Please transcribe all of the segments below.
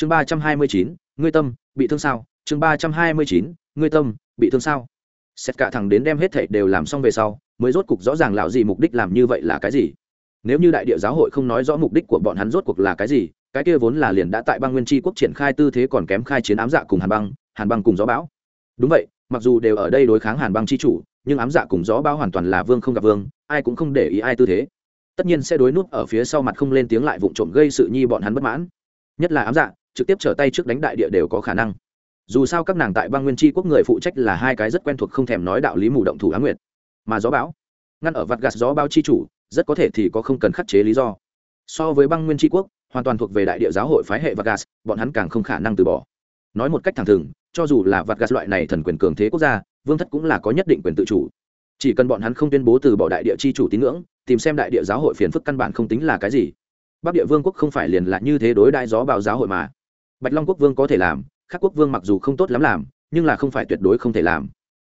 chương ba trăm hai mươi chín, ngươi tâm, bị thương sao? Chương ba trăm hai mươi chín, ngươi tâm, bị thương sao? Xét cả thằng đến đem hết thảy đều làm xong về sau, mới rốt cục rõ ràng lão gì mục đích làm như vậy là cái gì. Nếu như đại địa giáo hội không nói rõ mục đích của bọn hắn rốt cuộc là cái gì, cái kia vốn là liền đã tại băng nguyên tri quốc triển khai tư thế còn kém khai chiến ám dạ cùng hàn băng hàn băng cùng gió bão. Đúng vậy, mặc dù đều ở đây đối kháng hàn băng tri chủ, nhưng ám dạ cùng gió bão hoàn toàn là vương không gặp vương, ai cũng không để ý ai tư thế. Tất nhiên sẽ đối nút ở phía sau mặt không lên tiếng lại vụ trộm gây sự nhi bọn hắn bất mãn. Nhất là ám dạ trực tiếp trở tay trước đánh đại địa đều có khả năng. Dù sao các nàng tại bang nguyên tri quốc người phụ trách là hai cái rất quen thuộc không thèm nói đạo lý mù động thủ á nguyệt. Mà gió bão, ngăn ở vặt gạt gió bão chi chủ, rất có thể thì có không cần khắc chế lý do. So với băng nguyên tri quốc, hoàn toàn thuộc về đại địa giáo hội phái hệ vặt gạt, bọn hắn càng không khả năng từ bỏ. Nói một cách thẳng thừng, cho dù là vạt gạt loại này thần quyền cường thế quốc gia, vương thất cũng là có nhất định quyền tự chủ. Chỉ cần bọn hắn không tuyên bố từ bỏ đại địa chi chủ tín ngưỡng, tìm xem đại địa giáo hội phiền phức căn bản không tính là cái gì. Bắc địa vương quốc không phải liền là như thế đối đại gió bào giáo hội mà bạch long quốc vương có thể làm khác quốc vương mặc dù không tốt lắm làm, nhưng là không phải tuyệt đối không thể làm.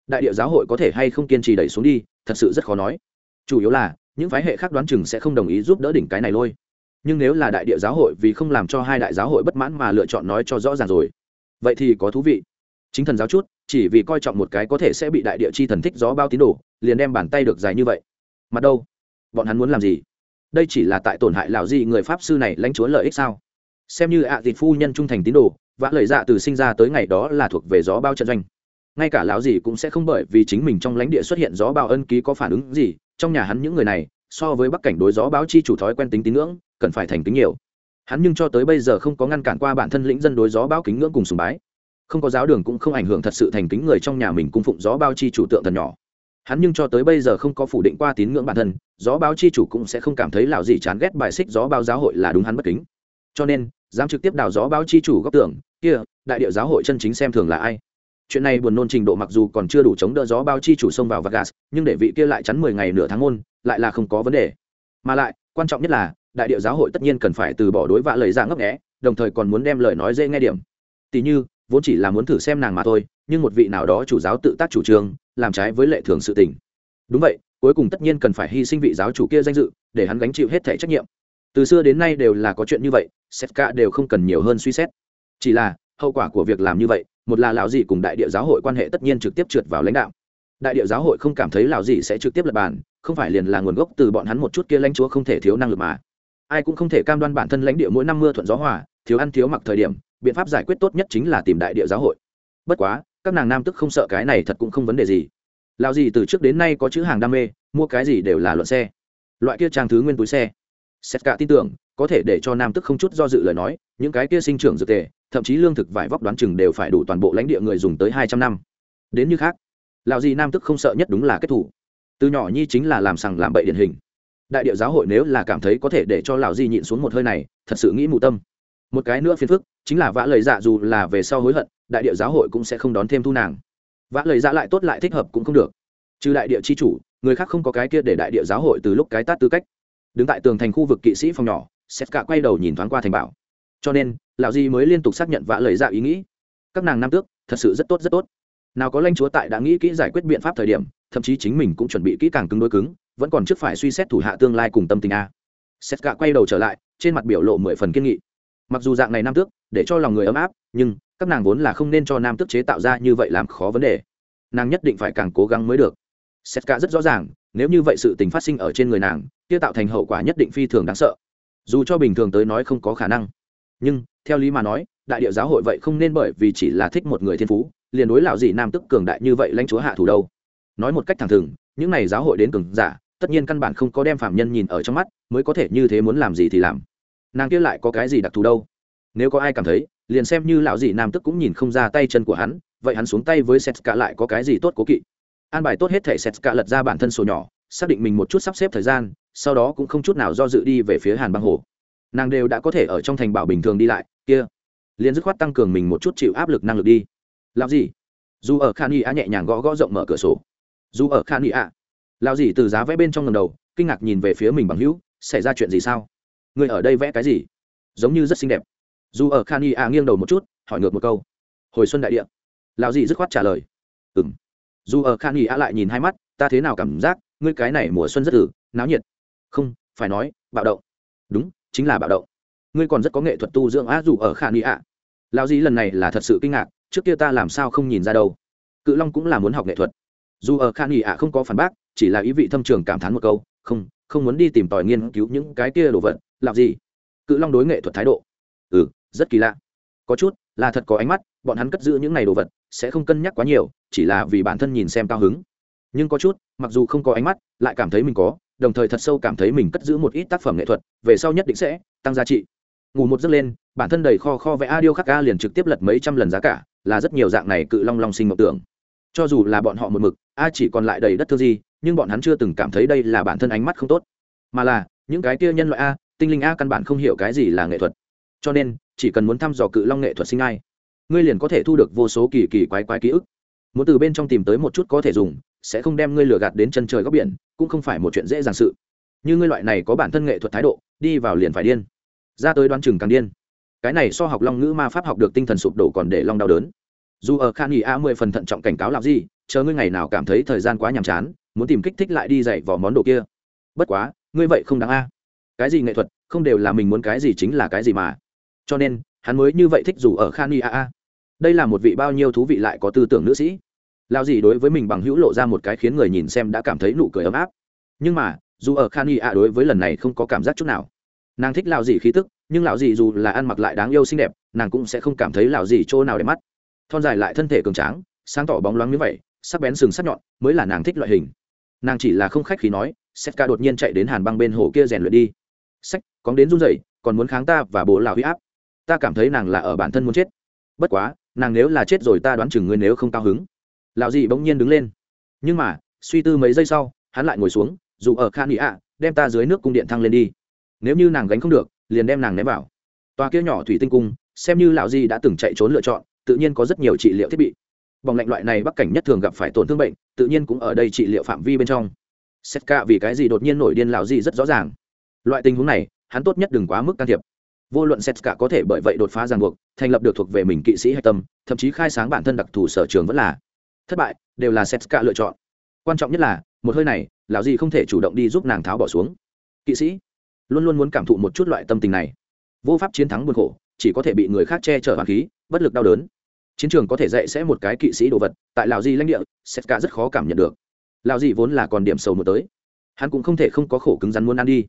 Đại địa giáo hội có thể hay không kiên trì đẩy xuống đi, thật sự rất khó nói. Chủ yếu là, những phái hệ khác đoán chừng sẽ không đồng ý giúp đỡ đỉnh cái này lôi. Nhưng nếu là đại địa giáo hội vì không làm cho hai đại giáo hội bất mãn mà lựa chọn nói cho rõ ràng rồi, vậy thì có thú vị. Chính thần giáo chút, chỉ vì coi trọng một cái có thể sẽ bị đại địa chi thần thích gió bao tín đồ, liền đem bàn tay được dài như vậy. Mặt đâu? Bọn hắn muốn làm gì? Đây chỉ là tại tổn hại lão gì người pháp sư này lãnh chúa lợi ích sao? Xem như ạ à dịt phu nhân trung thành tín đồ, vã lời dạ từ sinh ra tới ngày đó là thuộc về gió bao trận doanh. Ngay cả lão gì cũng sẽ không bởi vì chính mình trong lãnh địa xuất hiện gió bao ân ký có phản ứng gì, trong nhà hắn những người này, so với bắc cảnh đối gió báo chi chủ thói quen tính tín ngưỡng, cần phải thành kính nhiều. Hắn nhưng cho tới bây giờ không có ngăn cản qua bản thân lĩnh dân đối gió báo kính ngưỡng cùng sùng bái. Không có giáo đường cũng không ảnh hưởng thật sự thành kính người trong nhà mình cung phụng gió bao chi chủ tượng thần nhỏ. Hắn nhưng cho tới bây giờ không có phủ định qua tín ngưỡng bản thân, gió báo chi chủ cũng sẽ không cảm thấy lão gì chán ghét bài xích gió báo giáo hội là đúng hắn bất kính. Cho nên dám trực tiếp đào gió báo chi chủ góc tưởng kia đại địa giáo hội chân chính xem thường là ai chuyện này buồn nôn trình độ mặc dù còn chưa đủ chống đỡ gió bao chi chủ xông vào vagas nhưng để vị kia lại chắn mười ngày nửa tháng môn, lại là không có vấn đề. Mà lại, quan trọng nhất là, đại địa giáo hội tất nhiên cần phải từ bỏ đối vạ lời ra ngấp nghẽ đồng thời còn muốn đem lời nói dễ nghe điểm. Tỷ như, vốn chỉ là muốn thử xem nàng mà thôi, nhưng một vị nào đó chủ giáo tự tác chủ trương, làm trái với lệ thường sự tình. Đúng vậy, cuối cùng tất nhiên cần phải hy sinh vị giáo chủ kia danh dự, để hắn gánh chịu hết thể trách nhiệm. Từ xưa đến nay đều là có chuyện như vậy, Setka đều không cần nhiều hơn suy xét. Chỉ là, hậu quả của việc làm như vậy, một là lão dị cùng đại địa giáo hội quan hệ tất nhiên trực tiếp trượt vào lãnh đạo. Đại địa giáo hội không cảm thấy lão dị sẽ trực tiếp lập bàn không phải liền là nguồn gốc từ bọn hắn một chút kia lãnh chúa không thể thiếu năng lực mà. Ai cũng không thể cam đoan bản thân lãnh địa mỗi năm mưa thuận gió hòa thiếu ăn thiếu mặc thời điểm biện pháp giải quyết tốt nhất chính là tìm đại địa giáo hội. Bất quá các nàng nam tức không sợ cái này thật cũng không vấn đề gì. Lão dị từ trước đến nay có chữ hàng đam mê mua cái gì đều là luận xe. Loại kia trang thứ nguyên túi xe xét cả tin tưởng, có thể để cho nam tức không chút do dự lời nói, những cái kia sinh trưởng dược tề, thậm chí lương thực vải vóc đoán chừng đều phải đủ toàn bộ lãnh địa người dùng tới hai trăm năm. Đến như khác lào gì nam tức không sợ nhất đúng là kết thủ. Từ nhỏ nhi chính là làm sằng làm bậy điển hình. Đại địa giáo hội nếu là cảm thấy có thể để cho lào di nhịn xuống một hơi này, thật sự nghĩ mù tâm. Một cái nữa phiền phức, chính là vã lời dạ dù là về sau hối hận, đại địa giáo hội cũng sẽ không đón thêm thu nàng. Vã lời dạ lại tốt lại thích hợp cũng không được. Trừ đại địa c h i chủ, người khác không có cái kia để đại địa giáo hội từ lúc cái tát tư cách đứng tại tường thành khu vực kỵ sĩ phòng nhỏ sét cả quay đầu nhìn thoáng qua thành bảo. Cho nên, lão di mới liên tục xác nhận vã lời ra ý nghĩ. Các nàng nam tước, thật sự rất tốt rất tốt. Nào có lãnh chúa tại đã nghĩ kỹ giải quyết biện pháp thời điểm, thậm chí chính mình cũng chuẩn bị kỹ càng cứng đối cứng, vẫn còn trước phải suy xét thủ hạ tương lai cùng tâm tình a. Sét cả quay đầu trở lại, trên mặt biểu lộ mười phần kiên nghị. Mặc dù dạng này nam tước, để cho lòng người ấm áp, nhưng các nàng vốn là không nên cho nam tước chế tạo ra như vậy làm khó vấn đề. Nàng nhất định phải càng cố gắng mới được. Sét cả rất rõ ràng, nếu như vậy sự tình phát sinh ở trên người nàng kia tạo thành hậu quả nhất định phi thường đáng sợ. Dù cho bình thường tới nói không có khả năng, nhưng, theo lý mà nói, đại địa giáo hội vậy không nên bởi vì chỉ là thích một người thiên phú, liền đối lão gì nam tức cường đại như vậy lãnh chúa hạ thủ đâu. Nói một cách thẳng thừng, những này giáo hội đến cường giả, tất nhiên căn bản không có đem phạm nhân nhìn ở trong mắt, mới có thể như thế muốn làm gì thì làm. Nàng kia lại có cái gì đặc thù đâu? Nếu có ai cảm thấy, liền xem như lão gì nam tức cũng nhìn không ra tay chân của hắn, vậy hắn xuống tay với setska lại có cái gì tốt cố kỵ? An bài tốt hết thể setska lật ra bản thân sổ nhỏ, xác định mình một chút sắp xếp thời gian sau đó cũng không chút nào do dự đi về phía hàn băng hồ. Nàng đều đã có thể ở trong thành bảo bình thường đi lại, kia, liền dứt khoát tăng cường mình một chút chịu áp lực năng lực đi. Làm gì dù ở khan y a nhẹ nhàng gõ gõ rộng mở cửa sổ. Dù ở khan y a lao gì từ giá vẽ bên trong ngầm đầu, kinh ngạc nhìn về phía mình bằng hữu, xảy ra chuyện gì sao? Người ở đây vẽ cái gì? Giống như rất xinh đẹp. Dù ở khan y a nghiêng đầu một chút, hỏi ngược một câu, hồi xuân đại địa. Lao gì dứt khoát trả lời ừ m dù ở khan y a lại nhìn hai mắt, ta thế nào cảm giác, ngươi cái này mùa xuân rất tử náo nhiệt không, phải nói, bạo động. Đúng, chính là bạo động. Ngươi còn rất có nghệ thuật tu dưỡng á dù ở khả nghi ạ. Lão dĩ lần này là thật sự kinh ngạc, trước kia ta làm sao không nhìn ra đâu. Cự long cũng là muốn học nghệ thuật. Dù ở khả nghi ạ không có phản bác, chỉ là ý vị thâm trường cảm thán một câu, không không muốn đi tìm tòi nghiên cứu những cái kia đồ vật, làm gì? Cự long đối nghệ thuật thái độ. Ừ rất kỳ lạ. Có chút, là thật có ánh mắt, bọn hắn cất giữ những này đồ vật, sẽ không cân nhắc quá nhiều, chỉ là vì bản thân nhìn xem cao hứng. Nhưng có chút, mặc dù không có ánh mắt, lại cảm thấy mình có đồng thời thật sâu cảm thấy mình cất giữ một ít tác phẩm nghệ thuật, về sau nhất định sẽ tăng giá trị. Ngủ một giấc lên, bản thân đầy kho kho vẽ a điêu khắc a liền trực tiếp lật mấy trăm lần giá cả, là rất nhiều dạng này cự long long sinh mộng tưởng. Cho dù là bọn họ một mực, a chỉ còn lại đầy đất thương gì nhưng bọn hắn chưa từng cảm thấy đây là bản thân ánh mắt không tốt. Mà là, những cái kia nhân loại a, tinh linh a căn bản không hiểu cái gì là nghệ thuật. Cho nên, chỉ cần muốn thăm dò cự long nghệ thuật sinh ai, ngươi liền có thể thu được vô số kỳ kỳ quái quái ký ức. Muốn từ bên trong tìm tới một chút có thể dùng sẽ không đem ngươi lừa gạt đến chân trời góc biển, cũng không phải một chuyện dễ dàng sự. Như ngươi loại này có bản thân nghệ thuật thái độ, đi vào liền phải điên. Ra tới đoán chừng càng điên. Cái này so học long ngữ ma pháp học được tinh thần sụp đổ còn để long đau đớn. Dù ở khan nghỉ a mười phần thận trọng cảnh cáo làm gì chờ ngươi ngày nào cảm thấy thời gian quá nhàm chán, muốn tìm kích thích lại đi dạy vỏ món đồ kia. Bất quá, ngươi vậy không đáng a. Cái gì nghệ thuật, không đều là mình muốn cái gì chính là cái gì mà. Cho nên, hắn mới như vậy thích dù ở khan nghỉ a. Đây là một vị bao nhiêu thú vị lại có tư tưởng nữ sĩ lao gì đối với mình bằng hữu lộ ra một cái khiến người nhìn xem đã cảm thấy nụ cười ấm áp. Nhưng mà, dù ở khan y ạ đối với lần này không có cảm giác chút nào. Nàng thích lao gì khí tức, nhưng lão gì dù là ăn mặc lại đáng yêu xinh đẹp, nàng cũng sẽ không cảm thấy lão gì chỗ nào đẹp mắt. Thon dài lại thân thể cường tráng, sáng tỏ bóng loáng như vậy, sắc bén sừng sắc nhọn, mới là nàng thích loại hình. Nàng chỉ là không khách khí nói, setka đột nhiên chạy đến hàn băng bên hồ kia rèn luyện đi. Sách có đến run rẩy, còn muốn kháng ta và bố lào huy áp. Ta cảm thấy nàng là ở bản thân muốn chết. Bất quá, nàng nếu là chết rồi ta đoán chừng ngươi nếu không cao hứng lão dị bỗng nhiên đứng lên. Nhưng mà, suy tư mấy giây sau, hắn lại ngồi xuống, dù ở khan ý ạ, đem ta dưới nước cung điện thăng lên đi. Nếu như nàng gánh không được, liền đem nàng ném vào. Tòa kia nhỏ thủy tinh cung, xem như lão dị đã từng chạy trốn lựa chọn, tự nhiên có rất nhiều trị liệu thiết bị. Bỏng lạnh loại này bắc cảnh nhất thường gặp phải tổn thương bệnh, tự nhiên cũng ở đây trị liệu phạm vi bên trong. Xét cả vì cái gì đột nhiên nổi điên lão dị rất rõ ràng. Loại tình huống này, hắn tốt nhất đừng quá mức can thiệp. Vô luận xét cả có thể bởi vậy đột phá ràng buộc, thành lập được thuộc về mình kỵ sĩ hạch tâm, thậm chí khai sáng bản thân đặc thù sở trường vẫn là thất bại đều là xét cả lựa chọn. Quan trọng nhất là một hơi này lão gì không thể chủ động đi giúp nàng tháo bỏ xuống. Kỵ sĩ luôn luôn muốn cảm thụ một chút loại tâm tình này. Vô pháp chiến thắng buồn khổ chỉ có thể bị người khác che chở hoàng khí bất lực đau đớn. Chiến trường có thể dạy sẽ một cái kỵ sĩ đồ vật tại lào di lãnh địa Setka cả rất khó cảm nhận được. Lào di vốn là còn điểm sầu một tới. Hắn cũng không thể không có khổ cứng rắn muốn ăn đi.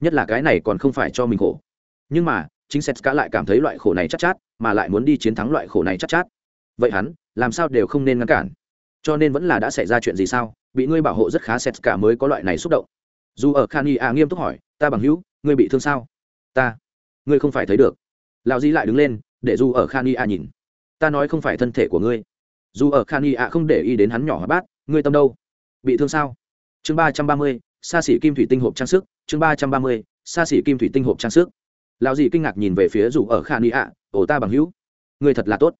Nhất là cái này còn không phải cho mình khổ. Nhưng mà chính Setka cả lại cảm thấy loại khổ này chắc chát, chát mà lại muốn đi chiến thắng loại khổ này chắc chát, chát. Vậy hắn làm sao đều không nên ngăn cản. Cho nên vẫn là đã xảy ra chuyện gì sao? Bị ngươi bảo hộ rất khá sệt cả mới có loại này xúc động. Dù ở khan y a nghiêm túc hỏi, ta bằng hữu, ngươi bị thương sao? Ta, ngươi không phải thấy được. Lão di lại đứng lên, để dù ở khan y a nhìn. Ta nói không phải thân thể của ngươi. Dù ở khan y a không để ý đến hắn nhỏ hóa bát, ngươi tâm đâu? Bị thương sao? Chương ba trăm ba mươi xa xỉ kim thủy tinh hộp trang sức. Chương ba trăm ba mươi xa xỉ kim thủy tinh hộp trang sức. Lão di kinh ngạc nhìn về phía dù ở khan y a ổ ta bằng hữu, ngươi thật là tốt.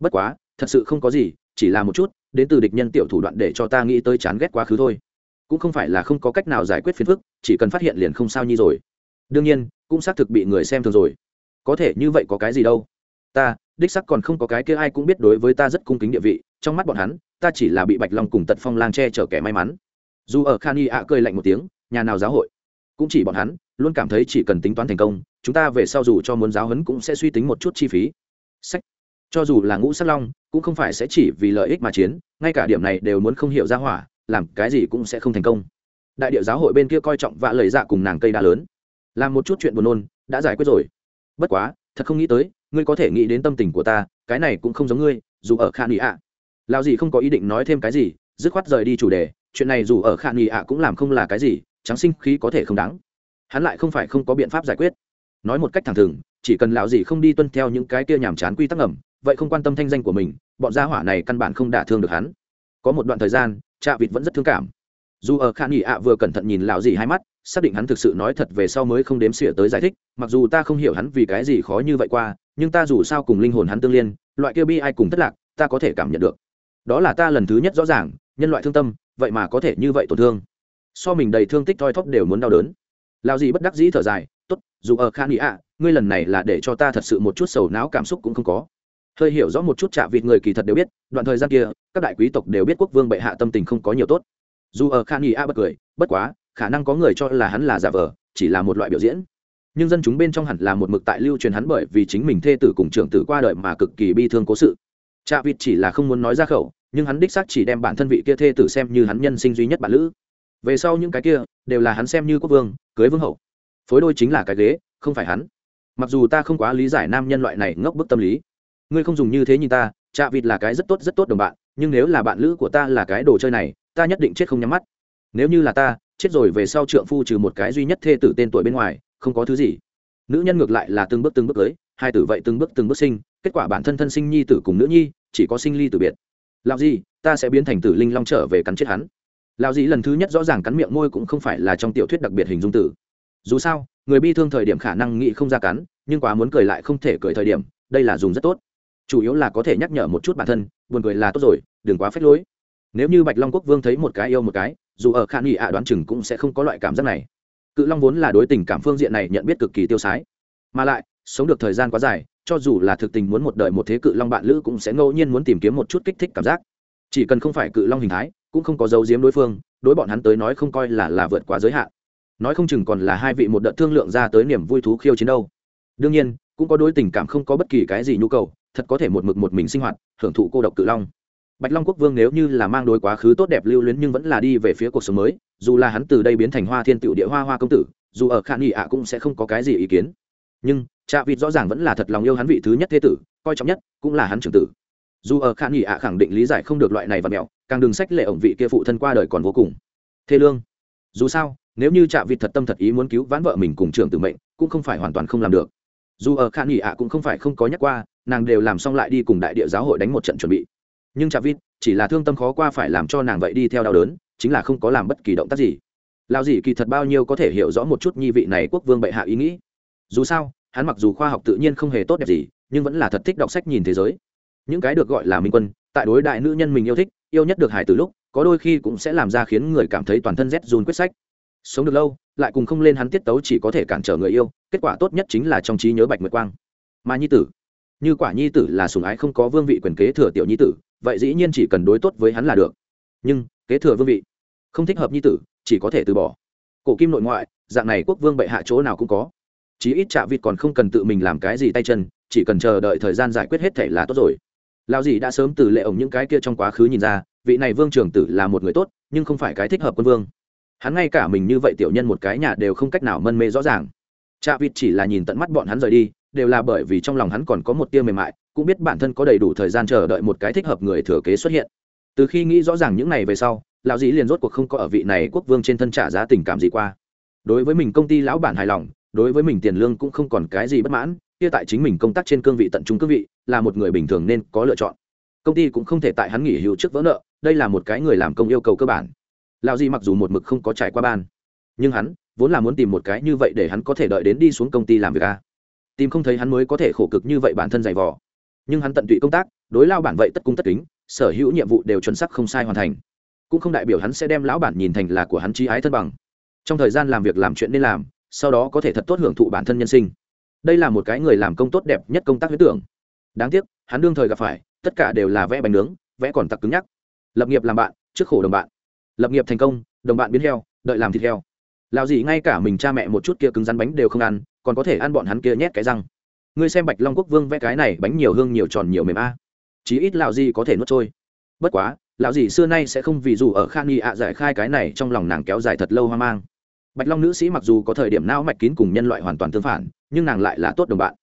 Bất quá thật sự không có gì, chỉ là một chút, đến từ địch nhân tiểu thủ đoạn để cho ta nghĩ tới chán ghét quá khứ thôi. Cũng không phải là không có cách nào giải quyết phiền phức, chỉ cần phát hiện liền không sao nhi rồi. Đương nhiên, cũng xác thực bị người xem thường rồi. Có thể như vậy có cái gì đâu. Ta, đích sắc còn không có cái kia ai cũng biết đối với ta rất cung kính địa vị, trong mắt bọn hắn, ta chỉ là bị bạch long cùng tật phong lang che chở kẻ may mắn. Dù ở khan y ạ cười lạnh một tiếng, nhà nào giáo hội. Cũng chỉ bọn hắn, luôn cảm thấy chỉ cần tính toán thành công, chúng ta về sau dù cho muốn giáo huấn cũng sẽ suy tính một chút chi phí. Sách cho dù là ngũ sắc long, cũng không phải sẽ chỉ vì lợi ích mà chiến, ngay cả điểm này đều muốn không hiểu ra hỏa, làm cái gì cũng sẽ không thành công. Đại điệu giáo hội bên kia coi trọng vạ lời dạ cùng nàng cây đa lớn. Làm một chút chuyện buồn nôn, đã giải quyết rồi. Bất quá, thật không nghĩ tới, ngươi có thể nghĩ đến tâm tình của ta, cái này cũng không giống ngươi, dù ở khan ý ạ. Lao gì không có ý định nói thêm cái gì, dứt khoát rời đi chủ đề, chuyện này dù ở khan ý ạ cũng làm không là cái gì, trắng sinh khí có thể không đáng. Hắn lại không phải không có biện pháp giải quyết. Nói một cách thẳng thừng, chỉ cần lão gì không đi tuân theo những cái kia nhàm chán quy tắc ngầm vậy không quan tâm thanh danh của mình, bọn gia hỏa này căn bản không đả thương được hắn. Có một đoạn thời gian, trạ vịt vẫn rất thương cảm. Dù ở khan nghị ạ vừa cẩn thận nhìn lão dì hai mắt, xác định hắn thực sự nói thật về sau mới không đếm xỉa tới giải thích, mặc dù ta không hiểu hắn vì cái gì khó như vậy qua, nhưng ta dù sao cùng linh hồn hắn tương liên, loại kia bi ai cùng thất lạc, ta có thể cảm nhận được. Đó là ta lần thứ nhất rõ ràng, nhân loại thương tâm, vậy mà có thể như vậy tổn thương. So mình đầy thương tích thoi thóp đều muốn đau đớn. Lao gì bất đắc dĩ thở dài, tốt, dù ở khan ý ạ, ngươi lần này là để cho ta thật sự một chút sầu não cảm xúc cũng không có hơi hiểu rõ một chút chạ vịt người kỳ thật đều biết, đoạn thời gian kia, các đại quý tộc đều biết quốc vương bệ hạ tâm tình không có nhiều tốt. Dù ở khan ý a bất cười, bất quá, khả năng có người cho là hắn là giả vờ, chỉ là một loại biểu diễn. Nhưng dân chúng bên trong hẳn là một mực tại lưu truyền hắn bởi vì chính mình thê tử cùng trưởng tử qua đời mà cực kỳ bi thương cố sự. Cha vịt chỉ là không muốn nói ra khẩu, nhưng hắn đích xác chỉ đem bản thân vị kia thê tử xem như hắn nhân sinh duy nhất bản lữ. Về sau những cái kia, đều là hắn xem như quốc vương, cưới vương hậu. Phối đôi chính là cái ghế, không phải hắn. Mặc dù ta không quá lý giải nam nhân loại này ngốc bức tâm lý ngươi không dùng như thế nhìn ta chạ vịt là cái rất tốt rất tốt đồng bạn, nhưng nếu là bạn lữ của ta là cái đồ chơi này, ta nhất định chết không nhắm mắt. Nếu như là ta, chết rồi về sau trượng phu trừ một cái duy nhất thê tử tên tuổi bên ngoài, không có thứ gì. Nữ nhân ngược lại là từng bước từng bước tới, hai tử vậy từng bước từng bước sinh, kết quả bản thân thân sinh nhi tử cùng nữ nhi, chỉ có sinh ly tử biệt. Làm gì ta sẽ biến thành tử linh long trở về cắn chết hắn. Lao dĩ lần thứ nhất rõ ràng cắn miệng môi cũng không phải là trong tiểu thuyết đặc biệt hình dung tử. Dù sao, người bi thương thời điểm khả năng nghĩ không ra cắn, nhưng quá muốn cười lại không thể cười thời điểm, đây là dùng rất tốt chủ yếu là có thể nhắc nhở một chút bản thân, buồn cười là tốt rồi, đừng quá phết lối. Nếu như bạch long quốc vương thấy một cái yêu một cái, dù ở khả nghị ạ đoán chừng cũng sẽ không có loại cảm giác này. Cự long vốn là đối tình cảm phương diện này nhận biết cực kỳ tiêu sái. Mà lại, sống được thời gian quá dài, cho dù là thực tình muốn một đời một thế cự long bạn lữ cũng sẽ ngẫu nhiên muốn tìm kiếm một chút kích thích cảm giác. Chỉ cần không phải cự long hình thái, cũng không có dấu diếm đối phương, đối bọn hắn tới nói không coi là là vượt quá giới hạn. Nói không chừng còn là hai vị một đợt thương lượng ra tới niềm vui thú khiêu chiến đâu. Đương nhiên, cũng có đối tình cảm không có bất kỳ cái gì nhu cầu thật có thể một mực một mình sinh hoạt, hưởng thụ cô độc cự long. Bạch long quốc vương nếu như là mang đối quá khứ tốt đẹp lưu luyến nhưng vẫn là đi về phía cuộc sống mới, dù là hắn từ đây biến thành hoa thiên tựu địa hoa hoa công tử, dù ở khả nghị ạ cũng sẽ không có cái gì ý kiến. Nhưng, trạ vịt rõ ràng vẫn là thật lòng yêu hắn vị thứ nhất thế tử, coi trọng nhất cũng là hắn trưởng tử. Dù ở khả nghị ạ khẳng định lý giải không được loại này và mẹo, càng đừng sách lệ ổng vị kia phụ thân qua đời còn vô cùng. Thế lương, dù sao, nếu như trạ vịt thật tâm thật ý muốn cứu vãn vợ mình cùng trưởng tử mệnh, cũng không phải hoàn toàn không làm được dù ở khả nghỉ ạ cũng không phải không có nhắc qua, nàng đều làm xong lại đi cùng đại địa giáo hội đánh một trận chuẩn bị. Nhưng chả vít chỉ là thương tâm khó qua phải làm cho nàng vậy đi theo đau đớn, chính là không có làm bất kỳ động tác gì. Lao dì kỳ thật bao nhiêu có thể hiểu rõ một chút nhi vị này quốc vương bệ hạ ý nghĩ. Dù sao, hắn mặc dù khoa học tự nhiên không hề tốt đẹp gì, nhưng vẫn là thật thích đọc sách nhìn thế giới. Những cái được gọi là minh quân, tại đối đại nữ nhân mình yêu thích, yêu nhất được hải từ lúc, có đôi khi cũng sẽ làm ra khiến người cảm thấy toàn thân rét run quyết sách. Sống được lâu lại cùng không lên hắn tiết tấu chỉ có thể cản trở người yêu, kết quả tốt nhất chính là trong trí nhớ bạch nguyệt quang. Mà nhi tử, như quả nhi tử là sùng ái không có vương vị quyền kế thừa tiểu nhi tử, vậy dĩ nhiên chỉ cần đối tốt với hắn là được. Nhưng, kế thừa vương vị, không thích hợp nhi tử, chỉ có thể từ bỏ. Cổ kim nội ngoại, dạng này quốc vương bệ hạ chỗ nào cũng có. Chí ít chạ vịt còn không cần tự mình làm cái gì tay chân, chỉ cần chờ đợi thời gian giải quyết hết thể là tốt rồi. Lao dì đã sớm từ lệ ổng những cái kia trong quá khứ nhìn ra, vị này vương trường tử là một người tốt, nhưng không phải cái thích hợp quân vương hắn ngay cả mình như vậy tiểu nhân một cái nhà đều không cách nào mân mê rõ ràng. Cha vịt chỉ là nhìn tận mắt bọn hắn rời đi, đều là bởi vì trong lòng hắn còn có một tia mềm mại, cũng biết bản thân có đầy đủ thời gian chờ đợi một cái thích hợp người thừa kế xuất hiện. Từ khi nghĩ rõ ràng những này về sau, lão dĩ liền rốt cuộc không có ở vị này quốc vương trên thân trả giá tình cảm gì qua. Đối với mình công ty lão bản hài lòng, đối với mình tiền lương cũng không còn cái gì bất mãn, kia tại chính mình công tác trên cương vị tận trung cương vị, là một người bình thường nên có lựa chọn. Công ty cũng không thể tại hắn nghỉ hưu trước vỡ nợ, đây là một cái người làm công yêu cầu cơ bản lão di mặc dù một mực không có trải qua ban, nhưng hắn vốn là muốn tìm một cái như vậy để hắn có thể đợi đến đi xuống công ty làm việc a. Tìm không thấy hắn mới có thể khổ cực như vậy bản thân dày vò. Nhưng hắn tận tụy công tác, đối lao bản vậy tất cung tất kính, sở hữu nhiệm vụ đều chuẩn sắc không sai hoàn thành. Cũng không đại biểu hắn sẽ đem lão bản nhìn thành là của hắn trí ái thân bằng. Trong thời gian làm việc làm chuyện nên làm, sau đó có thể thật tốt hưởng thụ bản thân nhân sinh. Đây là một cái người làm công tốt đẹp nhất công tác huyết tưởng. Đáng tiếc, hắn đương thời gặp phải, tất cả đều là vẽ bánh nướng, vẽ còn tặc cứng nhắc. Lập nghiệp làm bạn, trước khổ đồng bạn lập nghiệp thành công, đồng bạn biến heo, đợi làm thịt heo. Lào gì ngay cả mình cha mẹ một chút kia cứng rắn bánh đều không ăn, còn có thể ăn bọn hắn kia nhét cái răng. Ngươi xem bạch long quốc vương vẽ cái này bánh nhiều hương nhiều tròn nhiều mềm a. Chí ít lào gì có thể nuốt trôi. Bất quá, lão gì xưa nay sẽ không vì dù ở khan nghi ạ giải khai cái này trong lòng nàng kéo dài thật lâu hoang mang. Bạch long nữ sĩ mặc dù có thời điểm não mạch kín cùng nhân loại hoàn toàn tương phản, nhưng nàng lại là tốt đồng bạn.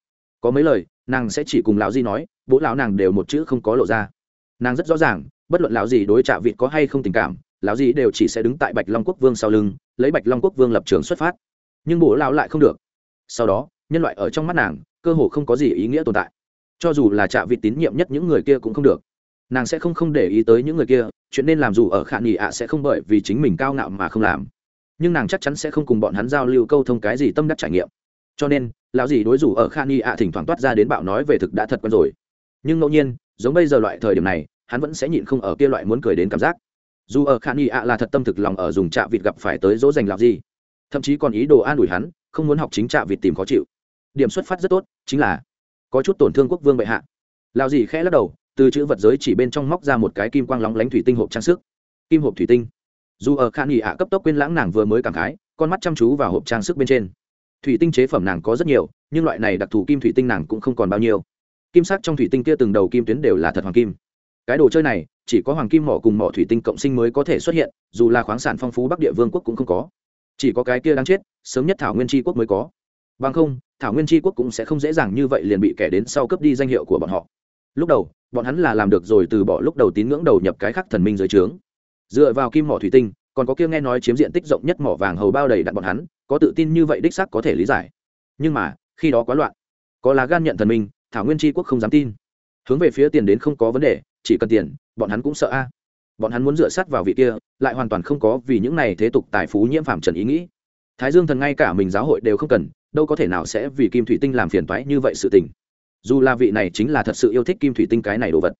Có mấy lời, nàng sẽ chỉ cùng lão di nói, bố lão nàng đều một chữ không có lộ ra. Nàng rất rõ ràng, bất luận lão gì đối trả vịt có hay không tình cảm lão gì đều chỉ sẽ đứng tại bạch long quốc vương sau lưng, lấy bạch long quốc vương lập trường xuất phát. Nhưng bố lão lại không được. Sau đó, nhân loại ở trong mắt nàng, cơ hồ không có gì ý nghĩa tồn tại. Cho dù là trạ vị tín nhiệm nhất những người kia cũng không được. Nàng sẽ không không để ý tới những người kia, chuyện nên làm dù ở khả nghị ạ sẽ không bởi vì chính mình cao ngạo mà không làm. Nhưng nàng chắc chắn sẽ không cùng bọn hắn giao lưu câu thông cái gì tâm đắc trải nghiệm. Cho nên, lão gì đối rủ ở khả nghị ạ thỉnh thoảng toát ra đến bạo nói về thực đã thật quen rồi. Nhưng ngẫu nhiên, giống bây giờ loại thời điểm này, hắn vẫn sẽ nhịn không ở kia loại muốn cười đến cảm giác dù ở khả y ạ là thật tâm thực lòng ở dùng trạ vịt gặp phải tới dỗ dành lão gì. Thậm chí còn ý đồ an ủi hắn, không muốn học chính trạ vịt tìm khó chịu. Điểm xuất phát rất tốt, chính là có chút tổn thương quốc vương bệ hạ. Lão gì khẽ lắc đầu, từ chữ vật giới chỉ bên trong móc ra một cái kim quang lóng lánh thủy tinh hộp trang sức. Kim hộp thủy tinh. Dù ở khả nghỉ ạ cấp tốc quên lãng nàng vừa mới cảm khái, con mắt chăm chú vào hộp trang sức bên trên. Thủy tinh chế phẩm nàng có rất nhiều, nhưng loại này đặc thù kim thủy tinh nàng cũng không còn bao nhiêu. Kim sắc trong thủy tinh kia từng đầu kim tuyến đều là thật hoàng kim cái đồ chơi này, chỉ có hoàng kim mỏ cùng mỏ thủy tinh cộng sinh mới có thể xuất hiện, dù là khoáng sản phong phú bắc địa vương quốc cũng không có. Chỉ có cái kia đang chết, sớm nhất thảo nguyên tri quốc mới có. Bằng không, thảo nguyên tri quốc cũng sẽ không dễ dàng như vậy liền bị kẻ đến sau cướp đi danh hiệu của bọn họ. Lúc đầu, bọn hắn là làm được rồi từ bỏ lúc đầu tín ngưỡng đầu nhập cái khắc thần minh dưới trướng. Dựa vào kim mỏ thủy tinh, còn có kia nghe nói chiếm diện tích rộng nhất mỏ vàng hầu bao đầy đặn bọn hắn, có tự tin như vậy đích xác có thể lý giải. Nhưng mà, khi đó quá loạn. Có là gan nhận thần minh, thảo nguyên tri quốc không dám tin. Hướng về phía tiền đến không có vấn đề chỉ cần tiền, bọn hắn cũng sợ a. À. Bọn hắn muốn dựa sát vào vị kia, lại hoàn toàn không có vì những này thế tục tài phú nhiễm phạm trần ý nghĩ. Thái dương thần ngay cả mình giáo hội đều không cần, đâu có thể nào sẽ vì kim thủy tinh làm phiền toái như vậy sự tình. Dù là vị này chính là thật sự yêu thích kim thủy tinh cái này đồ vật.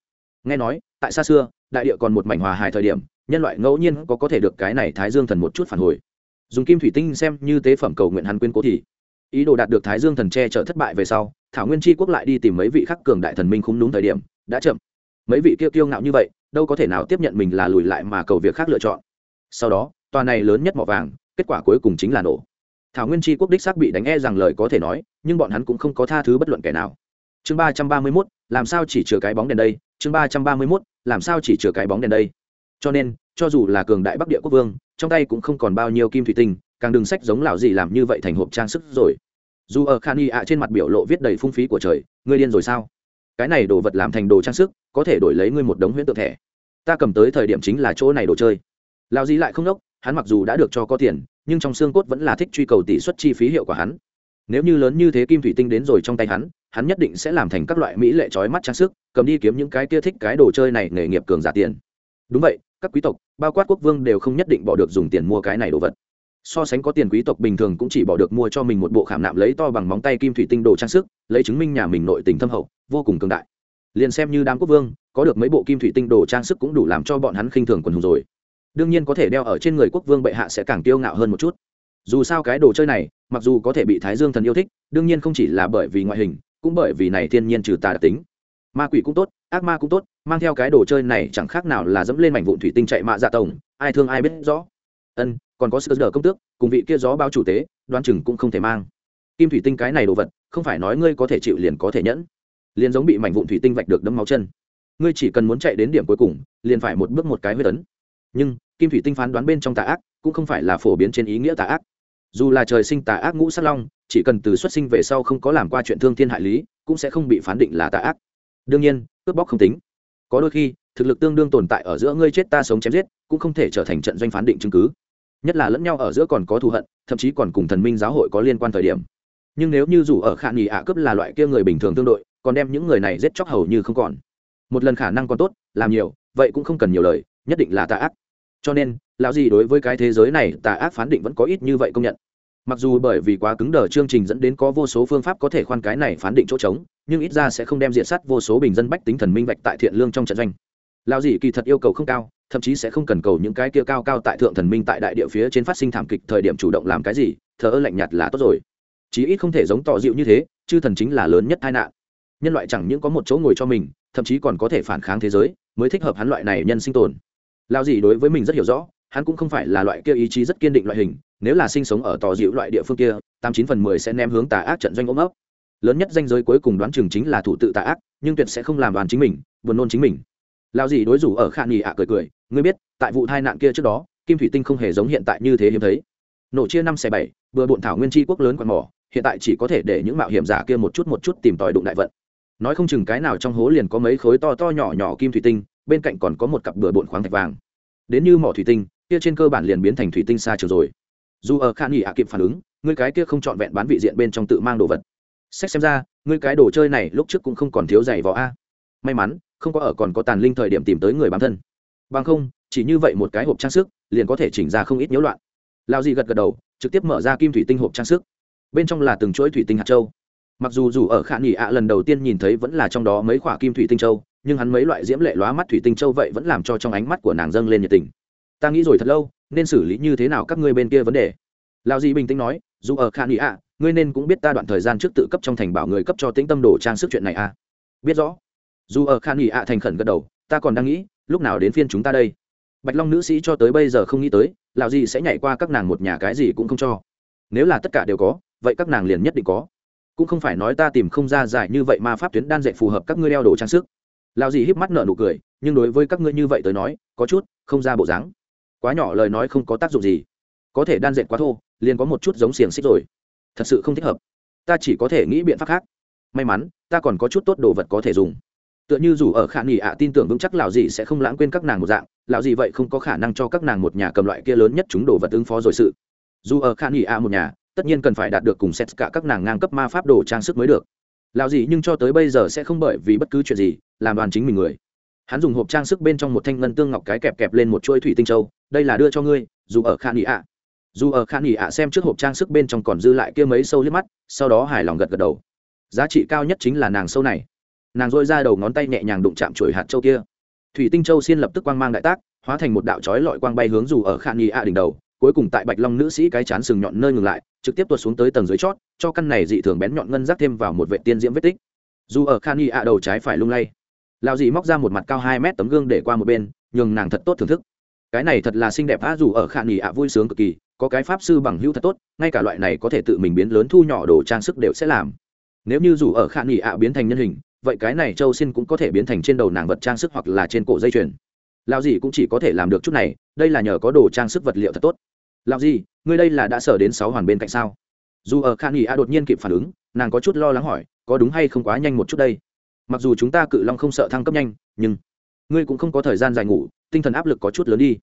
Nghe nói, tại xa xưa, đại địa còn một mảnh hòa hài thời điểm, nhân loại ngẫu nhiên có có thể được cái này thái dương thần một chút phản hồi. Dùng kim thủy tinh xem như tế phẩm cầu nguyện hắn quyên cố thì. Ý đồ đạt được thái dương thần che chở thất bại về sau, thảo nguyên tri quốc lại đi tìm mấy vị khắc cường đại thần minh khung đúng thời điểm, đã chậm mấy vị kia kiêu ngạo như vậy, đâu có thể nào tiếp nhận mình là lùi lại mà cầu việc khác lựa chọn. Sau đó, tòa này lớn nhất mỏ vàng, kết quả cuối cùng chính là nổ. Thảo nguyên tri quốc đích xác bị đánh e rằng lời có thể nói, nhưng bọn hắn cũng không có tha thứ bất luận kẻ nào. Chương ba trăm ba mươi mốt, làm sao chỉ chừa cái bóng đèn đây? Chương ba trăm ba mươi mốt, làm sao chỉ chừa cái bóng đèn đây? Cho nên, cho dù là cường đại bắc địa quốc vương, trong tay cũng không còn bao nhiêu kim thủy tinh, càng đừng sách giống lão gì làm như vậy thành hộp trang sức rồi. Dù ở khan y ạ trên mặt biểu lộ viết đầy phung phí của trời, ngươi điên rồi sao? Cái này đồ vật làm thành đồ trang sức, có thể đổi lấy ngươi một đống huyễn tượng thẻ. Ta cầm tới thời điểm chính là chỗ này đồ chơi. Lão gì lại không đốc, hắn mặc dù đã được cho có tiền, nhưng trong xương cốt vẫn là thích truy cầu tỷ suất chi phí hiệu quả hắn. Nếu như lớn như thế kim thủy tinh đến rồi trong tay hắn hắn nhất định sẽ làm thành các loại mỹ lệ trói mắt trang sức, cầm đi kiếm những cái kia thích cái đồ chơi này nghề nghiệp cường giả tiền. Đúng vậy, các quý tộc, bao quát quốc vương đều không nhất định bỏ được dùng tiền mua cái này đồ vật so sánh có tiền quý tộc bình thường cũng chỉ bỏ được mua cho mình một bộ khảm nạm lấy to bằng móng tay kim thủy tinh đồ trang sức, lấy chứng minh nhà mình nội tình thâm hậu, vô cùng cường đại. Liền xem như đám quốc vương, có được mấy bộ kim thủy tinh đồ trang sức cũng đủ làm cho bọn hắn khinh thường quần hùng rồi. Đương nhiên có thể đeo ở trên người quốc vương bệ hạ sẽ càng kiêu ngạo hơn một chút. Dù sao cái đồ chơi này, mặc dù có thể bị thái dương thần yêu thích, đương nhiên không chỉ là bởi vì ngoại hình, cũng bởi vì này thiên nhiên trừ tà đặc tính. Ma quỷ cũng tốt, ác ma cũng tốt, mang theo cái đồ chơi này chẳng khác nào là dẫm lên mảnh vụn thủy tinh chạy mạ dạ tổng, ai thương ai biết rõ. Ân còn có sự đỡ công tước, cùng vị kia gió bao chủ tế đoan chừng cũng không thể mang. Kim thủy tinh cái này đồ vật, không phải nói ngươi có thể chịu liền có thể nhẫn. Liền giống bị mảnh vụn thủy tinh vạch được đấm máu chân. Ngươi chỉ cần muốn chạy đến điểm cuối cùng, liền phải một bước một cái huyết tấn nhưng, kim thủy tinh phán đoán bên trong tà ác, cũng không phải là phổ biến trên ý nghĩa tà ác. Dù là trời sinh tà ác ngũ sát long, chỉ cần từ xuất sinh về sau không có làm qua chuyện thương thiên hại lý, cũng sẽ không bị phán định là tà ác. Đương nhiên, cướp bóc không tính. Có đôi khi, thực lực tương đương tồn tại ở giữa ngươi chết ta sống chém giết, cũng không thể trở thành trận doanh phán định chứng cứ nhất là lẫn nhau ở giữa còn có thù hận, thậm chí còn cùng thần minh giáo hội có liên quan thời điểm. Nhưng nếu như dù ở khả nghỉ ạ cướp là loại kia người bình thường tương đội, còn đem những người này giết chóc hầu như không còn. Một lần khả năng còn tốt, làm nhiều, vậy cũng không cần nhiều lời, nhất định là tà ác. Cho nên, lão gì đối với cái thế giới này tà ác phán định vẫn có ít như vậy công nhận. Mặc dù bởi vì quá cứng đờ chương trình dẫn đến có vô số phương pháp có thể khoan cái này phán định chỗ trống, nhưng ít ra sẽ không đem diện sát vô số bình dân bách tính thần minh vạch tại thiện lương trong trận doanh. Lao gì kỳ thật yêu cầu không cao, thậm chí sẽ không cần cầu những cái kia cao cao tại thượng thần minh tại đại địa phía trên phát sinh thảm kịch thời điểm chủ động làm cái gì, thờ ơ lạnh nhạt là tốt rồi. Chí ít không thể giống tỏ dịu như thế, chư thần chính là lớn nhất tai nạn. Nhân loại chẳng những có một chỗ ngồi cho mình, thậm chí còn có thể phản kháng thế giới, mới thích hợp hắn loại này nhân sinh tồn. Lao gì đối với mình rất hiểu rõ, hắn cũng không phải là loại kia ý chí rất kiên định loại hình, nếu là sinh sống ở tỏ dịu loại địa phương kia, tám chín phần mười sẽ ném hướng tà ác trận doanh ôm ấp. Lớn nhất danh giới cuối cùng đoán chừng chính là thủ tự tà ác, nhưng tuyệt sẽ không làm đoàn chính mình, buồn nôn chính mình lao gì đối rủ ở khả nghỉ ạ cười cười, ngươi biết, tại vụ tai nạn kia trước đó, kim thủy tinh không hề giống hiện tại như thế hiếm thấy. Nổ chia năm xẻ bảy, vừa bộn thảo nguyên tri quốc lớn quạt mỏ, hiện tại chỉ có thể để những mạo hiểm giả kia một chút một chút tìm tòi đụng đại vận. Nói không chừng cái nào trong hố liền có mấy khối to to nhỏ nhỏ kim thủy tinh, bên cạnh còn có một cặp bừa bộn khoáng thạch vàng. Đến như mỏ thủy tinh, kia trên cơ bản liền biến thành thủy tinh xa trường rồi. Dù ở khan nghỉ ạ kịp phản ứng, ngươi cái kia không trọn vẹn bán vị diện bên trong tự mang đồ vật. Sách xem ra, ngươi cái đồ chơi này lúc trước cũng không còn thiếu giày vỏ a. May mắn không có ở còn có tàn linh thời điểm tìm tới người bám thân. Bằng không, chỉ như vậy một cái hộp trang sức, liền có thể chỉnh ra không ít nhiễu loạn. Lao dì gật gật đầu, trực tiếp mở ra kim thủy tinh hộp trang sức. Bên trong là từng chuỗi thủy tinh hạt châu. Mặc dù dù ở khả nghỉ ạ lần đầu tiên nhìn thấy vẫn là trong đó mấy khoả kim thủy tinh châu, nhưng hắn mấy loại diễm lệ lóa mắt thủy tinh châu vậy vẫn làm cho trong ánh mắt của nàng dâng lên nhiệt tình. Ta nghĩ rồi thật lâu, nên xử lý như thế nào các ngươi bên kia vấn đề? Lao dì bình tĩnh nói, dù ở khả nghỉ ạ, ngươi nên cũng biết ta đoạn thời gian trước tự cấp trong thành bảo người cấp cho tĩnh tâm đồ trang sức chuyện này à. Biết rõ dù ở khan nghị ạ thành khẩn gật đầu, ta còn đang nghĩ, lúc nào đến phiên chúng ta đây? Bạch long nữ sĩ cho tới bây giờ không nghĩ tới lạo gì sẽ nhảy qua các nàng một nhà cái gì cũng không cho. Nếu là tất cả đều có, vậy các nàng liền nhất định có. Cũng không phải nói ta tìm không ra giải như vậy mà pháp tuyến đan dệt phù hợp các ngươi đeo đồ trang sức. Lạo gì híp mắt nợ nụ cười, nhưng đối với các ngươi như vậy tới nói, có chút không ra bộ dáng. Quá nhỏ lời nói không có tác dụng gì. Có thể đan dệt quá thô, liền có một chút giống xiềng xích rồi. Thật sự không thích hợp. Ta chỉ có thể nghĩ biện pháp khác. May mắn, ta còn có chút tốt đồ vật có thể dùng tựa như dù ở khả nghỉ ạ, tin tưởng vững chắc lão dì sẽ không lãng quên các nàng một dạng. Lão dì vậy không có khả năng cho các nàng một nhà cầm loại kia lớn nhất chúng đồ vật ứng phó rồi sự. Dù ở khả nghỉ ạ một nhà, tất nhiên cần phải đạt được cùng xét cả các nàng ngang cấp ma pháp đồ trang sức mới được. Lão dì nhưng cho tới bây giờ sẽ không bởi vì bất cứ chuyện gì, làm đoàn chính mình người. Hắn dùng hộp trang sức bên trong một thanh ngân tương ngọc cái kẹp kẹp lên một chuỗi thủy tinh châu, đây là đưa cho ngươi, dù ở khả nghỉ ạ. Dù ở khả nghỉ ạ xem trước hộp trang sức bên trong còn dư lại kia mấy sâu liếc mắt, sau đó hài lòng gật gật đầu. Giá trị cao nhất chính là nàng sâu này nàng dội ra đầu ngón tay nhẹ nhàng đụng chạm chuỗi hạt châu kia. Thủy tinh châu xiên lập tức quang mang đại tác, hóa thành một đạo trói lọi quang bay hướng dù ở khả nghi ạ đỉnh đầu, cuối cùng tại bạch long nữ sĩ cái chán sừng nhọn nơi ngừng lại, trực tiếp tuột xuống tới tầng dưới chót, cho căn này dị thường bén nhọn ngân rác thêm vào một vệ tiên diễm vết tích. Dù ở khan y ạ đầu trái phải lung lay lao dị móc ra một mặt cao hai mét tấm gương để qua một bên, nhường nàng thật tốt thưởng thức. Cái này thật là xinh đẹp á, dù ở khan y ạ vui sướng cực kỳ, có cái pháp sư bằng hữu thật tốt, ngay cả loại này có thể tự mình biến lớn thu nhỏ đồ trang sức đều sẽ làm. Nếu như dù ở khan y ạ biến thành nhân hình vậy cái này châu xin cũng có thể biến thành trên đầu nàng vật trang sức hoặc là trên cổ dây chuyền. Lao gì cũng chỉ có thể làm được chút này, đây là nhờ có đồ trang sức vật liệu thật tốt. Lao gì ngươi đây là đã sở đến sáu hoàn bên cạnh sao? Dù ở khan nghỉ a đột nhiên kịp phản ứng, nàng có chút lo lắng hỏi, có đúng hay không quá nhanh một chút đây? Mặc dù chúng ta cự long không sợ thăng cấp nhanh, nhưng ngươi cũng không có thời gian dài ngủ, tinh thần áp lực có chút lớn đi.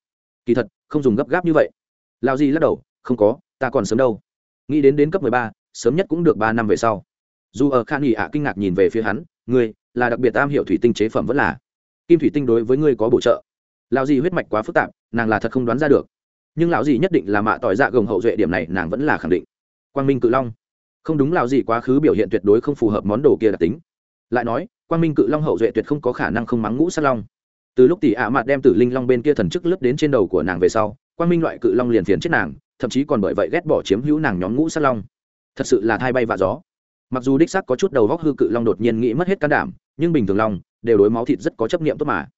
Kỳ thật, không dùng gấp gáp như vậy. Lao gì lắc đầu, không có, ta còn sớm đâu. Nghĩ đến đến cấp mười ba, sớm nhất cũng được ba năm về sau dù ở khan nghỉ ạ kinh ngạc nhìn về phía hắn, ngươi, là đặc biệt am hiểu thủy tinh chế phẩm vẫn là. Kim thủy tinh đối với ngươi có bổ trợ. Lão gì huyết mạch quá phức tạp, nàng là thật không đoán ra được. Nhưng lão gì nhất định là mạ tỏi dạ gồng hậu duệ điểm này nàng vẫn là khẳng định. Quang minh cự long. Không đúng, lão gì quá khứ biểu hiện tuyệt đối không phù hợp món đồ kia đặc tính. Lại nói, quang minh cự long hậu duệ tuyệt không có khả năng không mắng ngũ sát long. Từ lúc tỷ ạ mạt đem tử linh long bên kia thần chức lướt đến trên đầu của nàng về sau, quang minh loại cự long liền phiền chết nàng, thậm chí còn bởi vậy ghét bỏ chiếm hữu nàng nhóm ngũ sát long. Thật sự là thai bay vạ gió mặc dù đích sắc có chút đầu góc hư cự long đột nhiên nghĩ mất hết can đảm, nhưng bình thường long đều đối máu thịt rất có chấp niệm tốt mà.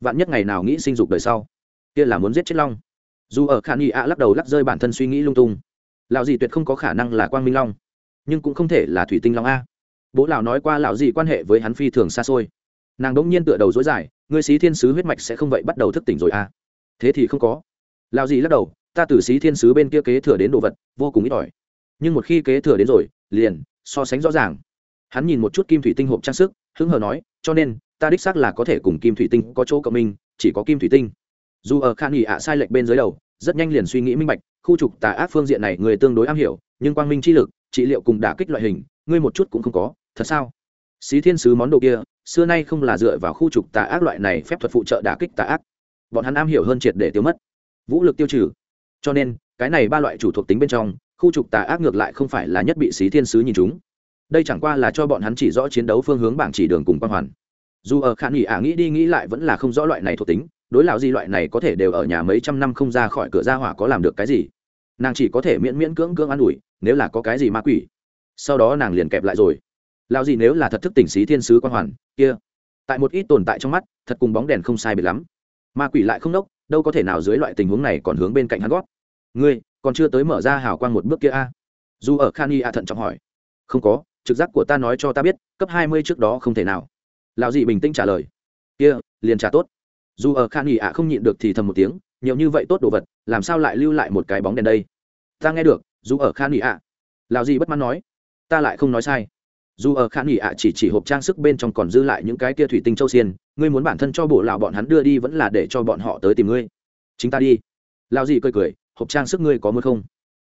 Vạn nhất ngày nào nghĩ sinh dục đời sau, kia là muốn giết chết long. Dù ở khả nghi ạ lắc đầu lắc rơi bản thân suy nghĩ lung tung. Lão gì tuyệt không có khả năng là quang minh long, nhưng cũng không thể là thủy tinh long a. Bố lão nói qua lão gì quan hệ với hắn phi thường xa xôi. Nàng đống nhiên tựa đầu dối dài, ngươi xí thiên sứ huyết mạch sẽ không vậy bắt đầu thức tỉnh rồi a thế thì không có. Lão gì lắc đầu, ta từ xí thiên sứ bên kia kế thừa đến đồ vật, vô cùng ít ỏi. Nhưng một khi kế thừa đến rồi, liền so sánh rõ ràng. Hắn nhìn một chút kim thủy tinh hộp trang sức, hứng hờ nói, cho nên, ta đích xác là có thể cùng kim thủy tinh có chỗ cộng minh, chỉ có kim thủy tinh. Dù ở khan nghỉ ạ sai lệch bên dưới đầu, rất nhanh liền suy nghĩ minh bạch, khu trục tà ác phương diện này người tương đối am hiểu, nhưng quang minh chi lực, trị liệu cùng đả kích loại hình, ngươi một chút cũng không có, thật sao? Xí thiên sứ món đồ kia, xưa nay không là dựa vào khu trục tà ác loại này phép thuật phụ trợ đả kích tà ác. Bọn hắn am hiểu hơn triệt để tiêu mất. Vũ lực tiêu trừ. Cho nên, cái này ba loại chủ thuộc tính bên trong khu trục tà ác ngược lại không phải là nhất bị xí thiên sứ nhìn chúng. Đây chẳng qua là cho bọn hắn chỉ rõ chiến đấu phương hướng bảng chỉ đường cùng quan hoàn. Dù ở khả nghỉ ả à nghĩ đi nghĩ lại vẫn là không rõ loại này thuộc tính, đối lão gì loại này có thể đều ở nhà mấy trăm năm không ra khỏi cửa ra hỏa có làm được cái gì? Nàng chỉ có thể miễn miễn cưỡng cưỡng an ủi, nếu là có cái gì ma quỷ. Sau đó nàng liền kẹp lại rồi. Lão gì nếu là thật thức tỉnh xí thiên sứ quan hoàn, kia. Tại một ít tồn tại trong mắt, thật cùng bóng đèn không sai biệt lắm. Ma quỷ lại không đốc đâu có thể nào dưới loại tình huống này còn hướng bên cạnh hắn gót. Ngươi còn chưa tới mở ra hào quang một bước kia a. Dù ở khan y a thận trọng hỏi. Không có, trực giác của ta nói cho ta biết, cấp hai mươi trước đó không thể nào. Lão dị bình tĩnh trả lời. Kia, liền trả tốt. Dù ở khan y a không nhịn được thì thầm một tiếng, nhiều như vậy tốt đồ vật, làm sao lại lưu lại một cái bóng đèn đây? Ta nghe được, dù ở khan y a. Lão dị bất mãn nói. Ta lại không nói sai. Dù ở khan y a chỉ chỉ hộp trang sức bên trong còn dư lại những cái kia thủy tinh châu xiên, ngươi muốn bản thân cho bộ lão bọn hắn đưa đi vẫn là để cho bọn họ tới tìm ngươi. Chính ta đi. Lão dị cười cười hộp trang sức ngươi có muốn không?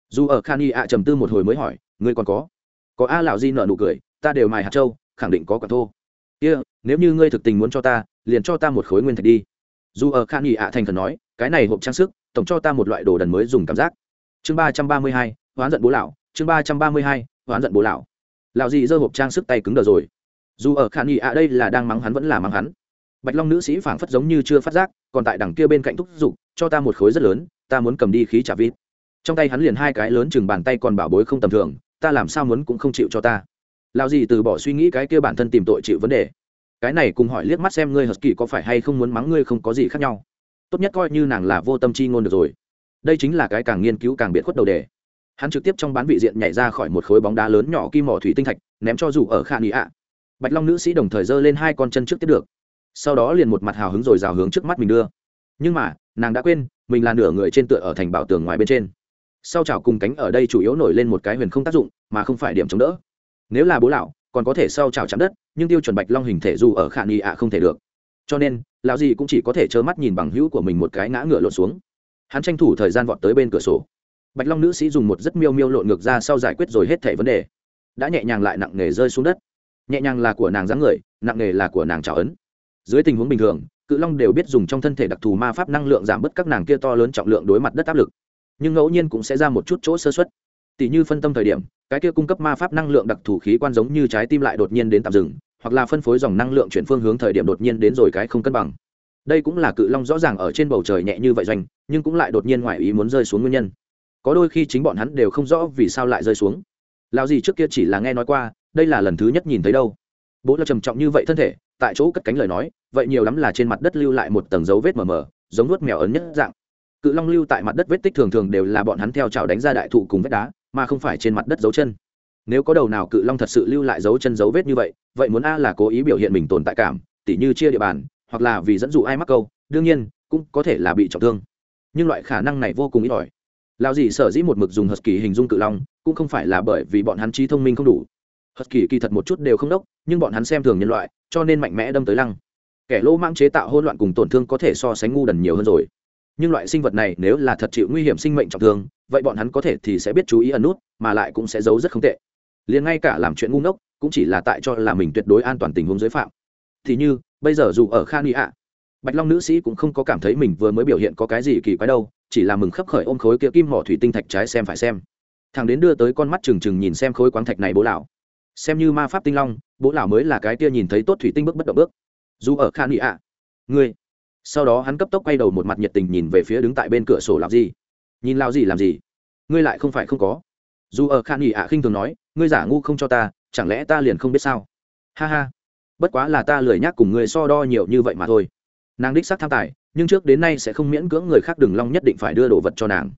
Dù ở khan y ạ trầm tư một hồi mới hỏi ngươi còn có? Có a lão di nợ nụ cười ta đều mài hạt châu khẳng định có quả thô. Kia、yeah, nếu như ngươi thực tình muốn cho ta liền cho ta một khối nguyên thạch đi. Dù ở khan y ạ thành thần nói cái này hộp trang sức tổng cho ta một loại đồ đần mới dùng cảm giác. Chương ba trăm ba mươi hai hoán giận bố lão. Chương ba trăm ba mươi hai hoán giận bố lão. Lão di giơ hộp trang sức tay cứng đờ rồi. Dù ở khan y ạ đây là đang mắng hắn vẫn là mắng hắn. Bạch long nữ sĩ phảng phất giống như chưa phát giác còn tại đằng kia bên cạnh thúc giục cho ta một khối rất lớn ta muốn cầm đi khí trả vít trong tay hắn liền hai cái lớn chừng bàn tay còn bảo bối không tầm thường, ta làm sao muốn cũng không chịu cho ta. Lao gì từ bỏ suy nghĩ cái kia bản thân tìm tội chịu vấn đề. Cái này cùng hỏi liếc mắt xem ngươi hờ kỳ có phải hay không muốn mắng ngươi không có gì khác nhau. Tốt nhất coi như nàng là vô tâm chi ngôn được rồi. Đây chính là cái càng nghiên cứu càng biệt khuất đầu đề. Hắn trực tiếp trong bán vị diện nhảy ra khỏi một khối bóng đá lớn nhỏ kim mỏ thủy tinh thạch, ném cho dù ở khả nghị ạ. Bạch long nữ sĩ đồng thời giơ lên hai con chân trước tiếp được. Sau đó liền một mặt hào hứng rồi rào hướng trước mắt mình đưa. Nhưng mà, nàng đã quên mình là nửa người trên tựa ở thành bảo tường ngoài bên trên. Sau chảo cùng cánh ở đây chủ yếu nổi lên một cái huyền không tác dụng, mà không phải điểm chống đỡ. Nếu là bố lão, còn có thể sau chảo chạm đất, nhưng tiêu chuẩn bạch long hình thể dù ở khả nghi ạ không thể được. Cho nên, lão gì cũng chỉ có thể trơ mắt nhìn bằng hữu của mình một cái ngã ngựa lộn xuống. Hắn tranh thủ thời gian vọt tới bên cửa sổ. Bạch long nữ sĩ dùng một rất miêu miêu lộn ngược ra sau giải quyết rồi hết thẻ vấn đề. Đã nhẹ nhàng lại nặng nề rơi xuống đất. Nhẹ nhàng là của nàng dáng người, nặng nề là của nàng trào ấn. Dưới tình huống bình thường cự long đều biết dùng trong thân thể đặc thù ma pháp năng lượng giảm bớt các nàng kia to lớn trọng lượng đối mặt đất áp lực. Nhưng ngẫu nhiên cũng sẽ ra một chút chỗ sơ xuất tỷ như phân tâm thời điểm, cái kia cung cấp ma pháp năng lượng đặc thù khí quan giống như trái tim lại đột nhiên đến tạm dừng, hoặc là phân phối dòng năng lượng chuyển phương hướng thời điểm đột nhiên đến rồi cái không cân bằng. Đây cũng là cự long rõ ràng ở trên bầu trời nhẹ như vậy doanh, nhưng cũng lại đột nhiên ngoài ý muốn rơi xuống nguyên nhân. Có đôi khi chính bọn hắn đều không rõ vì sao lại rơi xuống. Lao gì trước kia chỉ là nghe nói qua, đây là lần thứ nhất nhìn thấy đâu. Bố là trầm trọng như vậy thân thể tại chỗ cất cánh lời nói, vậy nhiều lắm là trên mặt đất lưu lại một tầng dấu vết mờ mờ, giống nuốt mèo ấn nhất dạng. Cự long lưu tại mặt đất vết tích thường thường đều là bọn hắn theo chảo đánh ra đại thụ cùng vết đá, mà không phải trên mặt đất dấu chân. Nếu có đầu nào cự long thật sự lưu lại dấu chân dấu vết như vậy vậy muốn a là cố ý biểu hiện mình tồn tại cảm, tỉ như chia địa bàn, hoặc là vì dẫn dụ ai mắc câu, đương nhiên, cũng có thể là bị trọng thương. Nhưng loại khả năng này vô cùng ít ỏi. Lao gì sở dĩ một mực dùng hờ kỳ hình dung cự long, cũng không phải là bởi vì bọn hắn trí thông minh không đủ hất kỳ kỳ thật một chút đều không đốc, nhưng bọn hắn xem thường nhân loại, cho nên mạnh mẽ đâm tới lăng. Kẻ lỗ mang chế tạo hỗn loạn cùng tổn thương có thể so sánh ngu đần nhiều hơn rồi. Nhưng loại sinh vật này nếu là thật chịu nguy hiểm sinh mệnh trọng thương, vậy bọn hắn có thể thì sẽ biết chú ý ẩn nút, mà lại cũng sẽ giấu rất không tệ. Liền ngay cả làm chuyện ngu ngốc, cũng chỉ là tại cho là mình tuyệt đối an toàn tình huống giới phạm. Thì như, bây giờ dù ở khan ý ạ, bạch long nữ sĩ cũng không có cảm thấy mình vừa mới biểu hiện có cái gì kỳ quái đâu, chỉ là mừng khấp khởi ôm khối kia kim mỏ thủy tinh thạch trái xem phải xem. Thằng đến đưa tới con mắt trừng trừng nhìn xem khối quáng thạch này bố lão xem như ma pháp tinh long, bố lão mới là cái kia nhìn thấy tốt thủy tinh bước bất động bước. Dù ở khan ý ạ, ngươi. Sau đó hắn cấp tốc quay đầu một mặt nhiệt tình nhìn về phía đứng tại bên cửa sổ làm gì nhìn lao gì làm gì? Ngươi lại không phải không có. Dù ở khan ý ạ khinh thường nói, ngươi giả ngu không cho ta, chẳng lẽ ta liền không biết sao? Ha ha. Bất quá là ta lười nhác cùng ngươi so đo nhiều như vậy mà thôi. Nàng đích xác tham tài, nhưng trước đến nay sẽ không miễn cưỡng người khác đừng long nhất định phải đưa đồ vật cho nàng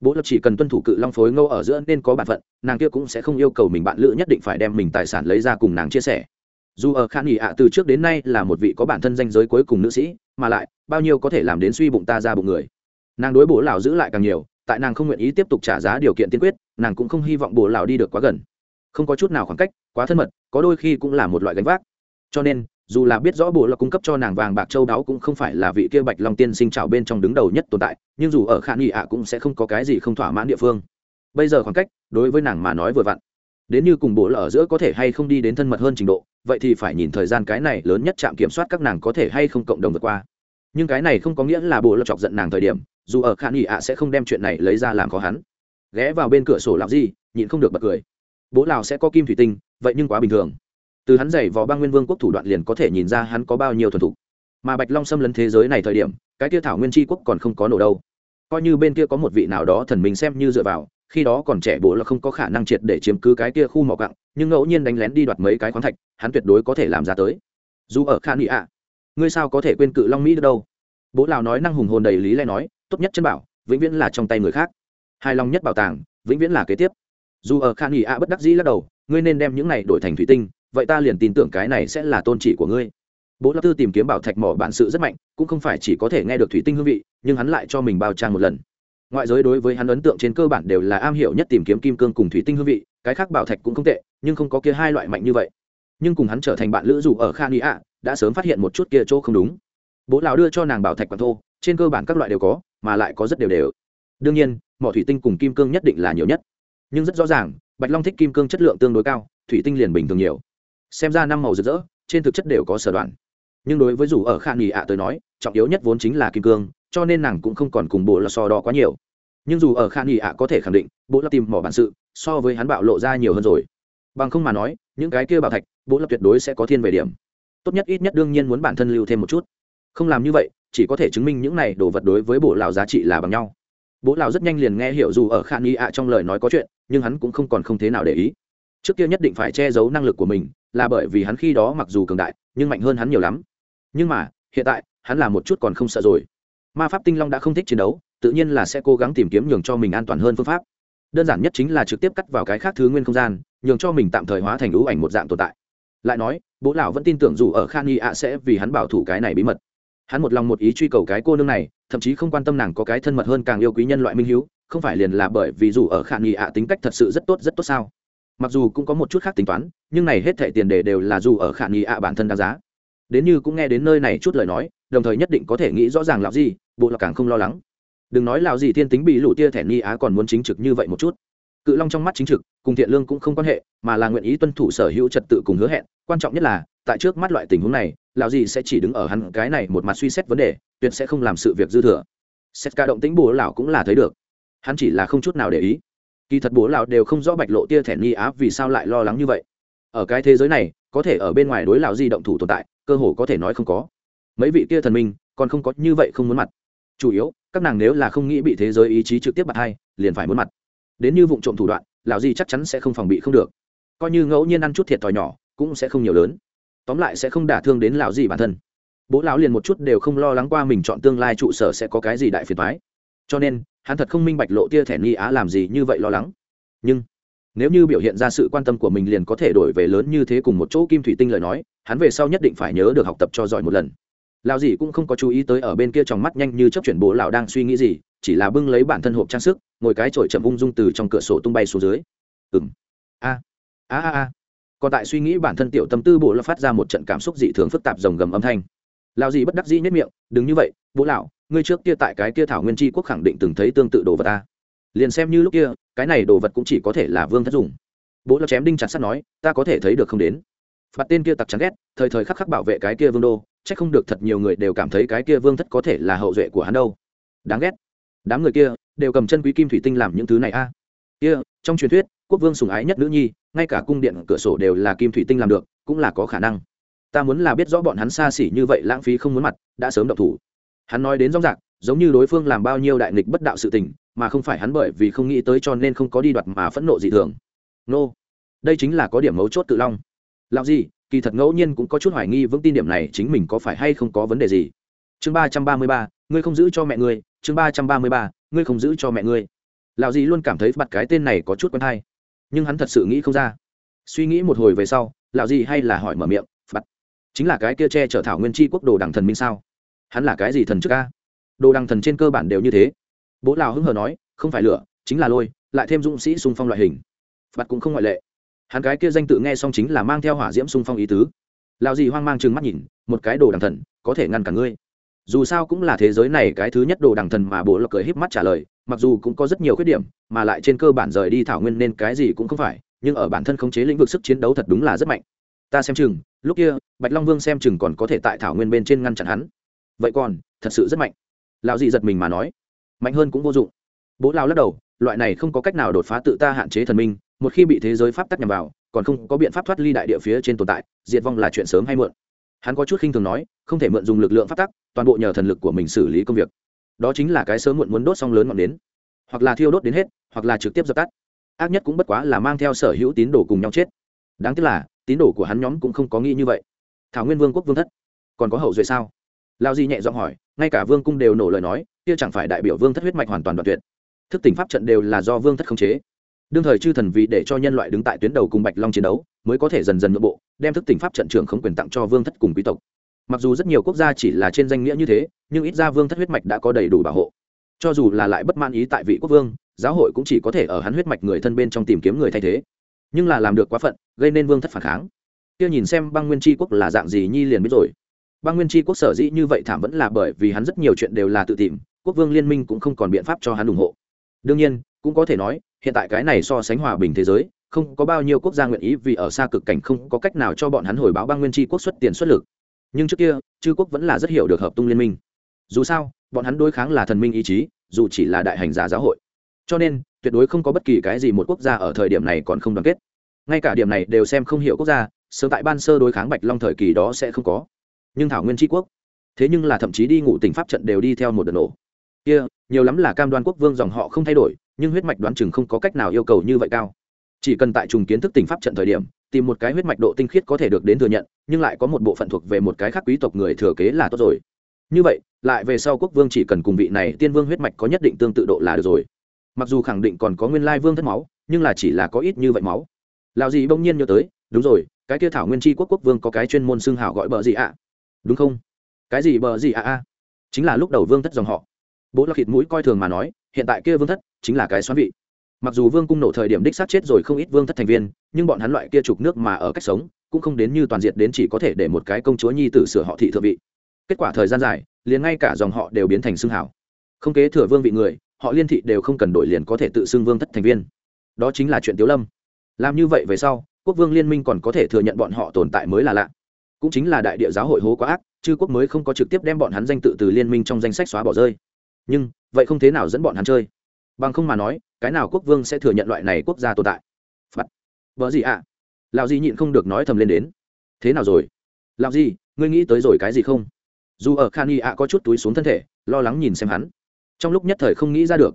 bố lập chỉ cần tuân thủ cự long phối ngô ở giữa nên có bản phận, nàng kia cũng sẽ không yêu cầu mình bạn lữ nhất định phải đem mình tài sản lấy ra cùng nàng chia sẻ. Dù ở khan nghỉ ạ, từ trước đến nay là một vị có bản thân danh giới cuối cùng nữ sĩ, mà lại, bao nhiêu có thể làm đến suy bụng ta ra bụng người. Nàng đối bố lão giữ lại càng nhiều, tại nàng không nguyện ý tiếp tục trả giá điều kiện tiên quyết, nàng cũng không hy vọng bố lão đi được quá gần. Không có chút nào khoảng cách, quá thân mật, có đôi khi cũng là một loại gánh vác. Cho nên dù là biết rõ bộ là cung cấp cho nàng vàng bạc châu đáo cũng không phải là vị kia bạch long tiên sinh trào bên trong đứng đầu nhất tồn tại, nhưng dù ở khả nghị ạ cũng sẽ không có cái gì không thỏa mãn địa phương. Bây giờ khoảng cách, đối với nàng mà nói vừa vặn. Đến như cùng bộ là ở giữa có thể hay không đi đến thân mật hơn trình độ, vậy thì phải nhìn thời gian cái này lớn nhất chạm kiểm soát các nàng có thể hay không cộng đồng vượt qua. Nhưng cái này không có nghĩa là bộ là chọc giận nàng thời điểm, dù ở khả nghị ạ sẽ không đem chuyện này lấy ra làm khó hắn. Ghé vào bên cửa sổ làm gì, nhịn không được bật cười. Bố lào sẽ có kim thủy tinh, vậy nhưng quá bình thường từ hắn giày vò băng nguyên vương quốc thủ đoạn liền có thể nhìn ra hắn có bao nhiêu thuần thục. Mà bạch long xâm lấn thế giới này thời điểm, cái kia thảo nguyên tri quốc còn không có nổ đâu. Coi như bên kia có một vị nào đó thần mình xem như dựa vào, khi đó còn trẻ bố là không có khả năng triệt để chiếm cứ cái kia khu mỏ cặng nhưng ngẫu nhiên đánh lén đi đoạt mấy cái khoáng thạch, hắn tuyệt đối có thể làm ra tới. Dù ở khan nghị ạ, ngươi sao có thể quên cự long mỹ được đâu? Bố lào nói năng hùng hồn đầy lý lẽ nói, tốt nhất chân bảo, vĩnh viễn là trong tay người khác. Hài lòng nhất bảo tàng, vĩnh viễn là kế tiếp. Dù ở khan nghị ạ bất đắc dĩ lắc đầu, ngươi nên đem những này đổi thành thủy tinh vậy ta liền tin tưởng cái này sẽ là tôn chỉ của ngươi. Bố lập tư tìm kiếm bảo thạch mỏ bản sự rất mạnh, cũng không phải chỉ có thể nghe được thủy tinh hương vị, nhưng hắn lại cho mình bao trang một lần. Ngoại giới đối với hắn ấn tượng trên cơ bản đều là am hiểu nhất tìm kiếm kim cương cùng thủy tinh hương vị, cái khác bảo thạch cũng không tệ, nhưng không có kia hai loại mạnh như vậy. Nhưng cùng hắn trở thành bạn lữ dù ở khan ý ạ đã sớm phát hiện một chút kia chỗ không đúng. Bố lão đưa cho nàng bảo thạch quan thô, trên cơ bản các loại đều có, mà lại có rất đều đều. Đương nhiên, mỏ thủy tinh cùng kim cương nhất định là nhiều nhất. Nhưng rất rõ ràng, bạch long thích kim cương chất lượng tương đối cao, thủy tinh liền bình thường nhiều xem ra năm màu rực rỡ, trên thực chất đều có sở đoạn. Nhưng đối với dù ở khan nghỉ ạ tới nói, trọng yếu nhất vốn chính là kim cương, cho nên nàng cũng không còn cùng bộ là so đo quá nhiều. Nhưng dù ở khan nghỉ ạ có thể khẳng định, bộ là tìm mỏ bản sự, so với hắn bạo lộ ra nhiều hơn rồi. Bằng không mà nói, những cái kia bảo thạch, bộ lập tuyệt đối sẽ có thiên về điểm. Tốt nhất ít nhất đương nhiên muốn bản thân lưu thêm một chút. Không làm như vậy, chỉ có thể chứng minh những này đồ vật đối với bộ lào giá trị là bằng nhau. Bố lào rất nhanh liền nghe hiểu dù ở khan nghi ạ trong lời nói có chuyện, nhưng hắn cũng không còn không thế nào để ý trước kia nhất định phải che giấu năng lực của mình, là bởi vì hắn khi đó mặc dù cường đại, nhưng mạnh hơn hắn nhiều lắm. Nhưng mà, hiện tại, hắn là một chút còn không sợ rồi. Ma pháp tinh long đã không thích chiến đấu, tự nhiên là sẽ cố gắng tìm kiếm nhường cho mình an toàn hơn phương pháp. Đơn giản nhất chính là trực tiếp cắt vào cái khác thứ nguyên không gian, nhường cho mình tạm thời hóa thành ưu ảnh một dạng tồn tại. Lại nói, bố lão vẫn tin tưởng dù ở khan nghi ạ sẽ vì hắn bảo thủ cái này bí mật. Hắn một lòng một ý truy cầu cái cô nương này, thậm chí không quan tâm nàng có cái thân mật hơn càng yêu quý nhân loại minh hiếu, không phải liền là bởi vì dù ở khan nghi ạ tính cách thật sự rất tốt rất tốt sao? Mặc dù cũng có một chút khác tính toán, nhưng này hết thệ tiền đề đều là dù ở khả nghi ạ bản thân đáng giá. Đến như cũng nghe đến nơi này chút lời nói, đồng thời nhất định có thể nghĩ rõ ràng lão gì bộ là càng không lo lắng. Đừng nói lão gì thiên tính bị lũ tia thẻ ni á còn muốn chính trực như vậy một chút. Cự long trong mắt chính trực, cùng thiện lương cũng không quan hệ, mà là nguyện ý tuân thủ sở hữu trật tự cùng hứa hẹn. Quan trọng nhất là, tại trước mắt loại tình huống này, lão gì sẽ chỉ đứng ở hắn cái này một mặt suy xét vấn đề, tuyệt sẽ không làm sự việc dư thừa. Xét ca động tĩnh bù lão cũng là thấy được. Hắn chỉ là không chút nào để ý kỳ thật bố lão đều không rõ bạch lộ tia thẻ ni á vì sao lại lo lắng như vậy. Ở cái thế giới này, có thể ở bên ngoài đối lão di động thủ tồn tại, cơ hồ có thể nói không có. Mấy vị kia thần minh, còn không có như vậy không muốn mặt. Chủ yếu, các nàng nếu là không nghĩ bị thế giới ý chí trực tiếp bật hay liền phải muốn mặt. Đến như vụ trộm thủ đoạn, lão di chắc chắn sẽ không phòng bị không được. Coi như ngẫu nhiên ăn chút thiệt thòi nhỏ, cũng sẽ không nhiều lớn. Tóm lại sẽ không đả thương đến lão gì bản thân. Bố lão liền một chút đều không lo lắng qua mình chọn tương lai trụ sở sẽ có cái gì đại phiền thoái cho nên hắn thật không minh bạch lộ tia thẻ nghi á làm gì như vậy lo lắng. Nhưng, nếu như biểu hiện ra sự quan tâm của mình liền có thể đổi về lớn như thế cùng một chỗ kim thủy tinh lời nói, hắn về sau nhất định phải nhớ được học tập cho giỏi một lần. Lão dì cũng không có chú ý tới ở bên kia trong mắt nhanh như chấp chuyển bố lão đang suy nghĩ gì, chỉ là bưng lấy bản thân hộp trang sức, ngồi cái chổi chậm ung dung từ trong cửa sổ tung bay xuống dưới. Ừng a a a a. Còn tại suy nghĩ bản thân tiểu tâm tư, bộ là phát ra một trận cảm xúc dị thường phức tạp rồng gầm âm thanh. Lão dì bất đắc dĩ nhất miệng, đừng như vậy bố lão ngươi trước kia tại cái kia thảo nguyên tri quốc khẳng định từng thấy tương tự đồ vật ta. Liền xem như lúc kia, cái này đồ vật cũng chỉ có thể là vương thất dùng. Bố lão chém đinh chặt sắt nói, ta có thể thấy được không đến. Phạt tên kia tặc chán ghét, thời thời khắc khắc bảo vệ cái kia vương đô c h ắ c không được thật nhiều người đều cảm thấy cái kia vương thất có thể là hậu duệ của hắn đâu. Đáng ghét. Đám người kia, đều cầm chân quý kim thủy tinh làm những thứ này a. Kia, trong truyền thuyết, quốc vương sùng ái nhất nữ nhi, ngay cả cung điện cửa sổ đều là kim thủy tinh làm được, cũng là có khả năng. Ta muốn là biết rõ bọn hắn xa xỉ như vậy, lãng phí không muốn mặt, đã sớm độc thủ hắn nói đến rõ rạc, giống như đối phương làm bao nhiêu đại nghịch bất đạo sự tình, mà không phải hắn bởi vì không nghĩ tới cho nên không có đi đoạt mà phẫn nộ dị thường. Nô, đây chính là có điểm mấu chốt tự long. Lão gì, kỳ thật ngẫu nhiên cũng có chút hoài nghi vững tin điểm này chính mình có phải hay không có vấn đề gì. Chương ba trăm ba mươi ba, ngươi không giữ cho mẹ ngươi. Chương ba trăm ba mươi ba, ngươi không giữ cho mẹ ngươi. Lão gì luôn cảm thấy mặt cái tên này có chút quen hay, nhưng hắn thật sự nghĩ không ra. Suy nghĩ một hồi về sau, lão gì hay là hỏi mở miệng, phật, chính là cái kia che chở thảo nguyên chi quốc đồ đảng thần minh sao? Hắn là cái gì thần trước ca đồ đăng thần trên cơ bản đều như thế. Bố lão hứng hờ nói, không phải lửa, chính là lôi, lại thêm dũng sĩ xung phong loại hình. Bặt cũng không ngoại lệ. Hắn cái kia danh tự nghe xong chính là mang theo hỏa diễm xung phong ý tứ. Lào gì hoang mang chừng mắt nhìn, một cái đồ đằng thần, có thể ngăn cả ngươi. Dù sao cũng là thế giới này cái thứ nhất đồ đằng thần mà bố lộc cười híp mắt trả lời, mặc dù cũng có rất nhiều khuyết điểm, mà lại trên cơ bản rời đi thảo nguyên nên cái gì cũng không phải, nhưng ở bản thân khống chế lĩnh vực sức chiến đấu thật đúng là rất mạnh. Ta xem chừng, lúc kia, bạch long vương xem chừng còn có thể tại thảo nguyên bên trên ngăn chặn hắn vậy còn, thật sự rất mạnh. Lão dị giật mình mà nói. Mạnh hơn cũng vô dụng. Bố lao lắc đầu, loại này không có cách nào đột phá tự ta hạn chế thần minh, một khi bị thế giới pháp tắc nhằm vào, còn không có biện pháp thoát ly đại địa phía trên tồn tại, diệt vong là chuyện sớm hay muộn. Hắn có chút khinh thường nói, không thể mượn dùng lực lượng pháp tắc, toàn bộ nhờ thần lực của mình xử lý công việc. Đó chính là cái sớm muộn muốn đốt xong lớn ngọn đến hoặc là thiêu đốt đến hết, hoặc là trực tiếp dập tắt. Ác nhất cũng bất quá là mang theo sở hữu tín đồ cùng nhau chết. Đáng tiếc là, tín đồ của hắn nhóm cũng không có nghĩ như vậy. Thảo nguyên vương quốc vương thất. Còn có hậu duệ sao? Lao di nhẹ giọng hỏi, ngay cả vương cung đều nổ lời nói, kia chẳng phải đại biểu vương thất huyết mạch hoàn toàn đoạn tuyệt. Thức tỉnh pháp trận đều là do vương thất khống chế. Đương thời chư thần vì để cho nhân loại đứng tại tuyến đầu cùng bạch long chiến đấu, mới có thể dần dần nội bộ, đem thức tỉnh pháp trận trưởng không quyền tặng cho vương thất cùng quý tộc. Mặc dù rất nhiều quốc gia chỉ là trên danh nghĩa như thế, nhưng ít ra vương thất huyết mạch đã có đầy đủ bảo hộ. Cho dù là lại bất man ý tại vị quốc vương, giáo hội cũng chỉ có thể ở hắn huyết mạch người thân bên trong tìm kiếm người thay thế. Nhưng là làm được quá phận, gây nên vương thất phản kháng. Kia nhìn xem băng nguyên tri quốc là dạng gì nhi liền biết rồi băng nguyên tri quốc sở dĩ như vậy thảm vẫn là bởi vì hắn rất nhiều chuyện đều là tự tìm, quốc vương liên minh cũng không còn biện pháp cho hắn ủng hộ. Đương nhiên, cũng có thể nói, hiện tại cái này so sánh hòa bình thế giới, không có bao nhiêu quốc gia nguyện ý vì ở xa cực cảnh không có cách nào cho bọn hắn hồi báo băng nguyên tri quốc xuất tiền xuất lực. Nhưng trước kia, chư quốc vẫn là rất hiểu được hợp tung liên minh. Dù sao, bọn hắn đối kháng là thần minh ý chí, dù chỉ là đại hành giả giáo hội. Cho nên, tuyệt đối không có bất kỳ cái gì một quốc gia ở thời điểm này còn không đoàn kết. Ngay cả điểm này đều xem không hiểu quốc gia, sớm tại ban sơ đối kháng bạch long thời kỳ đó sẽ không có nhưng thảo nguyên tri quốc. Thế nhưng là thậm chí đi ngủ tỉnh pháp trận đều đi theo một đợt nổ. Kia, nhiều lắm là cam đoan quốc vương dòng họ không thay đổi, nhưng huyết mạch đoán chừng không có cách nào yêu cầu như vậy cao. Chỉ cần tại trùng kiến thức tỉnh pháp trận thời điểm, tìm một cái huyết mạch độ tinh khiết có thể được đến thừa nhận, nhưng lại có một bộ phận thuộc về một cái khác quý tộc người thừa kế là tốt rồi. Như vậy, lại về sau quốc vương chỉ cần cùng vị này tiên vương huyết mạch có nhất định tương tự độ là được rồi. Mặc dù khẳng định còn có nguyên lai vương thất máu, nhưng là chỉ là có ít như vậy máu. Lào gì bỗng nhiên nhớ tới, đúng rồi, cái kia thảo nguyên tri quốc quốc vương có cái chuyên môn xương hảo gọi bợ gì ạ? Đúng không? Cái gì bờ gì à? a chính là lúc đầu vương thất dòng họ. Bố lạc thịt mũi coi thường mà nói, hiện tại kia vương thất chính là cái xoắn vị. Mặc dù vương cung nổ thời điểm đích sát chết rồi không ít vương thất thành viên, nhưng bọn hắn loại kia trục nước mà ở cách sống, cũng không đến như toàn diện đến chỉ có thể để một cái công chúa nhi tử sửa họ thị thượng vị. Kết quả thời gian dài, liền ngay cả dòng họ đều biến thành xương hảo. Không kế thừa vương vị người, họ liên thị đều không cần đổi liền có thể tự xưng vương thất thành viên. Đó chính là chuyện tiếu lâm. Làm như vậy về sau, quốc vương liên minh còn có thể thừa nhận bọn họ tồn tại mới là lạ cũng chính là đại địa giáo hội hố quá ác, chư quốc mới không có trực tiếp đem bọn hắn danh tự từ liên minh trong danh sách xóa bỏ rơi. Nhưng, vậy không thế nào dẫn bọn hắn chơi. Bằng không mà nói, cái nào quốc vương sẽ thừa nhận loại này quốc gia tồn tại? Phật. Vợ gì ạ? À? lào gì nhịn không được nói thầm lên đến. Thế nào rồi? Lão gì ngươi nghĩ tới rồi cái gì không? Dù ở khan y ạ có chút túi xuống thân thể, lo lắng nhìn xem hắn. Trong lúc nhất thời không nghĩ ra được.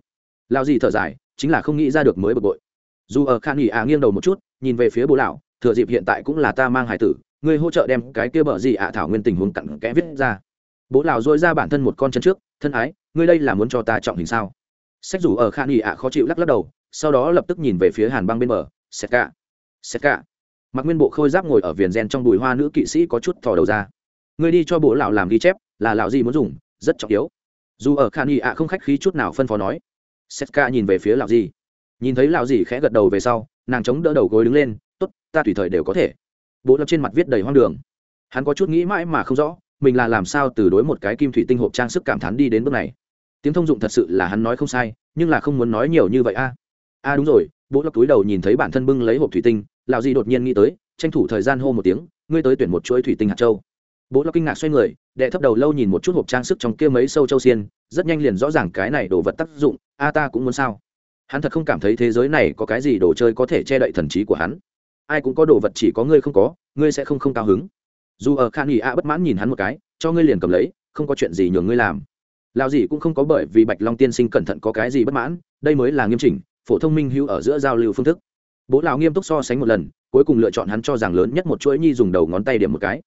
Lão gì thở dài, chính là không nghĩ ra được mới bực bội. Dù ở khan y ạ nghiêng đầu một chút, nhìn về phía bố lão, thừa dịp hiện tại cũng là ta mang hải tử ngươi hỗ trợ đem cái kia bờ gì ạ thảo nguyên tình huống cặn kẽ viết ra. Bố lão dôi ra bản thân một con chân trước, thân ái, ngươi đây là muốn cho ta trọng hình sao? Sách rủ ở khan ỉ ạ khó chịu lắc lắc đầu, sau đó lập tức nhìn về phía hàn băng bên bờ sét cả sét cả mặc nguyên bộ khôi giáp ngồi ở viền gen trong bùi hoa nữ kỵ sĩ có chút thò đầu ra. Ngươi đi cho bố lão làm ghi chép, là lão gì muốn dùng, rất trọng yếu. Dù ở khan ỉ ạ không khách khí chút nào phân phó nói. Sét Cả nhìn về phía lão gì. Nhìn thấy lão gì khẽ gật đầu về sau, nàng chống đỡ đầu gối đứng lên, tốt, ta tùy thời đều có thể bố lập trên mặt viết đầy hoang đường. Hắn có chút nghĩ mãi mà không rõ, mình là làm sao từ đối một cái kim thủy tinh hộp trang sức cảm thán đi đến bước này. Tiếng thông dụng thật sự là hắn nói không sai, nhưng là không muốn nói nhiều như vậy a. A đúng rồi, bố lập túi đầu nhìn thấy bản thân bưng lấy hộp thủy tinh, lão Di đột nhiên nghĩ tới, tranh thủ thời gian hô một tiếng, ngươi tới tuyển một chuỗi thủy tinh hạt châu. Bố lập kinh ngạc xoay người, đệ thấp đầu lâu nhìn một chút hộp trang sức trong kia mấy sâu châu xiên, rất nhanh liền rõ ràng cái này đồ vật tác dụng, a ta cũng muốn sao? Hắn thật không cảm thấy thế giới này có cái gì đồ chơi có thể che đậy thần trí của hắn ai cũng có đồ vật chỉ có ngươi không có, ngươi sẽ không không cao hứng. Dù ở khan nghỉ a bất mãn nhìn hắn một cái, cho ngươi liền cầm lấy, không có chuyện gì nhường ngươi làm. Lao gì cũng không có bởi vì bạch long tiên sinh cẩn thận có cái gì bất mãn, đây mới là nghiêm chỉnh, phổ thông minh hữu ở giữa giao lưu phương thức. Bố lão nghiêm túc so sánh một lần, cuối cùng lựa chọn hắn cho rằng lớn nhất một chuỗi nhi dùng đầu ngón tay điểm một cái.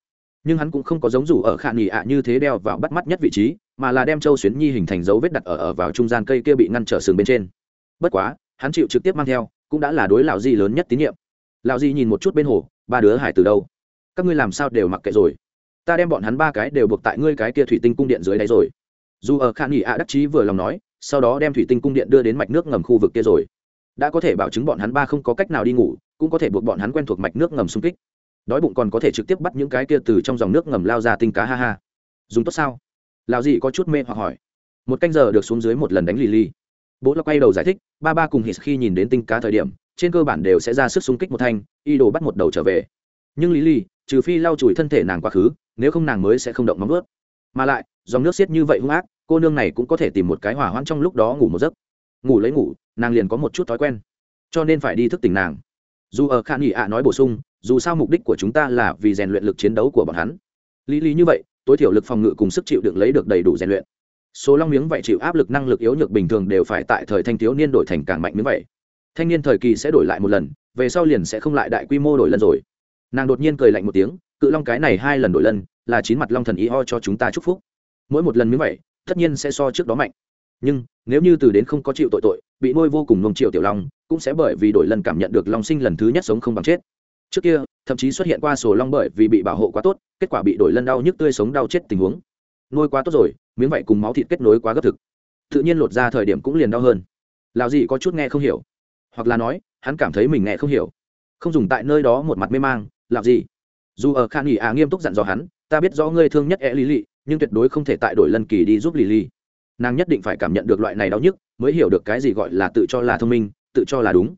Nhưng hắn cũng không có giống rủ ở khả nghỉ ạ như thế đeo vào bắt mắt nhất vị trí, mà là đem châu xuyến nhi hình thành dấu vết đặt ở ở vào trung gian cây kia bị ngăn trở sừng bên trên. Bất quá, hắn chịu trực tiếp mang theo, cũng đã là đối lão di lớn nhất tín nhiệm lão di nhìn một chút bên hồ, ba đứa hải từ đâu? Các ngươi làm sao đều mặc kệ rồi? Ta đem bọn hắn ba cái đều buộc tại ngươi cái kia thủy tinh cung điện dưới đáy rồi. Dù ở khả nghỉ ạ đắc chí vừa lòng nói, sau đó đem thủy tinh cung điện đưa đến mạch nước ngầm khu vực kia rồi. Đã có thể bảo chứng bọn hắn ba không có cách nào đi ngủ, cũng có thể buộc bọn hắn quen thuộc mạch nước ngầm xung kích. Đói bụng còn có thể trực tiếp bắt những cái kia từ trong dòng nước ngầm lao ra tinh cá ha ha. Dùng tốt sao? Lào gì có chút mê hoặc hỏi. Một canh giờ được xuống dưới một lần đánh lì lì. Bố lo quay đầu giải thích, ba ba cùng hít khi nhìn đến tinh cá thời điểm trên cơ bản đều sẽ ra sức xung kích một thanh, y đồ bắt một đầu trở về. Nhưng lý lý trừ phi lau chùi thân thể nàng quá khứ, nếu không nàng mới sẽ không động móng ướt mà lại, dòng nước xiết như vậy hung ác, cô nương này cũng có thể tìm một cái hỏa hoãn trong lúc đó ngủ một giấc. Ngủ lấy ngủ, nàng liền có một chút thói quen. Cho nên phải đi thức tỉnh nàng. Dù ở khan nghị ạ nói bổ sung, dù sao mục đích của chúng ta là vì rèn luyện lực chiến đấu của bọn hắn. Lý lý như vậy, tối thiểu lực phòng ngự cùng sức chịu đựng lấy được đầy đủ rèn luyện. Số long miếng vậy chịu áp lực năng lực yếu nhược bình thường đều phải tại thời thanh thiếu niên đổi thành càng mạnh miếng vậy thanh niên thời kỳ sẽ đổi lại một lần, về sau liền sẽ không lại đại quy mô đổi lần rồi. Nàng đột nhiên cười lạnh một tiếng, cự long cái này hai lần đổi lần, là chín mặt long thần y ho cho chúng ta chúc phúc. Mỗi một lần miếng vậy, tất nhiên sẽ so trước đó mạnh. Nhưng, nếu như từ đến không có chịu tội tội, bị nuôi vô cùng nông triệu tiểu long, cũng sẽ bởi vì đổi lần cảm nhận được long sinh lần thứ nhất sống không bằng chết. Trước kia, thậm chí xuất hiện qua sổ long bởi vì bị bảo hộ quá tốt, kết quả bị đổi lân đau nhức tươi sống đau chết tình huống. Nuôi quá tốt rồi, miếng vậy cùng máu thịt kết nối quá gấp thực. Tự nhiên lột ra thời điểm cũng liền đau hơn. Lào gì có chút nghe không hiểu hoặc là nói, hắn cảm thấy mình nghe không hiểu. Không dùng tại nơi đó một mặt mê mang, làm gì? Dù ở khan nghỉ à nghiêm túc dặn dò hắn, ta biết rõ ngươi thương nhất e lý lị nhưng tuyệt đối không thể tại đổi lân kỳ đi giúp lì lì nàng nhất định phải cảm nhận được loại này đau nhức, mới hiểu được cái gì gọi là tự cho là thông minh, tự cho là đúng.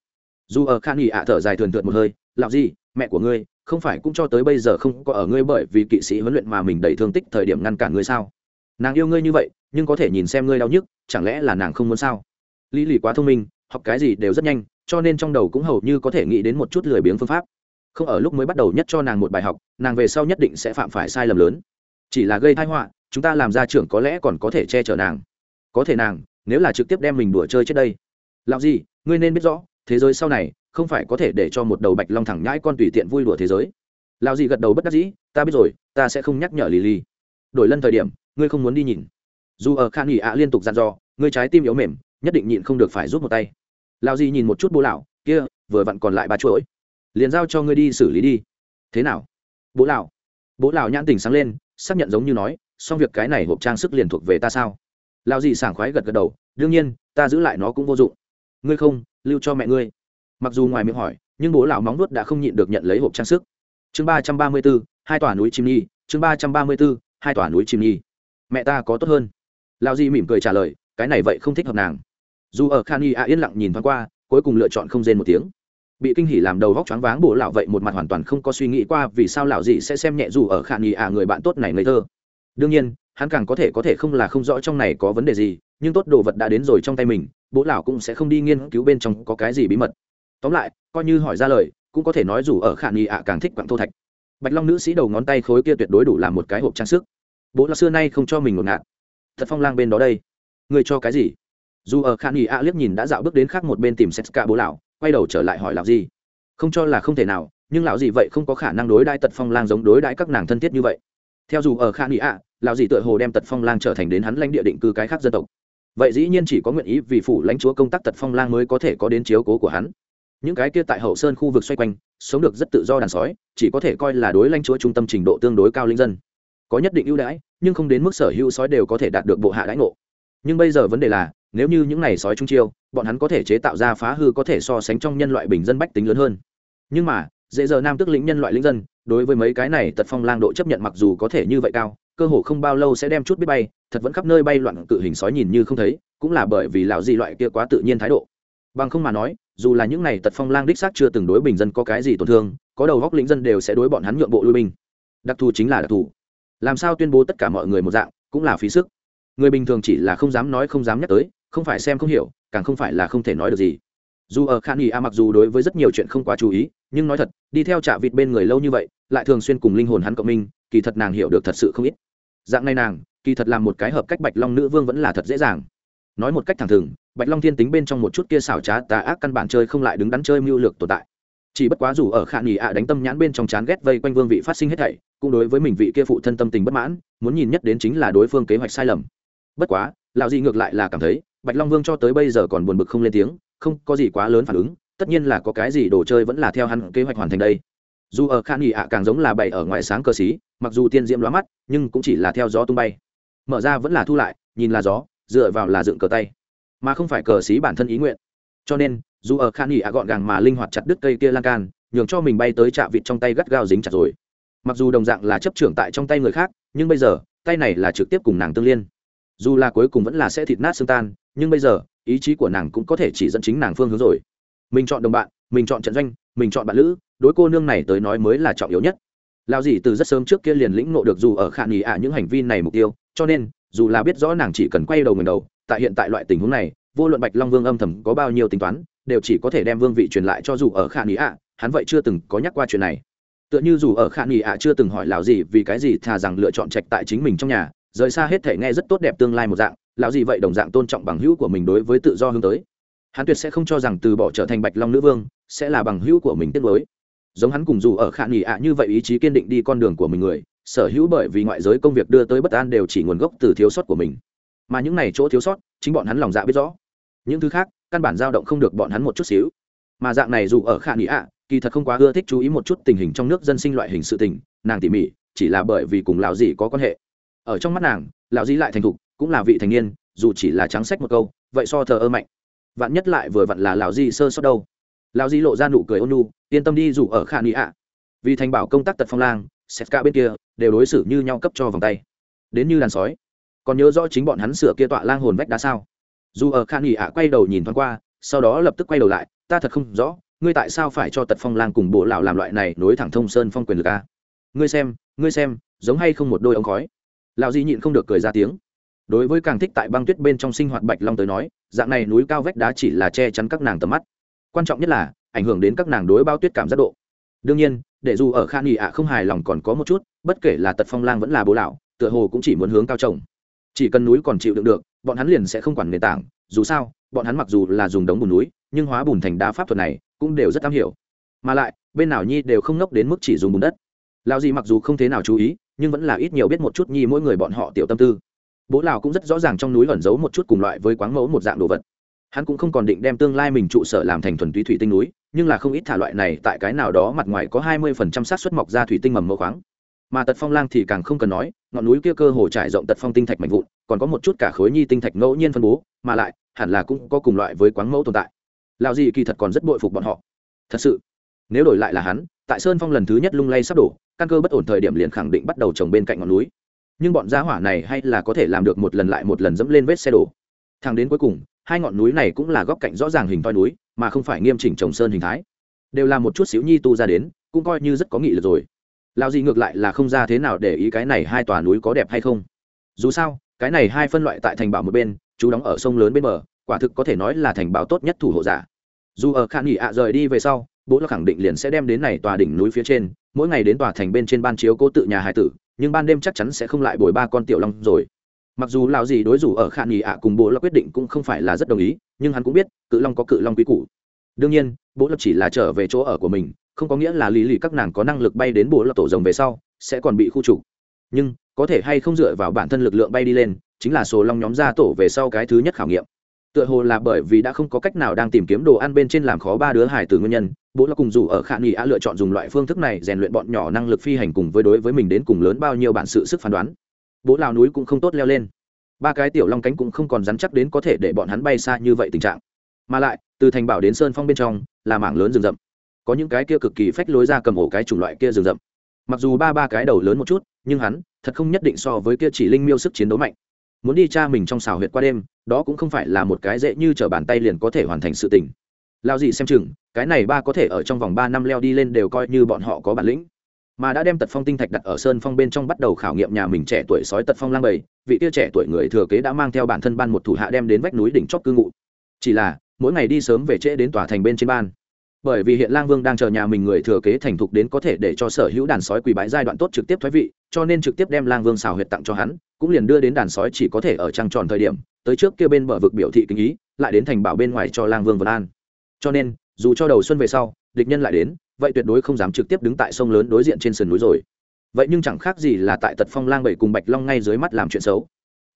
Dù ở khan nghỉ ạ thở dài thường thượt một hơi, làm gì? Mẹ của ngươi, không phải cũng cho tới bây giờ không có ở ngươi bởi vì kỵ sĩ huấn luyện mà mình đầy thương tích thời điểm ngăn cản ngươi sao? Nàng yêu ngươi như vậy, nhưng có thể nhìn xem ngươi đau nhức, chẳng lẽ là nàng không muốn sao? Lý lì quá thông minh học cái gì đều rất nhanh, cho nên trong đầu cũng hầu như có thể nghĩ đến một chút lười biếng phương pháp. Không ở lúc mới bắt đầu nhất cho nàng một bài học, nàng về sau nhất định sẽ phạm phải sai lầm lớn. Chỉ là gây thai họa, chúng ta làm ra trưởng có lẽ còn có thể che chở nàng. Có thể nàng, nếu là trực tiếp đem mình đùa chơi trước đây. Làm gì ngươi nên biết rõ, thế giới sau này, không phải có thể để cho một đầu bạch long thẳng nhãi con tùy tiện vui đùa thế giới. Lao gì gật đầu bất đắc dĩ, ta biết rồi, ta sẽ không nhắc nhở lì lì. Đổi lân thời điểm, ngươi không muốn đi nhìn. Dù ở khan nghỉ ạ liên tục dặn dò, ngươi trái tim yếu mềm, nhất định nhịn không được phải rút một tay lao di nhìn một chút bố lão, kia, vừa vặn còn lại ba chuỗi. Liền giao cho ngươi đi xử lý đi. Thế nào? Bố lão. Bố lão nhãn tình sáng lên, xác nhận giống như nói, xong việc cái này hộp trang sức liền thuộc về ta sao? Lao di sảng khoái gật gật đầu, đương nhiên, ta giữ lại nó cũng vô dụng. Ngươi không, lưu cho mẹ ngươi. Mặc dù ngoài miệng hỏi, nhưng bố lão móng nuốt đã không nhịn được nhận lấy hộp trang sức. Chương ba trăm ba mươi bốn, hai tòa núi chim nhi, chương ba trăm ba mươi bốn, hai tòa núi chim nhi. Mẹ ta có tốt hơn. Lao di mỉm cười trả lời, cái này vậy không thích hợp nàng dù ở khan y a yên lặng nhìn thoáng qua, cuối cùng lựa chọn không rên một tiếng. Bị kinh hỉ làm đầu vóc choáng váng bổ lão vậy một mặt hoàn toàn không có suy nghĩ qua vì sao lão dị sẽ xem nhẹ dù ở khan y a người bạn tốt này ngây thơ. Đương nhiên, hắn càng có thể có thể không là không rõ trong này có vấn đề gì, nhưng tốt đồ vật đã đến rồi trong tay mình bố lão cũng sẽ không đi nghiên cứu bên trong có cái gì bí mật. Tóm lại, coi như hỏi ra lời, cũng có thể nói dù ở khả nghi à càng thích quặng thô thạch. Bạch long nữ sĩ đầu ngón tay khối kia tuyệt đối đủ làm một cái hộp trang sức. Bố lão xưa nay không cho mình một ngạt. Thật phong lang bên đó đây. Người cho cái gì? Dù ở khan nghi a liếc nhìn đã dạo bước đến khác một bên tìm setka bố lão quay đầu trở lại hỏi lão gì không cho là không thể nào nhưng lão gì vậy không có khả năng đối đãi tật phong lang giống đối đãi các nàng thân thiết như vậy. Theo dù ở khan nghi A, lão gì tựa hồ đem tật phong lang trở thành đến hắn lãnh địa định cư cái khác dân tộc. Vậy dĩ nhiên chỉ có nguyện ý vì phủ lãnh chúa công tác tật phong lang mới có thể có đến chiếu cố của hắn. Những cái kia tại hậu sơn khu vực xoay quanh sống được rất tự do đàn sói chỉ có thể coi là đối lãnh chúa trung tâm trình độ tương đối cao linh dân. Có nhất định ưu đãi nhưng không đến mức sở hữu sói đều có thể đạt được bộ hạ đãi ngộ. Nhưng bây giờ vấn đề là nếu như những này sói trung chiêu, bọn hắn có thể chế tạo ra phá hư có thể so sánh trong nhân loại bình dân bách tính lớn hơn. Nhưng mà, dễ giờ nam tức lĩnh nhân loại lĩnh dân, đối với mấy cái này tật phong lang độ chấp nhận mặc dù có thể như vậy cao, cơ hồ không bao lâu sẽ đem chút biết bay, thật vẫn khắp nơi bay loạn cự hình sói nhìn như không thấy, cũng là bởi vì lão gì loại kia quá tự nhiên thái độ. Bằng không mà nói, dù là những này tật phong lang đích xác chưa từng đối bình dân có cái gì tổn thương, có đầu góc lĩnh dân đều sẽ đối bọn hắn nhượng bộ lui binh. Đặc thù chính là đặc thù. Làm sao tuyên bố tất cả mọi người một dạng, cũng là phí sức. Người bình thường chỉ là không dám nói không dám nhắc tới không phải xem không hiểu, càng không phải là không thể nói được gì. Dù ở khan nghỉ a mặc dù đối với rất nhiều chuyện không quá chú ý, nhưng nói thật, đi theo trạ vịt bên người lâu như vậy, lại thường xuyên cùng linh hồn hắn cộng minh, kỳ thật nàng hiểu được thật sự không ít. Dạng này nàng, kỳ thật làm một cái hợp cách bạch long nữ vương vẫn là thật dễ dàng. Nói một cách thẳng thừng, bạch long thiên tính bên trong một chút kia xảo trá tà ác căn bản chơi không lại đứng đắn chơi mưu lược tồn tại. Chỉ bất quá dù ở khả nghỉ ạ đánh tâm nhãn bên trong chán ghét vây quanh vương vị phát sinh hết thảy, cũng đối với mình vị kia phụ thân tâm tình bất mãn, muốn nhìn nhất đến chính là đối phương kế hoạch sai lầm. Bất quá, lão di ngược lại là cảm thấy bạch long vương cho tới bây giờ còn buồn bực không lên tiếng, không có gì quá lớn phản ứng, tất nhiên là có cái gì đồ chơi vẫn là theo hắn kế hoạch hoàn thành đây. Dù ở khan nghỉ ạ, càng giống là bày ở ngoài sáng cơ xí, mặc dù tiên diễm lóa mắt, nhưng cũng chỉ là theo gió tung bay. Mở ra vẫn là thu lại, nhìn là gió, dựa vào là dựng cờ tay. Mà không phải cờ xí bản thân ý nguyện. Cho nên, dù ở khan nghỉ ạ gọn gàng mà linh hoạt chặt đứt cây kia lan can, nhường cho mình bay tới chạ vịt trong tay gắt gao dính chặt rồi. Mặc dù đồng dạng là chấp trưởng tại trong tay người khác, nhưng bây giờ, tay này là trực tiếp cùng nàng tương liên dù là cuối cùng vẫn là sẽ thịt nát xương tan, nhưng bây giờ, ý chí của nàng cũng có thể chỉ dẫn chính nàng phương hướng rồi. Mình chọn đồng bạn, mình chọn trận doanh, mình chọn bạn lữ, đối cô nương này tới nói mới là trọng yếu nhất. Lao dì từ rất sớm trước kia liền lĩnh ngộ được dù ở khả nghỉ ạ những hành vi này mục tiêu, cho nên, dù là biết rõ nàng chỉ cần quay đầu người đầu, tại hiện tại loại tình huống này, vô luận bạch long vương âm thầm có bao nhiêu tính toán, đều chỉ có thể đem vương vị truyền lại cho dù ở khả nghỉ ạ, hắn vậy chưa từng có nhắc qua chuyện này. Tựa như dù ở khả nghỉ ạ chưa từng hỏi lão gì vì cái gì thà rằng lựa chọn trạch tại chính mình trong nhà rời xa hết thể nghe rất tốt đẹp tương lai một dạng, lão gì vậy đồng dạng tôn trọng bằng hữu của mình đối với tự do hướng tới. Hắn tuyệt sẽ không cho rằng từ bỏ trở thành bạch long nữ vương, sẽ là bằng hữu của mình tiết lối giống hắn cùng dù ở khả nghỉ ạ như vậy ý chí kiên định đi con đường của mình người, sở hữu bởi vì ngoại giới công việc đưa tới bất an đều chỉ nguồn gốc từ thiếu sót của mình. Mà những này chỗ thiếu sót, chính bọn hắn lòng dạ biết rõ. Những thứ khác, căn bản dao động không được bọn hắn một chút xíu. Mà dạng này dù ở khả nghỉ ạ, kỳ thật không quá ưa thích chú ý một chút tình hình trong nước dân sinh loại hình sự tình, nàng tỉ mỉ, chỉ là bởi vì cùng lão gì có quan hệ ở trong mắt nàng, lão dí lại thành thục, cũng là vị thành niên, dù chỉ là trắng sách một câu, vậy so thờ ơ mạnh. Vạn nhất lại vừa vặn là lão dí sơ sót đâu. Lão dí lộ ra nụ cười ôn nu yên tâm đi dù ở khả nghĩ ạ. Vì thành bảo công tác tật phong lang xét cả bên kia, đều đối xử như nhau cấp cho vòng tay. Đến như đàn sói. Còn nhớ rõ chính bọn hắn sửa kia tọa lang hồn vách đá sao? Dù ở khả nghỉ ạ quay đầu nhìn thoáng qua, sau đó lập tức quay đầu lại, ta thật không rõ, ngươi tại sao phải cho tật phong lang cùng bộ lão làm loại này nối thẳng thông sơn phong quyền lực a ngươi xem ngươi xem, giống hay không một đôi ống khói? Lão di nhịn không được cười ra tiếng. Đối với càng thích tại băng tuyết bên trong sinh hoạt bạch long tới nói, dạng này núi cao vách đá chỉ là che chắn các nàng tầm mắt. Quan trọng nhất là, ảnh hưởng đến các nàng đối bao tuyết cảm giác độ. Đương nhiên, để dù ở khan nghị ạ không hài lòng còn có một chút, bất kể là tật phong lang vẫn là bố lão, tựa hồ cũng chỉ muốn hướng cao trồng. Chỉ cần núi còn chịu đựng được, bọn hắn liền sẽ không quản nền tảng. Dù sao, bọn hắn mặc dù là dùng đống bùn núi, nhưng hóa bùn thành đá pháp thuật này cũng đều rất am hiểu. Mà lại, bên nào nhi đều không nốc đến mức chỉ dùng bùn đất. Lao gì mặc dù không thế nào chú ý nhưng vẫn là ít nhiều biết một chút nhi mỗi người bọn họ tiểu tâm tư. Bố lào cũng rất rõ ràng trong núi ẩn giấu một chút cùng loại với quáng mẫu một dạng đồ vật. Hắn cũng không còn định đem tương lai mình trụ sở làm thành thuần túy thủy tinh núi, nhưng là không ít thả loại này tại cái nào đó mặt ngoài có hai mươi phần trăm xác suất mọc ra thủy tinh mầm mẫu khoáng. Mà tật phong lang thì càng không cần nói, ngọn núi kia cơ hồ trải rộng tật phong tinh thạch mạnh vụn, còn có một chút cả khối nhi tinh thạch ngẫu nhiên phân bố, mà lại, hẳn là cũng có cùng loại với quáng mẫu tồn tại. Lào gì kỳ thật còn rất bội phục bọn họ. Thật sự, nếu đổi lại là hắn, tại sơn phong lần thứ nhất lung lay sắp đổ căn cơ bất ổn thời điểm liền khẳng định bắt đầu trồng bên cạnh ngọn núi. Nhưng bọn gia hỏa này hay là có thể làm được một lần lại một lần dẫm lên vết xe đổ. Thang đến cuối cùng, hai ngọn núi này cũng là góc cạnh rõ ràng hình toi núi, mà không phải nghiêm chỉnh trồng sơn hình thái. Đều là một chút xíu nhi tu ra đến, cũng coi như rất có nghị lực rồi. Lao gì ngược lại là không ra thế nào để ý cái này hai tòa núi có đẹp hay không. Dù sao, cái này hai phân loại tại thành bảo một bên, chú đóng ở sông lớn bên bờ, quả thực có thể nói là thành bảo tốt nhất thủ hộ giả. Dù ở khả nghỉ ạ rời đi về sau, bố là khẳng định liền sẽ đem đến này tòa đỉnh núi phía trên mỗi ngày đến tòa thành bên trên ban chiếu cố tự nhà hải tử, nhưng ban đêm chắc chắn sẽ không lại bồi ba con tiểu long rồi. Mặc dù lão gì đối rủ ở khả nghỉ ạ cùng bố là quyết định cũng không phải là rất đồng ý, nhưng hắn cũng biết, cự long có cự long quý cũ đương nhiên, bố lập chỉ là trở về chỗ ở của mình, không có nghĩa là lý lì các nàng có năng lực bay đến bố lập tổ rồng về sau, sẽ còn bị khu trục. Nhưng, có thể hay không dựa vào bản thân lực lượng bay đi lên, chính là số long nhóm ra tổ về sau cái thứ nhất khảo nghiệm tựa hồ là bởi vì đã không có cách nào đang tìm kiếm đồ ăn bên trên làm khó ba đứa hải tử nguyên nhân, bố là cùng dù ở khả nghị a lựa chọn dùng loại phương thức này rèn luyện bọn nhỏ năng lực phi hành cùng với đối với mình đến cùng lớn bao nhiêu bản sự sức phán đoán. Bố lào núi cũng không tốt leo lên. Ba cái tiểu long cánh cũng không còn rắn chắc đến có thể để bọn hắn bay xa như vậy tình trạng. Mà lại, từ thành bảo đến sơn phong bên trong, là mảng lớn rừng rậm. Có những cái kia cực kỳ phách lối ra cầm ổ cái chủng loại kia rừng rậm. Mặc dù ba ba cái đầu lớn một chút, nhưng hắn thật không nhất định so với kia chỉ linh miêu sức chiến đấu mạnh. Muốn đi cha mình trong xào huyệt qua đêm đó cũng không phải là một cái dễ như t r ở bàn tay liền có thể hoàn thành sự tình. Lao gì xem chừng, cái này ba có thể ở trong vòng ba năm leo đi lên đều coi như bọn họ có bản lĩnh. Mà đã đem tật phong tinh thạch đặt ở sơn phong bên trong bắt đầu khảo nghiệm nhà mình trẻ tuổi sói tật phong lang bầy, vị tia trẻ tuổi người thừa kế đã mang theo bản thân ban một thủ hạ đem đến vách núi đỉnh chóp cư ngụ. Chỉ là, mỗi ngày đi sớm về trễ đến tòa thành bên trên ban bởi vì hiện lang vương đang chờ nhà mình người thừa kế thành thục đến có thể để cho sở hữu đàn sói quỳ bái giai đoạn tốt trực tiếp thoái vị, cho nên trực tiếp đem lang vương xào huyệt tặng cho hắn, cũng liền đưa đến đàn sói chỉ có thể ở trăng tròn thời điểm, tới trước kia bên bờ vực biểu thị kinh ý, lại đến thành bảo bên ngoài cho lang vương vân an. Cho nên, dù cho đầu xuân về sau, địch nhân lại đến, vậy tuyệt đối không dám trực tiếp đứng tại sông lớn đối diện trên sườn núi rồi. Vậy nhưng chẳng khác gì là tại tật phong lang bảy cùng bạch long ngay dưới mắt làm chuyện xấu.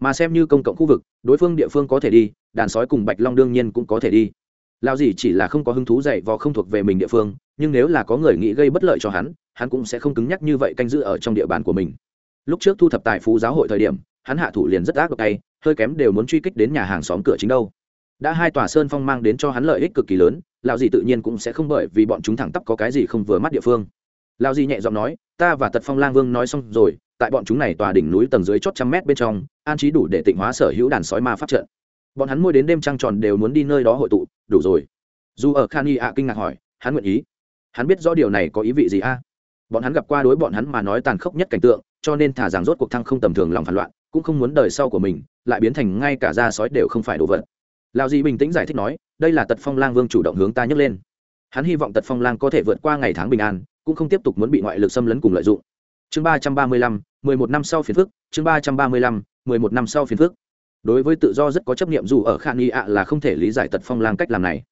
Mà xem như công cộng khu vực, đối phương địa phương có thể đi, đàn sói cùng bạch long đương nhiên cũng có thể đi lao gì chỉ là không có hứng thú dạy vò không thuộc về mình địa phương, nhưng nếu là có người nghĩ gây bất lợi cho hắn hắn cũng sẽ không cứng nhắc như vậy canh giữ ở trong địa bàn của mình. Lúc trước thu thập tài phú giáo hội thời điểm, hắn hạ thủ liền rất ác độc tay, hơi kém đều muốn truy kích đến nhà hàng xóm cửa chính đâu. Đã hai tòa sơn phong mang đến cho hắn lợi ích cực kỳ lớn, lão gì tự nhiên cũng sẽ không bởi vì bọn chúng thẳng tắp có cái gì không vừa mắt địa phương. Lão gì nhẹ giọng nói, ta và tật phong lang vương nói xong rồi, tại bọn chúng này tòa đỉnh núi tầng dưới chót trăm mét bên trong, an trí đủ để tịnh hóa sở hữu đàn sói ma pháp trận bọn hắn môi đến đêm trăng tròn đều muốn đi nơi đó hội tụ, đủ rồi. Dù ở khan y ạ kinh ngạc hỏi, hắn nguyện ý. Hắn biết rõ điều này có ý vị gì a? Bọn hắn gặp qua đối bọn hắn mà nói tàn khốc nhất cảnh tượng, cho nên thả rằng rốt cuộc thăng không tầm thường lòng phản loạn, cũng không muốn đời sau của mình lại biến thành ngay cả da sói đều không phải đồ vật. Lao di bình tĩnh giải thích nói, đây là tật phong lang vương chủ động hướng ta nhấc lên. Hắn hy vọng tật phong lang có thể vượt qua ngày tháng bình an, cũng không tiếp tục muốn bị ngoại lực xâm lấn cùng lợi dụng. Chương ba trăm ba mươi lăm, mười một năm sau phiền phức, chương ba trăm ba mươi lăm, mười một năm sau phiền phức đối với tự do rất có chấp nghiệm dù ở khan nghi ạ là không thể lý giải tật phong lang cách làm này.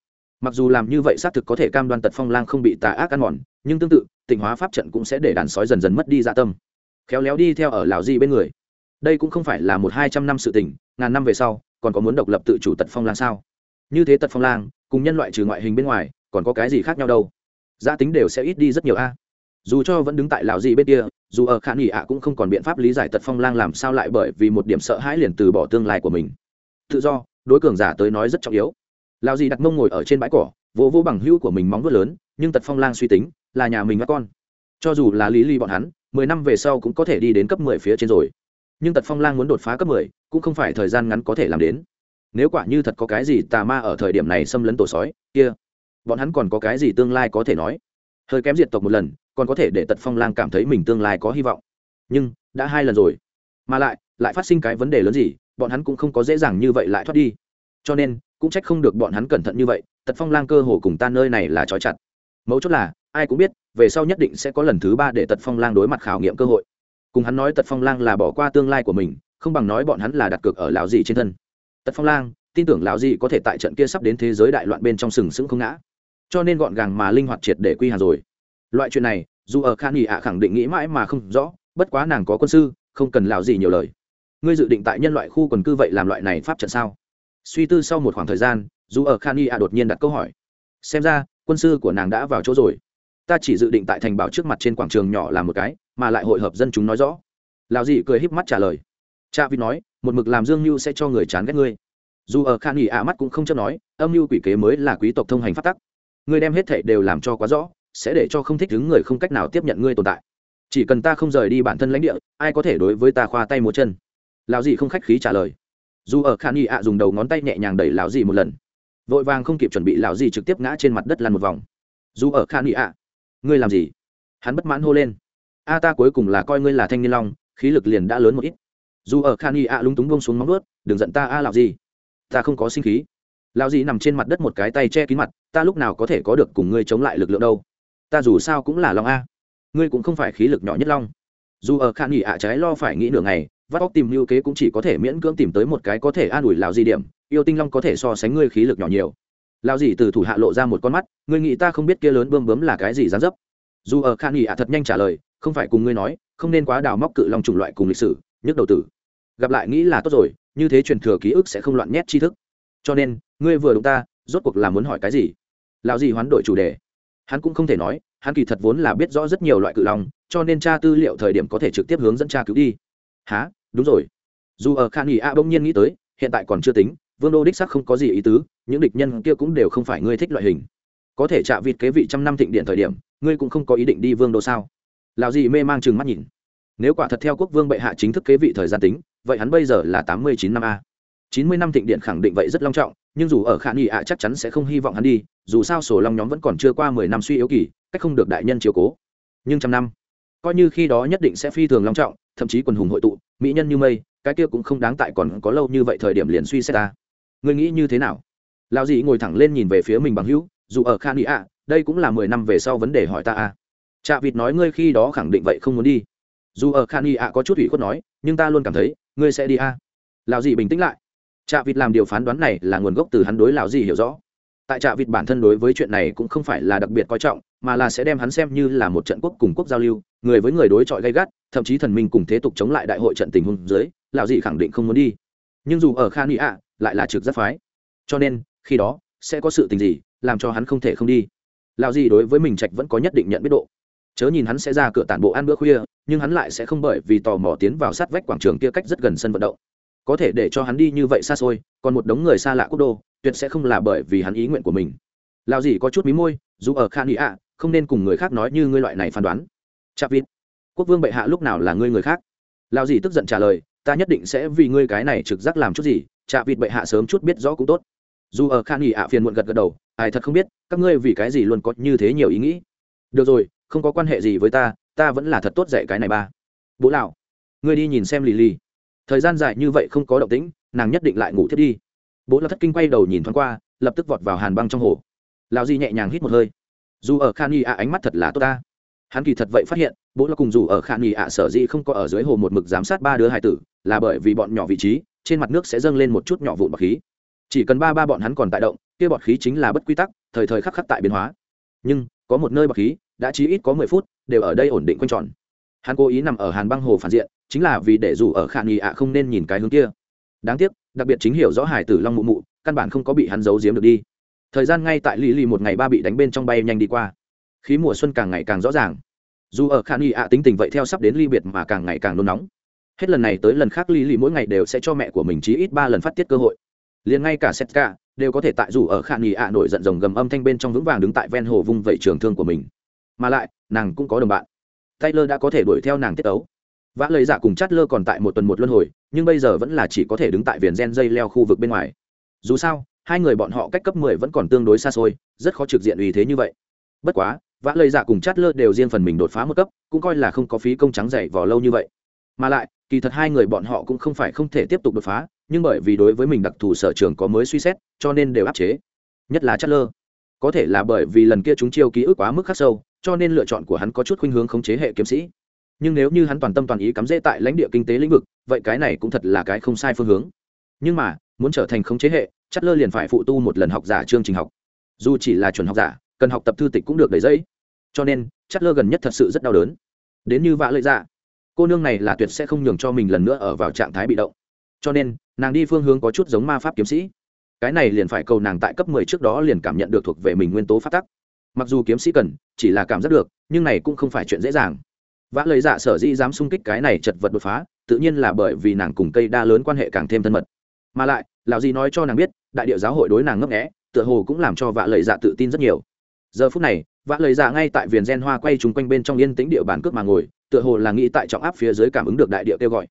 Mặc dù làm như vậy xác thực có thể cam đoan tật phong lang không bị tà ác ăn mòn, nhưng tương tự tình hóa pháp trận cũng sẽ để đàn sói dần dần mất đi dạ tâm. Khéo léo đi theo ở lào di bên người. Đây cũng không phải là một hai trăm năm sự tình, ngàn năm về sau, còn có muốn độc lập tự chủ tật phong lang sao? Như thế tật phong lang, cùng nhân loại trừ ngoại hình bên ngoài, còn có cái gì khác nhau đâu? Gia tính đều sẽ ít đi rất nhiều a dù cho vẫn đứng tại lào gì bên kia, dù ở khả nghỉ ạ cũng không còn biện pháp lý giải tật phong lang làm sao lại bởi vì một điểm sợ hãi liền từ bỏ tương lai của mình. Tự do, đối cường giả tới nói rất trọng yếu. Lào gì đặt mông ngồi ở trên bãi cỏ, vỗ vỗ bằng hữu của mình móng vuốt lớn, nhưng tật phong lang suy tính, là nhà mình và con. Cho dù là lý ly bọn hắn, mười năm về sau cũng có thể đi đến cấp mười phía trên rồi. Nhưng tật phong lang muốn đột phá cấp mười, cũng không phải thời gian ngắn có thể làm đến. Nếu quả như thật có cái gì tà ma ở thời điểm này xâm lấn tổ sói, kia, bọn hắn còn có cái gì tương lai có thể nói? Hơi kém diệt tộc một lần còn có thể để tật phong lang cảm thấy mình tương lai có hy vọng. Nhưng, đã hai lần rồi. Mà lại lại phát sinh cái vấn đề lớn gì, bọn hắn cũng không có dễ dàng như vậy lại thoát đi. Cho nên, cũng trách không được bọn hắn cẩn thận như vậy, tật phong lang cơ hồ cùng ta nơi này là trói chặt. Mấu chốt là, ai cũng biết, về sau nhất định sẽ có lần thứ ba để tật phong lang đối mặt khảo nghiệm cơ hội. Cùng hắn nói tật phong lang là bỏ qua tương lai của mình, không bằng nói bọn hắn là đặt cược ở lão dị trên thân. Tật phong lang, tin tưởng lão dị có thể tại trận kia sắp đến thế giới đại loạn bên trong sừng sững không ngã. Cho nên gọn gàng mà linh hoạt triệt để quy hàng rồi. Loại chuyện này dù ở khan nghị ạ khẳng định nghĩ mãi mà không rõ, bất quá nàng có quân sư, không cần lào gì nhiều lời. Ngươi dự định tại nhân loại khu quần cư vậy làm loại này pháp trận sao? Suy tư sau một khoảng thời gian, dù ở khan y a đột nhiên đặt câu hỏi. Xem ra, quân sư của nàng đã vào chỗ rồi. Ta chỉ dự định tại thành bảo trước mặt trên quảng trường nhỏ làm một cái, mà lại hội hợp dân chúng nói rõ. Lào gì cười híp mắt trả lời. Cha vi nói, một mực làm dương mưu sẽ cho người chán ghét ngươi. Dù ở khan nghỉ ạ mắt cũng không chấp nói, âm mưu quỷ kế mới là quý tộc thông hành phát tắc. Ngươi đem hết thệ đều làm cho quá rõ sẽ để cho không thích đứng người không cách nào tiếp nhận ngươi tồn tại. Chỉ cần ta không rời đi bản thân lãnh địa, ai có thể đối với ta khoa tay múa chân? Lão dị không khách khí trả lời. Dù ở khan y ạ dùng đầu ngón tay nhẹ nhàng đẩy lão dị một lần. Vội vàng không kịp chuẩn bị, lão dị trực tiếp ngã trên mặt đất lăn một vòng. Dù ở khan y ạ, ngươi làm gì? Hắn bất mãn hô lên. A, ta cuối cùng là coi ngươi là thanh niên long, khí lực liền đã lớn một ít. Dù ở khan y ạ lúng túng bông xuống móng ướt đừng giận ta a, lão làm gì ta không có sinh khí. Lão dị nằm trên mặt đất một cái tay che kín mặt, ta lúc nào có thể có được cùng ngươi chống lại lực lượng đâu? Ta dù sao cũng là long a. Ngươi cũng không phải khí lực nhỏ nhất long. Dù ở khả nghỉ ạ trái lo phải nghĩ nửa ngày, vắt óc tìm lưu kế cũng chỉ có thể miễn cưỡng tìm tới một cái có thể an ủi lào di điểm, yêu tinh long có thể so sánh ngươi khí lực nhỏ nhiều. Lao gì từ thủ hạ lộ ra một con mắt, ngươi nghĩ ta không biết kia lớn bơm bướm là cái gì dán dấp. Dù ở khan nghỉ ạ thật nhanh trả lời, không phải cùng ngươi nói, không nên quá đào móc cự long chủng loại cùng lịch sử, nhức đầu tử. Gặp lại nghĩ là tốt rồi, như thế truyền thừa ký ức sẽ không loạn nhét tri thức. Cho nên, ngươi vừa đúng ta, rốt cuộc là muốn hỏi cái gì? Lão gì hoán đổi chủ đề hắn cũng không thể nói, hắn kỳ thật vốn là biết rõ rất nhiều loại cự long, cho nên tra tư liệu thời điểm có thể trực tiếp hướng dẫn tra cứu đi. Há đúng rồi. Dù ở khan nghỉ a bỗng nhiên nghĩ tới, hiện tại còn chưa tính, vương đô đích sắc không có gì ý tứ, những địch nhân kia cũng đều không phải ngươi thích loại hình. Có thể chạ vịt kế vị trăm năm thịnh điện thời điểm, ngươi cũng không có ý định đi vương đô sao? Lào gì mê mang chừng mắt nhìn. Nếu quả thật theo quốc vương bệ hạ chính thức kế vị thời gian tính, vậy hắn bây giờ là tám mươi chín năm a. Chín mươi năm thịnh điện khẳng định vậy rất long trọng nhưng dù ở khả nghi ạ, chắc chắn sẽ không hy vọng hắn đi, dù sao sổ long nhóm vẫn còn chưa qua mười năm suy yếu kỳ, cách không được đại nhân chiều cố. Nhưng trăm năm, coi như khi đó nhất định sẽ phi thường long trọng, thậm chí quần hùng hội tụ, mỹ nhân như mây, cái kia cũng không đáng tại còn có lâu như vậy thời điểm liền suy xét ta. Người nghĩ như thế nào? Lao dị ngồi thẳng lên nhìn về phía mình bằng hữu, dù ở khan ý ạ, đây cũng là mười năm về sau vấn đề hỏi ta à chạ vịt nói ngươi khi đó khẳng định vậy không muốn đi. Dù ở khan ý ạ có chút ủy khuất nói, nhưng ta luôn cảm thấy, ngươi sẽ đi à lao dị bình tĩnh lại trạ vịt làm điều phán đoán này là nguồn gốc từ hắn đối lão dị hiểu rõ. Tại trạ vịt bản thân đối với chuyện này cũng không phải là đặc biệt coi trọng, mà là sẽ đem hắn xem như là một trận quốc cùng quốc giao lưu, người với người đối chọi gay gắt, thậm chí thần minh cùng thế tục chống lại đại hội trận tình huống dưới lão dị khẳng định không muốn đi. Nhưng dù ở khan nghị ạ, lại là trực giác phái. Cho nên, khi đó, sẽ có sự tình gì, làm cho hắn không thể không đi. Lão dị đối với mình trạch vẫn có nhất định nhận biết độ. Chớ nhìn hắn sẽ ra cửa tản bộ ăn bữa khuya, nhưng hắn lại sẽ không bởi vì tò mò tiến vào sát vách quảng trường kia cách rất gần sân vận động có thể để cho hắn đi như vậy xa xôi, còn một đống người xa lạ quốc đô, tuyệt sẽ không là bởi vì hắn ý nguyện của mình. Lao gì có chút mí môi, dù ở khan ý ạ, không nên cùng người khác nói như ngươi loại này phán đoán. Chạp vịt. Quốc vương bệ hạ lúc nào là ngươi người khác? Lao gì tức giận trả lời, ta nhất định sẽ vì ngươi cái này trực giác làm chút gì, chạp vịt bệ hạ sớm chút biết rõ cũng tốt. Dù ở khan ý ạ phiền muộn gật gật đầu, ai thật không biết, các ngươi vì cái gì luôn có như thế nhiều ý nghĩ. Được rồi, không có quan hệ gì với ta ta vẫn là thật tốt dạy cái này ba. Bố lão, ngươi đi nhìn xem lì lì thời gian dài như vậy không có động tĩnh, nàng nhất định lại ngủ thiết đi. Bố lập thất kinh quay đầu nhìn thoáng qua, lập tức vọt vào hàn băng trong hồ. Lão di nhẹ nhàng hít một hơi. Dù ở khan y ạ, ánh mắt thật là tốt ta. Hắn kỳ thật vậy phát hiện, bố là cùng dù ở khan y ạ, sở dĩ không có ở dưới hồ một mực giám sát ba đứa hải tử, là bởi vì bọn nhỏ vị trí, trên mặt nước sẽ dâng lên một chút nhỏ vụn bọt khí. Chỉ cần ba ba bọn hắn còn tại động, kia bọt khí chính là bất quy tắc, thời thời khắc khắc tại biến hóa. Nhưng, có một nơi bọt khí, đã chí ít có mười phút, đều ở đây ổn định quanh tròn. Hắn cố ý nằm ở hàn băng hồ phản diện chính là vì để dù ở khả nghi ạ không nên nhìn cái hướng kia. Đáng tiếc, đặc biệt chính hiểu rõ hải tử long mụ mụ, căn bản không có bị hắn giấu giếm được đi. Thời gian ngay tại lì lì một ngày ba bị đánh bên trong bay nhanh đi qua. Khí mùa xuân càng ngày càng rõ ràng. Dù ở khả nghi ạ tính tình vậy theo sắp đến ly biệt mà càng ngày càng nôn nóng. Hết lần này tới lần khác lì lì mỗi ngày đều sẽ cho mẹ của mình chí ít ba lần phát tiết cơ hội. Liền ngay cả setka đều có thể tại dù ở khả nghi ạ nổi giận rồng gầm âm thanh bên trong vững vàng đứng tại ven hồ vung vẩy trường thương của mình. Mà lại, nàng cũng có đồng bạn. Taylor đã có thể đuổi theo nàng tiết ấu vã lấy dạ cùng chát lơ còn tại một tuần một luân hồi, nhưng bây giờ vẫn là chỉ có thể đứng tại viền gen dây leo khu vực bên ngoài. Dù sao, hai người bọn họ cách cấp mười vẫn còn tương đối xa xôi, rất khó trực diện uy thế như vậy. Bất quá, vã lời dạ cùng chát lơ đều riêng phần mình đột phá một cấp, cũng coi là không có phí công trắng dày vò lâu như vậy. Mà lại, kỳ thật hai người bọn họ cũng không phải không thể tiếp tục đột phá, nhưng bởi vì đối với mình đặc thù sở trường có mới suy xét, cho nên đều áp chế. Nhất là chát lơ. Có thể là bởi vì lần kia chúng chiêu ký ức quá mức khắc sâu, cho nên lựa chọn của hắn có chút khuynh hướng khống chế hệ kiếm sĩ nhưng nếu như hắn toàn tâm toàn ý cắm rễ tại lãnh địa kinh tế lĩnh vực, vậy cái này cũng thật là cái không sai phương hướng. Nhưng mà, muốn trở thành khống chế hệ chất lơ liền phải phụ tu một lần học giả chương trình học. Dù chỉ là chuẩn học giả, cần học tập thư tịch cũng được đầy dẫy. Cho nên chất lơ gần nhất thật sự rất đau đớn. Đến như vạ lợi dạ cô nương này là tuyệt sẽ không nhường cho mình lần nữa ở vào trạng thái bị động. Cho nên, nàng đi phương hướng có chút giống ma pháp kiếm sĩ. Cái này liền phải cầu nàng tại cấp mười trước đó liền cảm nhận được thuộc về mình nguyên tố phát tắc. Mặc dù kiếm sĩ cần, chỉ là cảm giác được, nhưng này cũng không phải chuyện dễ dàng vã lời dạ sở dĩ dám xung kích cái này chật vật đột phá, tự nhiên là bởi vì nàng cùng cây đa lớn quan hệ càng thêm thân mật. Mà lại, lão gì nói cho nàng biết, đại địa giáo hội đối nàng ngấp nghẽ tựa hồ cũng làm cho vã lời dạ tự tin rất nhiều. Giờ phút này, vã lời dạ ngay tại viền gen hoa quay chung quanh bên trong yên tĩnh địa bàn cướp mà ngồi, tựa hồ là nghĩ tại trọng áp phía dưới cảm ứng được đại địa kêu gọi.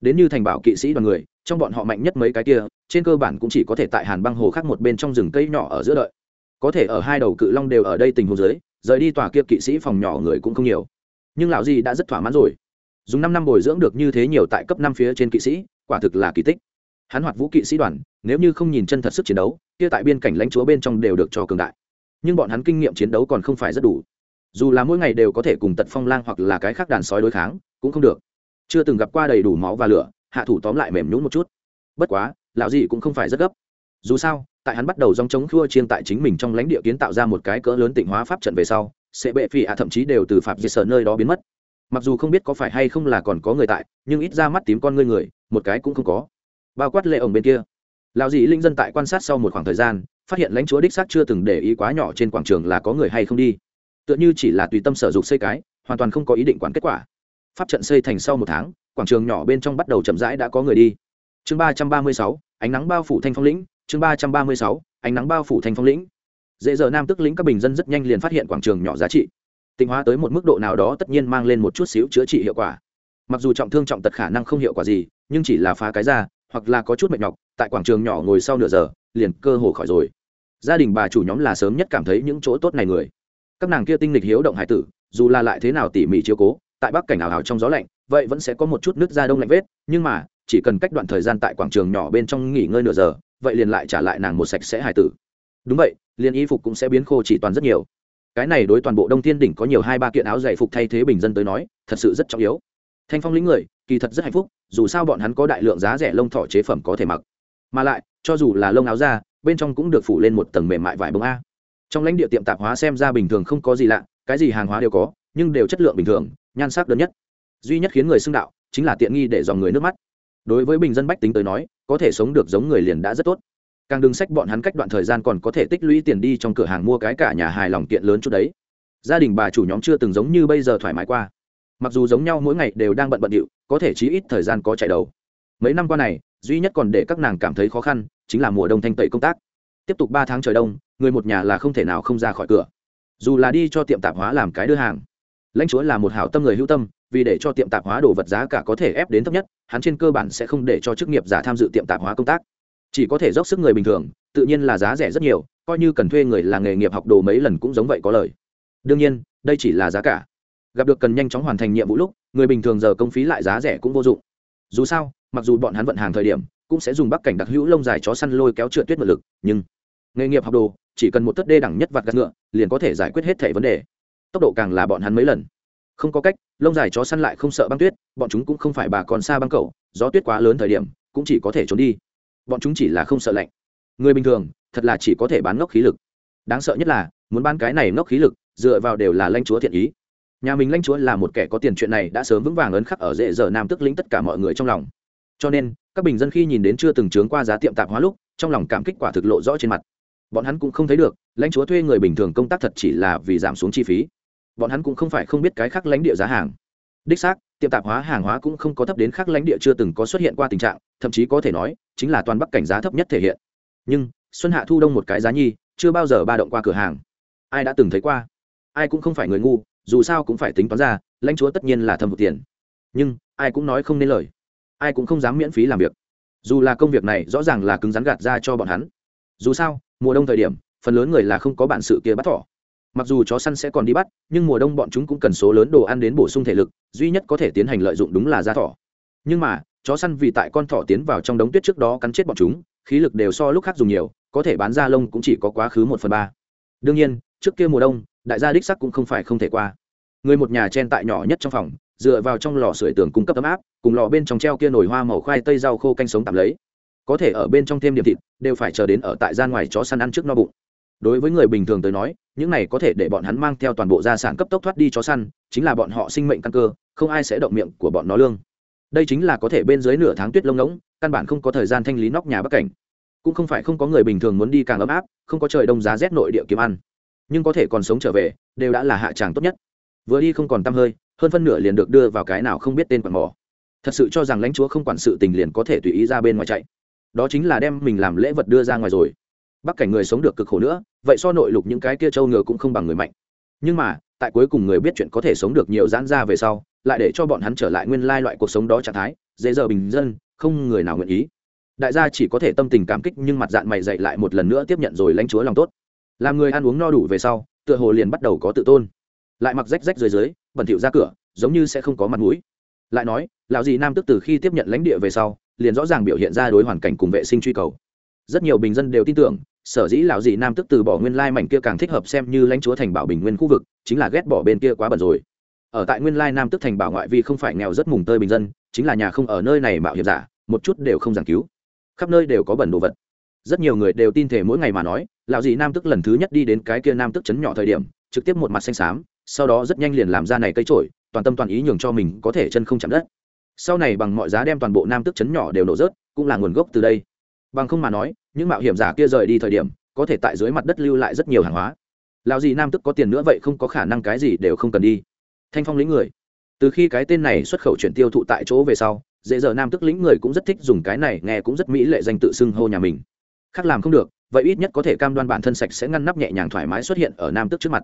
Đến như thành bảo kỵ sĩ đoàn người, trong bọn họ mạnh nhất mấy cái kia, trên cơ bản cũng chỉ có thể tại hàn băng hồ khác một bên trong rừng cây nhỏ ở giữa đợi. Có thể ở hai đầu cự long đều ở đây tình hồ dưới, rời đi tòa kia kỵ sĩ phòng nhỏ người cũng không nhiều nhưng lão di đã rất thỏa mãn rồi. Dùng năm năm bồi dưỡng được như thế nhiều tại cấp năm phía trên kỵ sĩ, quả thực là kỳ tích. Hắn hoạt vũ kỵ sĩ đoàn, nếu như không nhìn chân thật sức chiến đấu, kia tại biên cảnh lãnh chúa bên trong đều được cho cường đại. Nhưng bọn hắn kinh nghiệm chiến đấu còn không phải rất đủ. Dù là mỗi ngày đều có thể cùng tật phong lang hoặc là cái khác đàn sói đối kháng, cũng không được. Chưa từng gặp qua đầy đủ máu và lửa, hạ thủ tóm lại mềm nhún một chút. Bất quá, lão gì cũng không phải rất gấp. Dù sao, tại hắn bắt đầu dòng chống khua chiên tại chính mình trong lãnh địa kiến tạo ra một cái cỡ lớn tịnh hóa pháp trận về sau sẽ bệ phỉ ạ, thậm chí đều từ phạm diệt sở nơi đó biến mất. Mặc dù không biết có phải hay không là còn có người tại, nhưng ít ra mắt tím con ngươi người, một cái cũng không có. Bao quát lệ ổng bên kia. Lão dị linh dân tại quan sát sau một khoảng thời gian, phát hiện lãnh chúa đích xác chưa từng để ý quá nhỏ trên quảng trường là có người hay không đi. Tựa như chỉ là tùy tâm sở dục xây cái, hoàn toàn không có ý định quản kết quả. Pháp trận xây thành sau một tháng, quảng trường nhỏ bên trong bắt đầu chậm rãi đã có người đi. Chương ba trăm ba mươi sáu, ánh nắng bao phủ thanh phong lĩnh, chương ba trăm ba mươi sáu, ánh nắng bao phủ thanh phong lĩnh dễ giờ nam tức lĩnh các bình dân rất nhanh liền phát hiện quảng trường nhỏ giá trị. Tịnh hóa tới một mức độ nào đó tất nhiên mang lên một chút xíu chữa trị hiệu quả. Mặc dù trọng thương trọng tật khả năng không hiệu quả gì, nhưng chỉ là phá cái ra, hoặc là có chút mệt nhọc, tại quảng trường nhỏ ngồi sau nửa giờ, liền cơ hồ khỏi rồi. Gia đình bà chủ nhóm là sớm nhất cảm thấy những chỗ tốt này người. Các nàng kia tinh lịch hiếu động hải tử, dù là lại thế nào tỉ mỉ chiếu cố, tại bắc cảnh ảo ảo trong gió lạnh, vậy vẫn sẽ có một chút nước da đông lạnh vết, nhưng mà, chỉ cần cách đoạn thời gian tại quảng trường nhỏ bên trong nghỉ ngơi nửa giờ, vậy liền lại trả lại nàng một sạch sẽ hải tử. Đúng vậy liền y phục cũng sẽ biến khô chỉ toàn rất nhiều. Cái này đối toàn bộ đông thiên đỉnh có nhiều hai ba kiện áo dày phục thay thế bình dân tới nói, thật sự rất trọng yếu. Thanh phong lĩnh người, kỳ thật rất hạnh phúc, dù sao bọn hắn có đại lượng giá rẻ lông thỏ chế phẩm có thể mặc. Mà lại, cho dù là lông áo da, bên trong cũng được phủ lên một tầng mềm mại vải bông a. Trong lãnh địa tiệm tạp hóa xem ra bình thường không có gì lạ, cái gì hàng hóa đều có, nhưng đều chất lượng bình thường, nhan sắc đơn nhất. Duy nhất khiến người xưng đạo, chính là tiện nghi để dòng người nước mắt. Đối với bình dân bách tính tới nói, có thể sống được giống người liền đã rất tốt càng đừng sách bọn hắn cách đoạn thời gian còn có thể tích lũy tiền đi trong cửa hàng mua cái cả nhà hài lòng kiện lớn chút đấy. Gia đình bà chủ nhóm chưa từng giống như bây giờ thoải mái qua. Mặc dù giống nhau mỗi ngày đều đang bận bận điệu, có thể chí ít thời gian có chạy đầu. Mấy năm qua này, duy nhất còn để các nàng cảm thấy khó khăn chính là mùa đông thanh tẩy công tác. Tiếp tục ba tháng trời đông, người một nhà là không thể nào không ra khỏi cửa. Dù là đi cho tiệm tạp hóa làm cái đưa hàng, lãnh chúa là một hảo tâm người hữu tâm, vì để cho tiệm tạp hóa đồ vật giá cả có thể ép đến thấp nhất, hắn trên cơ bản sẽ không để cho chức nghiệp giả tham dự tiệm tạp hóa công tác chỉ có thể dốc sức người bình thường, tự nhiên là giá rẻ rất nhiều, coi như cần thuê người là nghề nghiệp học đồ mấy lần cũng giống vậy có lời. Đương nhiên, đây chỉ là giá cả. Gặp được cần nhanh chóng hoàn thành nhiệm vụ lúc, người bình thường giờ công phí lại giá rẻ cũng vô dụng. Dù sao, mặc dù bọn hắn vận hàng thời điểm, cũng sẽ dùng bắc cảnh đặc hữu lông dài chó săn lôi kéo trượt tuyết mật lực, nhưng nghề nghiệp học đồ, chỉ cần một tất đê đẳng nhất vặt gạt ngựa, liền có thể giải quyết hết thẻ vấn đề. Tốc độ càng là bọn hắn mấy lần. Không có cách, lông dài chó săn lại không sợ băng tuyết, bọn chúng cũng không phải bà còn xa băng cầu gió tuyết quá lớn thời điểm, cũng chỉ có thể trốn đi bọn chúng chỉ là không sợ lạnh. Người bình thường, thật là chỉ có thể bán ngốc khí lực. Đáng sợ nhất là, muốn bán cái này ngốc khí lực, dựa vào đều là lãnh chúa thiện ý. Nhà mình lãnh chúa là một kẻ có tiền chuyện này đã sớm vững vàng ấn khắc ở dễ dở nam tức lĩnh tất cả mọi người trong lòng. Cho nên, các bình dân khi nhìn đến chưa từng trướng qua giá tiệm tạp hóa lúc, trong lòng cảm kích quả thực lộ rõ trên mặt. Bọn hắn cũng không thấy được, lãnh chúa thuê người bình thường công tác thật chỉ là vì giảm xuống chi phí. Bọn hắn cũng không phải không biết cái khác lãnh địa giá hàng. Đích xác, tiệm tạp hóa hàng hóa cũng không có thấp đến khác lãnh địa chưa từng có xuất hiện qua tình trạng, thậm chí có thể nói chính là toàn bắc cảnh giá thấp nhất thể hiện. Nhưng, xuân hạ thu đông một cái giá nhi, chưa bao giờ ba động qua cửa hàng. Ai đã từng thấy qua? Ai cũng không phải người ngu, dù sao cũng phải tính toán ra, lãnh chúa tất nhiên là thâm hụt tiền. Nhưng, ai cũng nói không nên lời. Ai cũng không dám miễn phí làm việc. Dù là công việc này rõ ràng là cứng rắn gạt ra cho bọn hắn. Dù sao, mùa đông thời điểm, phần lớn người là không có bản sự kia bắt thỏ. Mặc dù chó săn sẽ còn đi bắt, nhưng mùa đông bọn chúng cũng cần số lớn đồ ăn đến bổ sung thể lực, duy nhất có thể tiến hành lợi dụng đúng là da thỏ. Nhưng mà chó săn vì tại con thỏ tiến vào trong đống tuyết trước đó cắn chết bọn chúng, khí lực đều so lúc khác dùng nhiều, có thể bán da lông cũng chỉ có quá khứ một phần ba. Đương nhiên, trước kia mùa đông, đại gia đích sắc cũng không phải không thể qua. Người một nhà chen tại nhỏ nhất trong phòng, dựa vào trong lò sưởi tường cung cấp ấm áp, cùng lò bên trong treo kia nồi hoa màu khoai tây rau khô canh sống tạm lấy. Có thể ở bên trong thêm điểm thịt, đều phải chờ đến ở tại gian ngoài chó săn ăn trước no bụng. Đối với người bình thường tới nói, những này có thể để bọn hắn mang theo toàn bộ gia sản cấp tốc thoát đi chó săn, chính là bọn họ sinh mệnh căn cơ, không ai sẽ động miệng của bọn nó lương đây chính là có thể bên dưới nửa tháng tuyết lông ngỗng, căn bản không có thời gian thanh lý nóc nhà bắc cảnh. Cũng không phải không có người bình thường muốn đi càng ấm áp, không có trời đông giá rét nội địa kiếm ăn. Nhưng có thể còn sống trở về, đều đã là hạ tràng tốt nhất. Vừa đi không còn t hơi, hơn phân nửa liền được đưa vào cái nào không biết tên quạt mỏ. Thật sự cho rằng lãnh chúa không quản sự tình liền có thể tùy ý ra bên ngoài chạy. Đó chính là đem mình làm lễ vật đưa ra ngoài rồi. Bắc cảnh người sống được cực khổ nữa, vậy so nội lục những cái kia trâu ngựa cũng không bằng người mạnh. Nhưng mà, tại cuối cùng người biết chuyện có thể sống được nhiều giãn ra về sau lại để cho bọn hắn trở lại nguyên lai loại cuộc sống đó trạng thái, dễ giờ bình dân, không người nào nguyện ý. Đại gia chỉ có thể tâm tình cảm kích nhưng mặt dạng mày dậy lại một lần nữa tiếp nhận rồi lãnh chúa lòng tốt. Làm người ăn uống no đủ về sau, tựa hồ liền bắt đầu có tự tôn. Lại mặc rách rách dưới dưới, bẩn thỉu ra cửa, giống như sẽ không có mặt mũi. Lại nói, lão gì nam tức từ khi tiếp nhận lãnh địa về sau, liền rõ ràng biểu hiện ra đối hoàn cảnh cùng vệ sinh truy cầu. Rất nhiều bình dân đều tin tưởng, sở dĩ lão dì nam tức từ bỏ nguyên lai mảnh kia càng thích hợp xem như lãnh chúa thành bảo bình nguyên khu vực, chính là ghét bỏ bên kia quá bẩn rồi ở tại nguyên lai nam tức thành bảo ngoại vi không phải nghèo rất mùng tơi bình dân, chính là nhà không ở nơi này mạo hiểm giả, một chút đều không giảng cứu. Khắp nơi đều có bẩn đồ vật. Rất nhiều người đều tin thể mỗi ngày mà nói, lão dì nam tức lần thứ nhất đi đến cái kia nam tức chấn nhỏ thời điểm, trực tiếp một mặt xanh xám, sau đó rất nhanh liền làm ra này cây trổi toàn tâm toàn ý nhường cho mình có thể chân không chạm đất. Sau này bằng mọi giá đem toàn bộ nam tức chấn nhỏ đều nổ rớt, cũng là nguồn gốc từ đây. Bằng không mà nói, những mạo hiểm giả kia rời đi thời điểm, có thể tại dưới mặt đất lưu lại rất nhiều hàng hóa. Lão gì nam tức có tiền nữa vậy không có khả năng cái gì đều không cần đi thanh phong lĩnh người. Từ khi cái tên này xuất khẩu chuyển tiêu thụ tại chỗ về sau, dễ giờ nam tức lĩnh người cũng rất thích dùng cái này, nghe cũng rất mỹ lệ danh tự xưng hô nhà mình. Khác làm không được, vậy ít nhất có thể cam đoan bản thân sạch sẽ ngăn nắp nhẹ nhàng thoải mái xuất hiện ở nam tức trước mặt.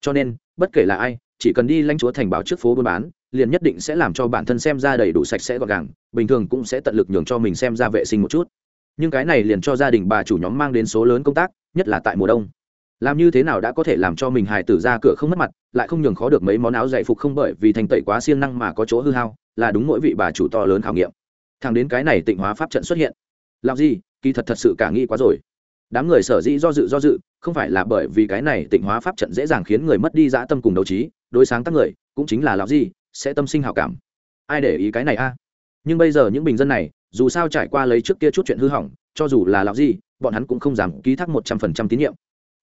Cho nên, bất kể là ai, chỉ cần đi lãnh chúa thành bảo trước phố buôn bán, liền nhất định sẽ làm cho bản thân xem ra đầy đủ sạch sẽ gọn gàng, bình thường cũng sẽ tận lực nhường cho mình xem ra vệ sinh một chút. Nhưng cái này liền cho gia đình bà chủ nhóm mang đến số lớn công tác, nhất là tại mùa đông làm như thế nào đã có thể làm cho mình hài tử ra cửa không mất mặt, lại không nhường khó được mấy món áo dạy phục không bởi vì thành tẩy quá siêng năng mà có chỗ hư hao, là đúng mỗi vị bà chủ to lớn khảo nghiệm. Thằng đến cái này tịnh hóa pháp trận xuất hiện. Làm gì? Kỳ thật thật sự cả nghi quá rồi. Đám người sở dĩ do dự do dự, không phải là bởi vì cái này tịnh hóa pháp trận dễ dàng khiến người mất đi dã tâm cùng đấu trí, đối sáng tác người, cũng chính là làm gì, sẽ tâm sinh hảo cảm. Ai để ý cái này a? Nhưng bây giờ những bình dân này, dù sao trải qua lấy trước kia chút chuyện hư hỏng, cho dù là làm gì, bọn hắn cũng không dám ký thác một trăm phần trăm tín nhiệm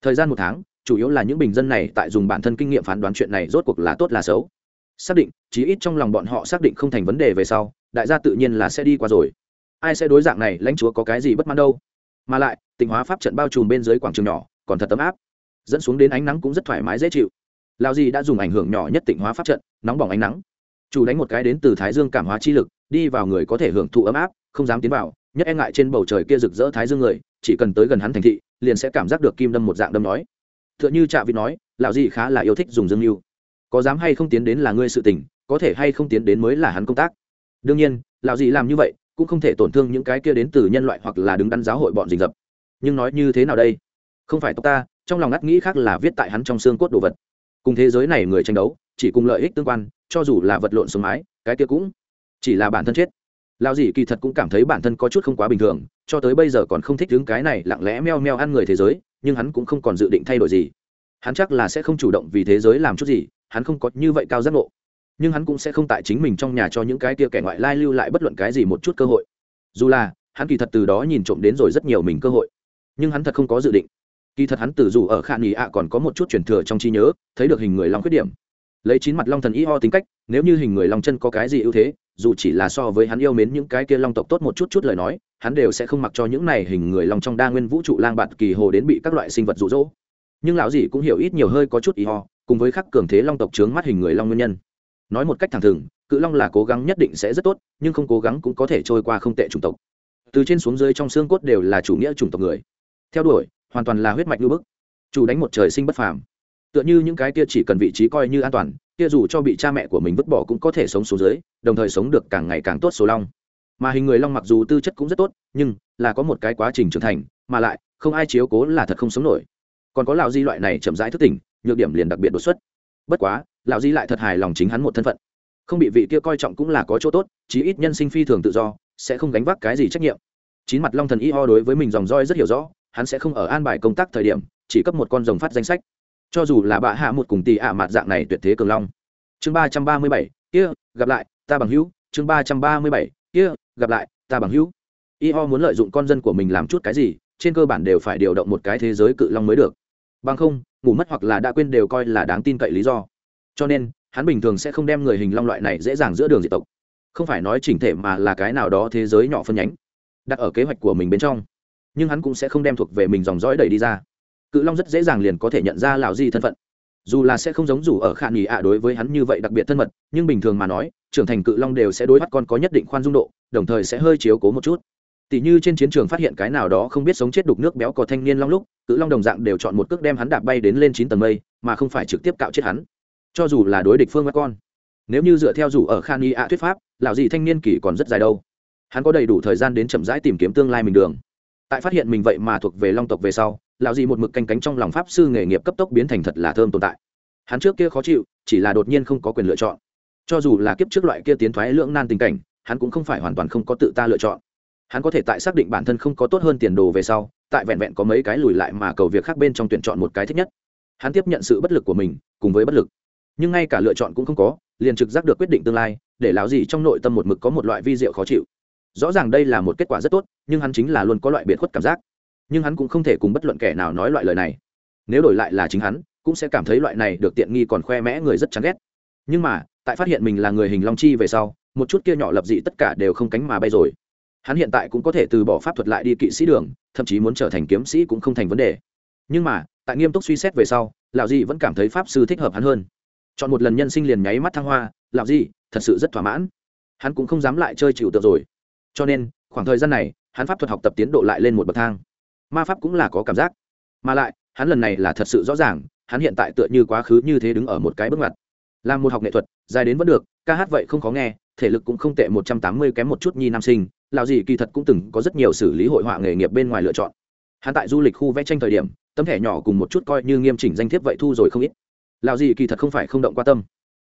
thời gian một tháng, chủ yếu là những bình dân này tại dùng bản thân kinh nghiệm phán đoán chuyện này rốt cuộc là tốt là xấu. Xác định, chí ít trong lòng bọn họ xác định không thành vấn đề về sau, đại gia tự nhiên là sẽ đi qua rồi. Ai sẽ đối dạng này, lãnh chúa có cái gì bất mãn đâu? Mà lại, tịnh hóa pháp trận bao trùm bên dưới quảng trường nhỏ, còn thật ấm áp. Dẫn xuống đến ánh nắng cũng rất thoải mái dễ chịu. Lao gì đã dùng ảnh hưởng nhỏ nhất tịnh hóa pháp trận, nóng bỏng ánh nắng. Chủ đánh một cái đến từ thái dương cảm hóa chi lực, đi vào người có thể hưởng thụ ấm áp, không dám tiến vào nhất e ngại trên bầu trời kia rực rỡ thái dương người, chỉ cần tới gần hắn thành thị, liền sẽ cảm giác được kim đâm một dạng đâm nói. T h ư ợ n h ư trạ vị nói, lão gì khá là yêu thích dùng dương mưu. Có dám hay không tiến đến là ngươi sự tình, có thể hay không tiến đến mới là hắn công tác. Đương nhiên, lão gì làm như vậy, cũng không thể tổn thương những cái kia đến từ nhân loại hoặc là đứng đắn giáo hội bọn rình rập. Nhưng nói như thế nào đây? Không phải tộc ta, trong lòng ngắt nghĩ khác là viết tại hắn trong xương cốt đồ vật. Cùng thế giới này người tranh đấu, chỉ cùng lợi ích tương quan, cho dù là vật lộn xuống mái, cái kia cũng chỉ là bản thân chết lao dì kỳ thật cũng cảm thấy bản thân có chút không quá bình thường, cho tới bây giờ còn không thích đứng cái này lặng lẽ meo meo ăn người thế giới, nhưng hắn cũng không còn dự định thay đổi gì. Hắn chắc là sẽ không chủ động vì thế giới làm chút gì, hắn không có như vậy cao giác ngộ. Nhưng hắn cũng sẽ không tại chính mình trong nhà cho những cái kia kẻ ngoại lai lưu lại bất luận cái gì một chút cơ hội. Dù là, hắn kỳ thật từ đó nhìn trộm đến rồi rất nhiều mình cơ hội. Nhưng hắn thật không có dự định. Kỳ thật hắn từ dù ở khả nghỉ ạ còn có một chút truyền thừa trong trí nhớ, thấy được hình người long khuyết điểm. Lấy chín mặt long thần y ho tính cách, nếu như hình người long chân có cái gì ưu thế dù chỉ là so với hắn yêu mến những cái kia long tộc tốt một chút chút lời nói, hắn đều sẽ không mặc cho những này hình người long trong đa nguyên vũ trụ lang bạt kỳ hồ đến bị các loại sinh vật rụ rỗ. Nhưng lão dì cũng hiểu ít nhiều hơi có chút ý ho, cùng với khắc cường thế long tộc trướng mắt hình người long nguyên nhân. Nói một cách thẳng thừng, cự long là cố gắng nhất định sẽ rất tốt, nhưng không cố gắng cũng có thể trôi qua không tệ chủng tộc. Từ trên xuống dưới trong xương cốt đều là chủ nghĩa chủng tộc người. Theo đuổi, hoàn toàn là huyết mạch lưu bức. Chủ đánh một trời sinh bất phàm. Tựa như những cái kia chỉ cần vị trí coi như an toàn kia dù cho bị cha mẹ của mình vứt bỏ cũng có thể sống xuống dưới, đồng thời sống được càng ngày càng tốt số long. Mà hình người long mặc dù tư chất cũng rất tốt, nhưng là có một cái quá trình trưởng thành, mà lại không ai chiếu cố là thật không sống nổi. Còn có lão di loại này chậm rãi thức tỉnh, nhược điểm liền đặc biệt đột xuất. Bất quá, lão di lại thật hài lòng chính hắn một thân phận. Không bị vị kia coi trọng cũng là có chỗ tốt, chí ít nhân sinh phi thường tự do, sẽ không gánh vác cái gì trách nhiệm. Chín mặt long thần y ho đối với mình dòng roi rất hiểu rõ, hắn sẽ không ở an bài công tác thời điểm, chỉ cấp một con rồng phát danh sách cho dù là bạ hạ một cùng tỷ ạ mặt dạng này tuyệt thế cường long. Chương ba trăm ba mươi bảy, kia, gặp lại, ta bằng hữu. Chương ba trăm ba mươi bảy, kia, gặp lại, ta bằng hữu. Y ho muốn lợi dụng con dân của mình làm chút cái gì, trên cơ bản đều phải điều động một cái thế giới cự long mới được. Bằng không, ngủ mất hoặc là đã quên đều coi là đáng tin cậy lý do. Cho nên, hắn bình thường sẽ không đem người hình long loại này dễ dàng giữa đường diệt tộc. Không phải nói chỉnh thể mà là cái nào đó thế giới nhỏ phân nhánh, đặt ở kế hoạch của mình bên trong. Nhưng hắn cũng sẽ không đem thuộc về mình dòng dõi đẩy đi ra cự long rất dễ dàng liền có thể nhận ra lào di thân phận. Dù là sẽ không giống dù ở khả nghỉ ạ đối với hắn như vậy đặc biệt thân mật, nhưng bình thường mà nói, trưởng thành cự long đều sẽ đối bắt con có nhất định khoan dung độ, đồng thời sẽ hơi chiếu cố một chút. Tỉ như trên chiến trường phát hiện cái nào đó không biết sống chết đục nước béo có thanh niên long lúc, cự long đồng dạng đều chọn một cước đem hắn đạp bay đến lên chín tầng mây, mà không phải trực tiếp cạo chết hắn. Cho dù là đối địch phương bắt con, nếu như dựa theo dù ở khan y ạ thuyết pháp, lão gì thanh niên kỷ còn rất dài đâu. Hắn có đầy đủ thời gian đến chậm rãi tìm kiếm tương lai mình đường. Tại phát hiện mình vậy mà thuộc về long tộc về sau lão gì một mực canh cánh trong lòng pháp sư nghề nghiệp cấp tốc biến thành thật là thơm tồn tại. Hắn trước kia khó chịu, chỉ là đột nhiên không có quyền lựa chọn. Cho dù là kiếp trước loại kia tiến thoái lưỡng nan tình cảnh, hắn cũng không phải hoàn toàn không có tự ta lựa chọn. Hắn có thể tại xác định bản thân không có tốt hơn tiền đồ về sau, tại vẹn vẹn có mấy cái lùi lại mà cầu việc khác bên trong tuyển chọn một cái thích nhất. Hắn tiếp nhận sự bất lực của mình, cùng với bất lực. Nhưng ngay cả lựa chọn cũng không có, liền trực giác được quyết định tương lai, để lão gì trong nội tâm một mực có một loại vi diệu khó chịu. Rõ ràng đây là một kết quả rất tốt, nhưng hắn chính là luôn có loại biệt khuất cảm giác nhưng hắn cũng không thể cùng bất luận kẻ nào nói loại lời này. Nếu đổi lại là chính hắn, cũng sẽ cảm thấy loại này được tiện nghi còn khoe mẽ người rất chán ghét. Nhưng mà, tại phát hiện mình là người hình long chi về sau, một chút kia nhỏ lập dị tất cả đều không cánh mà bay rồi. Hắn hiện tại cũng có thể từ bỏ pháp thuật lại đi kỵ sĩ đường, thậm chí muốn trở thành kiếm sĩ cũng không thành vấn đề. Nhưng mà, tại nghiêm túc suy xét về sau, lão dị vẫn cảm thấy pháp sư thích hợp hắn hơn. Chọn một lần nhân sinh liền nháy mắt thăng hoa, lão dị thật sự rất thỏa mãn. Hắn cũng không dám lại chơi chịu tượng rồi. Cho nên, khoảng thời gian này, hắn pháp thuật học tập tiến độ lại lên một bậc thang ma pháp cũng là có cảm giác. Mà lại, hắn lần này là thật sự rõ ràng, hắn hiện tại tựa như quá khứ như thế đứng ở một cái bước ngoặt. Làm một học nghệ thuật, dài đến vẫn được, ca hát vậy không khó nghe, thể lực cũng không tệ, một trăm tám mươi kém một chút nhi nam sinh lào gì kỳ thật cũng từng có rất nhiều xử lý hội họa nghề nghiệp bên ngoài lựa chọn. Hắn tại du lịch khu vẽ tranh thời điểm, tấm thẻ nhỏ cùng một chút coi như nghiêm chỉnh danh thiếp vậy thu rồi không ít. Lào gì kỳ thật không phải không động qua tâm.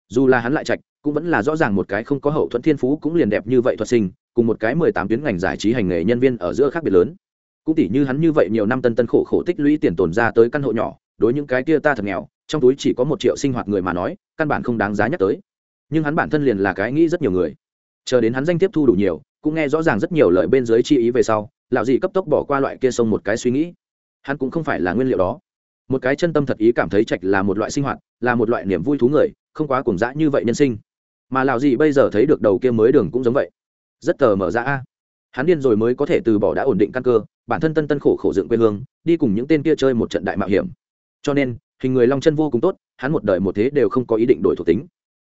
Dù là hắn lại trạch, cũng vẫn là rõ ràng một cái không có hậu thuẫn thiên phú cũng liền đẹp như vậy thuật sinh, cùng một cái mười tám tuyến ngành giải trí hành nghề nhân viên ở giữa khác biệt lớn cũng tỉ như hắn như vậy nhiều năm tân tân khổ khổ tích lũy tiền tồn ra tới căn hộ nhỏ, đối những cái kia ta thật nghèo, trong túi chỉ có một triệu sinh hoạt người mà nói, căn bản không đáng giá nhắc tới. Nhưng hắn bản thân liền là cái nghĩ rất nhiều người. Chờ đến hắn danh tiếp thu đủ nhiều, cũng nghe rõ ràng rất nhiều lời bên dưới chi ý về sau, lão gì cấp tốc bỏ qua loại kia sông một cái suy nghĩ. Hắn cũng không phải là nguyên liệu đó. Một cái chân tâm thật ý cảm thấy trạch là một loại sinh hoạt, là một loại niềm vui thú người, không quá cùng dã như vậy nhân sinh. Mà lão gì bây giờ thấy được đầu kia mới đường cũng giống vậy. Rất tờ mở ra a. Hắn điên rồi mới có thể từ bỏ đã ổn định căn cơ bản thân tân tân khổ khổ dựng quê hương, đi cùng những tên kia chơi một trận đại mạo hiểm. Cho nên, hình người long chân vô cùng tốt, hắn một đời một thế đều không có ý định đổi thuộc tính.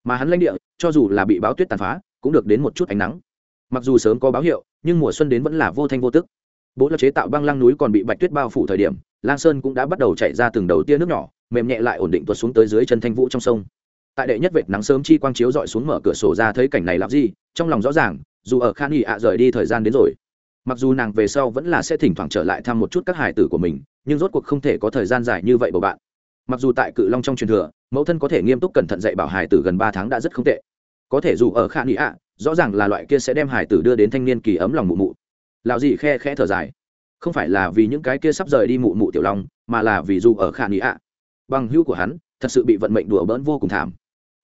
Mà hắn lãnh địa, cho dù là bị báo tuyết tàn phá, cũng được đến một chút ánh nắng. Mặc dù sớm có báo hiệu, nhưng mùa xuân đến vẫn là vô thanh vô tức. Bố là chế tạo băng lăng núi còn bị bạch tuyết bao phủ thời điểm, lang sơn cũng đã bắt đầu chạy ra từng đầu tia nước nhỏ, mềm nhẹ lại ổn định tuột xuống tới dưới chân thanh vũ trong sông. Tại đệ nhất vệt nắng sớm chi quang chiếu dọi xuống mở cửa sổ ra thấy cảnh này làm gì, trong lòng rõ ràng, dù ở khan nghị ạ rời đi thời gian đến rồi mặc dù nàng về sau vẫn là sẽ thỉnh thoảng trở lại thăm một chút các hải tử của mình, nhưng rốt cuộc không thể có thời gian dài như vậy bầu bạn. Mặc dù tại cự long trong truyền thừa, mẫu thân có thể nghiêm túc cẩn thận dạy bảo hải tử gần ba tháng đã rất không tệ. Có thể dù ở khả nghĩ ạ, rõ ràng là loại kia sẽ đem hải tử đưa đến thanh niên kỳ ấm lòng mụ mụ. Lão gì khe khẽ thở dài. Không phải là vì những cái kia sắp rời đi mụ mụ tiểu long, mà là vì dù ở khả nghĩ ạ. Bằng hữu của hắn, thật sự bị vận mệnh đùa bỡn vô cùng thảm.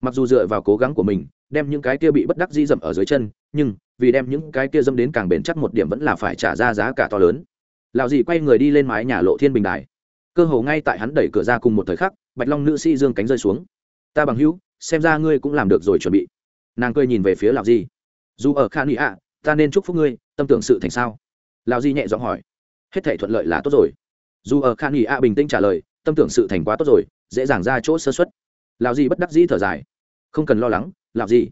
Mặc dù dựa vào cố gắng của mình, đem những cái kia bị bất đắc di dậm ở dưới chân, nhưng vì đem những cái kia dâm đến càng bền chắc một điểm vẫn là phải trả ra giá cả to lớn. Lão dì quay người đi lên mái nhà lộ thiên bình đài. Cơ hồ ngay tại hắn đẩy cửa ra cùng một thời khắc, bạch long nữ sĩ dương cánh rơi xuống. Ta bằng hữu, xem ra ngươi cũng làm được rồi chuẩn bị. Nàng cười nhìn về phía lão dì. Dù ở khan nghị ạ, ta nên chúc phúc ngươi, tâm tưởng sự thành sao? Lão dì nhẹ giọng hỏi. Hết thể thuận lợi là tốt rồi. Dù ở khan nghị ạ bình tĩnh trả lời, tâm tưởng sự thành quá tốt rồi, dễ dàng ra chỗ sơ xuất lão dì bất đắc dĩ thở dài. Không cần lo lắng, lão dì.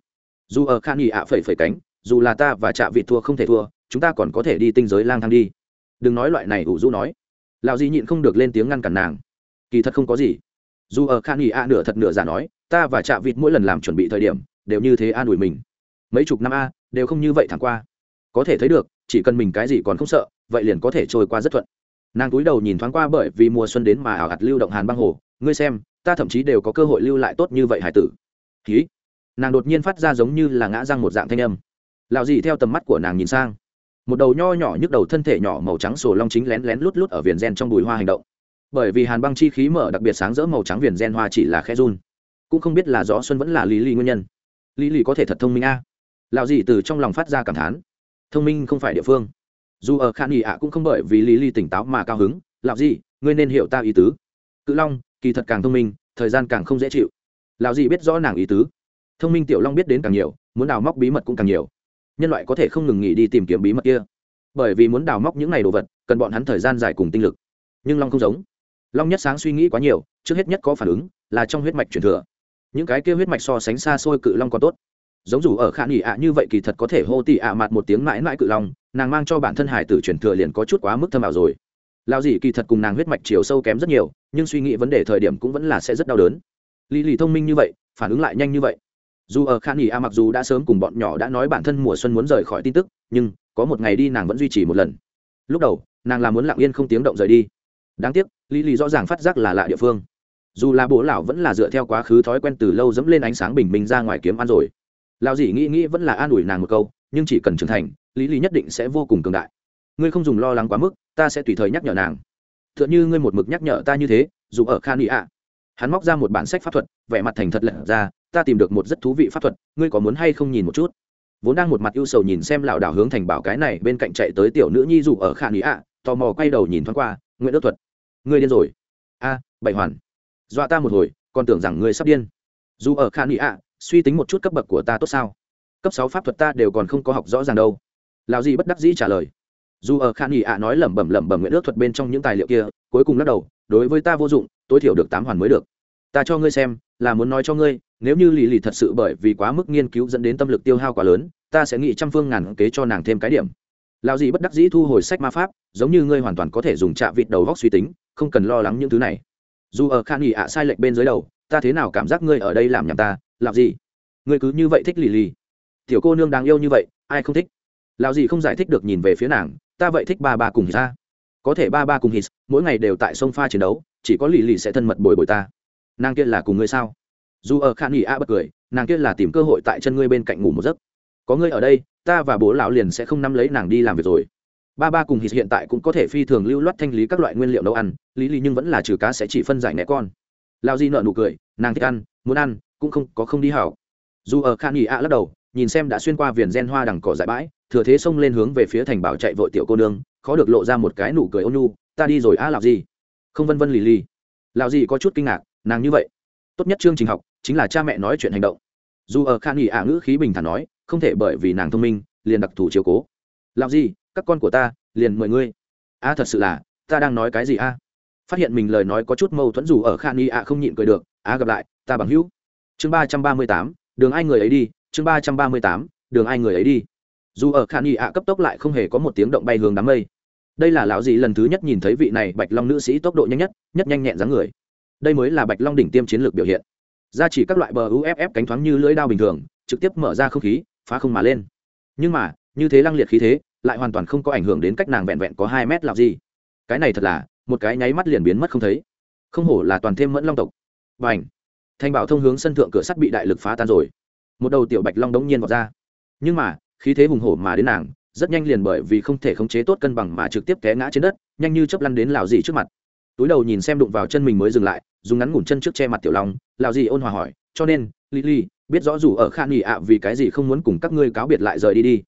Dù ở khan nghị ạ phẩy phẩy cánh dù là ta và trạ vị thua không thể thua, chúng ta còn có thể đi tinh giới lang thang đi. Đừng nói loại này, ủ rũ nói. Lão di nhịn không được lên tiếng ngăn cản nàng. Kỳ thật không có gì. Dù ở khan nghỉ a nửa thật nửa giả nói, ta và trạ vịt mỗi lần làm chuẩn bị thời điểm, đều như thế an ủi mình. Mấy chục năm a, đều không như vậy thẳng qua. Có thể thấy được, chỉ cần mình cái gì còn không sợ, vậy liền có thể trôi qua rất thuận. Nàng túi đầu nhìn thoáng qua bởi vì mùa xuân đến mà ảo ạt lưu động hàn băng hồ, ngươi xem, ta thậm chí đều có cơ hội lưu lại tốt như vậy hải tử. Ký nàng đột nhiên phát ra giống như là ngã răng một dạng thanh âm lạo dị theo tầm mắt của nàng nhìn sang. Một đầu nho nhỏ nhức đầu thân thể nhỏ màu trắng sổ long chính lén lén lút lút ở viền gen trong bùi hoa hành động. Bởi vì hàn băng chi khí mở đặc biệt sáng rỡ màu trắng viền gen hoa chỉ là khe run. Cũng không biết là gió xuân vẫn là lý lý nguyên nhân. Lý lý có thể thật thông minh a. À. lạo dị từ trong lòng phát ra cảm thán. Thông minh không phải địa phương. Dù ở khan nghị ạ cũng không bởi vì lý lý tỉnh táo mà cao hứng. Lạo dị ngươi nên hiểu ta ý tứ. Cự long, kỳ thật càng thông minh, thời gian càng không dễ chịu. Lạo dị biết rõ nàng ý tứ. Thông minh tiểu long biết đến càng nhiều, muốn đào móc bí mật cũng càng nhiều nhân loại có thể không ngừng nghỉ đi tìm kiếm bí mật kia. Bởi vì muốn đào móc những n à y đồ vật, cần bọn hắn thời gian dài cùng tinh lực. Nhưng long không giống. Long nhất sáng suy nghĩ quá nhiều, trước hết nhất có phản ứng là trong huyết mạch truyền thừa. Những cái kia huyết mạch so sánh xa xôi cự long còn tốt. Giống dù ở khả nghỉ ạ như vậy kỳ thật có thể hô tị ạ mặt một tiếng mãi mãi cự long, nàng mang cho bản thân hải tử truyền thừa liền có chút quá mức thâm ảo rồi. Lao dì kỳ thật cùng nàng huyết mạch chiều sâu kém rất nhiều, nhưng suy nghĩ vấn đề thời điểm cũng vẫn là sẽ rất đau đớn. Lý lì thông minh như vậy, phản ứng lại nhanh như vậy dù ở khan nghỉ a mặc dù đã sớm cùng bọn nhỏ đã nói bản thân mùa xuân muốn rời khỏi tin tức, nhưng có một ngày đi nàng vẫn duy trì một lần. Lúc đầu, nàng là muốn lặng yên không tiếng động rời đi. Đáng tiếc, lý lì rõ ràng phát giác là lạ địa phương. Dù là bố lão vẫn là dựa theo quá khứ thói quen từ lâu dẫm lên ánh sáng bình minh ra ngoài kiếm ăn rồi. Lão dì nghĩ nghĩ vẫn là an ủi nàng một câu, nhưng chỉ cần trưởng thành, lý lý nhất định sẽ vô cùng cường đại. Ngươi không dùng lo lắng quá mức, ta sẽ tùy thời nhắc nhở nàng. T h ư ợ n như ngươi một mực nhắc nhở ta như thế, dù ở khan ý ạ hắn móc ra một bản sách pháp thuật, vẻ mặt thành thật lật ra ta tìm được một rất thú vị pháp thuật, ngươi có muốn hay không nhìn một chút? Vốn đang một mặt ưu sầu nhìn xem lảo đảo hướng thành bảo cái này bên cạnh chạy tới tiểu nữ nhi dù ở khả nghĩ ạ, tò mò quay đầu nhìn thoáng qua nguyễn đức thuật, ngươi điên rồi. A, bảy hoàn, dọa ta một hồi, còn tưởng rằng ngươi sắp điên. Dù ở khả nghĩ ạ, suy tính một chút cấp bậc của ta tốt sao? Cấp sáu pháp thuật ta đều còn không có học rõ ràng đâu. Lào gì bất đắc dĩ trả lời. Dù ở khả nghĩ ạ nói lẩm bẩm lẩm bẩm nguyễn đức thuật bên trong những tài liệu kia, cuối cùng lắc đầu, đối với ta vô dụng, tối thiểu được tám hoàn mới được. Ta cho ngươi xem là muốn nói cho ngươi, nếu như lì lì thật sự bởi vì quá mức nghiên cứu dẫn đến tâm lực tiêu hao quá lớn, ta sẽ nghĩ trăm phương ngàn kế cho nàng thêm cái điểm. Lao gì bất đắc dĩ thu hồi sách ma pháp, giống như ngươi hoàn toàn có thể dùng chạ vịt đầu góc suy tính, không cần lo lắng những thứ này. Dù ở khan nghỉ ạ sai lệch bên dưới đầu, ta thế nào cảm giác ngươi ở đây làm nhầm ta làm gì ngươi cứ như vậy thích lì lì. Tiểu cô nương đáng yêu như vậy, ai không thích? Lão gì không giải thích được nhìn về phía nàng, ta vậy thích ba ba cùng ra có thể ba ba cùng hít mỗi ngày đều tại sông pha chiến đấu, chỉ có lì lì sẽ thân mật bồi bồi ta nàng kia là cùng ngươi sao? Dù ở khan nghỉ a bật cười, nàng kia là tìm cơ hội tại chân ngươi bên cạnh ngủ một giấc. Có ngươi ở đây, ta và bố lão liền sẽ không nắm lấy nàng đi làm việc rồi. Ba ba cùng hít hiện tại cũng có thể phi thường lưu loát thanh lý các loại nguyên liệu nấu ăn, lý lý nhưng vẫn là trừ cá sẽ chỉ phân giải né con. Lao di nợ nụ cười, nàng thích ăn, muốn ăn, cũng không có không đi hảo. Dù ở khan nghỉ a lắc đầu, nhìn xem đã xuyên qua viền gen hoa đằng cỏ dại bãi, thừa thế xông lên hướng về phía thành bảo chạy vội tiểu cô nương, khó được lộ ra một cái nụ cười ôn nhu, ta đi rồi a à lào gì không vân vân lì lì. Lào gì có chút kinh ngạc nàng như vậy. Tốt nhất chương trình học chính là cha mẹ nói chuyện hành động. Dù ở khan nghỉ ả ngữ khí bình thản nói, không thể bởi vì nàng thông minh, liền đặc thù chiếu cố. Làm gì, các con của ta, liền mời ngươi. A, thật sự là, ta đang nói cái gì a? Phát hiện mình lời nói có chút mâu thuẫn dù ở khan nghỉ ả không nhịn cười được, a, gặp lại, ta bằng hữu. Chương ba trăm ba mươi tám, đường ai người ấy đi, chương ba trăm ba mươi tám, đường ai người ấy đi. Dù ở khan nghỉ ả cấp tốc lại không hề có một tiếng động bay hướng đám mây. Đây là lão gì lần thứ nhất nhìn thấy vị này bạch long nữ sĩ tốc độ nhanh nhất nhất nhanh nhẹn dáng người đây mới là bạch long đỉnh tiêm chiến lược biểu hiện ra chỉ các loại bờ uff cánh thoáng như lưỡi đao bình thường trực tiếp mở ra không khí phá không mà lên nhưng mà như thế lăng liệt khí thế lại hoàn toàn không có ảnh hưởng đến cách nàng vẹn vẹn có hai mét làm gì. cái này thật là một cái nháy mắt liền biến mất không thấy không hổ là toàn thêm mẫn long tộc và ảnh. thanh bảo thông hướng sân thượng cửa sắt bị đại lực phá tan rồi một đầu tiểu bạch long đống nhiên vọt ra nhưng mà khí thế hùng hổ mà đến nàng rất nhanh liền bởi vì không thể khống chế tốt cân bằng mà trực tiếp té ngã trên đất nhanh như chớp lăn đến lào dì trước mặt túi đầu nhìn xem đụng vào chân mình mới dừng lại, dùng ngắn ngủn chân trước che mặt tiểu long lào dì ôn hòa hỏi, cho nên lily biết rõ dù ở khan nghỉ ạ, vì cái gì không muốn cùng các ngươi cáo biệt lại rời đi đi?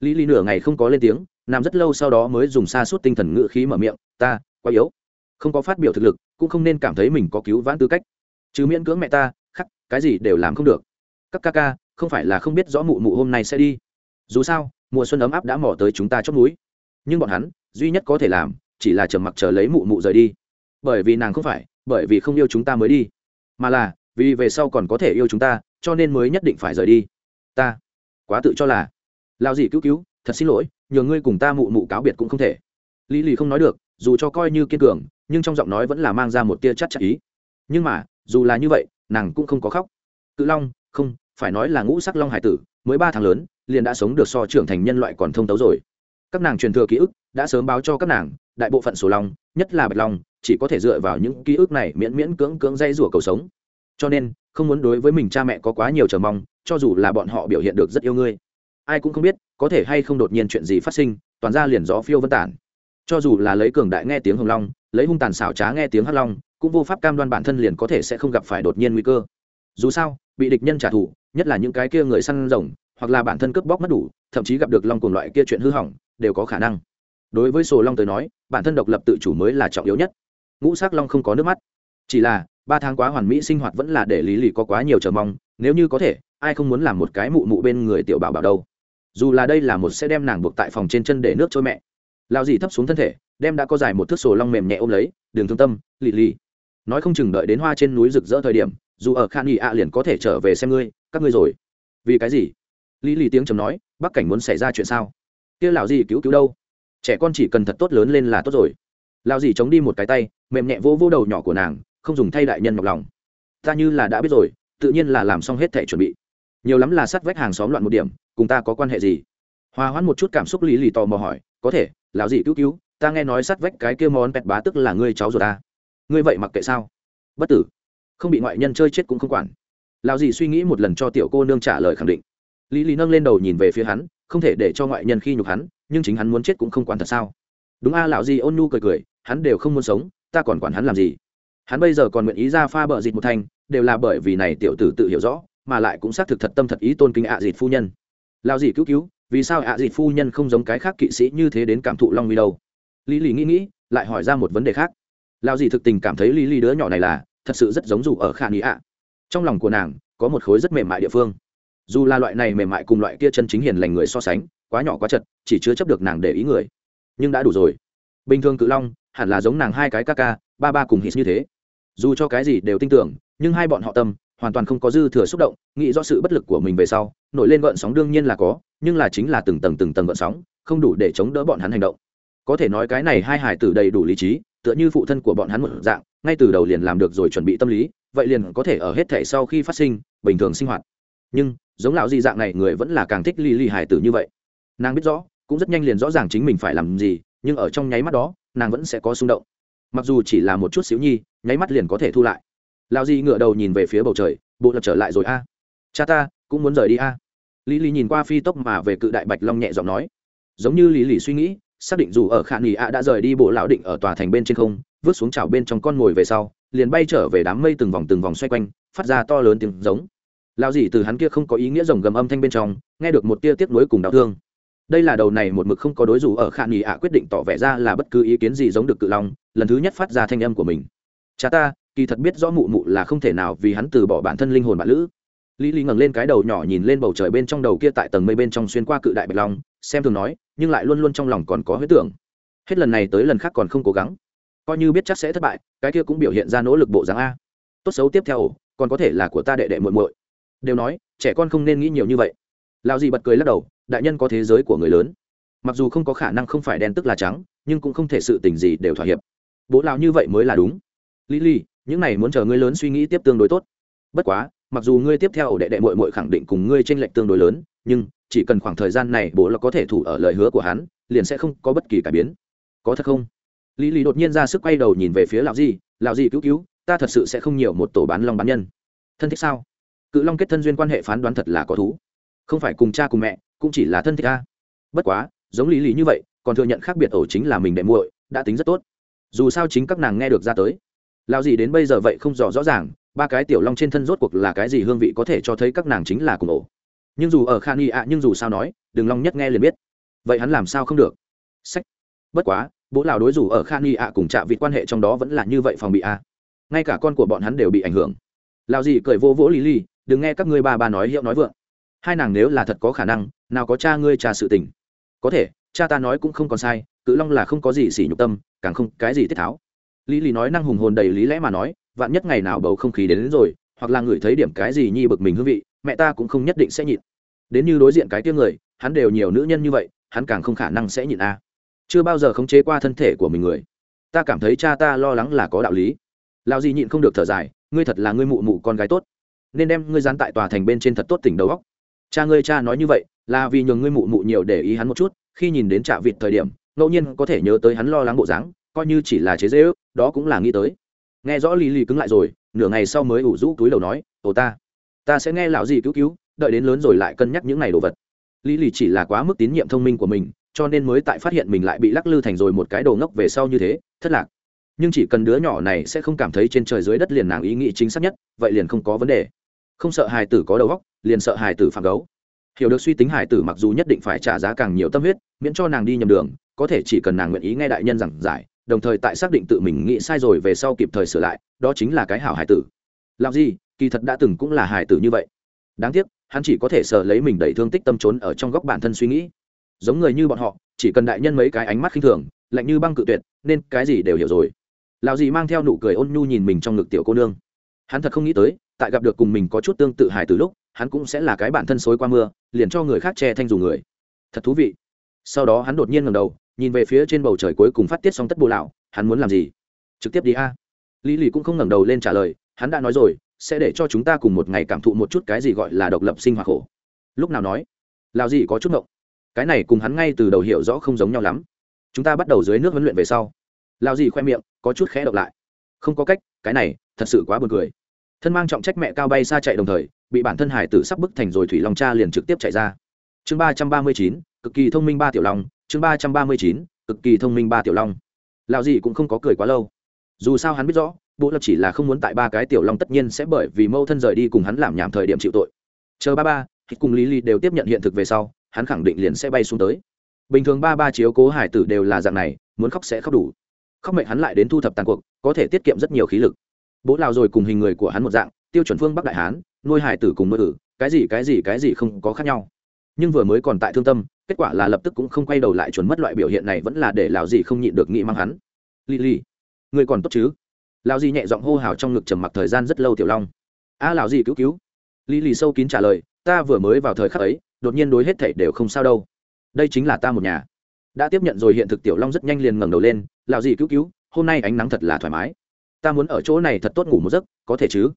Lily nửa ngày không có lên tiếng, nằm rất lâu sau đó mới dùng xa suốt tinh thần ngự khí mở miệng, ta, quá yếu, không có phát biểu thực lực, cũng không nên cảm thấy mình có cứu vãn tư cách. Chứ miễn cưỡng mẹ ta, khắc, cái gì đều làm không được. Các ca ca, không phải là không biết rõ mụ mụ hôm nay sẽ đi. Dù sao, mùa xuân ấm áp đã mò tới chúng ta chót núi. Nhưng bọn hắn, duy nhất có thể làm, chỉ là chờ mặc chờ lấy mụ mụ rời đi bởi vì nàng không phải, bởi vì không yêu chúng ta mới đi. Mà là, vì về sau còn có thể yêu chúng ta, cho nên mới nhất định phải rời đi. Ta, quá tự cho là lao gì cứu cứu, thật xin lỗi, nhờ ngươi cùng ta mụ mụ cáo biệt cũng không thể. Lý lì không nói được, dù cho coi như kiên cường, nhưng trong giọng nói vẫn là mang ra một tia chắc chắn ý. Nhưng mà, dù là như vậy, nàng cũng không có khóc. Cự long, không, phải nói là ngũ sắc long hải tử, mới ba tháng lớn, liền đã sống được so trưởng thành nhân loại còn thông tấu rồi. Các nàng truyền thừa ký ức, đã sớm báo cho các nàng, đại bộ phận số long, nhất là bạch long chỉ có thể dựa vào những ký ức này miễn miễn cưỡng cưỡng dây rủa cầu sống. Cho nên, không muốn đối với mình cha mẹ có quá nhiều chờ mong, cho dù là bọn họ biểu hiện được rất yêu ngươi. Ai cũng không biết, có thể hay không đột nhiên chuyện gì phát sinh, toàn ra liền gió phiêu vân tản. Cho dù là lấy cường đại nghe tiếng hồng long, lấy hung tàn xảo trá nghe tiếng hắc long, cũng vô pháp cam đoan bản thân liền có thể sẽ không gặp phải đột nhiên nguy cơ. Dù sao, bị địch nhân trả thù, nhất là những cái kia người săn rồng, hoặc là bản thân cướp bóc mất đủ, thậm chí gặp được long cùng loại kia chuyện hư hỏng, đều có khả năng. Đối với sổ long tới nói, bản thân độc lập tự chủ mới là trọng yếu nhất ngũ sắc long không có nước mắt. Chỉ là, ba tháng quá hoàn mỹ sinh hoạt vẫn là để lý lì có quá nhiều chờ mong, nếu như có thể, ai không muốn làm một cái mụ mụ bên người tiểu bảo bảo đâu. Dù là đây là một sẽ đem nàng buộc tại phòng trên chân để nước trôi mẹ. Lao dì thấp xuống thân thể, đem đã có dài một thước sổ long mềm nhẹ ôm lấy đường thương tâm, lì lì. Nói không chừng đợi đến hoa trên núi rực rỡ thời điểm, dù ở khan nghị ạ liền có thể trở về xem ngươi, các ngươi rồi. Vì cái gì? Lý lì tiếng chầm nói, bắc cảnh muốn xảy ra chuyện sao? Kia lão gì cứu cứu đâu? Trẻ con chỉ cần thật tốt lớn lên là tốt rồi lão gì chống đi một cái tay, mềm nhẹ vô vỗ đầu nhỏ của nàng, không dùng thay đại nhân nhọc lòng. Ta như là đã biết rồi, tự nhiên là làm xong hết thể chuẩn bị. Nhiều lắm là sát vách hàng xóm loạn một điểm, cùng ta có quan hệ gì? Hòa hoãn một chút cảm xúc lý lì tò mò hỏi, có thể, lão gì cứu cứu, ta nghe nói sát vách cái kia món pẹt bá tức là ngươi cháu rồi ta. Ngươi vậy mặc kệ sao? Bất tử. Không bị ngoại nhân chơi chết cũng không quản. Lão gì suy nghĩ một lần cho tiểu cô nương trả lời khẳng định. Lý lý nâng lên đầu nhìn về phía hắn, không thể để cho ngoại nhân khi nhục hắn, nhưng chính hắn muốn chết cũng không quản thật sao. Đúng a, lão gì ôn nhu cười cười hắn đều không muốn sống, ta còn quản hắn làm gì? Hắn bây giờ còn nguyện ý ra pha bờ dịt một thành, đều là bởi vì này tiểu tử tự hiểu rõ, mà lại cũng xác thực thật tâm thật ý tôn kính ạ dịt phu nhân. Lão dì cứu cứu, vì sao ạ dịt phu nhân không giống cái khác kỵ sĩ như thế đến cảm thụ long vi đâu? Lý lý nghĩ nghĩ, lại hỏi ra một vấn đề khác. Lão dì thực tình cảm thấy lý lý đứa nhỏ này là thật sự rất giống dù ở khả nghĩ ạ. Trong lòng của nàng, có một khối rất mềm mại địa phương. Dù là loại này mềm mại cùng loại kia chân chính hiền lành người so sánh, quá nhỏ quá chật, chỉ chứa chấp được nàng để ý người. Nhưng đã đủ rồi. Bình thường cự long hẳn là giống nàng hai cái ca ca, ba ba cùng hít như thế. Dù cho cái gì đều tin tưởng, nhưng hai bọn họ tâm hoàn toàn không có dư thừa xúc động, nghĩ do sự bất lực của mình về sau, nổi lên gợn sóng đương nhiên là có, nhưng là chính là từng tầng từng tầng gợn sóng, không đủ để chống đỡ bọn hắn hành động. Có thể nói cái này hai hải tử đầy đủ lý trí, tựa như phụ thân của bọn hắn một dạng, ngay từ đầu liền làm được rồi chuẩn bị tâm lý, vậy liền có thể ở hết thể sau khi phát sinh, bình thường sinh hoạt. Nhưng, giống lão di dạng này người vẫn là càng thích ly ly hải tử như vậy. Nàng biết rõ, cũng rất nhanh liền rõ ràng chính mình phải làm gì, nhưng ở trong nháy mắt đó nàng vẫn sẽ có xung động. Mặc dù chỉ là một chút xíu nhi, nháy mắt liền có thể thu lại. Lão di ngựa đầu nhìn về phía bầu trời, bộ lập trở lại rồi a. Cha ta, cũng muốn rời đi a. Lý lý nhìn qua phi tốc mà về cự đại bạch long nhẹ giọng nói. Giống như lý lý suy nghĩ, xác định dù ở khả nghỉ a đã rời đi bộ lão định ở tòa thành bên trên không, vứt xuống chảo bên trong con ngồi về sau, liền bay trở về đám mây từng vòng từng vòng xoay quanh, phát ra to lớn tiếng giống. Lao dì từ hắn kia không có ý nghĩa rồng gầm âm thanh bên trong, nghe được một tia tiếc nuối cùng đau thương đây là đầu này một mực không có đối dù ở khả nghỉ ạ quyết định tỏ vẻ ra là bất cứ ý kiến gì giống được cự long, lần thứ nhất phát ra thanh âm của mình. Cha ta, kỳ thật biết rõ mụ mụ là không thể nào vì hắn từ bỏ bản thân linh hồn bạn lữ. Lý lý ngẩng lên cái đầu nhỏ nhìn lên bầu trời bên trong đầu kia tại tầng mây bên trong xuyên qua cự đại bạch long, xem thường nói, nhưng lại luôn luôn trong lòng còn có huyết tưởng. Hết lần này tới lần khác còn không cố gắng. Coi như biết chắc sẽ thất bại, cái kia cũng biểu hiện ra nỗ lực bộ dáng a. Tốt xấu tiếp theo, còn có thể là của ta đệ đệ muội muội. Đều nói, trẻ con không nên nghĩ nhiều như vậy lao gì bật cười lắc đầu, đại nhân có thế giới của người lớn. Mặc dù không có khả năng không phải đen tức là trắng, nhưng cũng không thể sự tình gì đều thỏa hiệp. Bố lao như vậy mới là đúng. Lý lý, những này muốn chờ ngươi lớn suy nghĩ tiếp tương đối tốt. Bất quá, mặc dù ngươi tiếp theo ổ đệ đệ mội mội khẳng định cùng ngươi tranh lệch tương đối lớn, nhưng chỉ cần khoảng thời gian này bố là có thể thủ ở lời hứa của hắn, liền sẽ không có bất kỳ cải biến. Có thật không? Lý lý đột nhiên ra sức quay đầu nhìn về phía lão di lão di cứu cứu, ta thật sự sẽ không nhiều một tổ bán long bán nhân. Thân thích sao? Cự long kết thân duyên quan hệ phán đoán thật là có thú không phải cùng cha cùng mẹ, cũng chỉ là thân thích ta bất quá, giống lý lý như vậy, còn thừa nhận khác biệt ổ chính là mình đệ muội, đã tính rất tốt. Dù sao chính các nàng nghe được ra tới. Lao gì đến bây giờ vậy không rõ rõ ràng, ba cái tiểu long trên thân rốt cuộc là cái gì hương vị có thể cho thấy các nàng chính là cùng ổ. Nhưng dù ở khan y ạ, nhưng dù sao nói đừng long nhất nghe liền biết. Vậy hắn làm sao không được? Sách. Bất quá, bố lào đối dù ở khan y ạ cùng chạ vị quan hệ trong đó vẫn là như vậy phòng bị a. Ngay cả con của bọn hắn đều bị ảnh hưởng. Lao gì cười vô vỗ lý lý, đừng nghe các ngươi ba ba nói, hiệu nói vượng hai nàng nếu là thật có khả năng nào có cha ngươi trà sự tình. Có thể cha ta nói cũng không còn sai cự long là không có gì xỉ nhục tâm càng không cái gì tiết tháo. Lý lý nói năng hùng hồn đầy lý lẽ mà nói vạn nhất ngày nào bầu không khí đến, đến rồi hoặc là ngửi thấy điểm cái gì nhi bực mình hương vị mẹ ta cũng không nhất định sẽ nhịn. Đến như đối diện cái tiếng người hắn đều nhiều nữ nhân như vậy hắn càng không khả năng sẽ nhịn a. Chưa bao giờ khống chế qua thân thể của mình người. Ta cảm thấy cha ta lo lắng là có đạo lý. Lao gì nhịn không được thở dài ngươi thật là ngươi mụ mụ con gái tốt. Nên đem ngươi dán tại tòa thành bên trên thật tốt tỉnh đầu góc cha ngươi, cha nói như vậy, là vì nhường ngươi mụ mụ nhiều để ý hắn một chút, khi nhìn đến trạ vịt thời điểm, ngẫu nhiên có thể nhớ tới hắn lo lắng bộ dáng, coi như chỉ là chế dễ ước đó cũng là nghĩ tới. Nghe rõ lý lì cứng lại rồi, nửa ngày sau mới ủ rũ túi đầu nói ồ ta ta sẽ nghe lão gì cứu cứu, đợi đến lớn rồi lại cân nhắc những này đồ vật. Lý lì chỉ là quá mức tín nhiệm thông minh của mình, cho nên mới tại phát hiện mình lại bị lắc lư thành rồi một cái đồ ngốc về sau như thế, thất lạc. Nhưng chỉ cần đứa nhỏ này sẽ không cảm thấy trên trời dưới đất liền nàng ý nghĩ chính xác nhất, vậy liền không có vấn đề không sợ hài tử có đầu óc, liền sợ hài tử phản gấu. Hiểu được suy tính hài tử mặc dù nhất định phải trả giá càng nhiều tâm huyết, miễn cho nàng đi nhầm đường, có thể chỉ cần nàng nguyện ý nghe đại nhân giảng giải, đồng thời tại xác định tự mình nghĩ sai rồi về sau kịp thời sửa lại, đó chính là cái hảo hài tử. Làm gì? Kỳ thật đã từng cũng là hài tử như vậy. Đáng tiếc, hắn chỉ có thể sợ lấy mình đẩy thương tích tâm trốn ở trong góc bản thân suy nghĩ. Giống người như bọn họ, chỉ cần đại nhân mấy cái ánh mắt khinh thường, lạnh như băng cự tuyệt, nên cái gì đều hiểu rồi. Lão gì mang theo nụ cười ôn nhu nhìn mình trong ngực tiểu cô nương. Hắn thật không nghĩ tới tại gặp được cùng mình có chút tương tự hài từ lúc, hắn cũng sẽ là cái bản thân xối qua mưa, liền cho người khác che thanh dù người. Thật thú vị. Sau đó hắn đột nhiên ngầm đầu, nhìn về phía trên bầu trời cuối cùng phát tiết xong tất bồ lão, hắn muốn làm gì? Trực tiếp đi a. Lý lì cũng không ngẩng đầu lên trả lời, hắn đã nói rồi, sẽ để cho chúng ta cùng một ngày cảm thụ một chút cái gì gọi là độc lập sinh hoạt khổ. Lúc nào nói? Lào gì có chút ngộng. Cái này cùng hắn ngay từ đầu hiểu rõ không giống nhau lắm. Chúng ta bắt đầu dưới nước huấn luyện về sau. Lào gì khoe miệng, có chút khẽ độc lại. Không có cách, cái này, thật sự quá buồn cười thân mang trọng trách mẹ cao bay xa chạy đồng thời, bị bản thân hải tử sắp bức thành rồi thủy long cha liền trực tiếp chạy ra. Chương ba trăm ba mươi chín, cực kỳ thông minh ba tiểu long. Chương ba trăm ba mươi chín, cực kỳ thông minh ba tiểu long. Lạo gì cũng không có cười quá lâu. Dù sao hắn biết rõ bộ lập chỉ là không muốn tại ba cái tiểu long tất nhiên sẽ bởi vì mâu thân rời đi cùng hắn làm nhảm thời điểm chịu tội. Chờ ba ba, thì cùng lý lý đều tiếp nhận hiện thực về sau, hắn khẳng định liền sẽ bay xuống tới. Bình thường ba ba chiếu cố hải tử đều là dạng này, muốn khóc sẽ khóc đủ. Khóc mệnh hắn lại đến thu thập tàn cuộc, có thể tiết kiệm rất nhiều khí lực bố lào rồi cùng hình người của hắn một dạng tiêu chuẩn phương bắc đại hán nuôi hải tử cùng nuôi tử cái gì cái gì cái gì không có khác nhau. Nhưng vừa mới còn tại thương tâm kết quả là lập tức cũng không quay đầu lại chuẩn mất loại biểu hiện này vẫn là để lào gì không nhịn được nghĩ mang hắn. Li li người còn tốt chứ? Lào gì nhẹ giọng hô hào trong ngực trầm mặc thời gian rất lâu tiểu long. A à, lào gì cứu cứu. Li li sâu kín trả lời ta vừa mới vào thời khắc ấy đột nhiên đối hết thảy đều không sao đâu. Đây chính là ta một nhà. Đã tiếp nhận rồi hiện thực tiểu long rất nhanh liền ngẩng đầu lên lào gì cứu cứu hôm nay ánh nắng thật là thoải mái ta muốn ở chỗ này thật tốt ngủ một giấc, có thể chứ?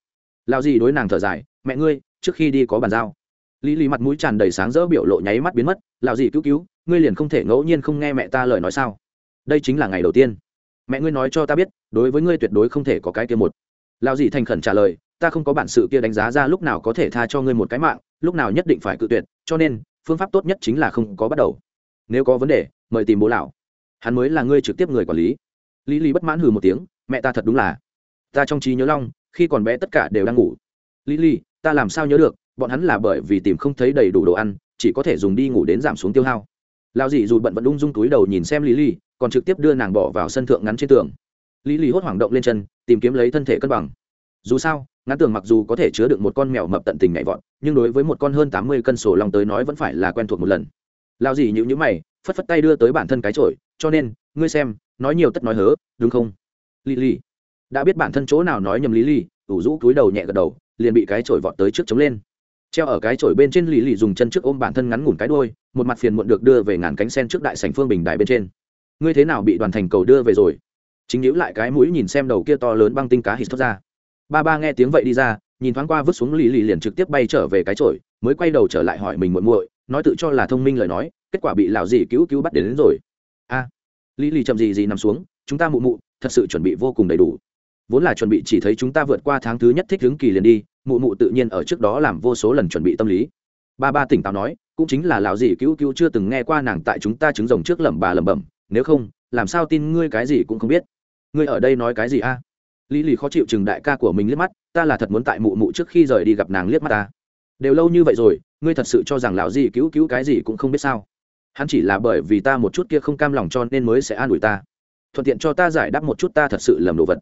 Lao gì đối nàng thở dài, mẹ ngươi, trước khi đi có bàn giao. Lý lý mặt mũi tràn đầy sáng rỡ biểu lộ nháy mắt biến mất lao gì cứu cứu, ngươi liền không thể ngẫu nhiên không nghe mẹ ta lời nói sao? Đây chính là ngày đầu tiên. Mẹ ngươi nói cho ta biết, đối với ngươi tuyệt đối không thể có cái kia một. Lao gì thành khẩn trả lời, ta không có bản sự kia đánh giá ra lúc nào có thể tha cho ngươi một cái mạng, lúc nào nhất định phải cự tuyệt, cho nên, phương pháp tốt nhất chính là không có bắt đầu. Nếu có vấn đề, mời tìm bố lão. Hắn mới là ngươi trực tiếp người quản lý. Lý lý bất mãn hừ một tiếng mẹ ta thật đúng là. Ta trong trí nhớ long, khi còn bé tất cả đều đang ngủ. Lý lý ta làm sao nhớ được, bọn hắn là bởi vì tìm không thấy đầy đủ đồ ăn, chỉ có thể dùng đi ngủ đến giảm xuống tiêu hao. Lao dì dù bận vẫn ung dung túi đầu nhìn xem lý lý còn trực tiếp đưa nàng bỏ vào sân thượng ngắn trên tường. Lý lý hốt hoảng động lên chân, tìm kiếm lấy thân thể cân bằng. Dù sao, ngắn tường mặc dù có thể chứa được một con mèo mập tận tình nhảy vọt, nhưng đối với một con hơn tám mươi cân sổ lòng tới nói vẫn phải là quen thuộc một lần. Lao dì nhữ nhữ mày, phất phất tay đưa tới bản thân cái trội cho nên, ngươi xem, nói nhiều tất nói hớ, đúng không? Lý lý. Đã biết bản thân chỗ nào nói nhầm lý lý ủ rũ cúi đầu nhẹ gật đầu liền bị cái chổi vọt tới trước chống lên. Treo ở cái chổi bên trên lì lì dùng chân trước ôm bản thân ngắn ngủn cái đôi một mặt phiền muộn được đưa về ngàn cánh sen trước đại sảnh phương bình đài bên trên. Ngươi thế nào bị đoàn thành cầu đưa về rồi? Chính nhíu lại cái mũi nhìn xem đầu kia to lớn băng tinh cá hít thoát ra. Ba ba nghe tiếng vậy đi ra nhìn thoáng qua vứt xuống lì lì liền trực tiếp bay trở về cái chổi mới quay đầu trở lại hỏi mình muội muội nói tự cho là thông minh lời nói kết quả bị lão gì cứu cứu bắt đến, đến rồi. A à, lì lì chậm gì gì nằm xuống chúng ta mụ mụ thật sự chuẩn bị vô cùng đầy đủ. Vốn là chuẩn bị chỉ thấy chúng ta vượt qua tháng thứ nhất thích hướng kỳ liền đi, mụ mụ tự nhiên ở trước đó làm vô số lần chuẩn bị tâm lý. Ba ba tỉnh táo nói, cũng chính là lão gì cứu cứu chưa từng nghe qua nàng tại chúng ta trứng rồng trước lẩm bà lẩm bẩm, nếu không, làm sao tin ngươi cái gì cũng không biết. Ngươi ở đây nói cái gì a? Lý lì khó chịu chừng đại ca của mình liếc mắt, ta là thật muốn tại mụ mụ trước khi rời đi gặp nàng liếc mắt ta. Đều lâu như vậy rồi, ngươi thật sự cho rằng lão gì cứu cứu cái gì cũng không biết sao? Hắn chỉ là bởi vì ta một chút kia không cam lòng cho nên mới sẽ an ủi ta thuận tiện cho ta giải đáp một chút ta thật sự lầm đồ vật.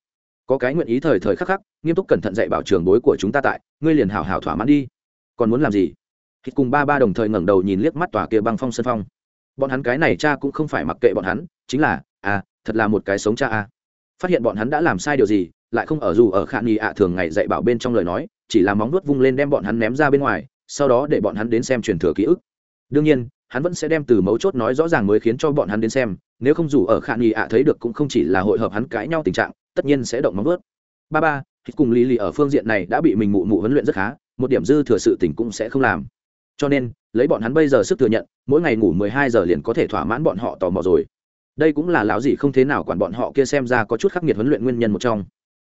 Có cái nguyện ý thời thời khắc khắc, nghiêm túc cẩn thận dạy bảo trường bối của chúng ta tại, ngươi liền hào hào thỏa mãn đi. Còn muốn làm gì? Khi cùng ba ba đồng thời ngẩng đầu nhìn liếc mắt tòa kia băng phong sân phong. Bọn hắn cái này cha cũng không phải mặc kệ bọn hắn, chính là à thật là một cái sống cha à. phát hiện bọn hắn đã làm sai điều gì, lại không ở dù ở khả nghi ạ thường ngày dạy bảo bên trong lời nói, chỉ là móng nuốt vung lên đem bọn hắn ném ra bên ngoài, sau đó để bọn hắn đến xem truyền thừa ký ức. Đương nhiên, hắn vẫn sẽ đem từ mấu chốt nói rõ ràng mới khiến cho bọn hắn đến xem nếu không dù ở khả nghi ạ thấy được cũng không chỉ là hội hợp hắn cãi nhau tình trạng, tất nhiên sẽ động móng vớt ba ba, thì cùng lý lì ở phương diện này đã bị mình mụ mụ huấn luyện rất khá, một điểm dư thừa sự tình cũng sẽ không làm. Cho nên, lấy bọn hắn bây giờ sức thừa nhận, mỗi ngày ngủ mười hai giờ liền có thể thỏa mãn bọn họ tò mò rồi. Đây cũng là lão gì không thế nào quản bọn họ kia xem ra có chút khắc nghiệt huấn luyện nguyên nhân một trong.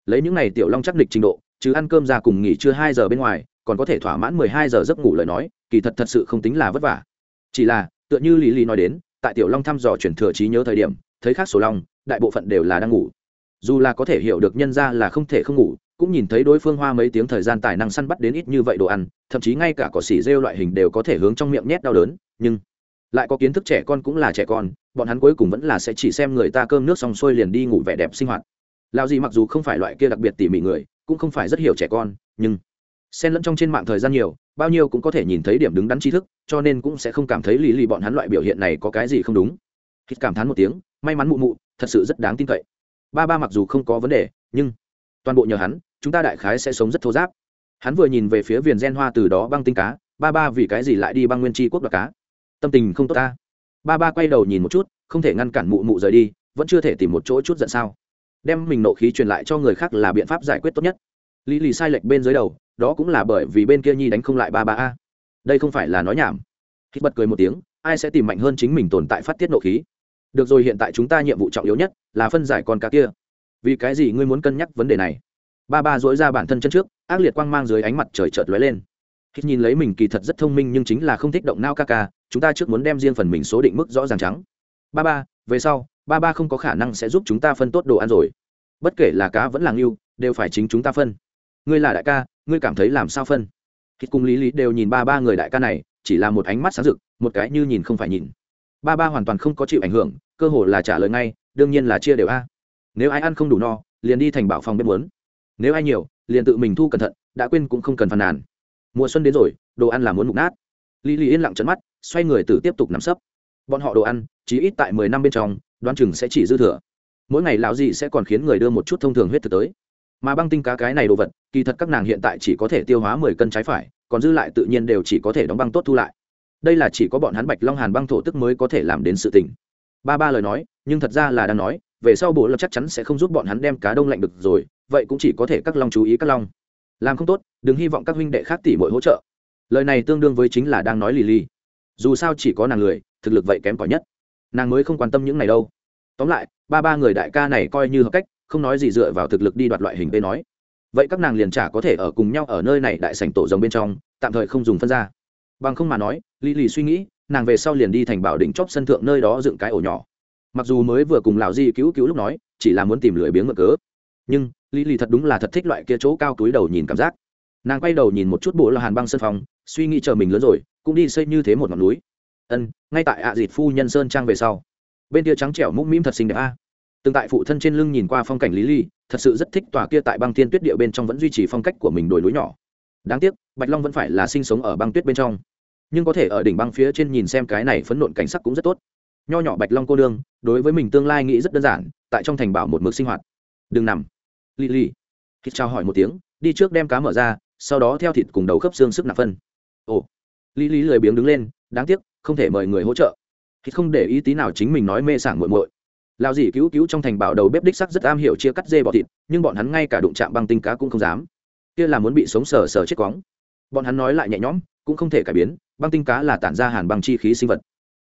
Lấy những ngày tiểu long chắc địch trình độ, chứ ăn cơm ra cùng nghỉ trưa hai giờ bên ngoài, còn có thể thỏa mãn mười hai giờ giấc ngủ lời nói, kỳ thật thật sự không tính là vất vả. Chỉ là, tựa như lý lý nói đến tại tiểu long thăm dò chuyển thừa trí nhớ thời điểm, thấy khác số long, đại bộ phận đều là đang ngủ. Dù là có thể hiểu được nhân ra là không thể không ngủ, cũng nhìn thấy đối phương hoa mấy tiếng thời gian tài năng săn bắt đến ít như vậy đồ ăn, thậm chí ngay cả cỏ xỉ rêu loại hình đều có thể hướng trong miệng nhét đau đớn, nhưng lại có kiến thức trẻ con cũng là trẻ con, bọn hắn cuối cùng vẫn là sẽ chỉ xem người ta cơm nước xong xuôi liền đi ngủ vẻ đẹp sinh hoạt. Lao gì mặc dù không phải loại kia đặc biệt tỉ mỉ người, cũng không phải rất hiểu trẻ con, nhưng xen lẫn trong trên mạng thời gian nhiều, bao nhiêu cũng có thể nhìn thấy điểm đứng đắn tri thức, cho nên cũng sẽ không cảm thấy lì lì bọn hắn loại biểu hiện này có cái gì không đúng. Hít cảm thán một tiếng, may mắn mụ mụ, thật sự rất đáng tin cậy. Ba ba mặc dù không có vấn đề, nhưng toàn bộ nhờ hắn, chúng ta đại khái sẽ sống rất thô giáp. Hắn vừa nhìn về phía viền gen hoa từ đó băng tinh cá, ba ba vì cái gì lại đi băng nguyên tri quốc đoạt cá? Tâm tình không tốt ta. Ba ba quay đầu nhìn một chút, không thể ngăn cản mụ mụ rời đi, vẫn chưa thể tìm một chỗ chút giận sao. Đem mình nộ khí truyền lại cho người khác là biện pháp giải quyết tốt nhất. Lý lì sai lệch bên dưới đầu đó cũng là bởi vì bên kia nhi đánh không lại ba ba a. Đây không phải là nói nhảm. Khi bật cười một tiếng, ai sẽ tìm mạnh hơn chính mình tồn tại phát tiết nộ khí? Được rồi, hiện tại chúng ta nhiệm vụ trọng yếu nhất là phân giải con cá kia. Vì cái gì ngươi muốn cân nhắc vấn đề này? Ba ba dỗi ra bản thân chân trước, ác liệt quang mang dưới ánh mặt trời chợt lóe lên. Khi nhìn lấy mình kỳ thật rất thông minh nhưng chính là không thích động nao ca ca, chúng ta trước muốn đem riêng phần mình số định mức rõ ràng trắng. Ba ba, về sau, ba ba không có khả năng sẽ giúp chúng ta phân tốt đồ ăn rồi. Bất kể là cá vẫn là ngưu, đều phải chính chúng ta phân. Ngươi là đại ca ngươi cảm thấy làm sao phân? Hít cùng lý lý đều nhìn ba ba người đại ca này, chỉ là một ánh mắt sáng rực, một cái như nhìn không phải nhìn. Ba ba hoàn toàn không có chịu ảnh hưởng, cơ hồ là trả lời ngay, đương nhiên là chia đều a. Nếu ai ăn không đủ no, liền đi thành bảo phòng bếp muốn. Nếu ai nhiều, liền tự mình thu cẩn thận, đã quên cũng không cần phàn nàn. Mùa xuân đến rồi, đồ ăn là muốn mục nát. Lý lý yên lặng trận mắt, xoay người tử tiếp tục nằm sấp. Bọn họ đồ ăn chỉ ít tại mười năm bên trong, đoán chừng sẽ chỉ dư thừa. Mỗi ngày lão gì sẽ còn khiến người đưa một chút thông thường huyết thực tới mà băng tinh cá cái này đồ vật, kỳ thật các nàng hiện tại chỉ có thể tiêu hóa mười cân trái phải, còn dư lại tự nhiên đều chỉ có thể đóng băng tốt thu lại. Đây là chỉ có bọn hắn bạch long hàn băng thổ tức mới có thể làm đến sự tình. Ba ba lời nói, nhưng thật ra là đang nói, về sau bộ lập chắc chắn sẽ không giúp bọn hắn đem cá đông lạnh được rồi, vậy cũng chỉ có thể các long chú ý các long. Làm không tốt, đừng hy vọng các huynh đệ khác tỷ mỗi hỗ trợ. Lời này tương đương với chính là đang nói lì lì. Dù sao chỉ có nàng lười thực lực vậy kém cỏi nhất. Nàng mới không quan tâm những này đâu. Tóm lại, ba ba người đại ca này coi như hợp cách không nói gì dựa vào thực lực đi đoạt loại hình b nói. Vậy các nàng liền chả có thể ở cùng nhau ở nơi này đại sảnh tổ rồng bên trong, tạm thời không dùng phân ra. Bằng không mà nói lì lì suy nghĩ, nàng về sau liền đi thành bảo đỉnh chóp sân thượng nơi đó dựng cái ổ nhỏ. Mặc dù mới vừa cùng lão di cứu cứu lúc nói, chỉ là muốn tìm lưỡi biếng ngựa cớ. Nhưng lì lì thật đúng là thật thích loại kia chỗ cao túi đầu nhìn cảm giác. Nàng quay đầu nhìn một chút bộ là hàn băng sân phòng, suy nghĩ chờ mình lớn rồi, cũng đi xây như thế một ngọn núi. Ân, ngay tại ạ à dịt phu nhân sơn trang về sau. Bên kia trắng trẻo mũm mĩm thật xinh đẹp a. à từng tại phụ thân trên lưng nhìn qua phong cảnh lý ly, thật sự rất thích tòa kia tại băng thiên tuyết địa bên trong vẫn duy trì phong cách của mình đồi núi nhỏ. Đáng tiếc, bạch long vẫn phải là sinh sống ở băng tuyết bên trong. Nhưng có thể ở đỉnh băng phía trên nhìn xem cái này phấn nộn cảnh sắc cũng rất tốt. Nho nhỏ bạch long cô đương đối với mình tương lai nghĩ rất đơn giản, tại trong thành bảo một mực sinh hoạt. Đừng nằm. Lì lì. Hít trao hỏi một tiếng, đi trước đem cá mở ra, sau đó theo thịt cùng đầu khớp xương sức nạp phân. Ồ. Lì lì lười biếng đứng lên, đáng tiếc, không thể mời người hỗ trợ. Hít không để ý tí nào chính mình nói mê sảng muội muội lao dì cứu cứu trong thành bảo đầu bếp đích sắc rất am hiểu chia cắt dê bọ thịt, nhưng bọn hắn ngay cả đụng chạm băng tinh cá cũng không dám. Kia là muốn bị sống sờ sờ chết quóng. Bọn hắn nói lại nhẹ nhõm, cũng không thể cải biến, băng tinh cá là tản ra hàn băng chi khí sinh vật.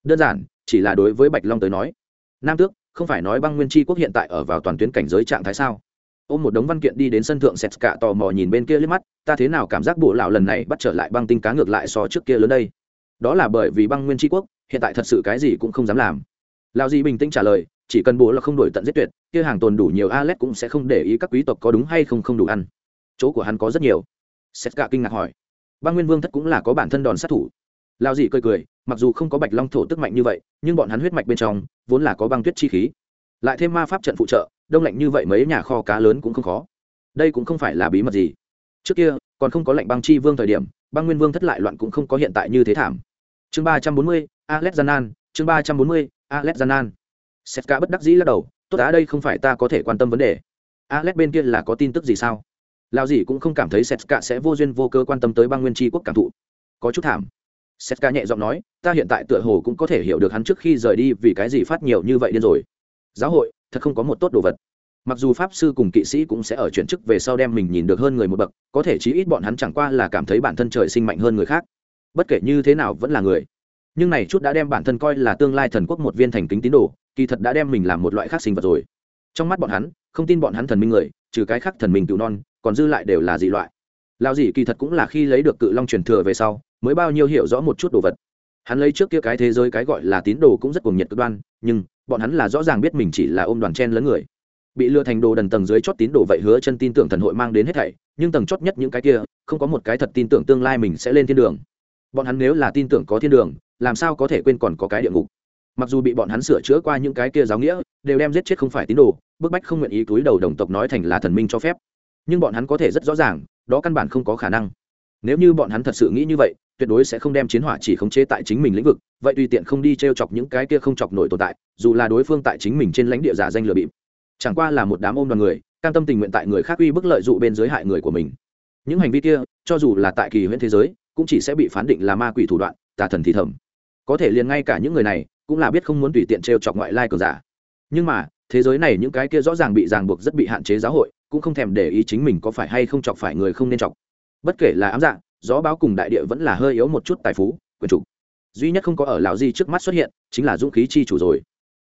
Đơn giản, chỉ là đối với bạch long tới nói. Nam tước, không phải nói băng nguyên tri quốc hiện tại ở vào toàn tuyến cảnh giới trạng thái sao? Ôm một đống văn kiện đi đến sân thượng sệt cả tò mò nhìn bên kia liếc mắt, ta thế nào cảm giác bộ lão lần này bắt trở lại băng tinh cá ngược lại so trước kia lớn đây? Đó là bởi vì băng nguyên tri quốc, hiện tại thật sự cái gì cũng không dám làm. Lão gì bình tĩnh trả lời chỉ cần bố là không đổi tận giết tuyệt, kia hàng tồn đủ nhiều alet cũng sẽ không để ý các quý tộc có đúng hay không không đủ ăn. Chỗ của hắn có rất nhiều. Sét cả kinh ngạc hỏi. Băng nguyên vương thất cũng là có bản thân đòn sát thủ. Lao dị cười cười, mặc dù không có bạch long thổ tức mạnh như vậy, nhưng bọn hắn huyết mạch bên trong vốn là có băng tuyết chi khí. Lại thêm ma pháp trận phụ trợ, đông lạnh như vậy mấy nhà kho cá lớn cũng không khó. Đây cũng không phải là bí mật gì. Trước kia, còn không có lệnh băng chi vương thời điểm băng nguyên vương thất lại loạn cũng không có hiện tại như thế thảm. Chương ba trăm bốn mươi alex zanan chương ba trăm bốn mươi alex zanan setka bất đắc dĩ lắc đầu, tốt á, đây không phải ta có thể quan tâm vấn đề. Alex bên kia là có tin tức gì sao? Lao gì cũng không cảm thấy setka sẽ vô duyên vô cơ quan tâm tới băng nguyên tri quốc cảm thụ. Có chút thảm. Setka nhẹ giọng nói, ta hiện tại tựa hồ cũng có thể hiểu được hắn trước khi rời đi vì cái gì phát nhiều như vậy điên rồi. Giáo hội, thật không có một tốt đồ vật. Mặc dù pháp sư cùng kỵ sĩ cũng sẽ ở chuyển chức về sau đem mình nhìn được hơn người một bậc, có thể chí ít bọn hắn chẳng qua là cảm thấy bản thân trời sinh mạnh hơn người khác. Bất kể như thế nào vẫn là người. Nhưng này chút đã đem bản thân coi là tương lai thần quốc một viên thành kính tín đồ kỳ thật đã đem mình làm một loại khác sinh vật rồi. Trong mắt bọn hắn, không tin bọn hắn thần minh người, trừ cái khác thần minh cựu non, còn dư lại đều là dị loại. Lao dị kỳ thật cũng là khi lấy được cự long truyền thừa về sau, mới bao nhiêu hiểu rõ một chút đồ vật. Hắn lấy trước kia cái thế giới cái gọi là tín đồ cũng rất cuồng nhiệt cực đoan, nhưng bọn hắn là rõ ràng biết mình chỉ là ôm đoàn chen lớn người. Bị lừa thành đồ đần tầng dưới chót tín đồ vậy hứa chân tin tưởng thần hội mang đến hết thảy, nhưng tầng chót nhất những cái kia, không có một cái thật tin tưởng tương lai mình sẽ lên thiên đường. Bọn hắn nếu là tin tưởng có thiên đường, làm sao có thể quên còn có cái địa ngục? Mặc dù bị bọn hắn sửa chữa qua những cái kia giáo nghĩa, đều đem giết chết không phải tín đồ, bức bách không nguyện ý túi đầu đồng tộc nói thành là thần minh cho phép. Nhưng bọn hắn có thể rất rõ ràng, đó căn bản không có khả năng. Nếu như bọn hắn thật sự nghĩ như vậy, tuyệt đối sẽ không đem chiến hỏa chỉ khống chế tại chính mình lĩnh vực, vậy tùy tiện không đi t r e o chọc những cái kia không chọc nổi tồn tại, dù là đối phương tại chính mình trên lãnh địa giả danh lừa bịp. Chẳng qua là một đám ôm đoàn người, cam tâm tình nguyện tại người khác uy bức lợi dụ bên dưới hại người của mình. Những hành vi kia, cho dù là tại kỳ huyễn thế giới, cũng chỉ sẽ bị phán định là ma quỷ thủ đoạn, tà thần thì thầm có thể liền ngay cả những người này cũng là biết không muốn tùy tiện t r e o chọc ngoại lai cường giả. Nhưng mà, thế giới này những cái kia rõ ràng bị ràng buộc rất bị hạn chế giáo hội, cũng không thèm để ý chính mình có phải hay không chọc phải người không nên chọc. Bất kể là ám dạng gió báo cùng đại địa vẫn là hơi yếu một chút tài phú, quyền chủ. Duy nhất không có ở lão di trước mắt xuất hiện, chính là dũng khí chi chủ rồi.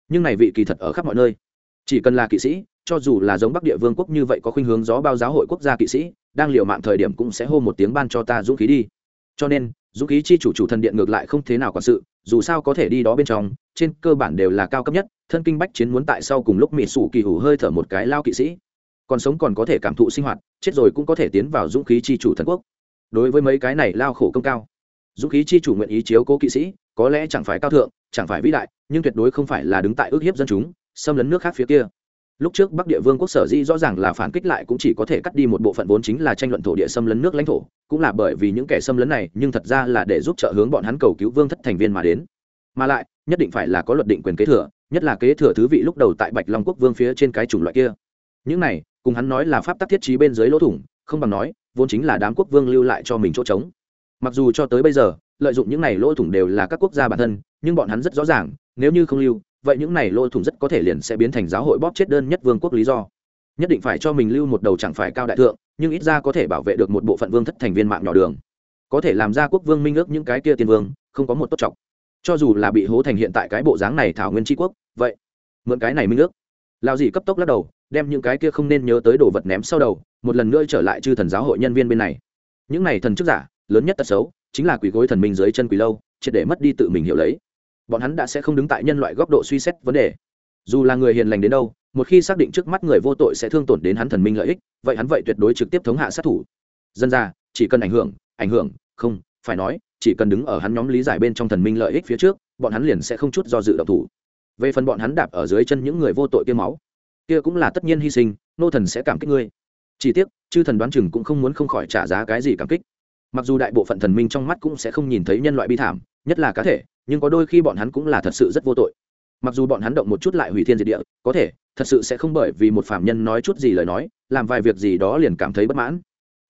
Nhưng này vị kỳ thật ở khắp mọi nơi. Chỉ cần là kỵ sĩ, cho dù là giống bắc địa vương quốc như vậy có khuynh hướng gió bao giáo hội quốc gia kỵ sĩ, đang liều mạng thời điểm cũng sẽ hô một tiếng ban cho ta dũng khí đi. Cho nên, dũng khí chi chủ chủ thần điện ngược lại không thế nào quản sự dù sao có thể đi đó bên trong, trên cơ bản đều là cao cấp nhất, thân kinh bách chiến muốn tại sau cùng lúc mỹ sủ kỳ hủ hơi thở một cái lao kỵ sĩ. Còn sống còn có thể cảm thụ sinh hoạt, chết rồi cũng có thể tiến vào dũng khí chi chủ thần quốc. Đối với mấy cái này lao khổ công cao, dũng khí chi chủ nguyện ý chiếu cố kỵ sĩ, có lẽ chẳng phải cao thượng, chẳng phải vĩ đại, nhưng tuyệt đối không phải là đứng tại ước hiếp dân chúng, xâm lấn nước khác phía kia lúc trước bắc địa vương quốc sở di rõ ràng là phản kích lại cũng chỉ có thể cắt đi một bộ phận vốn chính là tranh luận thổ địa xâm lấn nước lãnh thổ, cũng là bởi vì những kẻ xâm lấn này, nhưng thật ra là để giúp trợ hướng bọn hắn cầu cứu vương thất thành viên mà đến. Mà lại, nhất định phải là có luật định quyền kế thừa, nhất là kế thừa thứ vị lúc đầu tại bạch long quốc vương phía trên cái chủng loại kia. Những này, cùng hắn nói là pháp tắc thiết trí bên dưới lỗ thủng, không bằng nói, vốn chính là đám quốc vương lưu lại cho mình chỗ trống. Mặc dù cho tới bây giờ, lợi dụng những này lỗ thủng đều là các quốc gia bản thân, nhưng bọn hắn rất rõ ràng, nếu như không lưu vậy những này lỗ thủng rất có thể liền sẽ biến thành giáo hội bóp chết đơn nhất vương quốc lý do. Nhất định phải cho mình lưu một đầu chẳng phải cao đại thượng, nhưng ít ra có thể bảo vệ được một bộ phận vương thất thành viên mạng nhỏ đường. Có thể làm ra quốc vương minh ước những cái kia tiên vương, không có một tốt trọng cho dù là bị hố thành hiện tại cái bộ dáng này thảo nguyên tri quốc, vậy, mượn cái này minh ước. Lao gì cấp tốc lắc đầu, đem những cái kia không nên nhớ tới đồ vật ném sau đầu, một lần nữa trở lại chư thần giáo hội nhân viên bên này. Những này thần chức giả, lớn nhất tật xấu, chính là quỷ gối thần minh dưới chân quỷ lâu, triệt để mất đi tự mình hiểu lấy bọn hắn đã sẽ không đứng tại nhân loại góc độ suy xét vấn đề. Dù là người hiền lành đến đâu, một khi xác định trước mắt người vô tội sẽ thương tổn đến hắn thần minh lợi ích, vậy hắn vậy tuyệt đối trực tiếp thống hạ sát thủ. Dân ra chỉ cần ảnh hưởng ảnh hưởng, không, phải nói, chỉ cần đứng ở hắn nhóm lý giải bên trong thần minh lợi ích phía trước, bọn hắn liền sẽ không chút do dự độc thủ. Về phần bọn hắn đạp ở dưới chân những người vô tội kia máu, kia cũng là tất nhiên hy sinh, nô thần sẽ cảm kích ngươi. Chỉ tiếc, chư thần đoán chừng cũng không muốn không khỏi trả giá cái gì cảm kích. Mặc dù đại bộ phận thần minh trong mắt cũng sẽ không nhìn thấy nhân loại bi thảm, nhất là cá thể nhưng có đôi khi bọn hắn cũng là thật sự rất vô tội. Mặc dù bọn hắn động một chút lại hủy thiên diệt địa, có thể, thật sự sẽ không bởi vì một phạm nhân nói chút gì lời nói, làm vài việc gì đó liền cảm thấy bất mãn.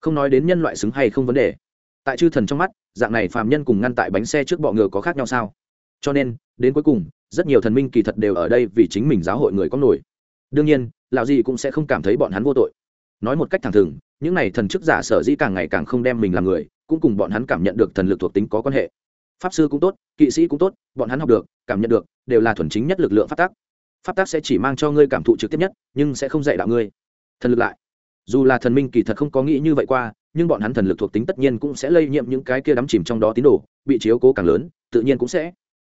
Không nói đến nhân loại xứng hay không vấn đề. Tại chư thần trong mắt, dạng này phạm nhân cùng ngăn tại bánh xe trước bọ ngựa có khác nhau sao? Cho nên, đến cuối cùng, rất nhiều thần minh kỳ thật đều ở đây vì chính mình giáo hội người có nổi. Đương nhiên, lão gì cũng sẽ không cảm thấy bọn hắn vô tội. Nói một cách thẳng thừng, những này thần chức giả sở dĩ càng ngày càng không đem mình làm người, cũng cùng bọn hắn cảm nhận được thần lực thuộc tính có quan hệ pháp sư cũng tốt, kỵ sĩ cũng tốt, bọn hắn học được, cảm nhận được, đều là thuần chính nhất lực lượng pháp tác pháp tác sẽ chỉ mang cho ngươi cảm thụ trực tiếp nhất, nhưng sẽ không dạy đạo ngươi. Thần lực lại. Dù là thần minh kỳ thật không có nghĩ như vậy qua, nhưng bọn hắn thần lực thuộc tính tất nhiên cũng sẽ lây nhiễm những cái kia đắm chìm trong đó tín đồ, bị chiếu cố càng lớn, tự nhiên cũng sẽ.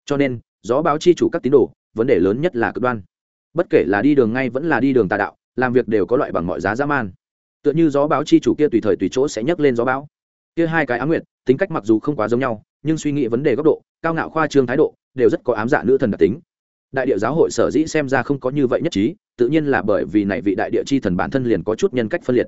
Cho nên, gió báo chi chủ các tín đồ, vấn đề lớn nhất là cực đoan. Bất kể là đi đường ngay vẫn là đi đường tà đạo, làm việc đều có loại bằng mọi giá dã man. Tựa như gió báo chi chủ kia tùy thời tùy chỗ sẽ nhấc lên gió báo kia hai cái ám nguyệt, tính cách mặc dù không quá giống nhau, nhưng suy nghĩ vấn đề góc độ, cao ngạo khoa trương thái độ, đều rất có ám dạ nữ thần đặc tính. Đại địa giáo hội sở dĩ xem ra không có như vậy nhất trí, tự nhiên là bởi vì này vị đại địa chi thần bản thân liền có chút nhân cách phân liệt.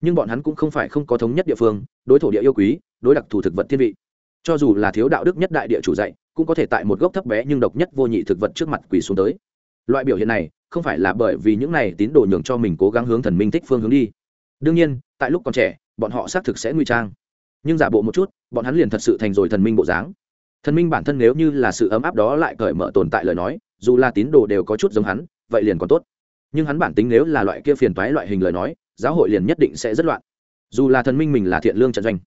Nhưng bọn hắn cũng không phải không có thống nhất địa phương, đối thổ địa yêu quý, đối đặc thù thực vật thiên vị. Cho dù là thiếu đạo đức nhất đại địa chủ dạy, cũng có thể tại một gốc thấp bé nhưng độc nhất vô nhị thực vật trước mặt quỳ xuống tới. Loại biểu hiện này, không phải là bởi vì những này tín đồ nhường cho mình cố gắng hướng thần minh thích phương hướng đi. Đương nhiên, tại lúc còn trẻ, bọn họ xác thực sẽ nguy trang nhưng giả bộ một chút, bọn hắn liền thật sự thành rồi thần minh bộ dáng. Thần minh bản thân nếu như là sự ấm áp đó lại cởi mở tồn tại lời nói, dù là tín đồ đều có chút giống hắn, vậy liền còn tốt. Nhưng hắn bản tính nếu là loại kia phiền toái loại hình lời nói, giáo hội liền nhất định sẽ rất loạn. Dù là thần minh mình là thiện lương trận doanh.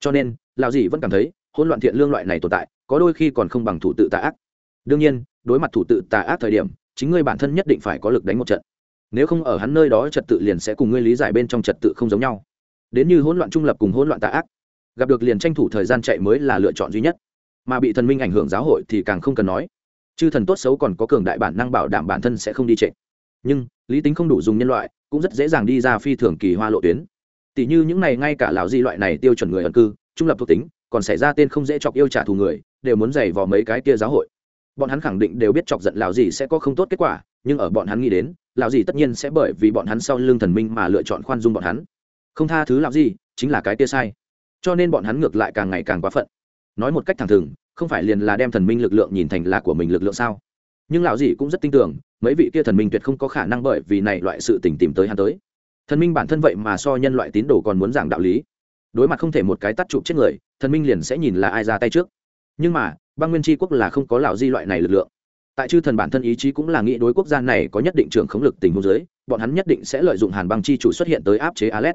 Cho nên, lão dì vẫn cảm thấy, hỗn loạn thiện lương loại này tồn tại, có đôi khi còn không bằng thủ tự tà ác. Đương nhiên, đối mặt thủ tự tà ác thời điểm, chính ngươi bản thân nhất định phải có lực đánh một trận. Nếu không ở hắn nơi đó trật tự liền sẽ cùng ngươi lý giải bên trong trật tự không giống nhau. Đến như hỗn loạn trung lập cùng hỗn loạn tà ác gặp được liền tranh thủ thời gian chạy mới là lựa chọn duy nhất. Mà bị thần minh ảnh hưởng giáo hội thì càng không cần nói. Chư thần tốt xấu còn có cường đại bản năng bảo đảm bản thân sẽ không đi trệ. Nhưng, lý tính không đủ dùng nhân loại, cũng rất dễ dàng đi ra phi thường kỳ hoa lộ tuyến. Tỷ như những này ngay cả lão di loại này tiêu chuẩn người ẩn cư, trung lập thuộc tính, còn xảy ra tên không dễ chọc yêu trả thù người, đều muốn giày vào mấy cái kia giáo hội. Bọn hắn khẳng định đều biết chọc giận lão gì sẽ có không tốt kết quả, nhưng ở bọn hắn nghĩ đến, lão gì tất nhiên sẽ bởi vì bọn hắn sau lưng thần minh mà lựa chọn khoan dung bọn hắn. Không tha thứ lão gì chính là cái kia sai cho nên bọn hắn ngược lại càng ngày càng quá phận. Nói một cách thẳng thừng, không phải liền là đem thần minh lực lượng nhìn thành là của mình lực lượng sao? Nhưng lão dì cũng rất tin tưởng, mấy vị kia thần minh tuyệt không có khả năng bởi vì này loại sự tình tìm tới hắn tới. Thần minh bản thân vậy mà so nhân loại tín đồ còn muốn giảng đạo lý. Đối mặt không thể một cái tắt chụp chết người, thần minh liền sẽ nhìn là ai ra tay trước. Nhưng mà, băng nguyên tri quốc là không có lão di loại này lực lượng. Tại chư thần bản thân ý chí cũng là nghĩ đối quốc gia này có nhất định trường khống lực tình huống giới bọn hắn nhất định sẽ lợi dụng hàn băng chi chủ xuất hiện tới áp chế alet.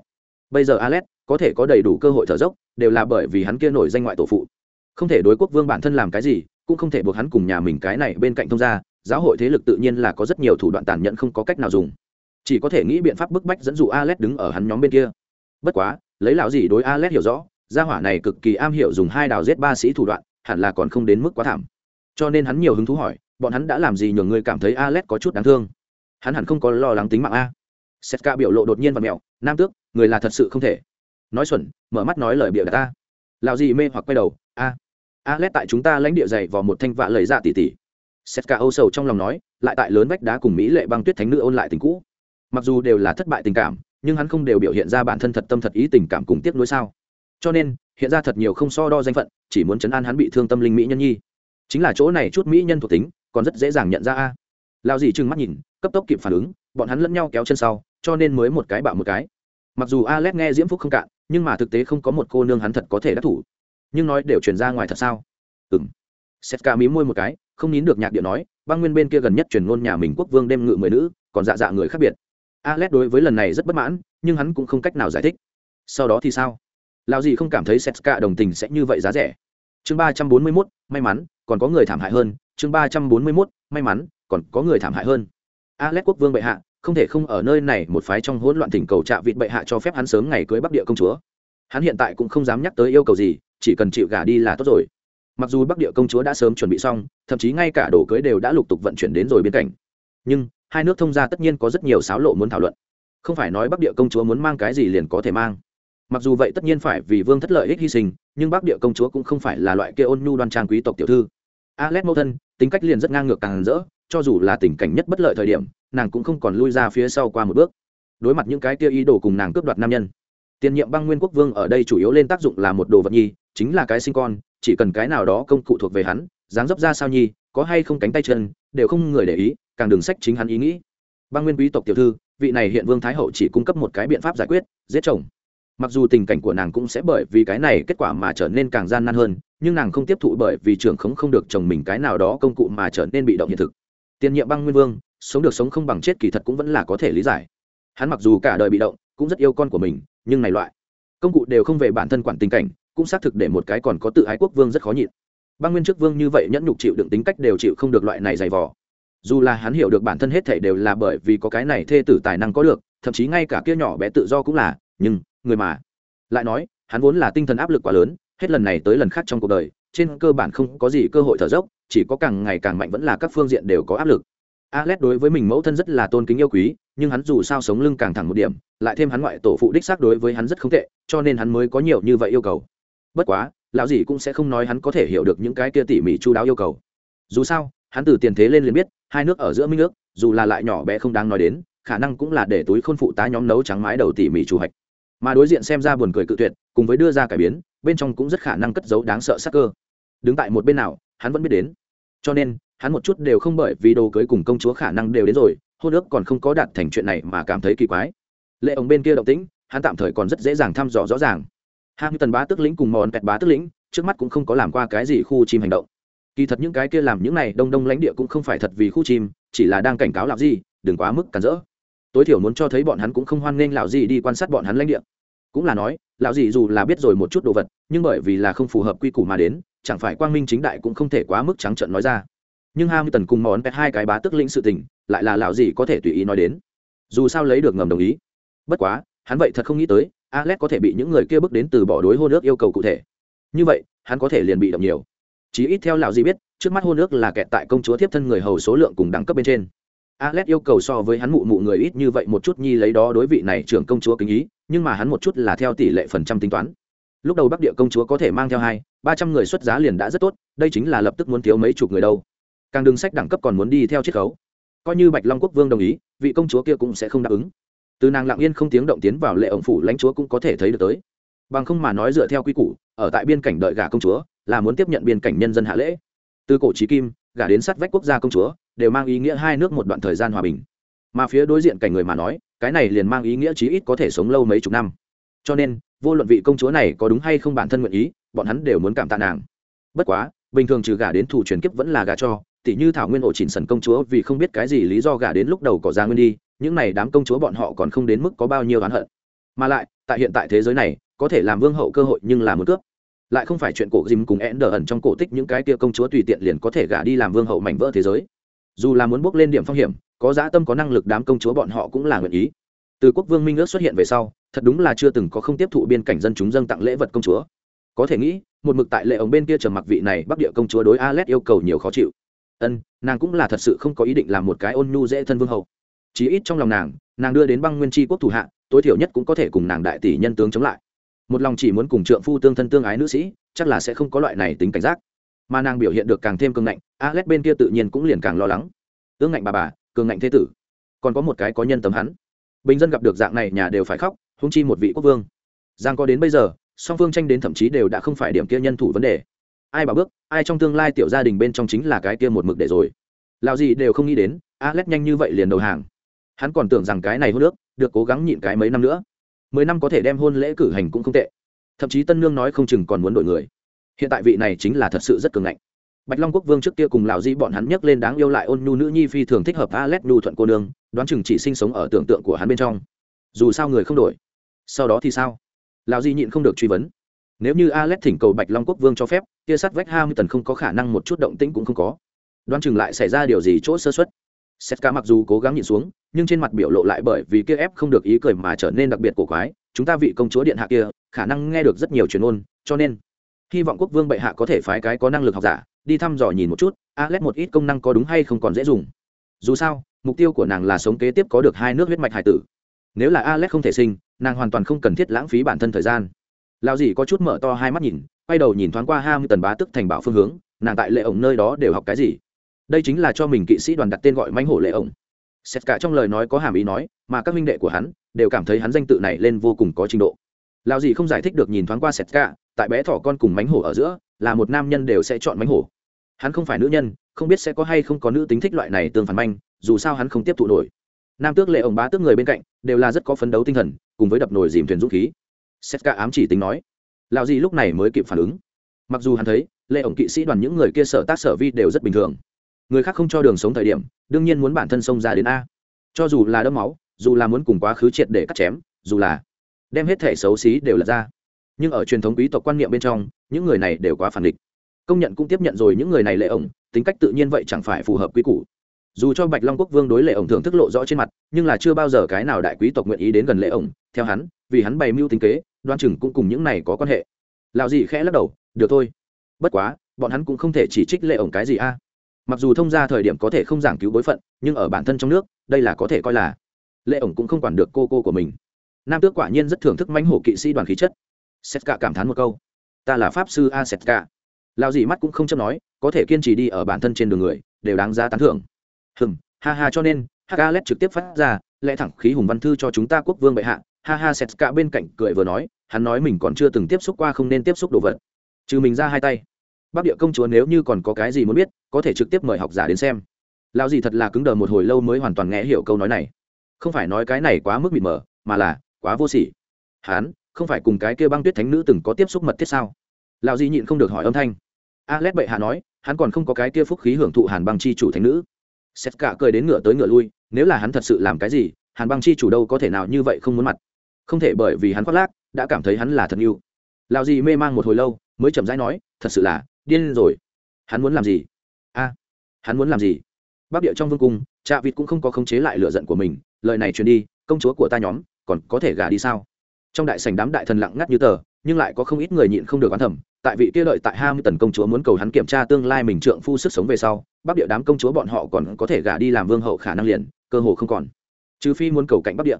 Bây giờ alet có thể có đầy đủ cơ hội thở dốc, đều là bởi vì hắn kia nổi danh ngoại tổ phụ. Không thể đối quốc vương bản thân làm cái gì, cũng không thể buộc hắn cùng nhà mình cái này bên cạnh thông gia, giáo hội thế lực tự nhiên là có rất nhiều thủ đoạn tàn nhẫn không có cách nào dùng. Chỉ có thể nghĩ biện pháp bức bách dẫn dụ alet đứng ở hắn nhóm bên kia. Bất quá, lấy lão gì đối alet hiểu rõ, gia hỏa này cực kỳ am hiểu dùng hai đào giết ba sĩ thủ đoạn, hẳn là còn không đến mức quá thảm. Cho nên hắn nhiều hứng thú hỏi, bọn hắn đã làm gì nhường người cảm thấy alet có chút đáng thương? Hắn hẳn không có lo lắng tính mạng a. Setka biểu lộ đột nhiên và mẹo, nam tước, người là thật sự không thể nói xuẩn, mở mắt nói lời bịa ta. Lão gì mê hoặc quay đầu, a alet tại chúng ta lãnh địa dày vào một thanh vạ lời dạ tỉ tỉ. Cả âu sầu trong lòng nói, lại tại lớn vách đá cùng mỹ lệ băng tuyết thánh nữ ôn lại tình cũ. Mặc dù đều là thất bại tình cảm, nhưng hắn không đều biểu hiện ra bản thân thật tâm thật ý tình cảm cùng tiếc nuối sao. Cho nên, hiện ra thật nhiều không so đo danh phận, chỉ muốn chấn an hắn bị thương tâm linh mỹ nhân nhi. Chính là chỗ này chút mỹ nhân thuộc tính, còn rất dễ dàng nhận ra a. Lao gì trừng mắt nhìn, cấp tốc kịp phản ứng, bọn hắn lẫn nhau kéo chân sau, cho nên mới một cái bạo một cái. Mặc dù alex nghe diễm phúc không cạn nhưng mà thực tế không có một cô nương hắn thật có thể đắc thủ. Nhưng nói đều truyền ra ngoài thật sao? Ừng ca mí môi một cái, không nín được nhạc điệu nói, băng nguyên bên kia gần nhất truyền ngôn nhà mình quốc vương đem ngự mười nữ, còn dạ dạ người khác biệt. Alex đối với lần này rất bất mãn, nhưng hắn cũng không cách nào giải thích. Sau đó thì sao? Lao gì không cảm thấy setka đồng tình sẽ như vậy giá rẻ? Chương ba trăm bốn mươi mốt, may mắn, còn có người thảm hại hơn. Chương ba trăm bốn mươi mốt, may mắn, còn có người thảm hại hơn. Alex quốc vương bệ hạ không thể không ở nơi này một phái trong hỗn loạn thỉnh cầu trạ vịt bệ hạ cho phép hắn sớm ngày cưới bắc địa công chúa. Hắn hiện tại cũng không dám nhắc tới yêu cầu gì, chỉ cần chịu gả đi là tốt rồi. Mặc dù bắc địa công chúa đã sớm chuẩn bị xong, thậm chí ngay cả đồ cưới đều đã lục tục vận chuyển đến rồi biên cảnh nhưng, hai nước thông gia tất nhiên có rất nhiều xáo lộ muốn thảo luận. Không phải nói bắc địa công chúa muốn mang cái gì liền có thể mang. Mặc dù vậy tất nhiên phải vì vương thất lợi ích hy sinh, nhưng bắc địa công chúa cũng không phải là loại kia ôn nhu đoan trang quý tộc tiểu thư alex mẫu thân tính cách liền rất ngang ngược càng rỡ, cho dù là tình cảnh nhất bất lợi thời điểm, nàng cũng không còn lui ra phía sau qua một bước. Đối mặt những cái kia ý đồ cùng nàng cướp đoạt nam nhân, tiền nhiệm băng nguyên quốc vương ở đây chủ yếu lên tác dụng là một đồ vật nhi, chính là cái sinh con, chỉ cần cái nào đó công cụ thuộc về hắn, dáng dấp ra sao nhi, có hay không cánh tay chân, đều không người để ý, càng đừng sách chính hắn ý nghĩ. Băng nguyên quý tộc tiểu thư, vị này hiện vương thái hậu chỉ cung cấp một cái biện pháp giải quyết, giết chồng. Mặc dù tình cảnh của nàng cũng sẽ bởi vì cái này kết quả mà trở nên càng gian nan hơn nhưng nàng không tiếp thụ bởi vì trưởng khống không được chồng mình cái nào đó công cụ mà trở nên bị động hiện thực. Tiền nhiệm băng nguyên vương, sống được sống không bằng chết kỳ thật cũng vẫn là có thể lý giải. Hắn mặc dù cả đời bị động, cũng rất yêu con của mình, nhưng này loại công cụ đều không về bản thân quản tình cảnh, cũng xác thực để một cái còn có tự ái quốc vương rất khó nhịn. Băng nguyên chức vương như vậy nhẫn nhục chịu đựng tính cách đều chịu không được loại này dày vò. Dù là hắn hiểu được bản thân hết thể đều là bởi vì có cái này thê tử tài năng có được, thậm chí ngay cả kia nhỏ bé tự do cũng là, nhưng, người mà lại nói, hắn vốn là tinh thần áp lực quá lớn hết lần này tới lần khác trong cuộc đời, trên cơ bản không có gì cơ hội thở dốc, chỉ có càng ngày càng mạnh vẫn là các phương diện đều có áp lực. Alex đối với mình mẫu thân rất là tôn kính yêu quý, nhưng hắn dù sao sống lưng càng thẳng một điểm, lại thêm hắn ngoại tổ phụ đích xác đối với hắn rất không tệ, cho nên hắn mới có nhiều như vậy yêu cầu. Bất quá, lão gì cũng sẽ không nói hắn có thể hiểu được những cái kia tỉ mỉ chu đáo yêu cầu. Dù sao, hắn từ tiền thế lên liền biết, hai nước ở giữa minh nước dù là lại nhỏ bé không đáng nói đến, khả năng cũng là để túi khôn phụ tá nhóm nấu trắng mái đầu tỉ mỉ chủ hạch. Mà đối diện xem ra buồn cười cự tuyệt cùng với đưa ra cải biến, bên trong cũng rất khả năng cất giấu đáng sợ sắc cơ. Đứng tại một bên nào, hắn vẫn biết đến. Cho nên, hắn một chút đều không bởi vì đồ cưới cùng công chúa khả năng đều đến rồi hôn ước còn không có đạt thành chuyện này mà cảm thấy kỳ quái. Lệ ổng bên kia động tĩnh, hắn tạm thời còn rất dễ dàng thăm dò rõ ràng. Hang tần bá tức lĩnh cùng mòn pẹt bá tức lĩnh, trước mắt cũng không có làm qua cái gì khu chim hành động. Kỳ thật những cái kia làm những này đông đông lãnh địa cũng không phải thật vì khu chim, chỉ là đang cảnh cáo làm gì đừng quá mức cản rỡ. Tối thiểu muốn cho thấy bọn hắn cũng không hoan nghênh lão gì đi quan sát bọn hắn lãnh địa cũng là nói, lão dì dù là biết rồi một chút đồ vật, nhưng bởi vì là không phù hợp quy củ mà đến, chẳng phải quang minh chính đại cũng không thể quá mức trắng trợn nói ra. Nhưng ham tần cùng món pet hai cái bá tức lĩnh sự tình, lại là lão dì có thể tùy ý nói đến. Dù sao lấy được ngầm đồng ý. Bất quá, hắn vậy thật không nghĩ tới, alex có thể bị những người kia bước đến từ bỏ đối hôn ước yêu cầu cụ thể. Như vậy, hắn có thể liền bị động nhiều. Chí ít theo lão dì biết, trước mắt hôn ước là kẹt tại công chúa tiếp thân người hầu số lượng cùng đẳng cấp bên trên. Alex yêu cầu so với hắn mụ mụ người ít như vậy một chút nhi lấy đó đối vị này trưởng công chúa kính ý nhưng mà hắn một chút là theo tỷ lệ phần trăm tính toán. Lúc đầu bắc địa công chúa có thể mang theo hai, ba trăm người xuất giá liền đã rất tốt, đây chính là lập tức muốn thiếu mấy chục người đâu. Càng đường sách đẳng cấp còn muốn đi theo chiết khấu. Coi như bạch long quốc vương đồng ý, vị công chúa kia cũng sẽ không đáp ứng. Từ nàng lặng yên không tiếng động tiến vào lệ ổng phủ lãnh chúa cũng có thể thấy được tới. Bằng không mà nói dựa theo quy củ, ở tại biên cảnh đợi gả công chúa, là muốn tiếp nhận biên cảnh nhân dân hạ lễ. Từ cổ trí kim, gả đến sát vách quốc gia công chúa, đều mang ý nghĩa hai nước một đoạn thời gian hòa bình mà phía đối diện cảnh người mà nói, cái này liền mang ý nghĩa chí ít có thể sống lâu mấy chục năm. Cho nên, vô luận vị công chúa này có đúng hay không bản thân nguyện ý, bọn hắn đều muốn cảm tạ nàng. Bất quá, bình thường trừ gả đến thủ truyền kiếp vẫn là gả cho tỷ như thảo nguyên ổ chỉnh sần công chúa vì không biết cái gì lý do gả đến lúc đầu có ra nguyên đi, những này đám công chúa bọn họ còn không đến mức có bao nhiêu oán hận. Mà lại, tại hiện tại thế giới này, có thể làm vương hậu cơ hội nhưng là một cướp. Lại không phải chuyện cổ dìm cùng én đờ ẩn trong cổ tích những cái tia công chúa tùy tiện liền có thể gả đi làm vương hậu mảnh vỡ thế giới. Dù là muốn bước lên điểm phong hiểm có dã tâm, có năng lực đám công chúa bọn họ cũng là nguyện ý. Từ quốc vương minh ước xuất hiện về sau, thật đúng là chưa từng có không tiếp thụ biên cảnh dân chúng dâng tặng lễ vật công chúa. Có thể nghĩ, một mực tại lệ ống bên kia trầm mặc vị này bắc địa công chúa đối alet yêu cầu nhiều khó chịu. Ân, nàng cũng là thật sự không có ý định làm một cái ôn nhu dễ thân vương hậu chí ít trong lòng nàng nàng đưa đến băng nguyên tri quốc thủ hạ, tối thiểu nhất cũng có thể cùng nàng đại tỷ nhân tướng chống lại. Một lòng chỉ muốn cùng trượng phu tương thân tương ái nữ sĩ, chắc là sẽ không có loại này tính cảnh giác. Mà nàng biểu hiện được càng thêm cương ngạnh alex bên kia tự nhiên cũng liền càng lo lắng. Ương ngạnh bà bà cường ngạnh thế tử. Còn có một cái có nhân tầm hắn. Bình dân gặp được dạng này nhà đều phải khóc húng chi một vị quốc vương. Giang có đến bây giờ, song phương tranh đến thậm chí đều đã không phải điểm kia nhân thủ vấn đề. Ai bảo bước, ai trong tương lai tiểu gia đình bên trong chính là cái kia một mực để rồi. Lào gì đều không nghĩ đến alex nhanh như vậy liền đầu hàng. Hắn còn tưởng rằng cái này hôn nước được cố gắng nhịn cái mấy năm nữa. Mười năm có thể đem hôn lễ cử hành cũng không tệ. Thậm chí tân nương nói không chừng còn muốn đổi người. Hiện tại vị này chính là thật sự rất cường ngạnh bạch long quốc vương trước kia cùng lào di bọn hắn nhấc lên đáng yêu lại ôn nhu nữ nhi phi thường thích hợp a alex nhu thuận cô nương đoán chừng chỉ sinh sống ở tưởng tượng của hắn bên trong. Dù sao người không đổi. Sau đó thì sao? Lào di nhịn không được truy vấn. Nếu như A alex thỉnh cầu bạch long quốc vương cho phép tia sắt vách ham tần không có khả năng một chút động tĩnh cũng không có. Đoán chừng lại xảy ra điều gì chỗ sơ xuất Setka mặc dù cố gắng nhìn xuống, nhưng trên mặt biểu lộ lại bởi vì kia ép không được ý cười mà trở nên đặc biệt cổ quái, chúng ta vị công chúa điện hạ kia, khả năng nghe được rất nhiều truyền ngôn, cho nên hy vọng quốc vương bệ hạ có thể phái cái có năng lực học giả, đi thăm dò nhìn một chút, Alex một ít công năng có đúng hay không còn dễ dùng. Dù sao, mục tiêu của nàng là sống kế tiếp có được hai nước huyết mạch hải tử. Nếu là Alex không thể sinh, nàng hoàn toàn không cần thiết lãng phí bản thân thời gian. Lão dì có chút mở to hai mắt nhìn, quay đầu nhìn thoáng qua Ham Tần Bá tức thành bảo phương hướng, nàng tại lệ ổng nơi đó đều học cái gì? đây chính là cho mình kỵ sĩ đoàn đặt tên gọi mãnh hổ lệ ổng xét cả trong lời nói có hàm ý nói mà các minh đệ của hắn đều cảm thấy hắn danh tự này lên vô cùng có trình độ lao dì không giải thích được nhìn thoáng qua xét cả tại bé thỏ con cùng mánh hổ ở giữa là một nam nhân đều sẽ chọn mánh hổ hắn không phải nữ nhân, không biết sẽ có hay không có nữ tính thích loại này tương phản manh, dù sao hắn không tiếp thụ nổi. Nam tước lệ ổng bá tước người bên cạnh, đều là rất có phấn đấu tinh thần, cùng với đập nồi dìm thuyền dũng khí. Xét cả ám chỉ tính nói lạo gì lúc này mới kịp phản ứng? Mặc dù hắn thấy, lệ ổng kỵ sĩ đoàn những người kia sở tác sở vi đều rất bình thường. Người khác không cho đường sống thời điểm, đương nhiên muốn bản thân xông ra đến a. Cho dù là đẫm máu, dù là muốn cùng quá khứ triệt để cắt chém, dù là đem hết thể xấu xí đều lật ra. Nhưng ở truyền thống quý tộc quan niệm bên trong, những người này đều quá phản địch công nhận cũng tiếp nhận rồi những người này lệ ổng, tính cách tự nhiên vậy chẳng phải phù hợp quý củ. Dù cho bạch long quốc vương đối lệ ổng thường thức lộ rõ trên mặt, nhưng là chưa bao giờ cái nào đại quý tộc nguyện ý đến gần lệ ổng, theo hắn, vì hắn bày mưu tính kế, đoan chừng cũng cùng những này có quan hệ. Lào gì khẽ lắc đầu, được thôi. Bất quá, bọn hắn cũng không thể chỉ trích lệ ổng cái gì a. Mặc dù thông ra thời điểm có thể không giảng cứu bối phận, nhưng ở bản thân trong nước, đây là có thể coi là. Lệ ổng cũng không quản được cô cô của mình. Nam tước quả nhiên rất thưởng thức mãnh hổ kỵ sĩ đoàn khí chất. Setka cảm thán một câu, ta là pháp sư a setka lao dì mắt cũng không chấp nói, có thể kiên trì đi ở bản thân trên đường người, đều đáng giá tán thưởng. Hừm, ha ha, cho nên hagalet trực tiếp phát ra, lẽ thẳng khí hùng văn thư cho chúng ta quốc vương bệ hạ. Ha ha cả bên cạnh cười vừa nói, hắn nói mình còn chưa từng tiếp xúc qua không nên tiếp xúc đồ vật. Trừ mình ra hai tay. Bắc địa công chúa nếu như còn có cái gì muốn biết, có thể trực tiếp mời học giả đến xem. Lao dì thật là cứng đờ một hồi lâu mới hoàn toàn nghe hiểu câu nói này. Không phải nói cái này quá mức mịt mờ, mà là quá vô sỉ. Hán, không phải cùng cái kia băng tuyết thánh nữ từng có tiếp xúc mật thiết sao? Lao dì nhịn không được hỏi âm thanh alex bệ hạ nói, hắn còn không có cái kia phúc khí hưởng thụ hàn băng chi chủ thánh nữ. Xét cả cười đến ngựa tới ngựa lui, nếu là hắn thật sự làm cái gì, hàn băng chi chủ đâu có thể nào như vậy không muốn mặt. Không thể bởi vì hắn khoác lác, đã cảm thấy hắn là thật yêu. Lao gì mê mang một hồi lâu, mới chậm rãi nói, thật sự là, điên rồi. Hắn muốn làm gì? A, hắn muốn làm gì? Bắc địa trong vương cung, trạ vịt cũng không có khống chế lại lựa giận của mình, lời này truyền đi, công chúa của ta nhóm, còn có thể gả đi sao? Trong đại sảnh đám đại thần lặng ngắt như tờ, nhưng lại có không ít người nhịn không được oán thẩm tại vị kia đợi tại ham tần công chúa muốn cầu hắn kiểm tra tương lai mình trượng phu sức sống về sau, bắc địa đám công chúa bọn họ còn có thể gả đi làm vương hậu khả năng liền, cơ hồ không còn. Trừ phi muốn cầu cạnh bắc địa.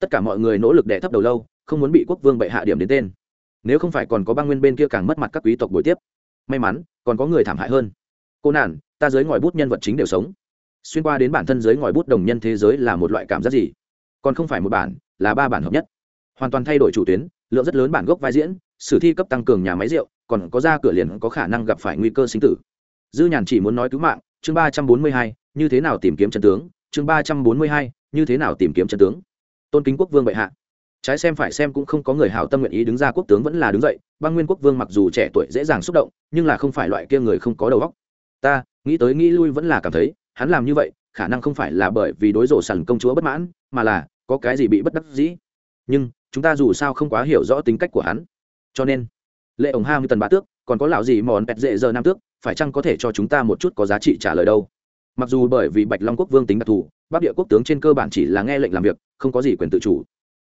Tất cả mọi người nỗ lực đẻ thấp đầu lâu, không muốn bị quốc vương bệ hạ điểm đến tên. Nếu không phải còn có băng nguyên bên kia càng mất mặt các quý tộc buổi tiếp. May mắn, còn có người thảm hại hơn. Cô nản, ta giới ngòi bút nhân vật chính đều sống. Xuyên qua đến bản thân giới ngòi bút đồng nhân thế giới là một loại cảm giác gì? Còn không phải một bản, là ba bản hợp nhất. Hoàn toàn thay đổi chủ tuyến, lượng rất lớn bản gốc vai diễn, sử thi cấp tăng cường nhà máy rượu còn có ra cửa liền có khả năng gặp phải nguy cơ sinh tử. Dư nhàn chỉ muốn nói cứu mạng, chương ba trăm bốn mươi hai, như thế nào tìm kiếm chân tướng? Chương ba trăm bốn mươi hai, như thế nào tìm kiếm chân tướng? Tôn kính quốc vương bệ hạ. Trái xem phải xem cũng không có người hảo tâm nguyện ý đứng ra quốc tướng vẫn là đứng dậy, băng nguyên quốc vương mặc dù trẻ tuổi dễ dàng xúc động, nhưng là không phải loại kia người không có đầu óc. Ta, nghĩ tới nghĩ lui vẫn là cảm thấy, hắn làm như vậy, khả năng không phải là bởi vì đối rộ sẵn công chúa bất mãn, mà là có cái gì bị bất đắc dĩ. Nhưng, chúng ta dù sao không quá hiểu rõ tính cách của hắn. Cho nên lệ ổng ham tần bá tước còn có lão gì mòn pẹt dễ giờ nam tước phải chăng có thể cho chúng ta một chút có giá trị trả lời đâu? Mặc dù bởi vì bạch long quốc vương tính đặc thù bắc địa quốc tướng trên cơ bản chỉ là nghe lệnh làm việc không có gì quyền tự chủ.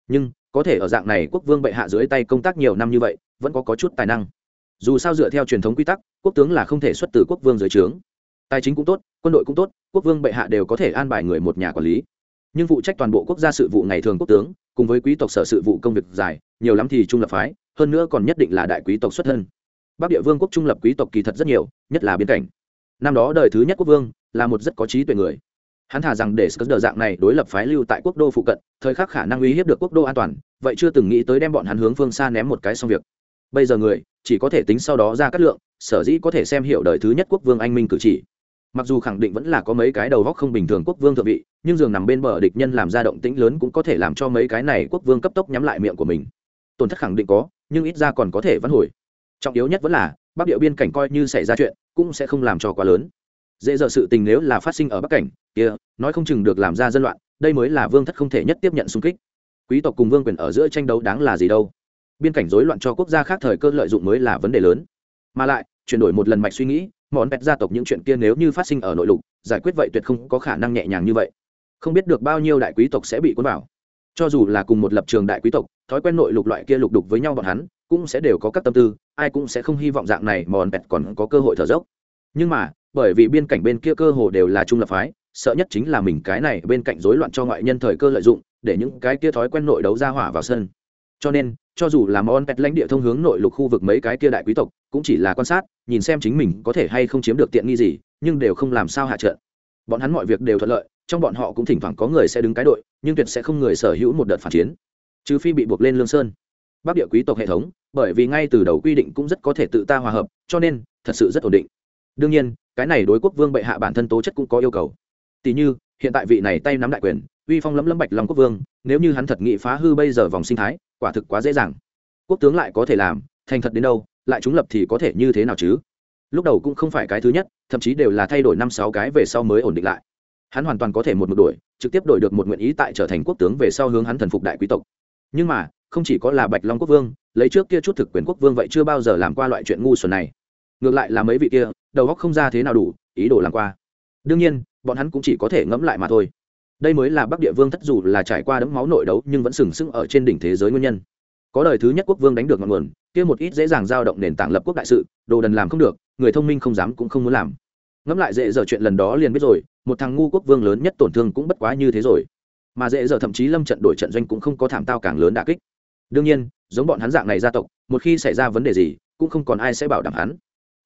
Nhưng có thể ở dạng này quốc vương bệ hạ dưới tay công tác nhiều năm như vậy vẫn có, có chút tài năng. Dù sao dựa theo truyền thống quy tắc quốc tướng là không thể xuất từ quốc vương dưới trướng. Tài chính cũng tốt quân đội cũng tốt quốc vương bệ hạ đều có thể an bài người một nhà quản lý nhưng phụ trách toàn bộ quốc gia sự vụ ngày thường quốc tướng, cùng với quý tộc sở sự vụ công việc dài, nhiều lắm thì trung lập phái, hơn nữa còn nhất định là đại quý tộc xuất thân. Bắc địa vương quốc trung lập quý tộc kỳ thật rất nhiều, nhất là biên cảnh. Năm đó đời thứ nhất quốc vương là một rất có trí tuệ người. Hắn thả rằng để sờ dạng này đối lập phái lưu tại quốc đô phụ cận, thời khắc khả năng uy hiếp được quốc đô an toàn, vậy chưa từng nghĩ tới đem bọn hắn hướng phương xa ném một cái xong việc. Bây giờ người chỉ có thể tính sau đó ra cắt lượng, sở dĩ có thể xem hiểu đời thứ nhất quốc vương anh minh cử chỉ mặc dù khẳng định vẫn là có mấy cái đầu góc không bình thường quốc vương thượng vị, nhưng giường nằm bên bờ địch nhân làm ra động tĩnh lớn cũng có thể làm cho mấy cái này quốc vương cấp tốc nhắm lại miệng của mình. Tổn thất khẳng định có, nhưng ít ra còn có thể vãn hồi. Trọng yếu nhất vẫn là, bắc địa biên cảnh coi như xảy ra chuyện, cũng sẽ không làm cho quá lớn. Dễ dở sự tình nếu là phát sinh ở bắc cảnh, kia, nói không chừng được làm ra dân loạn, đây mới là vương thất không thể nhất tiếp nhận xung kích. Quý tộc cùng vương quyền ở giữa tranh đấu đáng là gì đâu? Biên cảnh rối loạn cho quốc gia khác thời cơ lợi dụng mới là vấn đề lớn. Mà lại, chuyển đổi một lần mạch suy nghĩ món pet gia tộc những chuyện kia nếu như phát sinh ở nội lục, giải quyết vậy tuyệt không có khả năng nhẹ nhàng như vậy. Không biết được bao nhiêu đại quý tộc sẽ bị cuốn vào. Cho dù là cùng một lập trường đại quý tộc, thói quen nội lục loại kia lục đục với nhau bọn hắn, cũng sẽ đều có các tâm tư, ai cũng sẽ không hy vọng dạng này mòn bẹt còn có cơ hội thở dốc. Nhưng mà, bởi vì biên cảnh bên kia cơ hồ đều là trung lập phái, sợ nhất chính là mình cái này bên cạnh rối loạn cho ngoại nhân thời cơ lợi dụng, để những cái kia thói quen nội đấu ra hỏa vào sân cho nên, cho dù là món pet lãnh địa thông hướng nội lục khu vực mấy cái kia đại quý tộc, cũng chỉ là quan sát, nhìn xem chính mình có thể hay không chiếm được tiện nghi gì, nhưng đều không làm sao hạ trận. Bọn hắn mọi việc đều thuận lợi, trong bọn họ cũng thỉnh thoảng có người sẽ đứng cái đội, nhưng tuyệt sẽ không người sở hữu một đợt phản chiến. Trừ phi bị buộc lên lương sơn. Bắc địa quý tộc hệ thống, bởi vì ngay từ đầu quy định cũng rất có thể tự ta hòa hợp, cho nên, thật sự rất ổn định. Đương nhiên, cái này đối quốc vương bệ hạ bản thân tố chất cũng có yêu cầu. Tỷ như, hiện tại vị này tay nắm đại quyền uy phong lẫm lẫm bạch long quốc vương, nếu như hắn thật nghị phá hư bây giờ vòng sinh thái, quả thực quá dễ dàng. Quốc tướng lại có thể làm, thành thật đến đâu, lại chúng lập thì có thể như thế nào chứ? Lúc đầu cũng không phải cái thứ nhất, thậm chí đều là thay đổi năm sáu cái về sau mới ổn định lại. Hắn hoàn toàn có thể một mực đổi, trực tiếp đổi được một nguyện ý tại trở thành quốc tướng về sau hướng hắn thần phục đại quý tộc. Nhưng mà, không chỉ có là bạch long quốc vương, lấy trước kia chút thực quyền quốc vương vậy chưa bao giờ làm qua loại chuyện ngu xuẩn này. Ngược lại là mấy vị kia, đầu óc không ra thế nào đủ, ý đồ làm qua. Đương nhiên, bọn hắn cũng chỉ có thể ngẫm lại mà thôi đây mới là bắc địa vương thất dù là trải qua đấm máu nội đấu nhưng vẫn sừng sững ở trên đỉnh thế giới nguyên nhân. Có đời thứ nhất quốc vương đánh được ngọn nguồn, kia một ít dễ dàng giao động nền tảng lập quốc đại sự, đồ đần làm không được, người thông minh không dám cũng không muốn làm. Ngẫm lại dễ dở chuyện lần đó liền biết rồi, một thằng ngu quốc vương lớn nhất tổn thương cũng bất quá như thế rồi. Mà dễ dở thậm chí lâm trận đổi trận doanh cũng không có thảm tao càng lớn đả kích. Đương nhiên, giống bọn hắn dạng này gia tộc, một khi xảy ra vấn đề gì, cũng không còn ai sẽ bảo đảm hắn.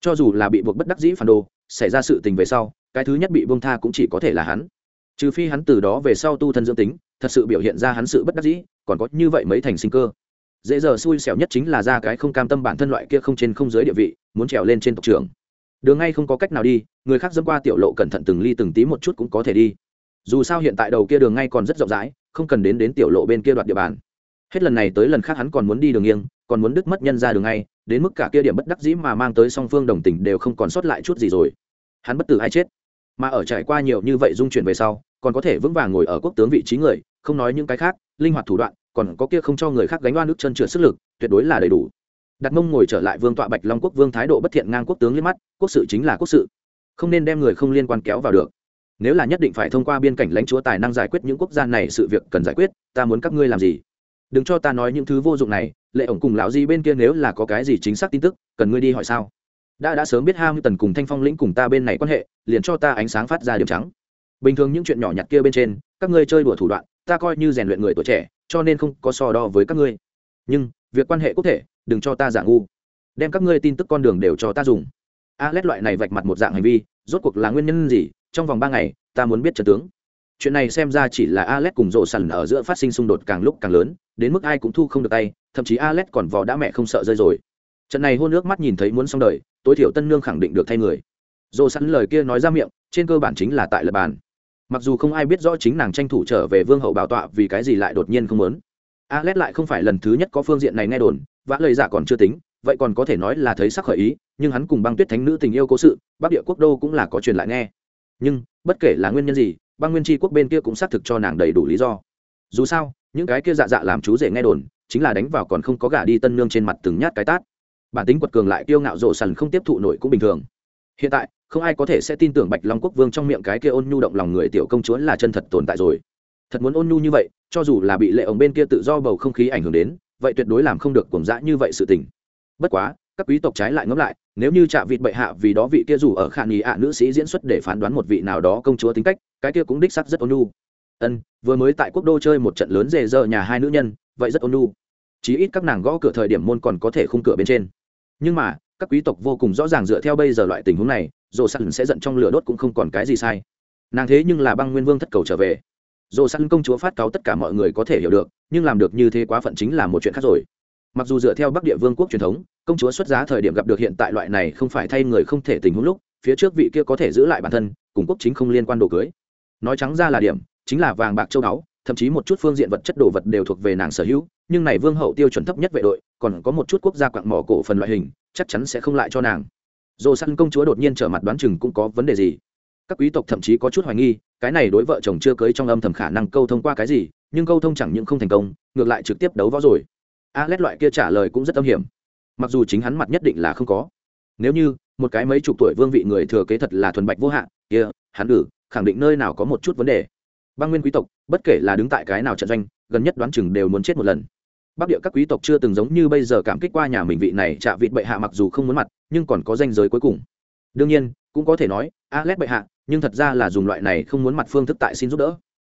Cho dù là bị buộc bất đắc dĩ phản đồ, xảy ra sự tình về sau, cái thứ nhất bị bông tha cũng chỉ có thể là hắn trừ phi hắn từ đó về sau tu thân dưỡng tính, thật sự biểu hiện ra hắn sự bất đắc dĩ, còn có như vậy mấy thành sinh cơ. Dễ giờ xui xẻo nhất chính là ra cái không cam tâm bản thân loại kia không trên không dưới địa vị, muốn trèo lên trên tộc trưởng. Đường ngay không có cách nào đi, người khác dẫm qua tiểu lộ cẩn thận từng ly từng tí một chút cũng có thể đi. Dù sao hiện tại đầu kia đường ngay còn rất rộng rãi, không cần đến đến tiểu lộ bên kia đoạt địa bàn. Hết lần này tới lần khác hắn còn muốn đi đường nghiêng, còn muốn đứt mất nhân ra đường ngay, đến mức cả kia điểm bất đắc dĩ mà mang tới song phương đồng tình đều không còn sót lại chút gì rồi. Hắn bất tử hay chết. Mà ở trải qua nhiều như vậy dung chuyển về sau còn có thể vững vàng ngồi ở quốc tướng vị trí người, không nói những cái khác, linh hoạt thủ đoạn, còn có kia không cho người khác gánh oan nước chân trượt sức lực, tuyệt đối là đầy đủ. Đặt mông ngồi trở lại vương tọa bạch long quốc vương thái độ bất thiện ngang quốc tướng liếc mắt, quốc sự chính là quốc sự. Không nên đem người không liên quan kéo vào được. Nếu là nhất định phải thông qua biên cảnh lãnh chúa tài năng giải quyết những quốc gia này sự việc cần giải quyết, ta muốn các ngươi làm gì? Đừng cho ta nói những thứ vô dụng này, lệ ổng cùng lão di bên kia nếu là có cái gì chính xác tin tức, cần ngươi đi hỏi sao? Đã đã sớm biết ham tần cùng thanh phong lĩnh cùng ta bên này quan hệ, liền cho ta ánh sáng phát ra điểm trắng bình thường những chuyện nhỏ nhặt kia bên trên, các ngươi chơi đùa thủ đoạn, ta coi như rèn luyện người tuổi trẻ, cho nên không có so đo với các ngươi. Nhưng, việc quan hệ quốc thể, đừng cho ta giả ngu. Đem các ngươi tin tức con đường đều cho ta dùng. A lét loại này vạch mặt một dạng hành vi, rốt cuộc là nguyên nhân gì? Trong vòng ba ngày, ta muốn biết trật tướng. Chuyện này xem ra chỉ là alex cùng rộ sần ở giữa phát sinh xung đột càng lúc càng lớn, đến mức ai cũng thu không được tay, thậm chí alex còn vò đã mẹ không sợ rơi rồi. Trận này hôn nước mắt nhìn thấy muốn xong đời, tối thiểu tân nương khẳng định được thay người. Rộ sẵn lời kia nói ra miệng, trên cơ bản chính là tại lập bàn mặc dù không ai biết rõ chính nàng tranh thủ trở về vương hậu bảo tọa vì cái gì lại đột nhiên không muốn. A Lết lại không phải lần thứ nhất có phương diện này nghe đồn, vã lời giả còn chưa tính, vậy còn có thể nói là thấy sắc khởi ý, nhưng hắn cùng băng tuyết thánh nữ tình yêu cố sự, bắc địa quốc đô cũng là có truyền lại nghe. Nhưng, bất kể là nguyên nhân gì, băng nguyên tri quốc bên kia cũng xác thực cho nàng đầy đủ lý do. Dù sao, những cái kia dạ dạ làm chú rể nghe đồn, chính là đánh vào còn không có gả đi tân nương trên mặt từng nhát cái tát. Bản tính quật cường lại kiêu ngạo rộ sần không tiếp thụ nổi cũng bình thường. Hiện tại không ai có thể sẽ tin tưởng bạch long quốc vương trong miệng cái kia ôn nhu động lòng người tiểu công chúa là chân thật tồn tại rồi. Thật muốn ôn nhu như vậy, cho dù là bị lệ ổng bên kia tự do bầu không khí ảnh hưởng đến, vậy tuyệt đối làm không được cuồng dã như vậy sự tình. Bất quá, các quý tộc trái lại ngẫm lại, nếu như chạ vịt bệ hạ vì đó vị kia dù ở khả nghi ạ nữ sĩ diễn xuất để phán đoán một vị nào đó công chúa tính cách, cái kia cũng đích sắc rất ôn nhu. Ân, vừa mới tại quốc đô chơi một trận lớn rề rơ nhà hai nữ nhân, vậy rất ôn nhu. Chí ít các nàng gõ cửa thời điểm môn còn có thể khung cửa bên trên. Nhưng mà, các quý tộc vô cùng rõ ràng dựa theo bây giờ loại tình huống này dồ săn sẽ giận trong lửa đốt cũng không còn cái gì sai. Nàng thế nhưng là băng nguyên vương thất cầu trở về. Dồ săn công chúa phát cáo tất cả mọi người có thể hiểu được, nhưng làm được như thế quá phận chính là một chuyện khác rồi. Mặc dù dựa theo bắc địa vương quốc truyền thống, công chúa xuất giá thời điểm gặp được hiện tại loại này không phải thay người không thể tình huống lúc, phía trước vị kia có thể giữ lại bản thân, cùng quốc chính không liên quan đồ cưới. Nói trắng ra là điểm, chính là vàng bạc châu báu, thậm chí một chút phương diện vật chất đồ vật đều thuộc về nàng sở hữu, nhưng này vương hậu tiêu chuẩn thấp nhất vệ đội, còn có một chút quốc gia quặng mỏ cổ phần loại hình, chắc chắn sẽ không lại cho nàng dồ săn công chúa đột nhiên trở mặt đoán chừng cũng có vấn đề gì. Các quý tộc thậm chí có chút hoài nghi, cái này đối vợ chồng chưa cưới trong âm thầm khả năng câu thông qua cái gì, nhưng câu thông chẳng những không thành công, ngược lại trực tiếp đấu võ rồi. A lét loại kia trả lời cũng rất âm hiểm. Mặc dù chính hắn mặt nhất định là không có. Nếu như, một cái mấy chục tuổi vương vị người thừa kế thật là thuần bạch vô hạn kia, hắn ử khẳng định nơi nào có một chút vấn đề. Băng nguyên quý tộc, bất kể là đứng tại cái nào trận doanh, gần nhất đoán chừng đều muốn chết một lần bắc địa các quý tộc chưa từng giống như bây giờ cảm kích qua nhà mình vị này chạ vịt bệ hạ mặc dù không muốn mặt, nhưng còn có danh giới cuối cùng. Đương nhiên, cũng có thể nói alex bệ hạ, nhưng thật ra là dùng loại này không muốn mặt phương thức tại xin giúp đỡ.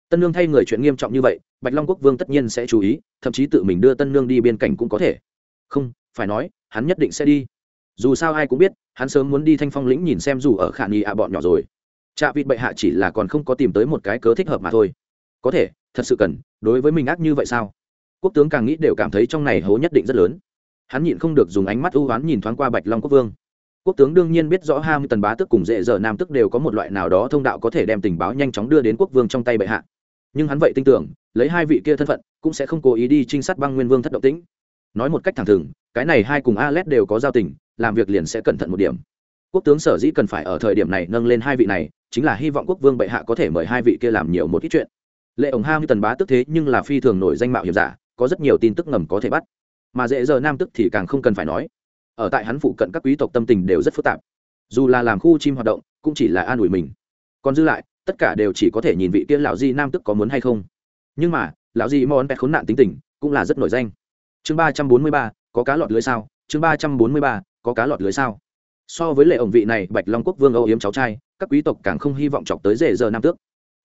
Tân nương thay người chuyện nghiêm trọng như vậy, bạch long quốc vương tất nhiên sẽ chú ý, thậm chí tự mình đưa tân nương đi biên cảnh cũng có thể. Không, phải nói, hắn nhất định sẽ đi. Dù sao ai cũng biết, hắn sớm muốn đi thanh phong lĩnh nhìn xem dù ở khả nghi ạ bọn nhỏ rồi. Chạ vịt bệ hạ chỉ là còn không có tìm tới một cái cớ thích hợp mà thôi. Có thể, thật sự cần, đối với mình ác như vậy sao? Quốc tướng càng nghĩ đều cảm thấy trong này hố nhất định rất lớn. Hắn nhịn không được dùng ánh mắt ưu oán nhìn thoáng qua bạch long quốc vương. Quốc tướng đương nhiên biết rõ ham tần bá tức cùng dễ dở nam tức đều có một loại nào đó thông đạo có thể đem tình báo nhanh chóng đưa đến quốc vương trong tay bệ hạ. Nhưng hắn vậy tin tưởng, lấy hai vị kia thân phận, cũng sẽ không cố ý đi trinh sát băng nguyên vương thất động tĩnh. Nói một cách thẳng thừng, cái này hai cùng Alet đều có giao tình, làm việc liền sẽ cẩn thận một điểm. Quốc tướng sở dĩ cần phải ở thời điểm này nâng lên hai vị này, chính là hy vọng quốc vương bệ hạ có thể mời hai vị kia làm nhiều một ít chuyện. Lệ ổng ham tần bá tức thế nhưng là phi thường nổi danh mạo hiểm giả có rất nhiều tin tức ngầm có thể bắt. Mà dễ giờ nam tức thì càng không cần phải nói. Ở tại hắn phụ cận các quý tộc tâm tình đều rất phức tạp. Dù là làm khu chim hoạt động, cũng chỉ là an ủi mình. Còn dư lại, tất cả đều chỉ có thể nhìn vị kia lão di nam tức có muốn hay không. Nhưng mà, lão di món pet khốn nạn tính tình, cũng là rất nổi danh. Chương ba trăm bốn mươi ba, có cá lọt lưới sao? Chương ba trăm bốn mươi ba, có cá lọt lưới sao? So với lệ ổng vị này, bạch long quốc vương âu yếm cháu trai, các quý tộc càng không hy vọng chọc tới rể giờ nam tước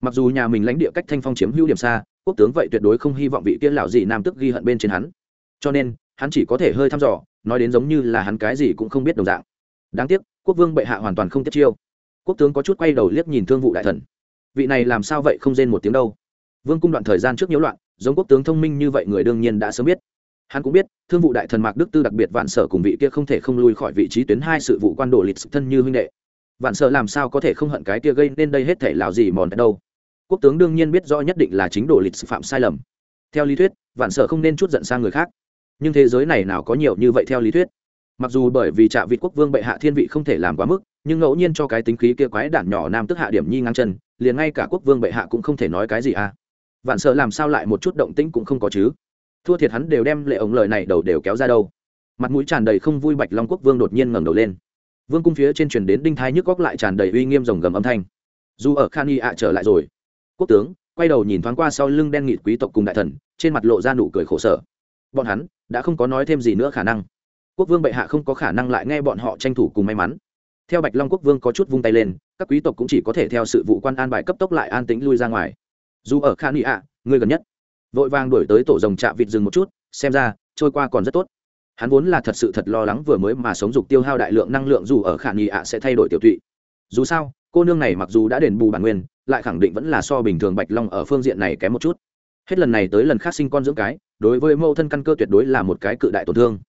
mặc dù nhà mình lãnh địa cách thanh phong chiếm hữu điểm xa, quốc tướng vậy tuyệt đối không hy vọng vị kia lão gì nam tức ghi hận bên trên hắn. Cho nên, hắn chỉ có thể hơi thăm dò, nói đến giống như là hắn cái gì cũng không biết đồng dạng. Đáng tiếc, quốc vương bệ hạ hoàn toàn không tiếp chiêu. Quốc tướng có chút quay đầu liếc nhìn thương vụ đại thần. Vị này làm sao vậy không rên một tiếng đâu? Vương cung đoạn thời gian trước nhiễu loạn, giống quốc tướng thông minh như vậy người đương nhiên đã sớm biết. Hắn cũng biết, thương vụ đại thần mạc đức tư đặc biệt vạn sở cùng vị kia không thể không lui khỏi vị trí tuyến hai sự vụ quan đồ lịch thân như huynh đệ. Vạn sở làm sao có thể không hận cái kia gây nên đây hết thể lào gì mòn đâu? Quốc tướng đương nhiên biết rõ nhất định là chính đồ lịch phạm sai lầm. Theo lý thuyết, vạn sở không nên chút giận sang người khác. Nhưng thế giới này nào có nhiều như vậy theo lý thuyết? Mặc dù bởi vì trạ vị quốc vương bệ hạ thiên vị không thể làm quá mức, nhưng ngẫu nhiên cho cái tính khí kia quái đản nhỏ nam tức hạ điểm nhi ngang chân, liền ngay cả quốc vương bệ hạ cũng không thể nói cái gì à. Vạn sợ làm sao lại một chút động tĩnh cũng không có chứ. Thua thiệt hắn đều đem lệ ống lời này đầu đều kéo ra đâu. Mặt mũi tràn đầy không vui bạch long quốc vương đột nhiên ngẩng đầu lên. Vương cung phía trên truyền đến đinh thái nhức góc lại tràn đầy uy nghiêm rồng gầm âm thanh. Dù ở khan y ạ trở lại rồi quốc tướng, quay đầu nhìn thoáng qua sau lưng đen nghịt quý tộc cùng đại thần, trên mặt lộ ra nụ cười khổ sở. Bọn hắn, đã không có nói thêm gì nữa khả năng. Quốc vương bệ hạ không có khả năng lại nghe bọn họ tranh thủ cùng may mắn. Theo bạch long quốc vương có chút vung tay lên, các quý tộc cũng chỉ có thể theo sự vụ quan an bài cấp tốc lại an tĩnh lui ra ngoài. Dù ở khan y ạ, người gần nhất, vội vàng đổi tới tổ rồng trạ vịt rừng một chút, xem ra, trôi qua còn rất tốt. Hắn vốn là thật sự thật lo lắng vừa mới mà sống dục tiêu hao đại lượng năng lượng dù ở khả nghi ạ sẽ thay đổi tiểu tụy. Dù sao, cô nương này mặc dù đã đền bù bản nguyên lại khẳng định vẫn là so bình thường bạch long ở phương diện này kém một chút hết lần này tới lần khác sinh con dưỡng cái đối với mẫu thân căn cơ tuyệt đối là một cái cự đại tổn thương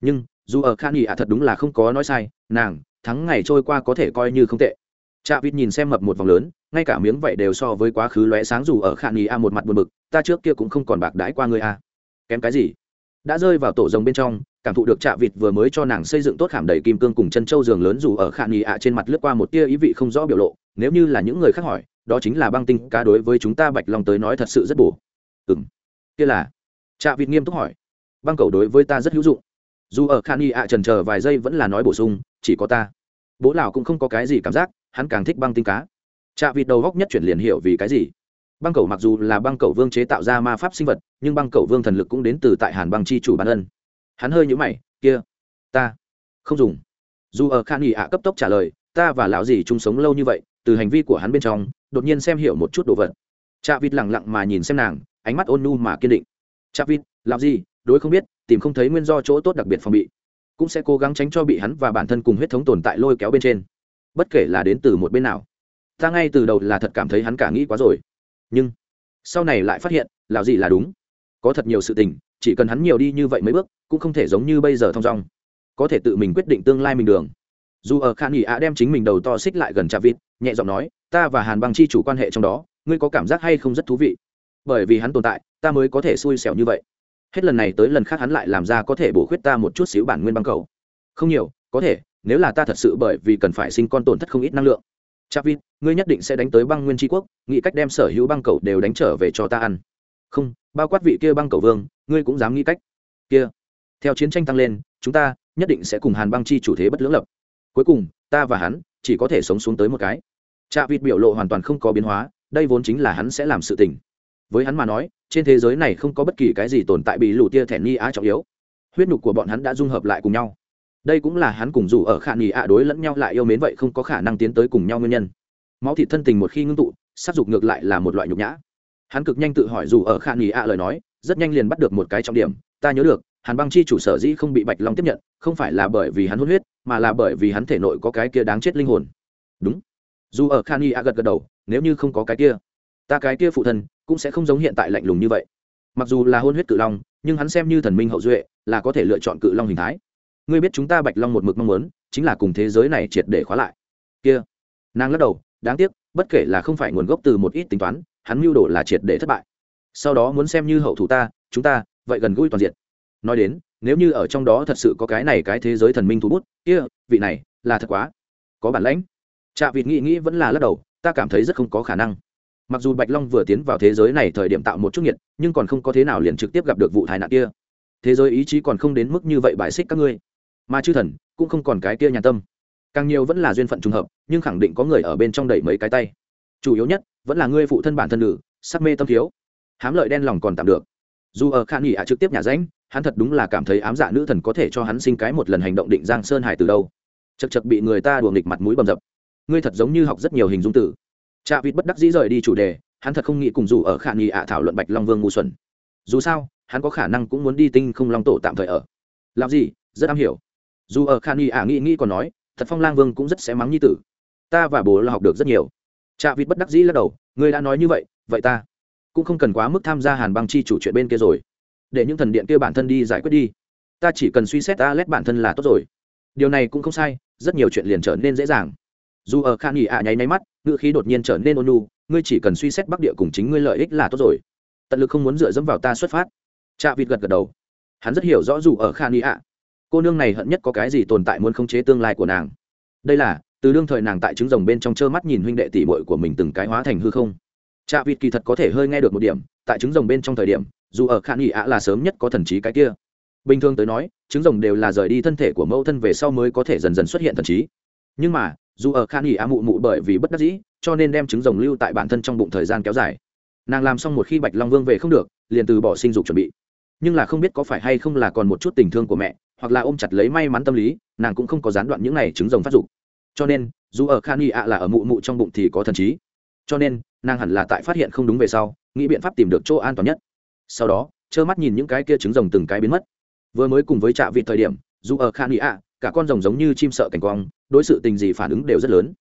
nhưng dù ở khan nghị ạ thật đúng là không có nói sai nàng thắng ngày trôi qua có thể coi như không tệ Trạ Vịt nhìn xem mập một vòng lớn, ngay cả miếng vậy đều so với quá khứ lóe sáng dù ở Khả Nghị a một mặt buồn bực, ta trước kia cũng không còn bạc đãi qua ngươi a. Kém cái gì? Đã rơi vào tổ rồng bên trong, cảm thụ được Trạ Vịt vừa mới cho nàng xây dựng tốt khảm đầy kim cương cùng chân châu giường lớn dù ở Khả Nghị a trên mặt lướt qua một tia ý vị không rõ biểu lộ, nếu như là những người khác hỏi, đó chính là băng tinh cá đối với chúng ta Bạch Long tới nói thật sự rất bổ. ừng Kia là? Trạ Vịt nghiêm túc hỏi. Băng cầu đối với ta rất hữu dụng. Dù ở Khả Nghị ạ chần chờ vài giây vẫn là nói bổ sung, chỉ có ta. Bố lão cũng không có cái gì cảm giác, hắn càng thích băng tinh cá trạ vịt đầu góc nhất chuyển liền hiểu vì cái gì băng cầu mặc dù là băng cầu vương chế tạo ra ma pháp sinh vật nhưng băng cầu vương thần lực cũng đến từ tại hàn băng chi chủ bản ân hắn hơi nhũ mày kia ta không dùng dù ở khan y ạ cấp tốc trả lời ta và lão dì chung sống lâu như vậy từ hành vi của hắn bên trong đột nhiên xem hiểu một chút đồ vật. Chạ vịt lẳng lặng mà nhìn xem nàng, ánh mắt ôn nu mà kiên định. Chạ vịt làm gì? Đối không biết, tìm không thấy nguyên do chỗ tốt đặc biệt phòng bị. Cũng sẽ cố gắng tránh cho bị hắn và bản thân cùng huyết thống tồn tại lôi kéo bên trên. Bất kể là đến từ một bên nào, ta ngay từ đầu là thật cảm thấy hắn cả nghĩ quá rồi. Nhưng, sau này lại phát hiện là gì là đúng. Có thật nhiều sự tình, chỉ cần hắn nhiều đi như vậy mấy bước, cũng không thể giống như bây giờ thong dong. Có thể tự mình quyết định tương lai mình đường. Dù ở khan nghỉ ạ đem chính mình đầu to xích lại gần Trà vịt nhẹ giọng nói ta và hàn băng chi chủ quan hệ trong đó ngươi có cảm giác hay không rất thú vị? Bởi vì hắn tồn tại ta mới có thể xui xẻo như vậy. Hết lần này tới lần khác hắn lại làm ra có thể bổ khuyết ta một chút xíu bản nguyên băng cầu. Không nhiều có thể nếu là ta thật sự bởi vì cần phải sinh con tổn thất không ít năng lượng. Chavin, ngươi nhất định sẽ đánh tới băng nguyên tri quốc nghĩ cách đem sở hữu băng cầu đều đánh trở về cho ta ăn. Không bao quát vị kia băng cầu vương ngươi cũng dám nghĩ cách. Kia theo chiến tranh tăng lên chúng ta nhất định sẽ cùng hàn băng chi chủ thế bất lưỡng lập. Cuối cùng ta và hắn chỉ có thể sống xuống tới một cái. Chavit biểu lộ hoàn toàn không có biến hóa, đây vốn chính là hắn sẽ làm sự tình. Với hắn mà nói, trên thế giới này không có bất kỳ cái gì tồn tại bị lù tia thẻ ni á trọng yếu. Huyết nhục của bọn hắn đã dung hợp lại cùng nhau. Đây cũng là hắn cùng dù ở khả nghỉ ạ đối lẫn nhau lại yêu mến vậy không có khả năng tiến tới cùng nhau nguyên nhân. Máu thịt thân tình một khi ngưng tụ, sát dục ngược lại là một loại nhục nhã. Hắn cực nhanh tự hỏi dù ở khả nghỉ ạ lời nói, rất nhanh liền bắt được một cái trọng điểm, ta nhớ được, hàn băng chi chủ sở dĩ không bị bạch long tiếp nhận, không phải là bởi vì hắn hôn huyết, mà là bởi vì hắn thể nội có cái kia đáng chết linh hồn. Đúng dù ở khan y a gật gật đầu, nếu như không có cái kia, ta cái kia phụ thân cũng sẽ không giống hiện tại lạnh lùng như vậy. Mặc dù là hôn huyết cự long, nhưng hắn xem như thần minh hậu duệ, là có thể lựa chọn cự long hình thái. Ngươi biết chúng ta bạch long một mực mong muốn, chính là cùng thế giới này triệt để khóa lại. Kia, nàng lắc đầu, đáng tiếc, bất kể là không phải nguồn gốc từ một ít tính toán, hắn mưu đồ là triệt để thất bại. Sau đó muốn xem như hậu thủ ta, chúng ta, vậy gần gũi toàn diện. Nói đến, nếu như ở trong đó thật sự có cái này cái thế giới thần minh thú bút, kia, vị này, là thật quá. Có bản lãnh trạ vịt nghĩ nghĩ vẫn là lắc đầu, ta cảm thấy rất không có khả năng. Mặc dù bạch long vừa tiến vào thế giới này thời điểm tạo một chút nhiệt nhưng còn không có thế nào liền trực tiếp gặp được vụ tai nạn kia. Thế giới ý chí còn không đến mức như vậy bài xích các ngươi. Mà chư thần cũng không còn cái kia nhàn tâm. Càng nhiều vẫn là duyên phận trùng hợp, nhưng khẳng định có người ở bên trong đẩy mấy cái tay. Chủ yếu nhất, vẫn là ngươi phụ thân bản thân nữ, sắc mê tâm thiếu. Hám lợi đen lòng còn tạm được. Dù ở khả nghỉ ạ trực tiếp nhà ránh, hắn thật đúng là cảm thấy ám dạ nữ thần có thể cho hắn sinh cái một lần hành động định giang sơn hải từ đâu. Chật chật bị người ta đùa nghịch mặt mũi bầm dập ngươi thật giống như học rất nhiều hình dung tử. Trạ vịt bất đắc dĩ rời đi chủ đề, hắn thật không nghĩ cùng dù ở khả nghi ạ thảo luận bạch long vương ngu xuẩn. Dù sao, hắn có khả năng cũng muốn đi tinh không long tổ tạm thời ở. Làm gì? Rất am hiểu. Dù ở khả nghi ả nghĩ nghĩ còn nói, thật phong lang vương cũng rất sẽ mắng như tử. Ta và bố là học được rất nhiều. Trạ vịt bất đắc dĩ lắc đầu, ngươi đã nói như vậy vậy ta cũng không cần quá mức tham gia hàn băng chi chủ chuyện bên kia rồi. Để những thần điện kia bản thân đi giải quyết đi. Ta chỉ cần suy xét ta lét bản thân là tốt rồi. Điều này cũng không sai, rất nhiều chuyện liền trở nên dễ dàng dù ở khan nghỉ ạ nháy nháy mắt, ngữ khí đột nhiên trở nên ôn nu ngươi chỉ cần suy xét bắc địa cùng chính ngươi lợi ích là tốt rồi. Tận lực không muốn dựa dẫm vào ta xuất phát. Cha vịt gật gật đầu. Hắn rất hiểu rõ dù ở khan nghỉ ạ. Cô nương này hận nhất có cái gì tồn tại muốn khống chế tương lai của nàng. Đây là, từ đương thời nàng tại trứng rồng bên trong trơ mắt nhìn huynh đệ tỷ muội của mình từng cái hóa thành hư không. Trạ vịt kỳ thật có thể hơi nghe được một điểm, tại trứng rồng bên trong thời điểm, dù ở khan nghỉ ạ là sớm nhất có thần trí cái kia. Bình thường tới nói, trứng rồng đều là rời đi thân thể của mẫu thân về sau mới có thể dần dần xuất hiện thần trí. Nhưng mà dù ở khan nghỉ ạ mụ mụ bởi vì bất đắc dĩ, cho nên đem trứng rồng lưu tại bản thân trong bụng thời gian kéo dài. Nàng làm xong một khi bạch long vương về không được, liền từ bỏ sinh dục chuẩn bị. Nhưng là không biết có phải hay không là còn một chút tình thương của mẹ, hoặc là ôm chặt lấy may mắn tâm lý, nàng cũng không có gián đoạn những n à y trứng rồng phát dục. Cho nên, dù ở khan nghỉ ạ là ở mụ mụ trong bụng thì có thần trí. Cho nên, nàng hẳn là tại phát hiện không đúng về sau, nghĩ biện pháp tìm được chỗ an toàn nhất. Sau đó, trơ mắt nhìn những cái kia trứng rồng từng cái biến mất. Vừa mới cùng với trạ vị thời điểm, dù ở khan nghỉ ạ cả con rồng giống như chim sợ cảnh quang, đối sự tình gì phản ứng đều rất lớn.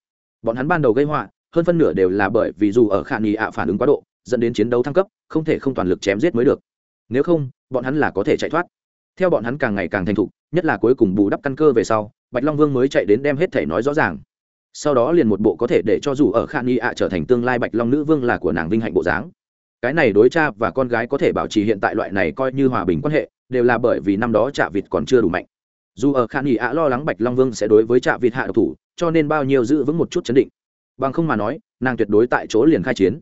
Bọn hắn ban đầu gây họa, hơn phân nửa đều là bởi vì dù ở khả nghị ạ phản ứng quá độ, dẫn đến chiến đấu thăng cấp, không thể không toàn lực chém giết mới được. Nếu không, bọn hắn là có thể chạy thoát. Theo bọn hắn càng ngày càng thành thục, nhất là cuối cùng bù đắp căn cơ về sau, bạch long vương mới chạy đến đem hết thể nói rõ ràng. Sau đó liền một bộ có thể để cho dù ở khả nghi ạ trở thành tương lai bạch long nữ vương là của nàng vinh hạnh bộ dáng. Cái này đối cha và con gái có thể bảo trì hiện tại loại này coi như hòa bình quan hệ, đều là bởi vì năm đó trạ vịt còn chưa đủ mạnh dù ở khả nghi ạ lo lắng bạch long vương sẽ đối với trạ vịt hạ độc thủ, cho nên bao nhiêu giữ vững một chút chấn định. Bằng không mà nói, nàng tuyệt đối tại chỗ liền khai chiến.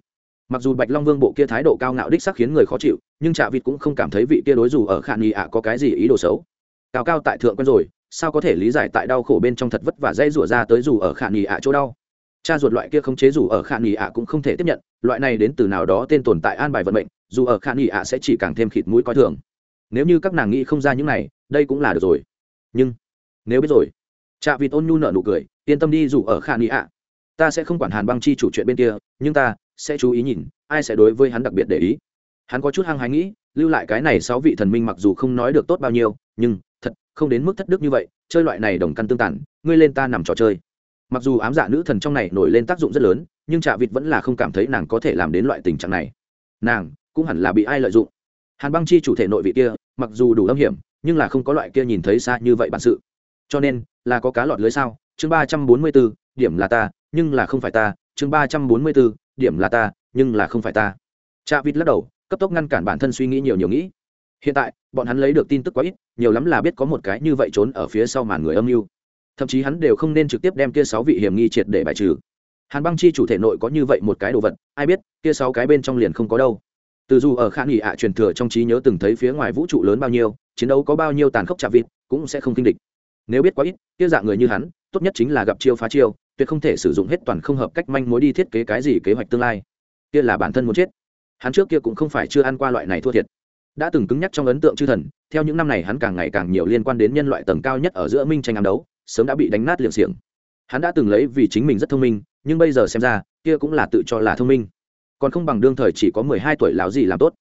Mặc dù bạch long vương bộ kia thái độ cao ngạo đích sắc khiến người khó chịu, nhưng trạ vịt cũng không cảm thấy vị kia đối dù ở khả nghi ạ có cái gì ý đồ xấu. Cao cao tại thượng quen rồi, sao có thể lý giải tại đau khổ bên trong thật vất vả dây rủa ra tới dù ở khả nghỉ ạ chỗ đau? Cha ruột loại kia không chế dù ở khả nghỉ ạ cũng không thể tiếp nhận, loại này đến từ nào đó tên tồn tại an bài vận mệnh, dù ở khả nghỉ ạ sẽ chỉ càng thêm khịt mũi coi thường. Nếu như các nàng nghĩ không ra những này, đây cũng là được rồi nhưng, nếu biết rồi chạ vịt ôn nhu nợ nụ cười, yên tâm đi dù ở khả nghĩ ạ. Ta sẽ không quản hàn băng chi chủ chuyện bên kia, nhưng ta sẽ chú ý nhìn, ai sẽ đối với hắn đặc biệt để ý. Hắn có chút hăng hái nghĩ, lưu lại cái này sáu vị thần minh mặc dù không nói được tốt bao nhiêu, nhưng thật không đến mức thất đức như vậy, chơi loại này đồng căn tương tản ngươi lên ta nằm trò chơi. Mặc dù ám dạ nữ thần trong này nổi lên tác dụng rất lớn, nhưng trạ vịt vẫn là không cảm thấy nàng có thể làm đến loại tình trạng này. Nàng cũng hẳn là bị ai lợi dụng. Hàn băng chi chủ thể nội vị kia, mặc dù đủ âm hiểm nhưng là không có loại kia nhìn thấy xa như vậy bản sự. Cho nên, là có cá lọt lưới sao? Chương ba trăm bốn mươi b ố điểm là ta, nhưng là không phải ta. Chương ba trăm bốn mươi b ố điểm là ta, nhưng là không phải ta. Cha vít lắc đầu, cấp tốc ngăn cản bản thân suy nghĩ nhiều nhiều nghĩ. Hiện tại, bọn hắn lấy được tin tức quá ít, nhiều lắm là biết có một cái như vậy trốn ở phía sau màn người âm mưu. Thậm chí hắn đều không nên trực tiếp đem kia sáu vị hiểm nghi triệt để bài trừ. Hàn băng chi chủ thể nội có như vậy một cái đồ vật, ai biết, kia sáu cái bên trong liền không có đâu từ dù ở khả nghỉ ạ truyền thừa trong trí nhớ từng thấy phía ngoài vũ trụ lớn bao nhiêu, chiến đấu có bao nhiêu tàn khốc chạm vịt, cũng sẽ không kinh địch. Nếu biết quá ít, kia dạng người như hắn, tốt nhất chính là gặp chiêu phá chiêu, tuyệt không thể sử dụng hết toàn không hợp cách manh mối đi thiết kế cái gì kế hoạch tương lai. Kia là bản thân muốn chết. Hắn trước kia cũng không phải chưa ăn qua loại này thua thiệt. Đã từng cứng nhắc trong ấn tượng chư thần, theo những năm này hắn càng ngày càng nhiều liên quan đến nhân loại tầng cao nhất ở giữa minh tranh ám đấu, sớm đã bị đánh nát liệng xiềng. Hắn đã từng lấy vì chính mình rất thông minh, nhưng bây giờ xem ra, kia cũng là tự cho là thông minh còn không bằng đương thời chỉ có mười hai tuổi láo gì làm tốt.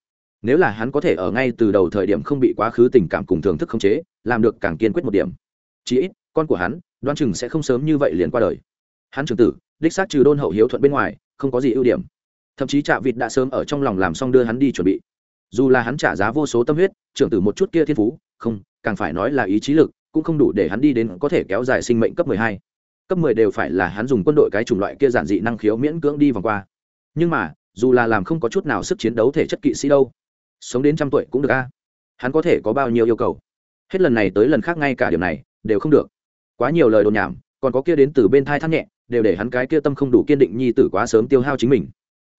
Nếu là hắn có thể ở ngay từ đầu thời điểm không bị quá khứ tình cảm cùng thưởng thức khống chế, làm được càng kiên quyết một điểm. Chí ít, con của hắn đoan chừng sẽ không sớm như vậy liền qua đời. Hắn trường tử, đích xác trừ đôn hậu hiếu thuận bên ngoài, không có gì ưu điểm. Thậm chí trạ vịt đã sớm ở trong lòng làm xong đưa hắn đi chuẩn bị. Dù là hắn trả giá vô số tâm huyết, trưởng tử một chút kia thiên phú, không, càng phải nói là ý chí lực, cũng không đủ để hắn đi đến có thể kéo dài sinh mệnh cấp mười hai. Cấp mười đều phải là hắn dùng quân đội cái chủng loại kia giản dị năng khiếu miễn cưỡng đi vòng qua. Nhưng mà dù là làm không có chút nào sức chiến đấu thể chất kỵ sĩ đâu, sống đến trăm tuổi cũng được a. Hắn có thể có bao nhiêu yêu cầu? Hết lần này tới lần khác ngay cả điều này đều không được. Quá nhiều lời đồn nhảm, còn có kia đến từ bên thai thắt nhẹ, đều để hắn cái kia tâm không đủ kiên định nhi tử quá sớm tiêu hao chính mình.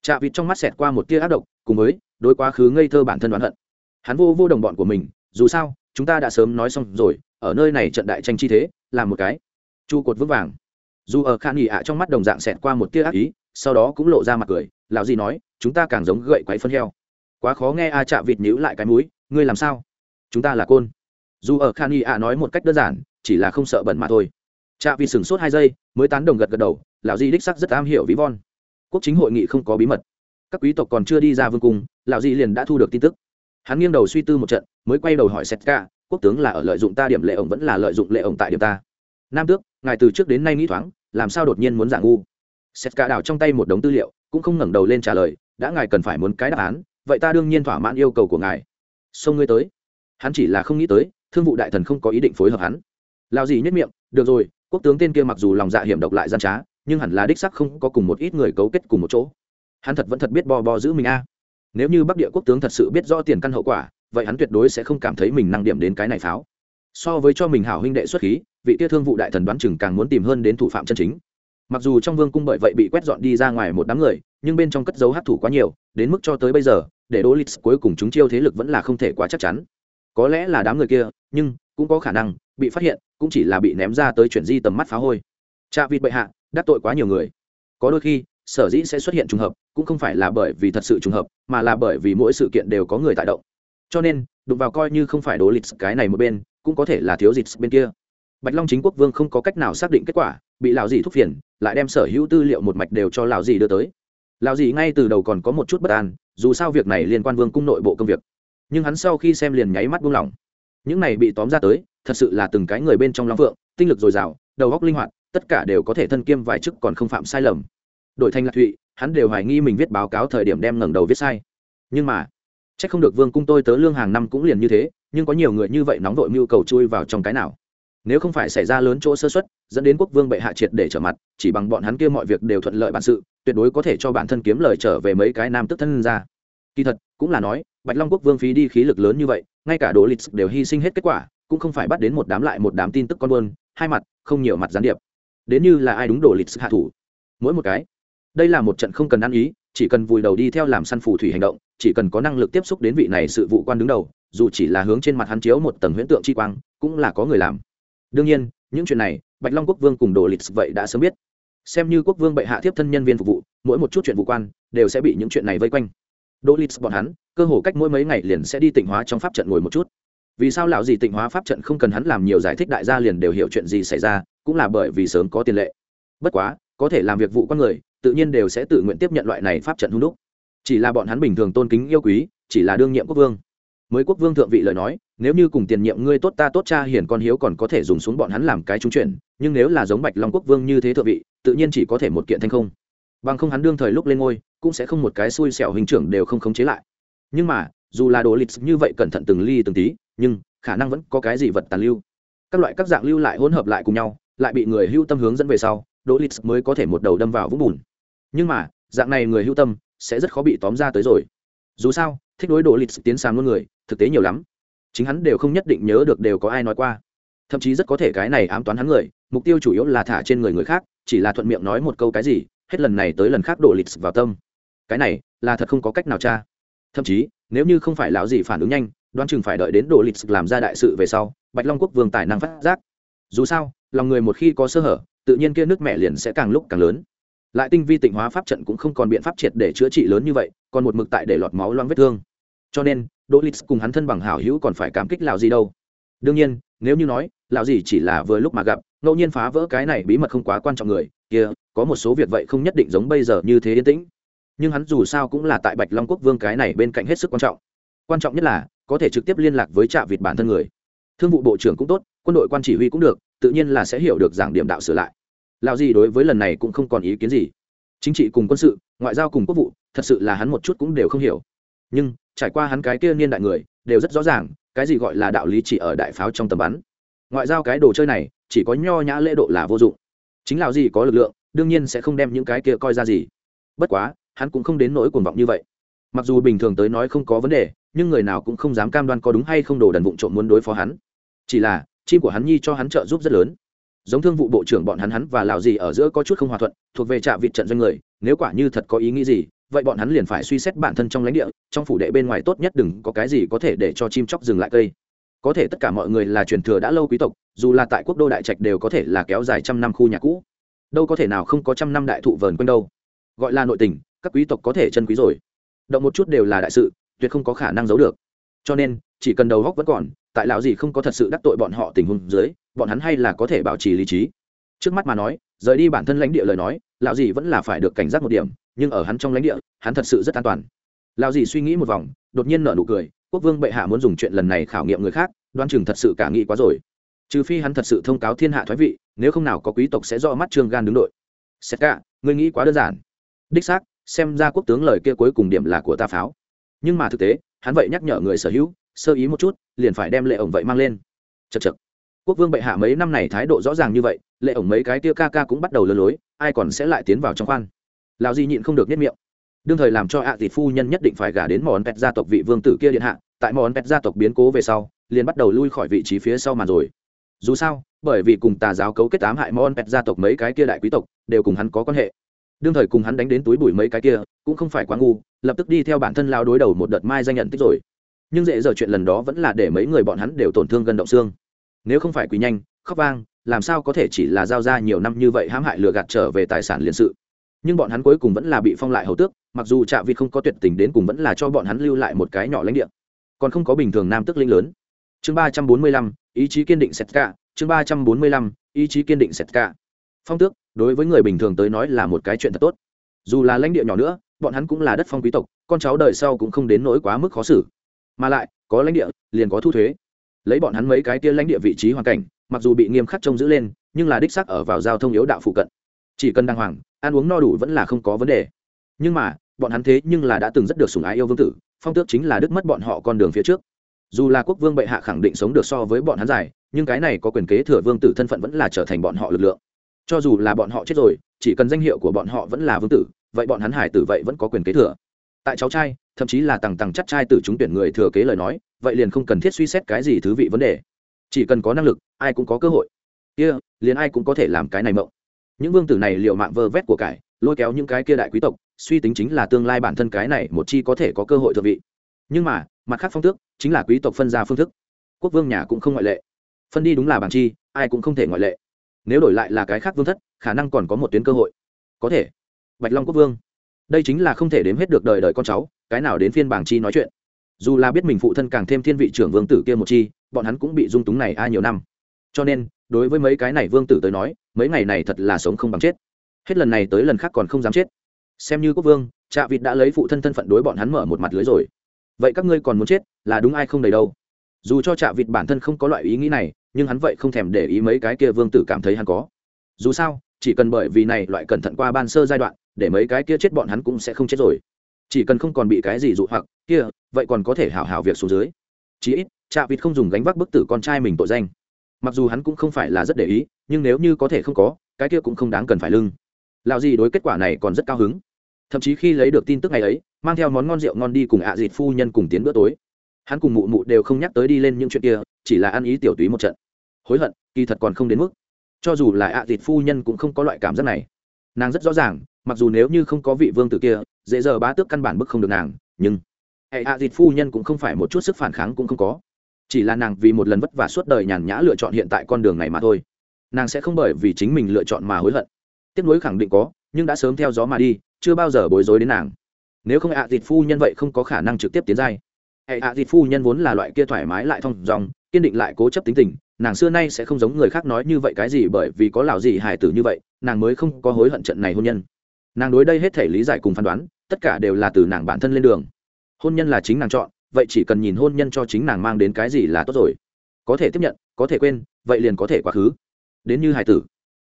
Chạ vịt trong mắt xẹt qua một tia ác độc, cùng với đối quá khứ ngây thơ bản thân đoán hận. Hắn vô vô đồng bọn của mình, dù sao, chúng ta đã sớm nói xong rồi, ở nơi này trận đại tranh chi thế là một cái. Chu cột vững vàng. Dù ở khan nghỉ ạ trong mắt đồng dạng xẹt qua một tia ác ý sau đó cũng lộ ra mặt cười, lão gì nói, chúng ta càng giống gậy quáy phân heo. Quá khó nghe a chạ vịt nhíu lại cái mũi, ngươi làm sao? Chúng ta là côn. Dù ở khan y a nói một cách đơn giản, chỉ là không sợ bẩn mà thôi. Chạ vịt sửng sốt hai giây, mới tán đồng gật gật đầu, lão di đích sắc rất am hiểu ví von. Quốc chính hội nghị không có bí mật. Các quý tộc còn chưa đi ra vương cung, lão di liền đã thu được tin tức. Hắn nghiêng đầu suy tư một trận, mới quay đầu hỏi setka, quốc tướng là ở lợi dụng ta điểm lệ ổng vẫn là lợi dụng lệ ổng tại điểm ta? Nam tước, ngài từ trước đến nay nghĩ thoáng, làm sao đột nhiên muốn giả ngu? Setka đảo trong tay một đống tư liệu, cũng không ngẩng đầu lên trả lời, đã ngài cần phải muốn cái đáp án, vậy ta đương nhiên thỏa mãn yêu cầu của ngài. Xông ngươi tới. Hắn chỉ là không nghĩ tới, thương vụ đại thần không có ý định phối hợp hắn. Lao gì nhất miệng, được rồi, quốc tướng tên kia mặc dù lòng dạ hiểm độc lại gian trá, nhưng hẳn là đích sắc không có cùng một ít người cấu kết cùng một chỗ. Hắn thật vẫn thật biết bo bo giữ mình a. Nếu như bắc địa quốc tướng thật sự biết rõ tiền căn hậu quả, vậy hắn tuyệt đối sẽ không cảm thấy mình năng điểm đến cái này pháo. So với cho mình hảo huynh đệ xuất khí, vị tia thương vụ đại thần đoán chừng càng muốn tìm hơn đến thủ phạm chân chính mặc dù trong vương cung bởi vậy bị quét dọn đi ra ngoài một đám người, nhưng bên trong cất dấu hát thủ quá nhiều, đến mức cho tới bây giờ, để đỗ lịch cuối cùng chúng chiêu thế lực vẫn là không thể quá chắc chắn. Có lẽ là đám người kia, nhưng cũng có khả năng, bị phát hiện, cũng chỉ là bị ném ra tới chuyển di tầm mắt phá hôi. Cha vịt bệ hạ, đắc tội quá nhiều người. Có đôi khi, sở dĩ sẽ xuất hiện trùng hợp, cũng không phải là bởi vì thật sự trùng hợp, mà là bởi vì mỗi sự kiện đều có người tại động. Cho nên, đụng vào coi như không phải đố lịch cái này một bên, cũng có thể là thiếu dịch bên kia. Bạch long chính quốc vương không có cách nào xác định kết quả bị lão dì thúc phiền, lại đem sở hữu tư liệu một mạch đều cho lão dì đưa tới. Lão dì ngay từ đầu còn có một chút bất an, dù sao việc này liên quan vương cung nội bộ công việc. Nhưng hắn sau khi xem liền nháy mắt buông lỏng. Những này bị tóm ra tới, thật sự là từng cái người bên trong long phượng, tinh lực dồi dào, đầu óc linh hoạt, tất cả đều có thể thân kiêm vài chức còn không phạm sai lầm. Đổi thành lạc thụy, hắn đều hoài nghi mình viết báo cáo thời điểm đem ngẩng đầu viết sai. Nhưng mà c h ắ c không được vương cung tôi tớ lương hàng năm cũng liền như thế, nhưng có nhiều người như vậy nóng vội mưu cầu chui vào trong cái nào nếu không phải xảy ra lớn chỗ sơ xuất dẫn đến quốc vương bệ hạ triệt để trở mặt, chỉ bằng bọn hắn kia mọi việc đều thuận lợi bản sự, tuyệt đối có thể cho bản thân kiếm lời trở về mấy cái nam tức thân ra. Kỳ thật, cũng là nói, bạch long quốc vương phí đi khí lực lớn như vậy, ngay cả đồ lịch đều hy sinh hết kết quả, cũng không phải bắt đến một đám lại một đám tin tức con buôn, hai mặt, không nhiều mặt gián điệp. Đến như là ai đúng đồ lịch hạ thủ. Mỗi một cái. Đây là một trận không cần ăn ý, chỉ cần vùi đầu đi theo làm săn phù thủy hành động, chỉ cần có năng lực tiếp xúc đến vị này sự vụ quan đứng đầu, dù chỉ là hướng trên mặt hắn chiếu một tầng huyễn tượng chi quang, cũng là có người làm đương nhiên, những chuyện này, bạch long quốc vương cùng đồ lịch vậy đã sớm biết. Xem như quốc vương bệ hạ tiếp thân nhân viên phục vụ, mỗi một chút chuyện vụ quan, đều sẽ bị những chuyện này vây quanh. Đồ lịch, bọn hắn, cơ hồ cách mỗi mấy ngày liền sẽ đi tịnh hóa trong pháp trận ngồi một chút. Vì sao lão gì tịnh hóa pháp trận không cần hắn làm nhiều giải thích đại gia liền đều hiểu chuyện gì xảy ra, cũng là bởi vì sớm có tiền lệ. Bất quá, có thể làm việc vụ con người, tự nhiên đều sẽ tự nguyện tiếp nhận loại này pháp trận hung đúc. Chỉ là bọn hắn bình thường tôn kính yêu quý, chỉ là đương nhiệm quốc vương mới quốc vương thượng vị lời nói, nếu như cùng tiền nhiệm ngươi tốt ta tốt cha hiển con hiếu còn có thể dùng xuống bọn hắn làm cái trung chuyển, nhưng nếu là giống bạch long quốc vương như thế thượng vị, tự nhiên chỉ có thể một kiện thanh không. Bằng không hắn đương thời lúc lên ngôi, cũng sẽ không một cái xui xẻo hình trưởng đều không khống chế lại. Nhưng mà, dù là đồ lịch như vậy cẩn thận từng ly từng tí, nhưng khả năng vẫn có cái gì vật tàn lưu. Các loại các dạng lưu lại hỗn hợp lại cùng nhau, lại bị người hưu tâm hướng dẫn về sau đỗ lịch mới có thể một đầu đâm vào vũng bùn. Nhưng mà, dạng này người hưu tâm sẽ rất khó bị tóm ra tới rồi. Dù sao, thích đối đỗ lịch tiến sang luôn người thực tế nhiều lắm. Chính hắn đều không nhất định nhớ được đều có ai nói qua. Thậm chí rất có thể cái này ám toán hắn người, mục tiêu chủ yếu là thả trên người người khác, chỉ là thuận miệng nói một câu cái gì, hết lần này tới lần khác đổ lịch vào tâm. Cái này, là thật không có cách nào cha thậm chí, nếu như không phải lão gì phản ứng nhanh, đoán chừng phải đợi đến đổ lịch làm ra đại sự về sau, bạch long quốc vương tài năng phát giác. Dù sao, lòng người một khi có sơ hở, tự nhiên kia nước mẹ liền sẽ càng lúc càng lớn. Lại tinh vi tịnh hóa pháp trận cũng không còn biện pháp triệt để chữa trị lớn như vậy, còn một mực tại để lọt máu loang vết thương. Cho nên đỗ lít cùng hắn thân bằng hảo hữu còn phải cảm kích lạo gì đâu. Đương nhiên, nếu như nói lạo gì chỉ là vừa lúc mà gặp, ngẫu nhiên phá vỡ cái này bí mật không quá quan trọng người, kia, có một số việc vậy không nhất định giống bây giờ như thế yên tĩnh. Nhưng hắn dù sao cũng là tại bạch long quốc vương cái này bên cạnh hết sức quan trọng. Quan trọng nhất là, có thể trực tiếp liên lạc với trạ vịt bản thân người. Thương vụ bộ trưởng cũng tốt, quân đội quan chỉ huy cũng được, tự nhiên là sẽ hiểu được giảng điểm đạo sửa lại. Lạo gì đối với lần này cũng không còn ý kiến gì. Chính trị cùng quân sự, ngoại giao cùng quốc vụ, thật sự là hắn một chút cũng đều không hiểu nhưng trải qua hắn cái kia niên đại người đều rất rõ ràng, cái gì gọi là đạo lý chỉ ở đại pháo trong tầm bắn. Ngoại giao cái đồ chơi này chỉ có nho nhã lễ độ là vô dụng. Chính lão gì có lực lượng, đương nhiên sẽ không đem những cái kia coi ra gì. Bất quá, hắn cũng không đến nỗi cuồng vọng như vậy. Mặc dù bình thường tới nói không có vấn đề, nhưng người nào cũng không dám cam đoan có đúng hay không đồ đần vụng trộm muốn đối phó hắn. Chỉ là, chim của hắn nhi cho hắn trợ giúp rất lớn. Giống thương vụ bộ trưởng bọn hắn hắn và lào gì ở giữa có chút không hòa thuận, thuộc về trạm vịt trận doanh người, nếu quả như thật có ý nghĩ gì vậy bọn hắn liền phải suy xét bản thân trong lãnh địa, trong phủ đệ bên ngoài tốt nhất đừng có cái gì có thể để cho chim chóc dừng lại cây. Có thể tất cả mọi người là truyền thừa đã lâu quý tộc, dù là tại quốc đô đại trạch đều có thể là kéo dài trăm năm khu nhà cũ. Đâu có thể nào không có trăm năm đại thụ vờn quanh đâu. Gọi là nội tình, các quý tộc có thể chân quý rồi. Động một chút đều là đại sự, tuyệt không có khả năng giấu được. Cho nên, chỉ cần đầu góc vẫn còn, tại lão gì không có thật sự đắc tội bọn họ tình huống dưới, bọn hắn hay là có thể bảo trì lý trí. Trước mắt mà nói, rời đi bản thân lãnh địa lời nói, lão gì vẫn là phải được cảnh giác một điểm nhưng ở hắn trong lãnh địa, hắn thật sự rất an toàn. Lao dì suy nghĩ một vòng, đột nhiên nở nụ cười, quốc vương bệ hạ muốn dùng chuyện lần này khảo nghiệm người khác đoan chừng thật sự cả nghĩ quá rồi. Trừ phi hắn thật sự thông cáo thiên hạ thoái vị, nếu không nào có quý tộc sẽ do mắt trương gan đứng đội. Xét cả người nghĩ quá đơn giản. Đích xác, xem ra quốc tướng lời kia cuối cùng điểm là của ta pháo. Nhưng mà thực tế, hắn vậy nhắc nhở người sở hữu, sơ ý một chút, liền phải đem lệ ổng vậy mang lên. Chật chật quốc vương bệ hạ mấy năm này thái độ rõ ràng như vậy, lệ ổng mấy cái tia ca ca cũng bắt đầu lừa lối, ai còn sẽ lại tiến vào trong khoan? Lão di nhịn không được nhất miệng. Đương thời làm cho ạ tỷ phu nhân nhất định phải gả đến món pet gia tộc vị vương tử kia điện hạ, tại món pet gia tộc biến cố về sau, liền bắt đầu lui khỏi vị trí phía sau màn rồi. Dù sao, bởi vì cùng tà giáo cấu kết tám hại món pet gia tộc mấy cái kia đại quý tộc, đều cùng hắn có quan hệ. Đương thời cùng hắn đánh đến túi bụi mấy cái kia, cũng không phải quá ngu, lập tức đi theo bản thân lao đối đầu một đợt mai danh nhận tích rồi. Nhưng dễ giờ chuyện lần đó vẫn là để mấy người bọn hắn đều tổn thương gần động xương. Nếu không phải quý nhanh, khóc vang, làm sao có thể chỉ là giao ra nhiều năm như vậy hãm hại lừa gạt trở về tài sản liền sự nhưng bọn hắn cuối cùng vẫn là bị phong lại hầu tước, mặc dù trạ vịt không có tuyệt tình đến cùng vẫn là cho bọn hắn lưu lại một cái nhỏ lãnh địa, còn không có bình thường nam tức linh lớn. Chương ba trăm bốn mươi lăm, ý chí kiên định sét cả chương ba trăm bốn mươi lăm, ý chí kiên định sét cả phong tước, đối với người bình thường tới nói là một cái chuyện thật tốt. Dù là lãnh địa nhỏ nữa, bọn hắn cũng là đất phong quý tộc, con cháu đời sau cũng không đến nỗi quá mức khó xử. Mà lại, có lãnh địa, liền có thu thuế. Lấy bọn hắn mấy cái tia lãnh địa vị trí hoàn cảnh, mặc dù bị nghiêm khắc trông giữ lên, nhưng là đích xác ở vào giao thông yếu đạo phụ cận. Chỉ cần đàng hoàng ăn uống no đủ vẫn là không có vấn đề. Nhưng mà bọn hắn thế nhưng là đã từng rất được sủng ái yêu vương tử phong tước chính là đứt mất bọn họ con đường phía trước. Dù là quốc vương bệ hạ khẳng định sống được so với bọn hắn dài nhưng cái này có quyền kế thừa vương tử thân phận vẫn là trở thành bọn họ lực lượng. Cho dù là bọn họ chết rồi chỉ cần danh hiệu của bọn họ vẫn là vương tử vậy bọn hắn hải tử vậy vẫn có quyền kế thừa. Tại cháu trai thậm chí là tằng tằng chắc trai từ chúng tuyển người thừa kế lời nói vậy liền không cần thiết suy xét cái gì thứ vị vấn đề. Chỉ cần có năng lực ai cũng có cơ hội. Kia、yeah, liền ai cũng có thể làm cái này mộng những vương tử này liệu mạng vơ vét của cải, lôi kéo những cái kia đại quý tộc, suy tính chính là tương lai bản thân cái này một chi có thể có cơ hội thượng vị. Nhưng mà, mặt khác phong tước chính là quý tộc phân ra phương thức. Quốc vương nhà cũng không ngoại lệ. Phân đi đúng là bảng chi, ai cũng không thể ngoại lệ. Nếu đổi lại là cái khác vương thất, khả năng còn có một tuyến cơ hội. Có thể. Bạch long quốc vương. Đây chính là không thể đếm hết được đời đời con cháu, cái nào đến phiên bảng chi nói chuyện. Dù là biết mình phụ thân càng thêm thiên vị trưởng vương tử kia một chi, bọn hắn cũng bị dung túng này ai nhiều năm. Cho nên, đối với mấy cái này vương tử tới nói mấy ngày này thật là sống không bằng chết. Hết lần này tới lần khác còn không dám chết. Xem như quốc vương, trạ vịt đã lấy phụ thân thân phận đối bọn hắn mở một mặt lưới rồi. Vậy các ngươi còn muốn chết, là đúng ai không đầy đâu. Dù cho trạ vịt bản thân không có loại ý nghĩ này, nhưng hắn vậy không thèm để ý mấy cái kia vương tử cảm thấy hắn có. Dù sao, chỉ cần bởi vì này loại cẩn thận qua ban sơ giai đoạn, để mấy cái kia chết bọn hắn cũng sẽ không chết rồi. Chỉ cần không còn bị cái gì dụ hoặc, kia, vậy còn có thể hảo hảo việc xuống dưới. Chí ít, trạ vịt không dùng gánh vác bức tử con trai mình tội danh. Mặc dù hắn cũng không phải là rất để ý nhưng nếu như có thể không có, cái kia cũng không đáng cần phải lưng. Lạo gì đối kết quả này còn rất cao hứng. Thậm chí khi lấy được tin tức ngày ấy, mang theo món ngon rượu ngon đi cùng ạ à dịt phu nhân cùng tiến bữa tối. Hắn cùng mụ mụ đều không nhắc tới đi lên những chuyện kia, chỉ là ăn ý tiểu túy một trận. Hối hận, kỳ thật còn không đến mức. Cho dù là ạ à dịt phu nhân cũng không có loại cảm giác này. Nàng rất rõ ràng, mặc dù nếu như không có vị vương tử kia, dễ giờ bá tước căn bản bức không được nàng, nhưng hệ ạ dịt phu nhân cũng không phải một chút sức phản kháng cũng không có. Chỉ là nàng vì một lần vất vả suốt đời nhàn nhã lựa chọn hiện tại con đường này mà thôi nàng sẽ không bởi vì chính mình lựa chọn mà hối hận. Tiếp nối khẳng định có, nhưng đã sớm theo gió mà đi, chưa bao giờ bối rối đến nàng. Nếu không ạ à phu nhân vậy không có khả năng trực tiếp tiến giai. Hệ ạ thịt phu nhân vốn là loại kia thoải mái lại thong dòng kiên định lại cố chấp tính tình, nàng xưa nay sẽ không giống người khác nói như vậy cái gì bởi vì có lào gì hài tử như vậy, nàng mới không có hối hận trận này hôn nhân. Nàng đối đây hết thể lý giải cùng phán đoán, tất cả đều là từ nàng bản thân lên đường. Hôn nhân là chính nàng chọn, vậy chỉ cần nhìn hôn nhân cho chính nàng mang đến cái gì là tốt rồi. Có thể tiếp nhận, có thể quên, vậy liền có thể quá khứ đến như hài tử.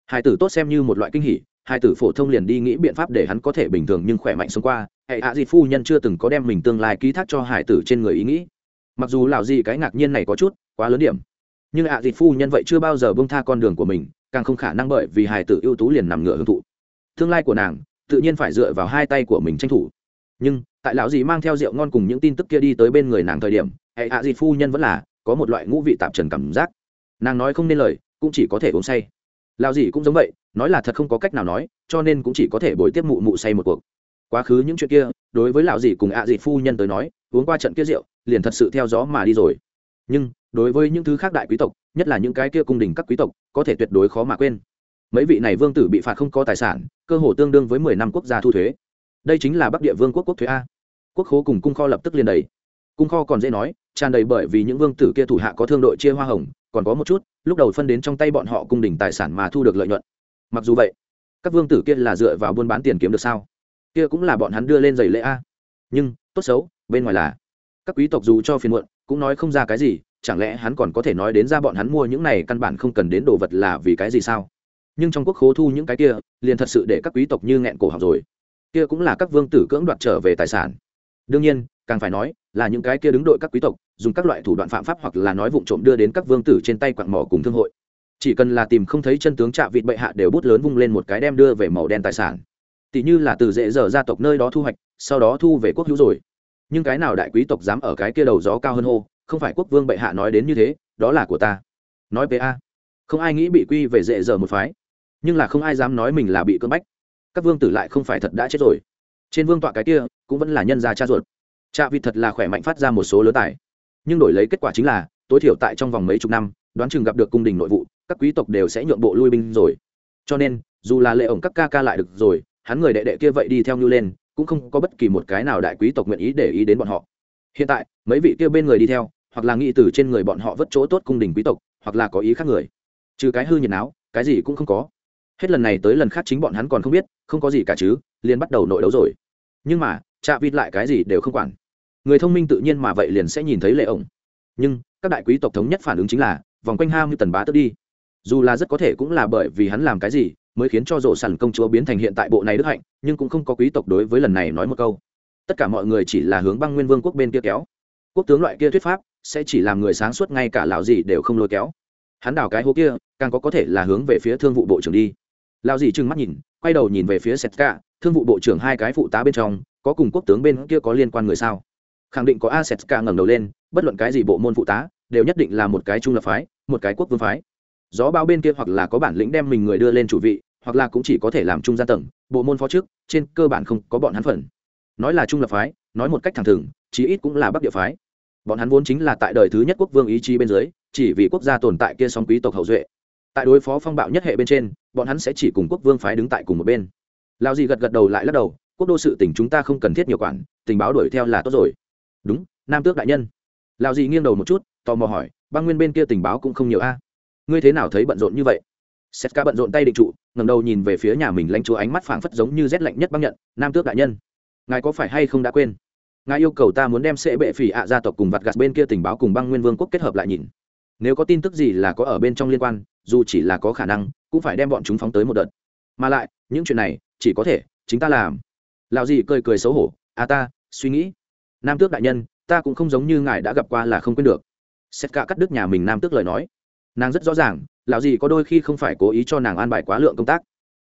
Hài tử tốt xem như một loại kinh hỉ, Hải tử phổ thông liền đi nghĩ biện pháp để hắn có thể bình thường nhưng khỏe mạnh sống qua. Hệ hạ dịt phu nhân chưa từng có đem mình tương lai ký thác cho hải tử trên người ý nghĩ. Mặc dù lào gì cái ngạc nhiên này có chút, quá lớn điểm. Nhưng hạ dịt phu nhân vậy chưa bao giờ bông tha con đường của mình, càng không khả năng bởi vì hải tử ưu tú liền nằm ngựa hưởng thụ. Tương lai của nàng, tự nhiên phải dựa vào hai tay của mình tranh thủ. Nhưng, tại lão dì mang theo rượu ngon cùng những tin tức kia đi tới bên người nàng thời điểm, hệ hạ dịt phu nhân vẫn là có một loại ngũ vị tạp trần cảm giác. Nàng nói không nên lời cũng chỉ có thể uống say. Lao gì cũng giống vậy, nói là thật không có cách nào nói, cho nên cũng chỉ có thể bồi tiếp mụ mụ say một cuộc. Quá khứ những chuyện kia, đối với lão dì cùng ạ à dì phu nhân tới nói, uống qua trận kia rượu, liền thật sự theo gió mà đi rồi. Nhưng, đối với những thứ khác đại quý tộc, nhất là những cái kia cung đình các quý tộc, có thể tuyệt đối khó mà quên. Mấy vị này vương tử bị phạt không có tài sản, cơ hồ tương đương với mười năm quốc gia thu thuế. Đây chính là bắc địa vương quốc quốc thuế a. Quốc khố cùng cung kho lập tức liền đầy cung kho còn dễ nói, tràn đầy bởi vì những vương tử kia thủ hạ có thương đội chia hoa hồng, còn có một chút, lúc đầu phân đến trong tay bọn họ cung đỉnh tài sản mà thu được lợi nhuận. Mặc dù vậy, các vương tử kia là dựa vào buôn bán tiền kiếm được sao? Kia cũng là bọn hắn đưa lên giày lễ a. Nhưng, tốt xấu, bên ngoài là, các quý tộc dù cho phiền muộn, cũng nói không ra cái gì, chẳng lẽ hắn còn có thể nói đến ra bọn hắn mua những này căn bản không cần đến đồ vật là vì cái gì sao? Nhưng trong quốc khố thu những cái kia, liền thật sự để các quý tộc như nghẹn cổ học rồi. Kia cũng là các vương tử cưỡng đoạt trở về tài sản. Đương nhiên, càng phải nói là những cái kia đứng đội các quý tộc, dùng các loại thủ đoạn phạm pháp hoặc là nói vụ trộm đưa đến các vương tử trên tay quặng mỏ cùng thương hội. Chỉ cần là tìm không thấy chân tướng trạ vịt bệ hạ đều bút lớn vung lên một cái đem đưa về màu đen tài sản. Tỷ như là từ dễ dở gia tộc nơi đó thu hoạch, sau đó thu về quốc hữu rồi. Nhưng cái nào đại quý tộc dám ở cái kia đầu gió cao hơn hô, không phải quốc vương bệ hạ nói đến như thế, đó là của ta. Nói về a, không ai nghĩ bị quy về dễ dở một phái. Nhưng là không ai dám nói mình là bị cưỡng bách. Các vương tử lại không phải thật đã chết rồi. Trên vương tọa cái kia, cũng vẫn là nhân gia cha ruột trạ vịt thật là khỏe mạnh phát ra một số lớn tài. Nhưng đổi lấy kết quả chính là, tối thiểu tại trong vòng mấy chục năm, đoán chừng gặp được cung đình nội vụ, các quý tộc đều sẽ nhượng bộ lui binh rồi. Cho nên, dù là lệ ổng các ca ca lại được rồi, hắn người đệ đệ kia vậy đi theo như lên, cũng không có bất kỳ một cái nào đại quý tộc nguyện ý để ý đến bọn họ. Hiện tại, mấy vị kia bên người đi theo, hoặc là nghĩ từ trên người bọn họ vất chỗ tốt cung đình quý tộc, hoặc là có ý khác người. Trừ cái hư nhiệt áo cái gì cũng không có. Hết lần này tới lần khác chính bọn hắn còn không biết, không có gì cả chứ, liền bắt đầu nội đấu rồi. Nhưng mà, trạ vịt lại cái gì đều không quản người thông minh tự nhiên mà vậy liền sẽ nhìn thấy lệ ổng. Nhưng, các đại quý tộc thống nhất phản ứng chính là, vòng quanh ham như tần bá tức đi. Dù là rất có thể cũng là bởi vì hắn làm cái gì, mới khiến cho rổ sàn công chúa biến thành hiện tại bộ này đức hạnh, nhưng cũng không có quý tộc đối với lần này nói một câu. Tất cả mọi người chỉ là hướng băng nguyên vương quốc bên kia kéo. Quốc tướng loại kia thuyết pháp, sẽ chỉ làm người sáng suốt ngay cả lão gì đều không lôi kéo. Hắn đào cái hố kia, càng có có thể là hướng về phía thương vụ bộ trưởng đi. Lão gì trừng mắt nhìn, quay đầu nhìn về phía setka thương vụ bộ trưởng hai cái phụ tá bên trong, có cùng quốc tướng bên kia có liên quan người sao? Khẳng định có a ngẩng đầu lên, bất luận cái gì bộ môn phụ tá, đều nhất định là một cái trung lập phái, một cái quốc vương phái. Gió bao bên kia hoặc là có bản lĩnh đem mình người đưa lên chủ vị, hoặc là cũng chỉ có thể làm trung gian tầng, bộ môn phó trước, trên cơ bản không có bọn hắn phần. Nói là trung lập phái, nói một cách thẳng thừng, chí ít cũng là bắc địa phái. Bọn hắn vốn chính là tại đời thứ nhất quốc vương ý chí bên dưới, chỉ vì quốc gia tồn tại kia song quý tộc hậu duệ. Tại đối phó phong bạo nhất hệ bên trên, bọn hắn sẽ chỉ cùng quốc vương phái đứng tại cùng một bên. Lão gì gật gật đầu lại lắc đầu, quốc đô sự tình chúng ta không cần thiết nhiều quản, tình báo đuổi theo là tốt rồi đúng, nam tước đại nhân. Lao dị nghiêng đầu một chút, tò mò hỏi, băng nguyên bên kia tình báo cũng không nhiều a. Ngươi thế nào thấy bận rộn như vậy? Sét ca bận rộn tay định trụ ngầm đầu nhìn về phía nhà mình lãnh chúa ánh mắt phảng phất giống như rét lạnh nhất băng nhận, nam tước đại nhân. Ngài có phải hay không đã quên? Ngài yêu cầu ta muốn đem sệ bệ phỉ ạ gia tộc cùng vặt gạt bên kia tình báo cùng băng nguyên vương quốc kết hợp lại nhìn. Nếu có tin tức gì là có ở bên trong liên quan, dù chỉ là có khả năng, cũng phải đem bọn chúng phóng tới một đợt. Mà lại, những chuyện này, chỉ có thể, chính ta làm. Lào gì cười cười xấu hổ à ta, suy nghĩ nam tước đại nhân, ta cũng không giống như ngài đã gặp qua là không quên được. Xét cả cắt đứt nhà mình nam tước lời nói. Nàng rất rõ ràng, lão dì có đôi khi không phải cố ý cho nàng an bài quá lượng công tác,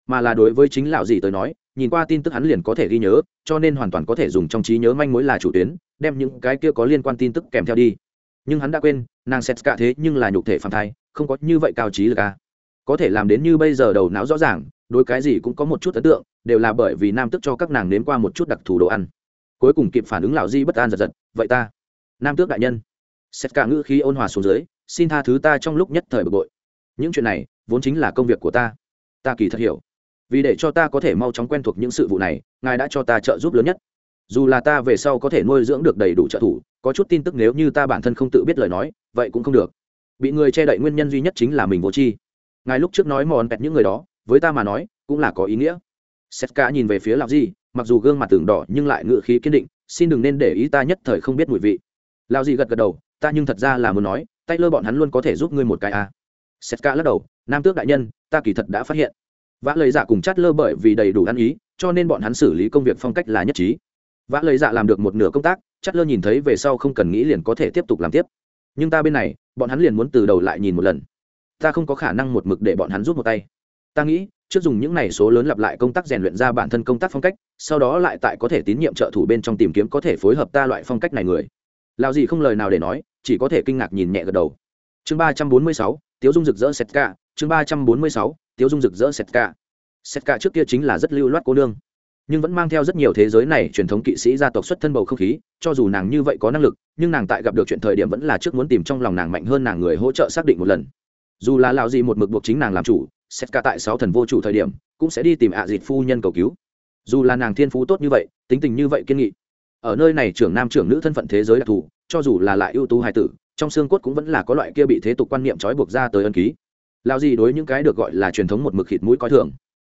mà là đối với chính lão dì tới nói, nhìn qua tin tức hắn liền có thể ghi nhớ, cho nên hoàn toàn có thể dùng trong trí nhớ manh mối là chủ tuyến, đem những cái kia có liên quan tin tức kèm theo đi. Nhưng hắn đã quên, nàng xét cả thế nhưng là nhục thể phản thai, không có như vậy cao trí lực à. có thể làm đến như bây giờ đầu não rõ ràng, đối cái gì cũng có một chút ấn tượng, đều là bởi vì nam tức cho các nàng nếm qua một chút đặc thù đồ ăn cuối cùng kịp phản ứng lão di bất an giật giật, vậy ta, nam tước đại nhân. Xét cả ngữ khí ôn hòa xuống dưới, xin tha thứ ta trong lúc nhất thời bực bội. Những chuyện này vốn chính là công việc của ta. Ta kỳ thật hiểu. Vì để cho ta có thể mau chóng quen thuộc những sự vụ này, ngài đã cho ta trợ giúp lớn nhất. Dù là ta về sau có thể nuôi dưỡng được đầy đủ trợ thủ, có chút tin tức nếu như ta bản thân không tự biết lời nói, vậy cũng không được. Bị người che đậy nguyên nhân duy nhất chính là mình vô tri. Ngài lúc trước nói mòn pẹt những người đó, với ta mà nói, cũng là có ý nghĩa. Setka nhìn về phía lạp di mặc dù gương mặt tưởng đỏ nhưng lại ngự khí kiên định, xin đừng nên để ý ta nhất thời không biết mùi vị. Lao dì gật gật đầu, ta nhưng thật ra là muốn nói, tay lơ bọn hắn luôn có thể giúp ngươi một cái à. setka lắc đầu, nam tước đại nhân, ta kỳ thật đã phát hiện. Vã lời dạ cùng chát lơ bởi vì đầy đủ ăn ý, cho nên bọn hắn xử lý công việc phong cách là nhất trí. Vã lời dạ làm được một nửa công tác, chát lơ nhìn thấy về sau không cần nghĩ liền có thể tiếp tục làm tiếp. Nhưng ta bên này, bọn hắn liền muốn từ đầu lại nhìn một lần. Ta không có khả năng một mực để bọn hắn rút một tay. Ta nghĩ trước dùng những này số lớn lặp lại công tác rèn luyện ra bản thân công tác phong cách, sau đó lại tại có thể tín nhiệm trợ thủ bên trong tìm kiếm có thể phối hợp ta loại phong cách này người. Lao gì không lời nào để nói, chỉ có thể kinh ngạc nhìn nhẹ gật đầu. Chương ba trăm bốn mươi sáu, tiếu dung rực rỡ sét ca chương ba trăm bốn mươi sáu, tiếu dung rực rỡ sét ca sét ca trước kia chính là rất lưu loát cô nương, nhưng vẫn mang theo rất nhiều thế giới này truyền thống kỵ sĩ gia tộc xuất thân bầu không khí, cho dù nàng như vậy có năng lực, nhưng nàng tại gặp được chuyện thời điểm vẫn là trước muốn tìm trong lòng nàng mạnh hơn nàng người hỗ trợ xác định một lần. Dù là lão gì một mực buộc chính nàng làm chủ xét cả tại sáu thần vô chủ thời điểm, cũng sẽ đi tìm ạ à dịt phu nhân cầu cứu. Dù là nàng thiên phú tốt như vậy, tính tình như vậy kiên nghị. Ở nơi này trưởng nam trưởng nữ thân phận thế giới đặc thù, cho dù là lại ưu tú hài tử, trong xương cốt cũng vẫn là có loại kia bị thế tục quan niệm trói buộc ra tới ân ký. Lao gì đối những cái được gọi là truyền thống một mực khịt mũi coi thường.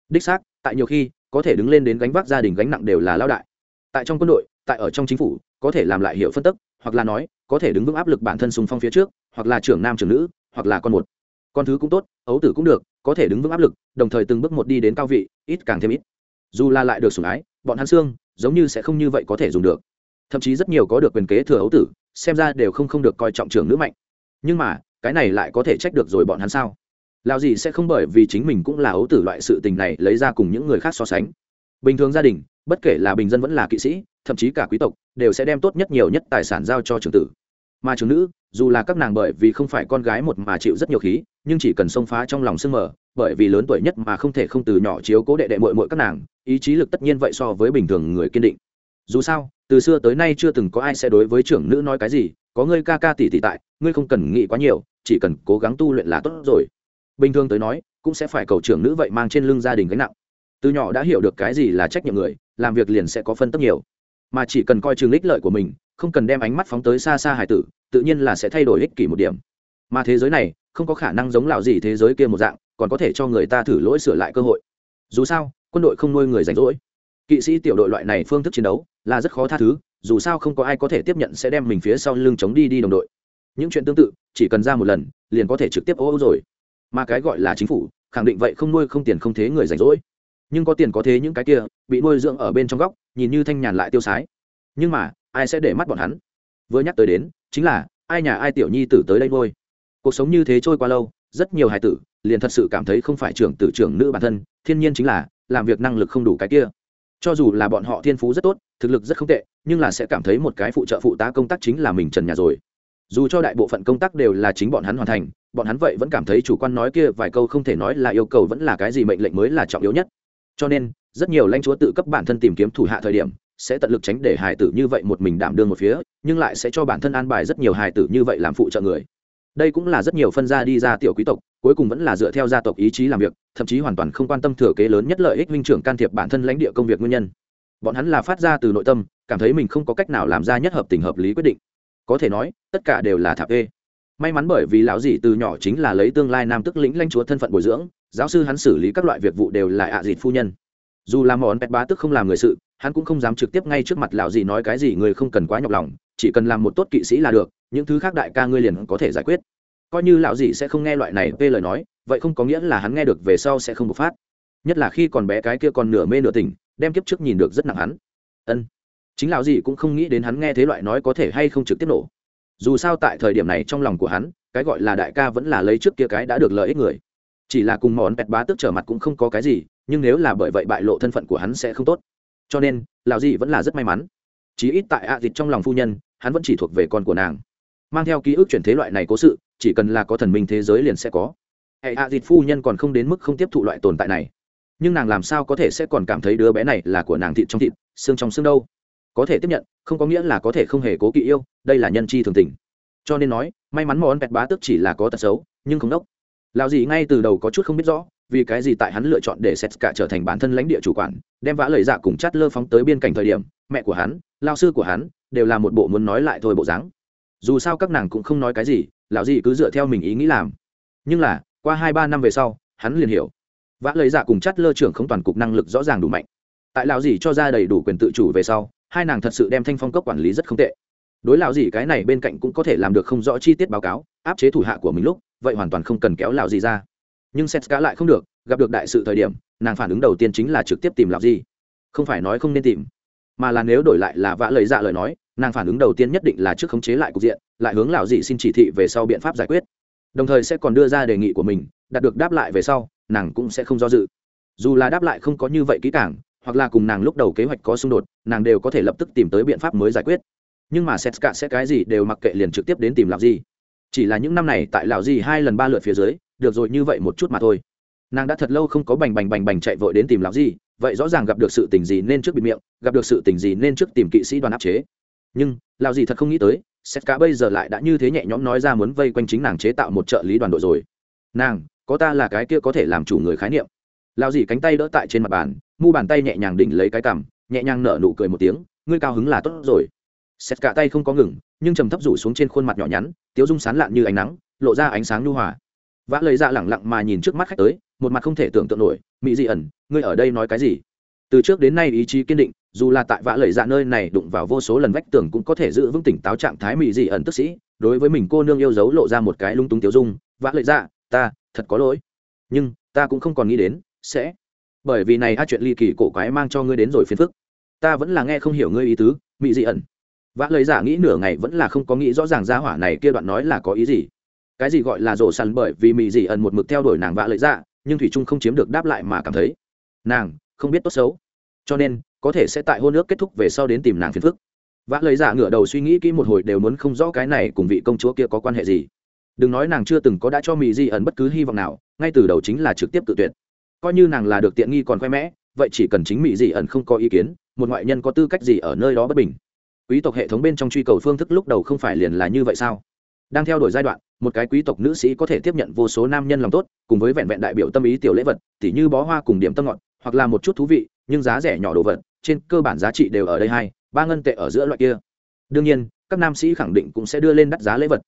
Đích xác, tại nhiều khi, có thể đứng lên đến gánh vác gia đình gánh nặng đều là lao đại. Tại trong quân đội, tại ở trong chính phủ, có thể làm lại hiệu phân tức, hoặc là nói, có thể đứng vững áp lực bản thân xung phong phía trước, hoặc là trưởng nam trưởng nữ, hoặc là con một con thứ cũng tốt, ấu tử cũng được, có thể đứng vững áp lực, đồng thời từng bước một đi đến cao vị, ít càng thêm ít. Dù là lại được sủng ái, bọn hắn xương, giống như sẽ không như vậy có thể dùng được. Thậm chí rất nhiều có được quyền kế thừa ấu tử, xem ra đều không không được coi trọng trưởng nữ mạnh. Nhưng mà, cái này lại có thể trách được rồi bọn hắn sao? Lao gì sẽ không bởi vì chính mình cũng là ấu tử loại sự tình này lấy ra cùng những người khác so sánh? Bình thường gia đình, bất kể là bình dân vẫn là kỵ sĩ, thậm chí cả quý tộc, đều sẽ đem tốt nhất nhiều nhất tài sản giao cho trưởng tử mà trưởng nữ, dù là các nàng bởi vì không phải con gái một mà chịu rất nhiều khí, nhưng chỉ cần xông phá trong lòng sưng mờ, bởi vì lớn tuổi nhất mà không thể không từ nhỏ chiếu cố đệ đệ mội mội các nàng, ý chí lực tất nhiên vậy so với bình thường người kiên định. Dù sao, từ xưa tới nay chưa từng có ai sẽ đối với trưởng nữ nói cái gì, có ngươi ca ca tỷ tỷ tại, ngươi không cần nghĩ quá nhiều, chỉ cần cố gắng tu luyện là tốt rồi. Bình thường tới nói, cũng sẽ phải cầu trưởng nữ vậy mang trên lưng gia đình gánh nặng. Từ nhỏ đã hiểu được cái gì là trách nhiệm người, làm việc liền sẽ có phân tất nhiều. Mà chỉ cần coi chừng ích lợi của mình không cần đem ánh mắt phóng tới xa xa hải tử, tự nhiên là sẽ thay đổi ích kỷ một điểm. Mà thế giới này, không có khả năng giống lạo gì thế giới kia một dạng, còn có thể cho người ta thử lỗi sửa lại cơ hội. Dù sao, quân đội không nuôi người rảnh rỗi. Kỵ sĩ tiểu đội loại này phương thức chiến đấu, là rất khó tha thứ, dù sao không có ai có thể tiếp nhận sẽ đem mình phía sau lưng chống đi đi đồng đội. Những chuyện tương tự, chỉ cần ra một lần, liền có thể trực tiếp ô ô rồi. Mà cái gọi là chính phủ, khẳng định vậy không nuôi không tiền không thế người rảnh rỗi. Nhưng có tiền có thế những cái kia, bị nuôi dưỡng ở bên trong góc, nhìn như thanh nhàn lại tiêu sái. Nhưng mà ai sẽ để mắt bọn hắn? Vừa nhắc tới đến, chính là, ai nhà ai tiểu nhi tử tới đây nuôi cuộc sống như thế trôi qua lâu, rất nhiều hài tử liền thật sự cảm thấy không phải trưởng tử trưởng nữ bản thân, thiên nhiên chính là, làm việc năng lực không đủ cái kia. Cho dù là bọn họ thiên phú rất tốt, thực lực rất không tệ, nhưng là sẽ cảm thấy một cái phụ trợ phụ tá công tác chính là mình trần nhà rồi. Dù cho đại bộ phận công tác đều là chính bọn hắn hoàn thành, bọn hắn vậy vẫn cảm thấy chủ quan nói kia vài câu không thể nói là yêu cầu vẫn là cái gì mệnh lệnh mới là trọng yếu nhất. Cho nên, rất nhiều lãnh chúa tự cấp bản thân tìm kiếm thủ hạ thời điểm sẽ tận lực tránh để hài tử như vậy một mình đảm đương một phía, nhưng lại sẽ cho bản thân an bài rất nhiều hài tử như vậy làm phụ trợ người. Đây cũng là rất nhiều phân gia đi ra tiểu quý tộc, cuối cùng vẫn là dựa theo gia tộc ý chí làm việc, thậm chí hoàn toàn không quan tâm thừa kế lớn nhất lợi ích minh trưởng can thiệp bản thân lãnh địa công việc nguyên nhân. Bọn hắn là phát ra từ nội tâm, cảm thấy mình không có cách nào làm ra nhất hợp tình hợp lý quyết định. Có thể nói, tất cả đều là thạp ê. May mắn bởi vì lão dì từ nhỏ chính là lấy tương lai nam tức lĩnh lãnh chúa thân phận bồi dưỡng, giáo sư hắn xử lý các loại việc vụ đều là ạ à dịt phu nhân. Dù làm món pet bá tức không làm người sự hắn cũng không dám trực tiếp ngay trước mặt lão dì nói cái gì, người không cần quá nhọc lòng, chỉ cần làm một tốt kỵ sĩ là được, những thứ khác đại ca ngươi liền có thể giải quyết. Coi như lão dì sẽ không nghe loại này về lời nói, vậy không có nghĩa là hắn nghe được về sau sẽ không bộc phát. Nhất là khi còn bé cái kia còn nửa mê nửa tỉnh, đem kiếp trước nhìn được rất nặng hắn. Ân. Chính lão dì cũng không nghĩ đến hắn nghe thế loại nói có thể hay không trực tiếp nổ. Dù sao tại thời điểm này trong lòng của hắn, cái gọi là đại ca vẫn là lấy trước kia cái đã được lợi ích người. Chỉ là cùng món pẹt bá tức trở mặt cũng không có cái gì, nhưng nếu là bởi vậy bại lộ thân phận của hắn sẽ không tốt cho nên Lào dì vẫn là rất may mắn. Chí ít tại ạ à dịch trong lòng phu nhân, hắn vẫn chỉ thuộc về con của nàng. Mang theo ký ức chuyển thế loại này cố sự, chỉ cần là có thần minh thế giới liền sẽ có. Hệ ạ dịch phu nhân còn không đến mức không tiếp thụ loại tồn tại này. Nhưng nàng làm sao có thể sẽ còn cảm thấy đứa bé này là của nàng thịt trong thịt, xương trong xương đâu? Có thể tiếp nhận, không có nghĩa là có thể không hề cố kỵ yêu, đây là nhân chi thường tình. Cho nên nói, may mắn món vẹt bá tức chỉ là có tật xấu, nhưng không đốc. Lào gì ngay từ đầu có chút không biết rõ vì cái gì tại hắn lựa chọn để sét cả trở thành bản thân lãnh địa chủ quản, đem vã lời dạ cùng chát lơ phóng tới biên cảnh thời điểm, mẹ của hắn, lao sư của hắn, đều là một bộ muốn nói lại thôi bộ dáng. Dù sao các nàng cũng không nói cái gì, lão gì cứ dựa theo mình ý nghĩ làm. Nhưng là, qua hai ba năm về sau, hắn liền hiểu. Vã lời dạ cùng chát lơ trưởng không toàn cục năng lực rõ ràng đủ mạnh. Tại lão gì cho ra đầy đủ quyền tự chủ về sau, hai nàng thật sự đem thanh phong cấp quản lý rất không tệ. Đối lão gì cái này bên cạnh cũng có thể làm được không rõ chi tiết báo cáo, áp chế thủ hạ của mình lúc, vậy hoàn toàn không cần kéo lão gì ra nhưng xét cá lại không được, gặp được đại sự thời điểm, nàng phản ứng đầu tiên chính là trực tiếp tìm lão gì không phải nói không nên tìm, mà là nếu đổi lại là vã lời dạ lời nói, nàng phản ứng đầu tiên nhất định là trước khống chế lại cục diện, lại hướng lão dị xin chỉ thị về sau biện pháp giải quyết. Đồng thời sẽ còn đưa ra đề nghị của mình, đạt được đáp lại về sau, nàng cũng sẽ không do dự. Dù là đáp lại không có như vậy kỹ càng, hoặc là cùng nàng lúc đầu kế hoạch có xung đột, nàng đều có thể lập tức tìm tới biện pháp mới giải quyết. Nhưng mà xét cả sẽ cái gì đều mặc kệ liền trực tiếp đến tìm lão gì chỉ là những năm này tại lão gì hai lần ba lượt phía dưới được rồi như vậy một chút mà thôi. Nàng đã thật lâu không có bành bành bành bành chạy vội đến tìm lão gì, vậy rõ ràng gặp được sự tình gì nên trước bịt miệng, gặp được sự tình gì nên trước tìm kỵ sĩ đoàn áp chế. Nhưng, lão gì thật không nghĩ tới xét cả bây giờ lại đã như thế nhẹ nhõm nói ra muốn vây quanh chính nàng chế tạo một trợ lý đoàn đội rồi. Nàng, có ta là cái kia có thể làm chủ người khái niệm. Lão gì cánh tay đỡ tại trên mặt bàn, mu bàn tay nhẹ nhàng đỉnh lấy cái cằm, nhẹ nhàng nở nụ cười một tiếng, ngươi cao hứng là tốt rồi. Xét cả tay không có ngừng, nhưng trầm thấp rủ xuống trên khuôn mặt nhỏ nhắn, tiếu dung sán lạn như ánh nắng, lộ ra ánh sáng nhu hòa vã lấy ra dạ lẳng lặng mà nhìn trước mắt khách tới, một mặt không thể tưởng tượng nổi mỹ dị ẩn, ngươi ở đây nói cái gì? Từ trước đến nay ý chí kiên định, dù là tại vã lời dạ nơi này đụng vào vô số lần vách tường cũng có thể giữ vững tỉnh táo trạng thái mỹ dị ẩn tức sĩ. Đối với mình cô nương yêu dấu lộ ra một cái lung túng tiếu dung, vã lời dạ ta thật có lỗi. Nhưng, ta cũng không còn nghĩ đến, sẽ bởi vì này a chuyện ly kỳ cổ quái mang cho ngươi đến rồi phiền phức. Ta vẫn là nghe không hiểu ngươi ý tứ mỹ dị ẩn. Vã lời Dạ nghĩ nửa ngày vẫn là không có nghĩ rõ ràng ra hỏa này kia đoạn nói là có ý gì cái gì gọi là rổ săn bởi vì mỹ dị ẩn một mực theo đuổi nàng vã lợi dạ, nhưng thủy trung không chiếm được đáp lại mà cảm thấy nàng không biết tốt xấu. Cho nên có thể sẽ tại hôn ước kết thúc về sau đến tìm nàng phiền phức. Vã lời giả dạ ngửa đầu suy nghĩ kỹ một hồi đều muốn không rõ cái này cùng vị công chúa kia có quan hệ gì. Đừng nói nàng chưa từng có đã cho mỹ di ẩn bất cứ hy vọng nào ngay từ đầu chính là trực tiếp tự tuyệt. Coi như nàng là được tiện nghi còn khoe mẽ vậy chỉ cần chính mỹ di ẩn không có ý kiến một ngoại nhân có tư cách gì ở nơi đó bất bình? Quý tộc hệ thống bên trong truy cầu phương thức lúc đầu không phải liền là như vậy sao? Đang theo đuổi giai đoạn một cái quý tộc nữ sĩ có thể tiếp nhận vô số nam nhân lòng tốt, cùng với vẹn vẹn đại biểu tâm ý tiểu lễ vật, tỉ như bó hoa cùng điểm tâm ngọt, hoặc là một chút thú vị, nhưng giá rẻ nhỏ đồ vật, trên cơ bản giá trị đều ở đây hai, ba ngân tệ ở giữa loại kia. Đương nhiên, các nam sĩ khẳng định cũng sẽ đưa lên đắt giá lễ vật,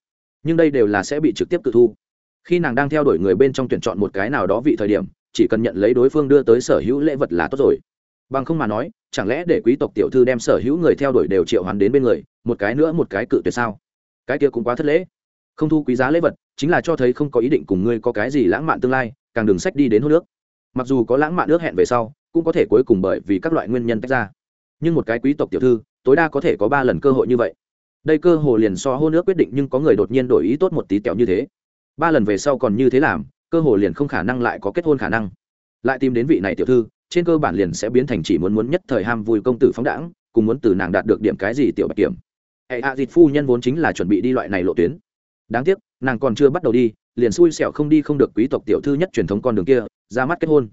nhưng đây đều là sẽ bị trực tiếp tự thu. Khi nàng đang theo đuổi người bên trong tuyển chọn một cái nào đó vị thời điểm, chỉ cần nhận lấy đối phương đưa tới sở hữu lễ vật là tốt rồi. Bằng không mà nói, chẳng lẽ để quý tộc tiểu thư đem sở hữu người theo đuổi đều triệu hoán đến bên người, một cái nữa một cái cự tuyệt sao? Cái kia cũng quá thất lễ không thu quý giá lễ vật, chính là cho thấy không có ý định cùng ngươi có cái gì lãng mạn tương lai, càng đường sách đi đến hô nước. Mặc dù có lãng mạn nước hẹn về sau, cũng có thể cuối cùng bởi vì các loại nguyên nhân tách ra. Nhưng một cái quý tộc tiểu thư, tối đa có thể có ba lần cơ hội như vậy. Đây cơ hồ liền so hôn nước quyết định nhưng có người đột nhiên đổi ý tốt một tí tẹo như thế. Ba lần về sau còn như thế làm, cơ hồ liền không khả năng lại có kết hôn khả năng. Lại tìm đến vị này tiểu thư, trên cơ bản liền sẽ biến thành chỉ muốn muốn nhất thời ham vui công tử phóng đãng, cùng muốn từ nàng đạt được điểm cái gì tiểu bạch kiểm. Hệ hạ dịch phu nhân vốn chính là chuẩn bị đi loại này lộ tuyến đáng tiếc, nàng còn chưa bắt đầu đi, liền xui xẻo không đi không được quý tộc tiểu thư nhất truyền thống con đường kia, ra mắt kết hôn.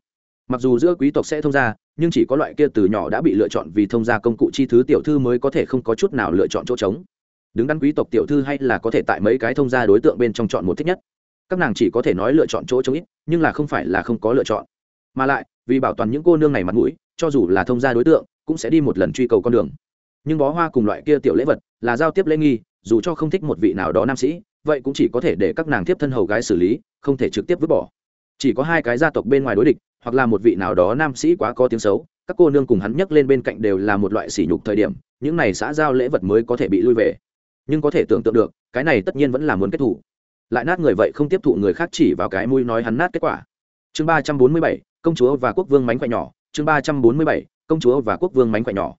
Mặc dù giữa quý tộc sẽ thông gia, nhưng chỉ có loại kia từ nhỏ đã bị lựa chọn vì thông gia công cụ chi thứ tiểu thư mới có thể không có chút nào lựa chọn chỗ trống. Đứng đắn quý tộc tiểu thư hay là có thể tại mấy cái thông gia đối tượng bên trong chọn một thích nhất. Các nàng chỉ có thể nói lựa chọn chỗ trống ít, nhưng là không phải là không có lựa chọn. Mà lại, vì bảo toàn những cô nương này mặt mũi, cho dù là thông gia đối tượng, cũng sẽ đi một lần truy cầu con đường. Nhưng bó hoa cùng loại kia tiểu lễ vật là giao tiếp lễ nghi, dù cho không thích một vị nào đó nam sĩ vậy cũng chỉ có thể để các nàng tiếp thân hầu gái xử lý, không thể trực tiếp vứt bỏ. Chỉ có hai cái gia tộc bên ngoài đối địch, hoặc là một vị nào đó nam sĩ quá có tiếng xấu, các cô nương cùng hắn nhấc lên bên cạnh đều là một loại sỉ nhục thời điểm, những này xã giao lễ vật mới có thể bị lui về. Nhưng có thể tưởng tượng được, cái này tất nhiên vẫn là muốn kết thủ lại nát người vậy không tiếp thụ người khác chỉ vào cái mũi nói hắn nát kết quả. Chương ba trăm bốn mươi bảy, công chúa và quốc vương mánh khỏe nhỏ. Chương ba trăm bốn mươi bảy, công chúa và quốc vương mánh khỏe nhỏ.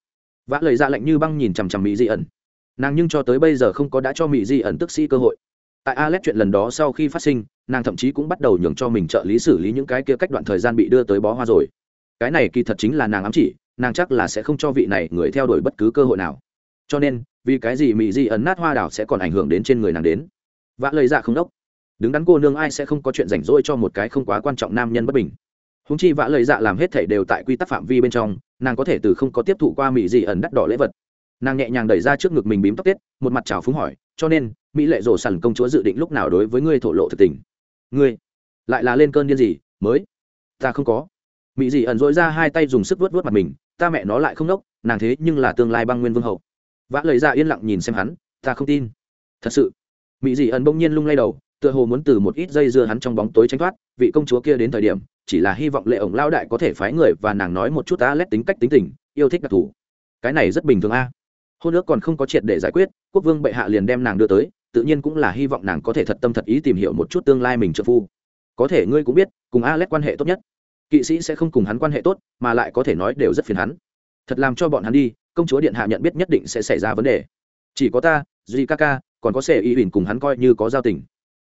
Vã lời ra lệnh như băng nhìn chằm chằm mỹ di ẩn. Nàng nhưng cho tới bây giờ không có đã cho mỹ di ẩn tức sĩ cơ hội tại alex chuyện lần đó sau khi phát sinh, nàng thậm chí cũng bắt đầu nhường cho mình trợ lý xử lý những cái kia cách đoạn thời gian bị đưa tới bó hoa rồi. Cái này kỳ thật chính là nàng ám chỉ, nàng chắc là sẽ không cho vị này người theo đuổi bất cứ cơ hội nào. Cho nên, vì cái gì mỹ di ẩn nát hoa đảo sẽ còn ảnh hưởng đến trên người nàng đến? Vã lời dạ không đốc. Đứng đắn cô nương ai sẽ không có chuyện rảnh rỗi cho một cái không quá quan trọng nam nhân bất bình. Húng chi vã lời dạ làm hết thể đều tại quy tắc phạm vi bên trong, nàng có thể từ không có tiếp thụ qua mỹ di ẩn đắt đỏ lễ vật. Nàng nhẹ nhàng đẩy ra trước ngực mình bím tóc tết một mặt trào phúng hỏi cho nên mỹ lệ rổ sẵn công chúa dự định lúc nào đối với ngươi thổ lộ thực tình ngươi lại là lên cơn điên gì mới ta không có mỹ dị ẩn dỗi ra hai tay dùng sức vớt vớt mặt mình ta mẹ nó lại không đốc, nàng thế nhưng là tương lai băng nguyên vương hậu vã lời ra yên lặng nhìn xem hắn ta không tin thật sự mỹ dị ẩn bỗng nhiên lung lay đầu tựa hồ muốn từ một ít dây dưa hắn trong bóng tối tranh thoát vị công chúa kia đến thời điểm chỉ là hy vọng lệ ổng lao đại có thể phái người và nàng nói một chút ta lét tính cách tính tình yêu thích đặc thù cái này rất bình thường a hôn ước còn không có triệt để giải quyết, quốc vương bệ hạ liền đem nàng đưa tới, tự nhiên cũng là hy vọng nàng có thể thật tâm thật ý tìm hiểu một chút tương lai mình trợ phu. Có thể ngươi cũng biết, cùng alex quan hệ tốt nhất. Kỵ sĩ sẽ không cùng hắn quan hệ tốt, mà lại có thể nói đều rất phiền hắn. Thật làm cho bọn hắn đi, công chúa điện hạ nhận biết nhất định sẽ xảy ra vấn đề. Chỉ có ta duy kaka còn có sẻ y huỳnh cùng hắn coi như có giao tình.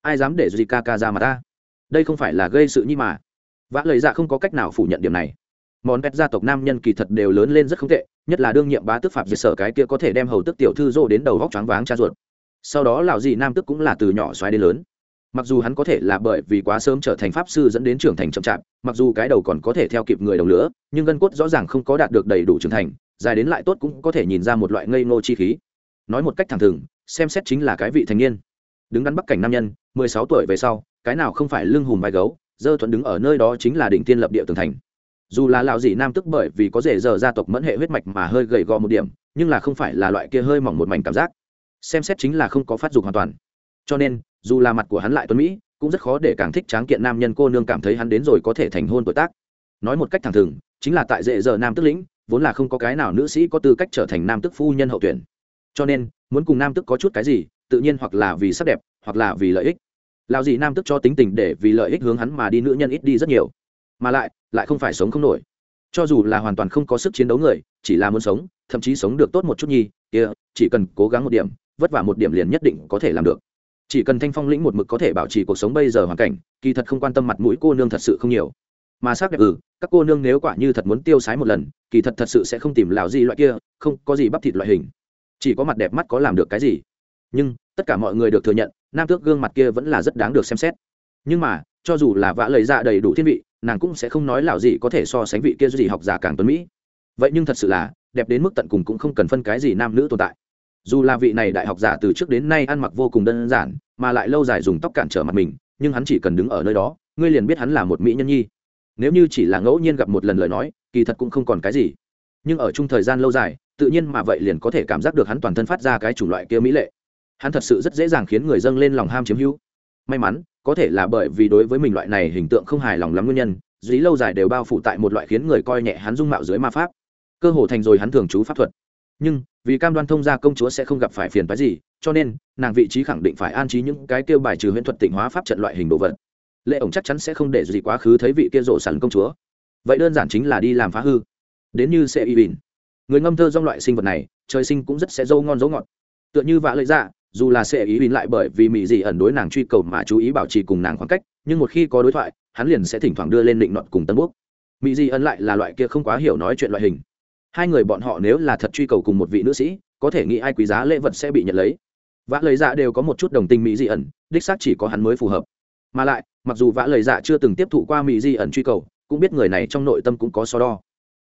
Ai dám để duy kaka ra mà ta? Đây không phải là gây sự nhi mà. Vã lời dạ không có cách nào phủ nhận điểm này món pet gia tộc nam nhân kỳ thật đều lớn lên rất không tệ, nhất là đương nhiệm bá tước phạm diệt sở cái kia có thể đem hầu tức tiểu thư dô đến đầu vóc choáng váng cha ruột. Sau đó lão dị nam tức cũng là từ nhỏ xoáy đến lớn. Mặc dù hắn có thể là bởi vì quá sớm trở thành pháp sư dẫn đến trưởng thành chậm chạp, mặc dù cái đầu còn có thể theo kịp người đồng lửa, nhưng gân cốt rõ ràng không có đạt được đầy đủ trưởng thành, dài đến lại tốt cũng có thể nhìn ra một loại ngây ngô chi khí. Nói một cách thẳng thừng, xem xét chính là cái vị thành niên. Đứng đắn bắc cảnh nam nhân, mười sáu tuổi về sau, cái nào không phải lưng hùm vai gấu, dơ thuận đứng ở nơi đó chính là đỉnh tiên lập địa tường thành dù là lão dị nam tức bởi vì có rể giờ gia tộc mẫn hệ huyết mạch mà hơi gầy gò một điểm, nhưng là không phải là loại kia hơi mỏng một mảnh cảm giác. Xem xét chính là không có phát dục hoàn toàn. Cho nên, dù là mặt của hắn lại tuấn mỹ, cũng rất khó để càng thích tráng kiện nam nhân cô nương cảm thấy hắn đến rồi có thể thành hôn tuổi tác. Nói một cách thẳng thừng, chính là tại dễ giờ nam tức lĩnh, vốn là không có cái nào nữ sĩ có tư cách trở thành nam tức phu nhân hậu tuyển. Cho nên, muốn cùng nam tức có chút cái gì, tự nhiên hoặc là vì sắc đẹp, hoặc là vì lợi ích. Lao gì nam tức cho tính tình để vì lợi ích hướng hắn mà đi, nữ nhân ít đi rất nhiều mà lại lại không phải sống không nổi. Cho dù là hoàn toàn không có sức chiến đấu người, chỉ là muốn sống, thậm chí sống được tốt một chút nhi, kia, chỉ cần cố gắng một điểm, vất vả một điểm liền nhất định có thể làm được. Chỉ cần thanh phong lĩnh một mực có thể bảo trì cuộc sống bây giờ hoàn cảnh, kỳ thật không quan tâm mặt mũi cô nương thật sự không nhiều. Mà sắc đẹp ừ các cô nương nếu quả như thật muốn tiêu sái một lần, kỳ thật thật sự sẽ không tìm lào gì loại kia, không, có gì bắp thịt loại hình. Chỉ có mặt đẹp mắt có làm được cái gì. Nhưng, tất cả mọi người được thừa nhận, nam tước gương mặt kia vẫn là rất đáng được xem xét. Nhưng mà, cho dù là vã lời dạ đầy đủ thiên vị nàng cũng sẽ không nói lão gì có thể so sánh vị kia gì học giả càng tuấn mỹ. Vậy nhưng thật sự là, đẹp đến mức tận cùng cũng không cần phân cái gì nam nữ tồn tại. Dù là vị này đại học giả từ trước đến nay ăn mặc vô cùng đơn giản, mà lại lâu dài dùng tóc cản trở mặt mình, nhưng hắn chỉ cần đứng ở nơi đó, ngươi liền biết hắn là một mỹ nhân nhi. Nếu như chỉ là ngẫu nhiên gặp một lần lời nói, kỳ thật cũng không còn cái gì. Nhưng ở chung thời gian lâu dài, tự nhiên mà vậy liền có thể cảm giác được hắn toàn thân phát ra cái chủng loại kia mỹ lệ. Hắn thật sự rất dễ dàng khiến người dâng lên lòng ham chiếm hữu may mắn có thể là bởi vì đối với mình loại này hình tượng không hài lòng lắm nguyên nhân dí lâu dài đều bao phủ tại một loại khiến người coi nhẹ hắn dung mạo dưới ma pháp. Cơ hồ thành rồi hắn thường trú pháp thuật. Nhưng vì cam đoan thông gia công chúa sẽ không gặp phải phiền phái gì cho nên nàng vị trí khẳng định phải an trí những cái kêu bài trừ huyễn thuật tịnh hóa pháp trận loại hình đồ vật. Lệ ổng chắc chắn sẽ không để gì quá khứ thấy vị kia rộ sẵn công chúa. Vậy đơn giản chính là đi làm phá hư. Đến như sẽ y bình, người ngâm thơ trong loại sinh vật này trời sinh cũng rất sẽ dâu ngon dấu ngọt. Tựa như vạ lợi dạ dù là sẽ ý bỉn lại bởi vì mỹ dị ẩn đối nàng truy cầu mà chú ý bảo trì cùng nàng khoảng cách, nhưng một khi có đối thoại, hắn liền sẽ thỉnh thoảng đưa lên định nọt cùng tân quốc mỹ dị ẩn lại là loại kia không quá hiểu nói chuyện loại hình. Hai người bọn họ nếu là thật truy cầu cùng một vị nữ sĩ, có thể nghĩ ai quý giá lễ vật sẽ bị nhận lấy. Vã lời dạ đều có một chút đồng tình mỹ dị ẩn, đích xác chỉ có hắn mới phù hợp. Mà lại, mặc dù vã lời dạ chưa từng tiếp thụ qua mỹ dị ẩn truy cầu, cũng biết người này trong nội tâm cũng có so đo.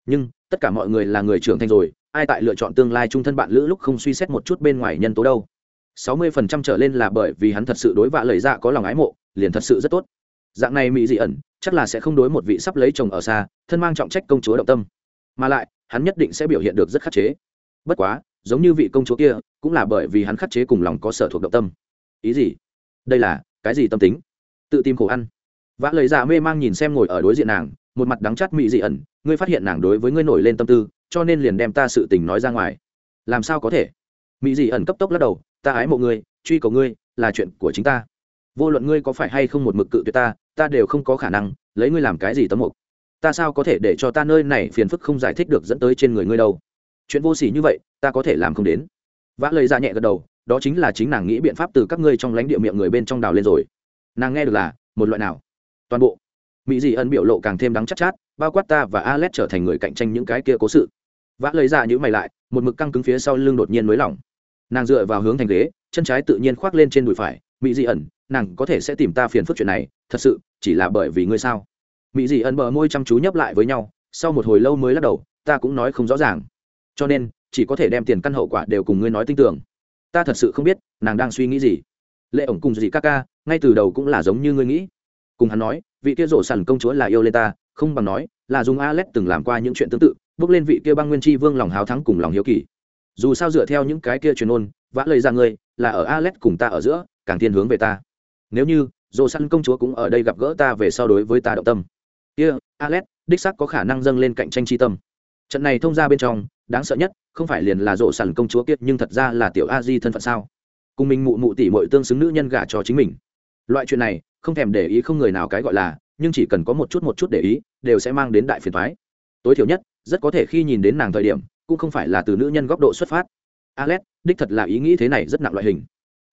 Nhưng, tất cả mọi người là người trưởng thành rồi, ai tại lựa chọn tương lai trung thân bạn lữ lúc không suy xét một chút bên ngoài nhân tố đâu? Sáu mươi phần trăm trở lên là bởi vì hắn thật sự đối vạ lời dạ có lòng ái mộ, liền thật sự rất tốt. Dạng này mỹ dị ẩn, chắc là sẽ không đối một vị sắp lấy chồng ở xa, thân mang trọng trách công chúa động tâm. Mà lại, hắn nhất định sẽ biểu hiện được rất khắc chế. Bất quá, giống như vị công chúa kia, cũng là bởi vì hắn khắc chế cùng lòng có sở thuộc động tâm. Ý gì? Đây là, cái gì tâm tính? Tự tìm khổ ăn. Vã lời dạ mê mang nhìn xem ngồi ở đối diện nàng, một mặt đắng chát mị dị ẩn, ngươi phát hiện nàng đối với ngươi nổi lên tâm tư, cho nên liền đem ta sự tình nói ra ngoài. Làm sao có thể? Mị dị ẩn cấp tốc lắc đầu ta ái mộ ngươi truy cầu ngươi là chuyện của chính ta. Vô luận ngươi có phải hay không một mực cự tuyệt ta ta đều không có khả năng lấy ngươi làm cái gì tấm mục. Ta sao có thể để cho ta nơi này phiền phức không giải thích được dẫn tới trên người ngươi đâu? Chuyện vô sỉ như vậy ta có thể làm không đến. Vã lời ra dạ nhẹ gật đầu đó chính là chính nàng nghĩ biện pháp từ các ngươi trong lãnh địa miệng người bên trong đào lên rồi. Nàng nghe được là một loại nào? Toàn bộ. Mỹ dị ân biểu lộ càng thêm đắng chắc chát, chát bao quát ta và alex trở thành người cạnh tranh những cái kia cố sự. Vã lời ra những mày lại một mực căng cứng phía sau lưng đột nhiên nới lỏng nàng dựa vào hướng thành ghế, chân trái tự nhiên khoác lên trên đùi phải mỹ dị ẩn, nàng có thể sẽ tìm ta phiền phức chuyện này, thật sự, chỉ là bởi vì ngươi sao? Mỹ dị ẩn bờ môi chăm chú nhấp lại với nhau, sau một hồi lâu mới lắc đầu, ta cũng nói không rõ ràng. Cho nên, chỉ có thể đem tiền căn hậu quả đều cùng ngươi nói tin tưởng. Ta thật sự không biết, nàng đang suy nghĩ gì. Lệ ổng cùng Dị ca ca, ngay từ đầu cũng là giống như ngươi nghĩ. Cùng hắn nói, vị kia rổ sàn công chúa là yêu lên ta, không bằng nói, là dùng Alex từng làm qua những chuyện tương tự, bước lên vị kia băng nguyên chi vương lòng háo thắng cùng lòng hiếu kỳ dù sao dựa theo những cái kia truyền ôn vã lời ra ngươi là ở Alex cùng ta ở giữa, càng thiên hướng về ta. Nếu như dồ săn công chúa cũng ở đây gặp gỡ ta về so đối với ta động tâm. Kia Alex đích sắc có khả năng dâng lên cạnh tranh tri tâm. Trận này thông ra bên trong, đáng sợ nhất, không phải liền là dồ săn công chúa kiệt nhưng thật ra là tiểu a di thân phận sao? Cùng mình mụ mụ tỷ mọi tương xứng nữ nhân gả cho chính mình. Loại chuyện này, không thèm để ý không người nào cái gọi là, nhưng chỉ cần có một chút một chút để ý, đều sẽ mang đến đại phiền thoái tối thiểu nhất, rất có thể khi nhìn đến nàng thời điểm cũng không phải là từ nữ nhân góc độ xuất phát. Alex, đích thật là ý nghĩ thế này rất nặng loại hình.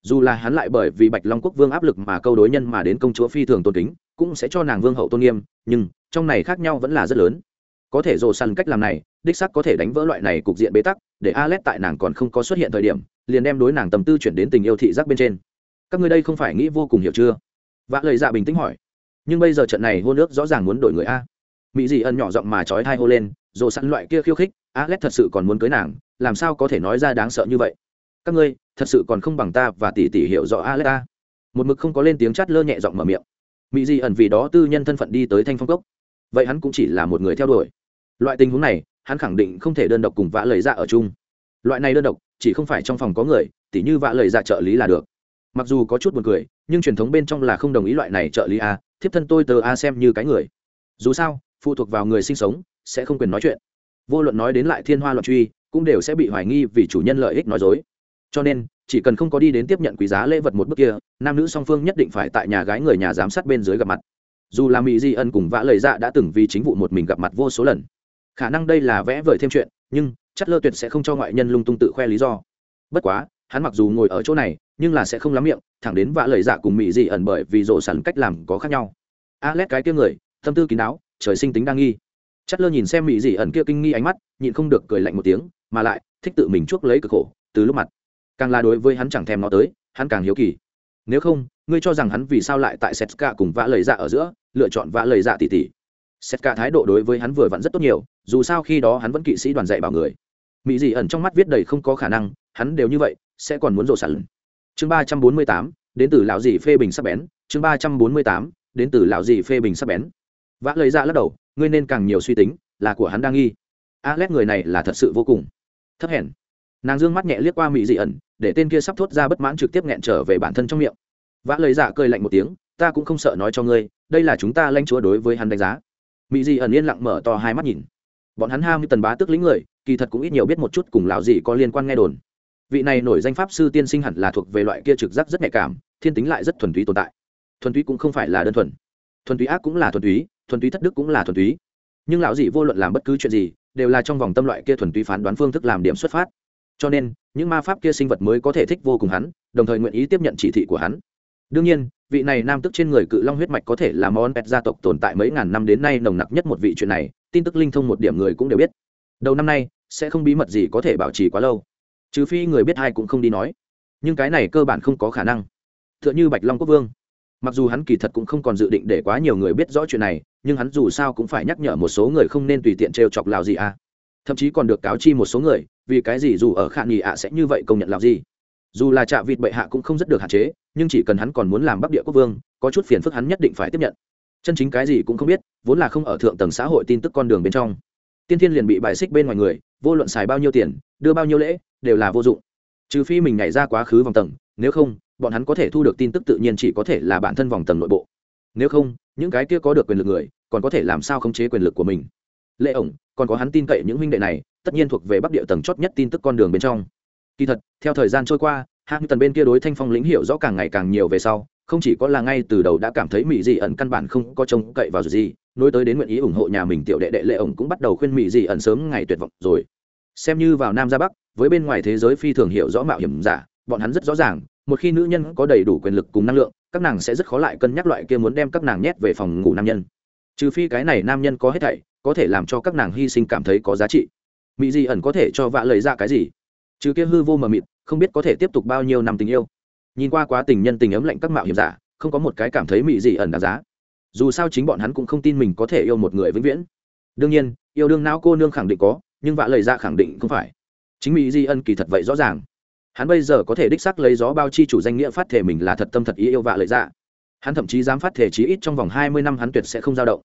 Dù là hắn lại bởi vì bạch long quốc vương áp lực mà câu đối nhân mà đến công chúa phi thường tôn kính, cũng sẽ cho nàng vương hậu tôn nghiêm, nhưng trong này khác nhau vẫn là rất lớn. Có thể rồ săn cách làm này, đích sắc có thể đánh vỡ loại này cục diện bế tắc, để alex tại nàng còn không có xuất hiện thời điểm, liền đem đối nàng tầm tư chuyển đến tình yêu thị giác bên trên. Các ngươi đây không phải nghĩ vô cùng hiểu chưa? Vã lời dạ bình tĩnh hỏi. Nhưng bây giờ trận này hôn ước rõ ràng muốn đổi người a. Mỹ dị ân nhỏ giọng mà trói thai hô lên dồ sẵn loại kia khiêu khích, alex thật sự còn muốn cưới nàng, làm sao có thể nói ra đáng sợ như vậy? Các ngươi, thật sự còn không bằng ta và tỷ tỷ hiểu rõ alex ta. Một mực không có lên tiếng chát lơ nhẹ giọng mở miệng. Mỹ dị ẩn vì đó tư nhân thân phận đi tới thanh phong cốc. Vậy hắn cũng chỉ là một người theo đuổi. Loại tình huống này, hắn khẳng định không thể đơn độc cùng vã lời ra dạ ở chung. Loại này đơn độc, chỉ không phải trong phòng có người, tỉ như vã lời ra dạ trợ lý là được. Mặc dù có chút buồn cười, nhưng truyền thống bên trong là không đồng ý loại này trợ lý a, thiếp thân tôi tờ a xem như cái người. Dù sao, phụ thuộc vào người sinh sống sẽ không quyền nói chuyện. Vô luận nói đến lại thiên hoa loạn truy, cũng đều sẽ bị hoài nghi vì chủ nhân lợi ích nói dối. Cho nên, chỉ cần không có đi đến tiếp nhận quý giá lễ vật một bước kia, nam nữ song phương nhất định phải tại nhà gái người nhà giám sát bên dưới gặp mặt. Dù là mỹ di ân cùng vã lời dạ đã từng vì chính vụ một mình gặp mặt vô số lần. Khả năng đây là vẽ vời thêm chuyện, nhưng chất lơ tuyệt sẽ không cho ngoại nhân lung tung tự khoe lý do. Bất quá, hắn mặc dù ngồi ở chỗ này, nhưng là sẽ không lắm miệng, thẳng đến vã lời dạ cùng mỹ di ẩn bởi vì rộ sẵn cách làm có khác nhau. Alex cái kia người, tâm tư kín đáo, trời sinh tính đa nghi chất lơ nhìn xem mỹ dị ẩn kia kinh nghi ánh mắt, nhịn không được cười lạnh một tiếng, mà lại, thích tự mình chuốc lấy cực khổ, từ lúc mặt. Càng là đối với hắn chẳng thèm nó tới, hắn càng hiếu kỳ. Nếu không, ngươi cho rằng hắn vì sao lại tại setka cùng vã lời dạ ở giữa, lựa chọn vã lời dạ tỉ tỉ. Setka thái độ đối với hắn vừa vặn rất tốt nhiều, dù sao khi đó hắn vẫn kỵ sĩ đoàn dạy bảo người. Mỹ dị ẩn trong mắt viết đầy không có khả năng, hắn đều như vậy, sẽ còn muốn rộ sẵn chương ba trăm bốn mươi tám, đến từ lão dì phê bình sắp bén, chương ba trăm bốn mươi tám, đến từ lão dì phê bình sắp bén vã lời ra dạ lắc đầu, ngươi nên càng nhiều suy tính, là của hắn đang nghi. Alex người này là thật sự vô cùng. Thấp hèn. Nàng dương mắt nhẹ liếc qua mỹ dị ẩn, để tên kia sắp thốt ra bất mãn trực tiếp nghẹn trở về bản thân trong miệng. Vã lời dạ cười lạnh một tiếng, ta cũng không sợ nói cho ngươi, đây là chúng ta lanh chúa đối với hắn đánh giá. Mỹ dị ẩn yên lặng mở to hai mắt nhìn. Bọn hắn ham như tần bá tức lính người, kỳ thật cũng ít nhiều biết một chút cùng lão dị có liên quan nghe đồn. Vị này nổi danh pháp sư tiên sinh hẳn là thuộc về loại kia trực giác rất nhạy cảm, thiên tính lại rất thuần túy tồn tại. Thuần túy cũng không phải là đơn thuần. Thuần túy ác cũng là thuần túy thuần túy thất đức cũng là thuần túy. Nhưng lão dị vô luận làm bất cứ chuyện gì, đều là trong vòng tâm loại kia thuần túy phán đoán phương thức làm điểm xuất phát. Cho nên, những ma pháp kia sinh vật mới có thể thích vô cùng hắn, đồng thời nguyện ý tiếp nhận chỉ thị của hắn. Đương nhiên, vị này nam tức trên người cự long huyết mạch có thể là món pet gia tộc tồn tại mấy ngàn năm đến nay nồng nặc nhất một vị chuyện này, tin tức linh thông một điểm người cũng đều biết. Đầu năm nay, sẽ không bí mật gì có thể bảo trì quá lâu. Trừ phi người biết ai cũng không đi nói. Nhưng cái này cơ bản không có khả năng. T h ư ợ n h ư bạch long quốc vương mặc dù hắn kỳ thật cũng không còn dự định để quá nhiều người biết rõ chuyện này, nhưng hắn dù sao cũng phải nhắc nhở một số người không nên tùy tiện trêu chọc lào gì à thậm chí còn được cáo chi một số người, vì cái gì dù ở khả nghỉ ạ sẽ như vậy công nhận lào gì dù là trạ vịt bệ hạ cũng không rất được hạn chế, nhưng chỉ cần hắn còn muốn làm bắc địa quốc vương, có chút phiền phức hắn nhất định phải tiếp nhận. Chân chính cái gì cũng không biết, vốn là không ở thượng tầng xã hội tin tức con đường bên trong. Tiên thiên liền bị bài xích bên ngoài người, vô luận xài bao nhiêu tiền, đưa bao nhiêu lễ, đều là vô dụng. Trừ phi mình nhảy ra quá khứ vòng tầng, nếu không bọn hắn có thể thu được tin tức tự nhiên chỉ có thể là bản thân vòng tầng nội bộ. Nếu không, những cái kia có được quyền lực người, còn có thể làm sao khống chế quyền lực của mình? Lệ ổng, còn có hắn tin cậy những huynh đệ này, tất nhiên thuộc về bắc địa tầng chót nhất tin tức con đường bên trong. Kỳ thật, theo thời gian trôi qua hạng tần bên kia đối thanh phong lĩnh hiểu rõ càng ngày càng nhiều về sau, không chỉ có là ngay từ đầu đã cảm thấy mỹ dị ẩn căn bản không có trông cậy vào gì, nối tới đến nguyện ý ủng hộ nhà mình tiểu đệ đệ lệ ổng cũng bắt đầu khuyên mỹ dị ẩn sớm ngày tuyệt vọng rồi. Xem như vào nam ra bắc, với bên ngoài thế giới phi thường hiểu rõ mạo hiểm giả, bọn hắn rất rõ ràng một khi nữ nhân có đầy đủ quyền lực cùng năng lượng, các nàng sẽ rất khó lại cân nhắc loại kia muốn đem các nàng nhét về phòng ngủ nam nhân. Trừ phi cái này nam nhân có hết thảy, có thể làm cho các nàng hy sinh cảm thấy có giá trị. Mỹ dị ẩn có thể cho vạ lời ra cái gì? Trừ kia hư vô mờ mịt, không biết có thể tiếp tục bao nhiêu năm tình yêu. Nhìn qua quá tình nhân tình ấm lạnh các mạo hiểm giả, không có một cái cảm thấy mỹ dị ẩn đáng giá. Dù sao chính bọn hắn cũng không tin mình có thể yêu một người vĩnh viễn. Đương nhiên, yêu đương não cô nương khẳng định có, nhưng vạ lời ra khẳng định không phải. Chính mỹ di ân kỳ thật vậy rõ ràng hắn bây giờ có thể đích sắc lấy gió bao chi chủ danh nghĩa phát thể mình là thật tâm thật ý yêu vạ lợi dạ. Hắn thậm chí dám phát thể chí ít trong vòng hai mươi năm hắn tuyệt sẽ không dao động.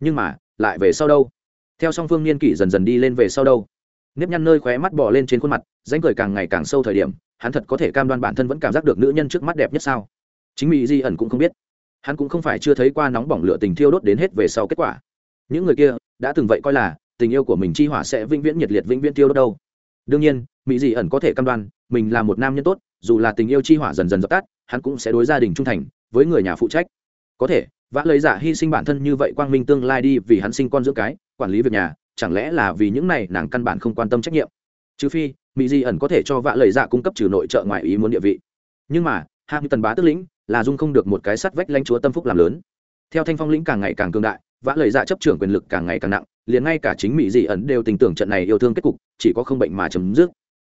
Nhưng mà, lại về sau đâu? Theo song phương niên kỷ dần dần đi lên về sau đâu? Nếp nhăn nơi khóe mắt bỏ lên trên khuôn mặt danh cười càng ngày càng sâu thời điểm, hắn thật có thể cam đoan bản thân vẫn cảm giác được nữ nhân trước mắt đẹp nhất sao? Chính mỹ di ẩn cũng không biết. Hắn cũng không phải chưa thấy qua nóng bỏng lửa tình thiêu đốt đến hết về sau kết quả. Những người kia, đã từng vậy coi là, tình yêu của mình chi hỏa sẽ vĩnh viễn nhiệt liệt vĩnh viễn tiêu đốt đâu? Đương nhiên, mỹ dị ẩn có thể cam đoan mình là một nam nhân tốt, dù là tình yêu chi hỏa dần dần dập tắt, hắn cũng sẽ đối gia đình trung thành, với người nhà phụ trách. Có thể, vã lấy giả hy sinh bản thân như vậy quang minh tương lai đi, vì hắn sinh con dưỡng cái, quản lý việc nhà, chẳng lẽ là vì những này nàng căn bản không quan tâm trách nhiệm? Trừ phi mỹ di ẩn có thể cho vã lời dạ cung cấp trừ nội trợ ngoài ý muốn địa vị. Nhưng mà hạng tần bá tức lĩnh là dung không được một cái sắt vách lanh chúa tâm phúc làm lớn. Theo thanh phong lĩnh càng ngày càng cương đại, vã lời dạ chấp trưởng quyền lực càng ngày càng nặng, liền ngay cả chính mỹ di ẩn đều tình tưởng trận này yêu thương kết cục, chỉ có không bệnh mà chấm dứt.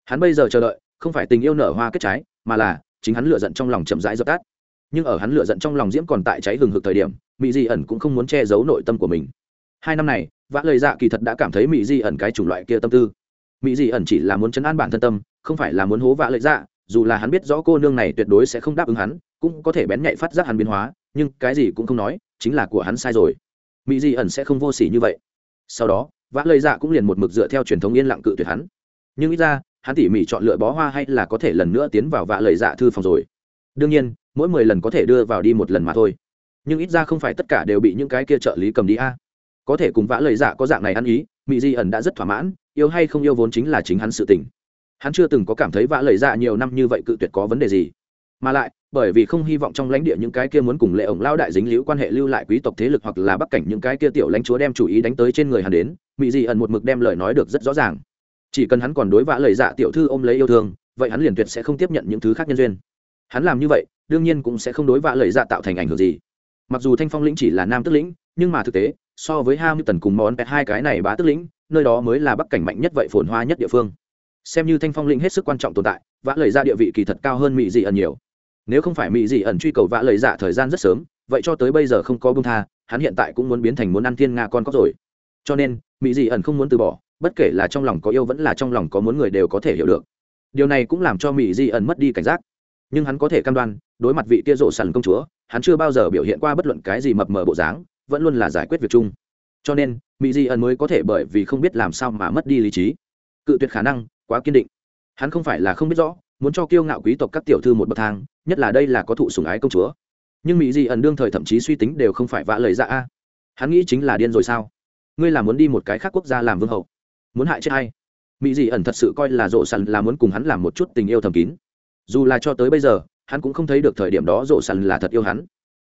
Hắn bây giờ chờ đợi không phải tình yêu nở hoa kết trái, mà là, chính hắn lựa giận trong lòng chậm rãi dập tắt. Nhưng ở hắn lựa giận trong lòng diễm còn tại cháy hừng hực thời điểm mỹ dị ẩn cũng không muốn che giấu nội tâm của mình. Hai năm này, vã lời dạ kỳ thật đã cảm thấy mỹ dị ẩn cái chủng loại kia tâm tư. Mỹ dị ẩn chỉ là muốn chấn an bản thân tâm, không phải là muốn hố vã lợi dạ dù là hắn biết rõ cô nương này tuyệt đối sẽ không đáp ứng hắn, cũng có thể bén nhạy phát giác hắn biến hóa, nhưng cái gì cũng không nói, chính là của hắn sai rồi. Mỹ dị ẩn sẽ không vô s ỉ như vậy. Sau đó, vã lời dạ cũng liền một mực dựa theo truyền thống yên lặng cự tuyệt hắn. Nhưng ít ra hắn tỉ mỉ chọn lựa bó hoa hay là có thể lần nữa tiến vào vạ lời dạ thư phòng rồi. Đương nhiên, mỗi mười lần có thể đưa vào đi một lần mà thôi. Nhưng ít ra không phải tất cả đều bị những cái kia trợ lý cầm đi a. Có thể cùng vã lời dạ có dạng này ăn ý mỹ di ẩn đã rất thỏa mãn, yêu hay không yêu vốn chính là chính hắn sự tình. Hắn chưa từng có cảm thấy vã lời dạ nhiều năm như vậy cự tuyệt có vấn đề gì. Mà lại, bởi vì không hy vọng trong lãnh địa những cái kia muốn cùng lệ ổng lao đại dính liễu quan hệ lưu lại quý tộc thế lực hoặc là bắc cảnh những cái kia tiểu lãnh chúa đem chủ ý đánh tới trên người hắn đến mỹ di ẩn một mực đem lời nói được rất rõ ràng chỉ cần hắn còn đối vã lời dạ tiểu thư ôm lấy yêu thương, vậy hắn liền tuyệt sẽ không tiếp nhận những thứ khác nhân duyên. Hắn làm như vậy, đương nhiên cũng sẽ không đối vã lời dạ tạo thành ảnh hưởng gì. Mặc dù thanh phong lĩnh chỉ là nam tức lĩnh, nhưng mà thực tế, so với hai mươi tần cùng món pet hai cái này bá tức lĩnh, nơi đó mới là bắc cảnh mạnh nhất vậy phồn hoa nhất địa phương. Xem như thanh phong lĩnh hết sức quan trọng tồn tại, vã lời ra địa vị kỳ thật cao hơn mỹ dị ẩn nhiều. Nếu không phải mỹ dị ẩn truy cầu vã lời dạ thời gian rất sớm, vậy cho tới bây giờ không có bông tha, hắn hiện tại cũng muốn biến thành muốn ăn thiên nga con có rồi. Cho nên, mỹ dị ẩn không muốn từ bỏ bất kể là trong lòng có yêu vẫn là trong lòng có muốn người đều có thể hiểu được. Điều này cũng làm cho mỹ Di ẩn mất đi cảnh giác. Nhưng hắn có thể cam đoan, đối mặt vị tia rộ sàn công chúa, hắn chưa bao giờ biểu hiện qua bất luận cái gì mập mờ bộ dáng, vẫn luôn là giải quyết việc chung. Cho nên mỹ Di ẩn mới có thể bởi vì không biết làm sao mà mất đi lý trí. Cự tuyệt khả năng, quá kiên định. Hắn không phải là không biết rõ, muốn cho kiêu ngạo quý tộc các tiểu thư một bậc thang, nhất là đây là có thụ sùng ái công chúa. Nhưng mỹ Di ẩn đương thời thậm chí suy tính đều không phải vạ lời dạ a. Hắn nghĩ chính là điên rồi sao? Ngươi là muốn đi một cái khác quốc gia làm vương hậu muốn hại chết hay mỹ dị ẩn thật sự coi là rộ sần là muốn cùng hắn làm một chút tình yêu thầm kín. Dù là cho tới bây giờ, hắn cũng không thấy được thời điểm đó rộ sần là thật yêu hắn.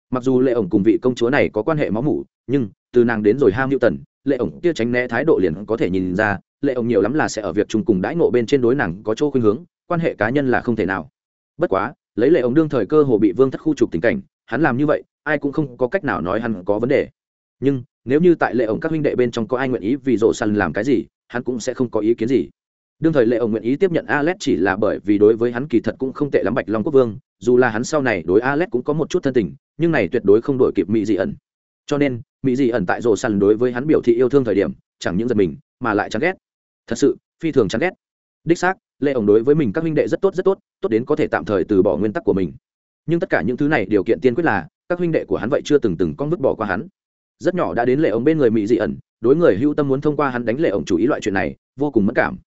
Mặc dù lệ ổng cùng vị công chúa này có quan hệ máu mủ, nhưng, từ nàng đến rồi ham hữu tần, lệ ổng kia tránh né thái độ liền có thể nhìn ra, lệ ổng nhiều lắm là sẽ ở việc chung cùng đãi ngộ bên trên đối nàng có chỗ khuynh hướng, quan hệ cá nhân là không thể nào. Bất quá, lấy lệ ổng đương thời cơ hồ bị vương thất khu trục tình cảnh, hắn làm như vậy, ai cũng không có cách nào nói hắn có vấn đề. Nhưng, nếu như tại lệ ổng các huynh đệ bên trong có ai nguyện ý vì rộ săn làm cái gì hắn cũng sẽ không có ý kiến gì. Đương thời lệ ổng nguyện ý tiếp nhận alex chỉ là bởi vì đối với hắn kỳ thật cũng không tệ lắm bạch long quốc vương, dù là hắn sau này đối alex cũng có một chút thân tình, nhưng này tuyệt đối không đổi kịp mỹ dị ẩn. Cho nên mỹ dị ẩn tại rổ săn đối với hắn biểu thị yêu thương thời điểm, chẳng những giật mình, mà lại chán ghét. Thật sự, phi thường chán ghét. Đích xác, lệ ổng đối với mình các huynh đệ rất tốt rất tốt tốt đến có thể tạm thời từ bỏ nguyên tắc của mình. Nhưng tất cả những thứ này điều kiện tiên quyết là, các huynh đệ của hắn vậy chưa từng từng con vứt bỏ qua hắn rất nhỏ đã đến lệ ổng bên người mỹ dị ẩn, đối người hưu tâm muốn thông qua hắn đánh lệ ổng chủ ý loại chuyện này, vô cùng mất cảm.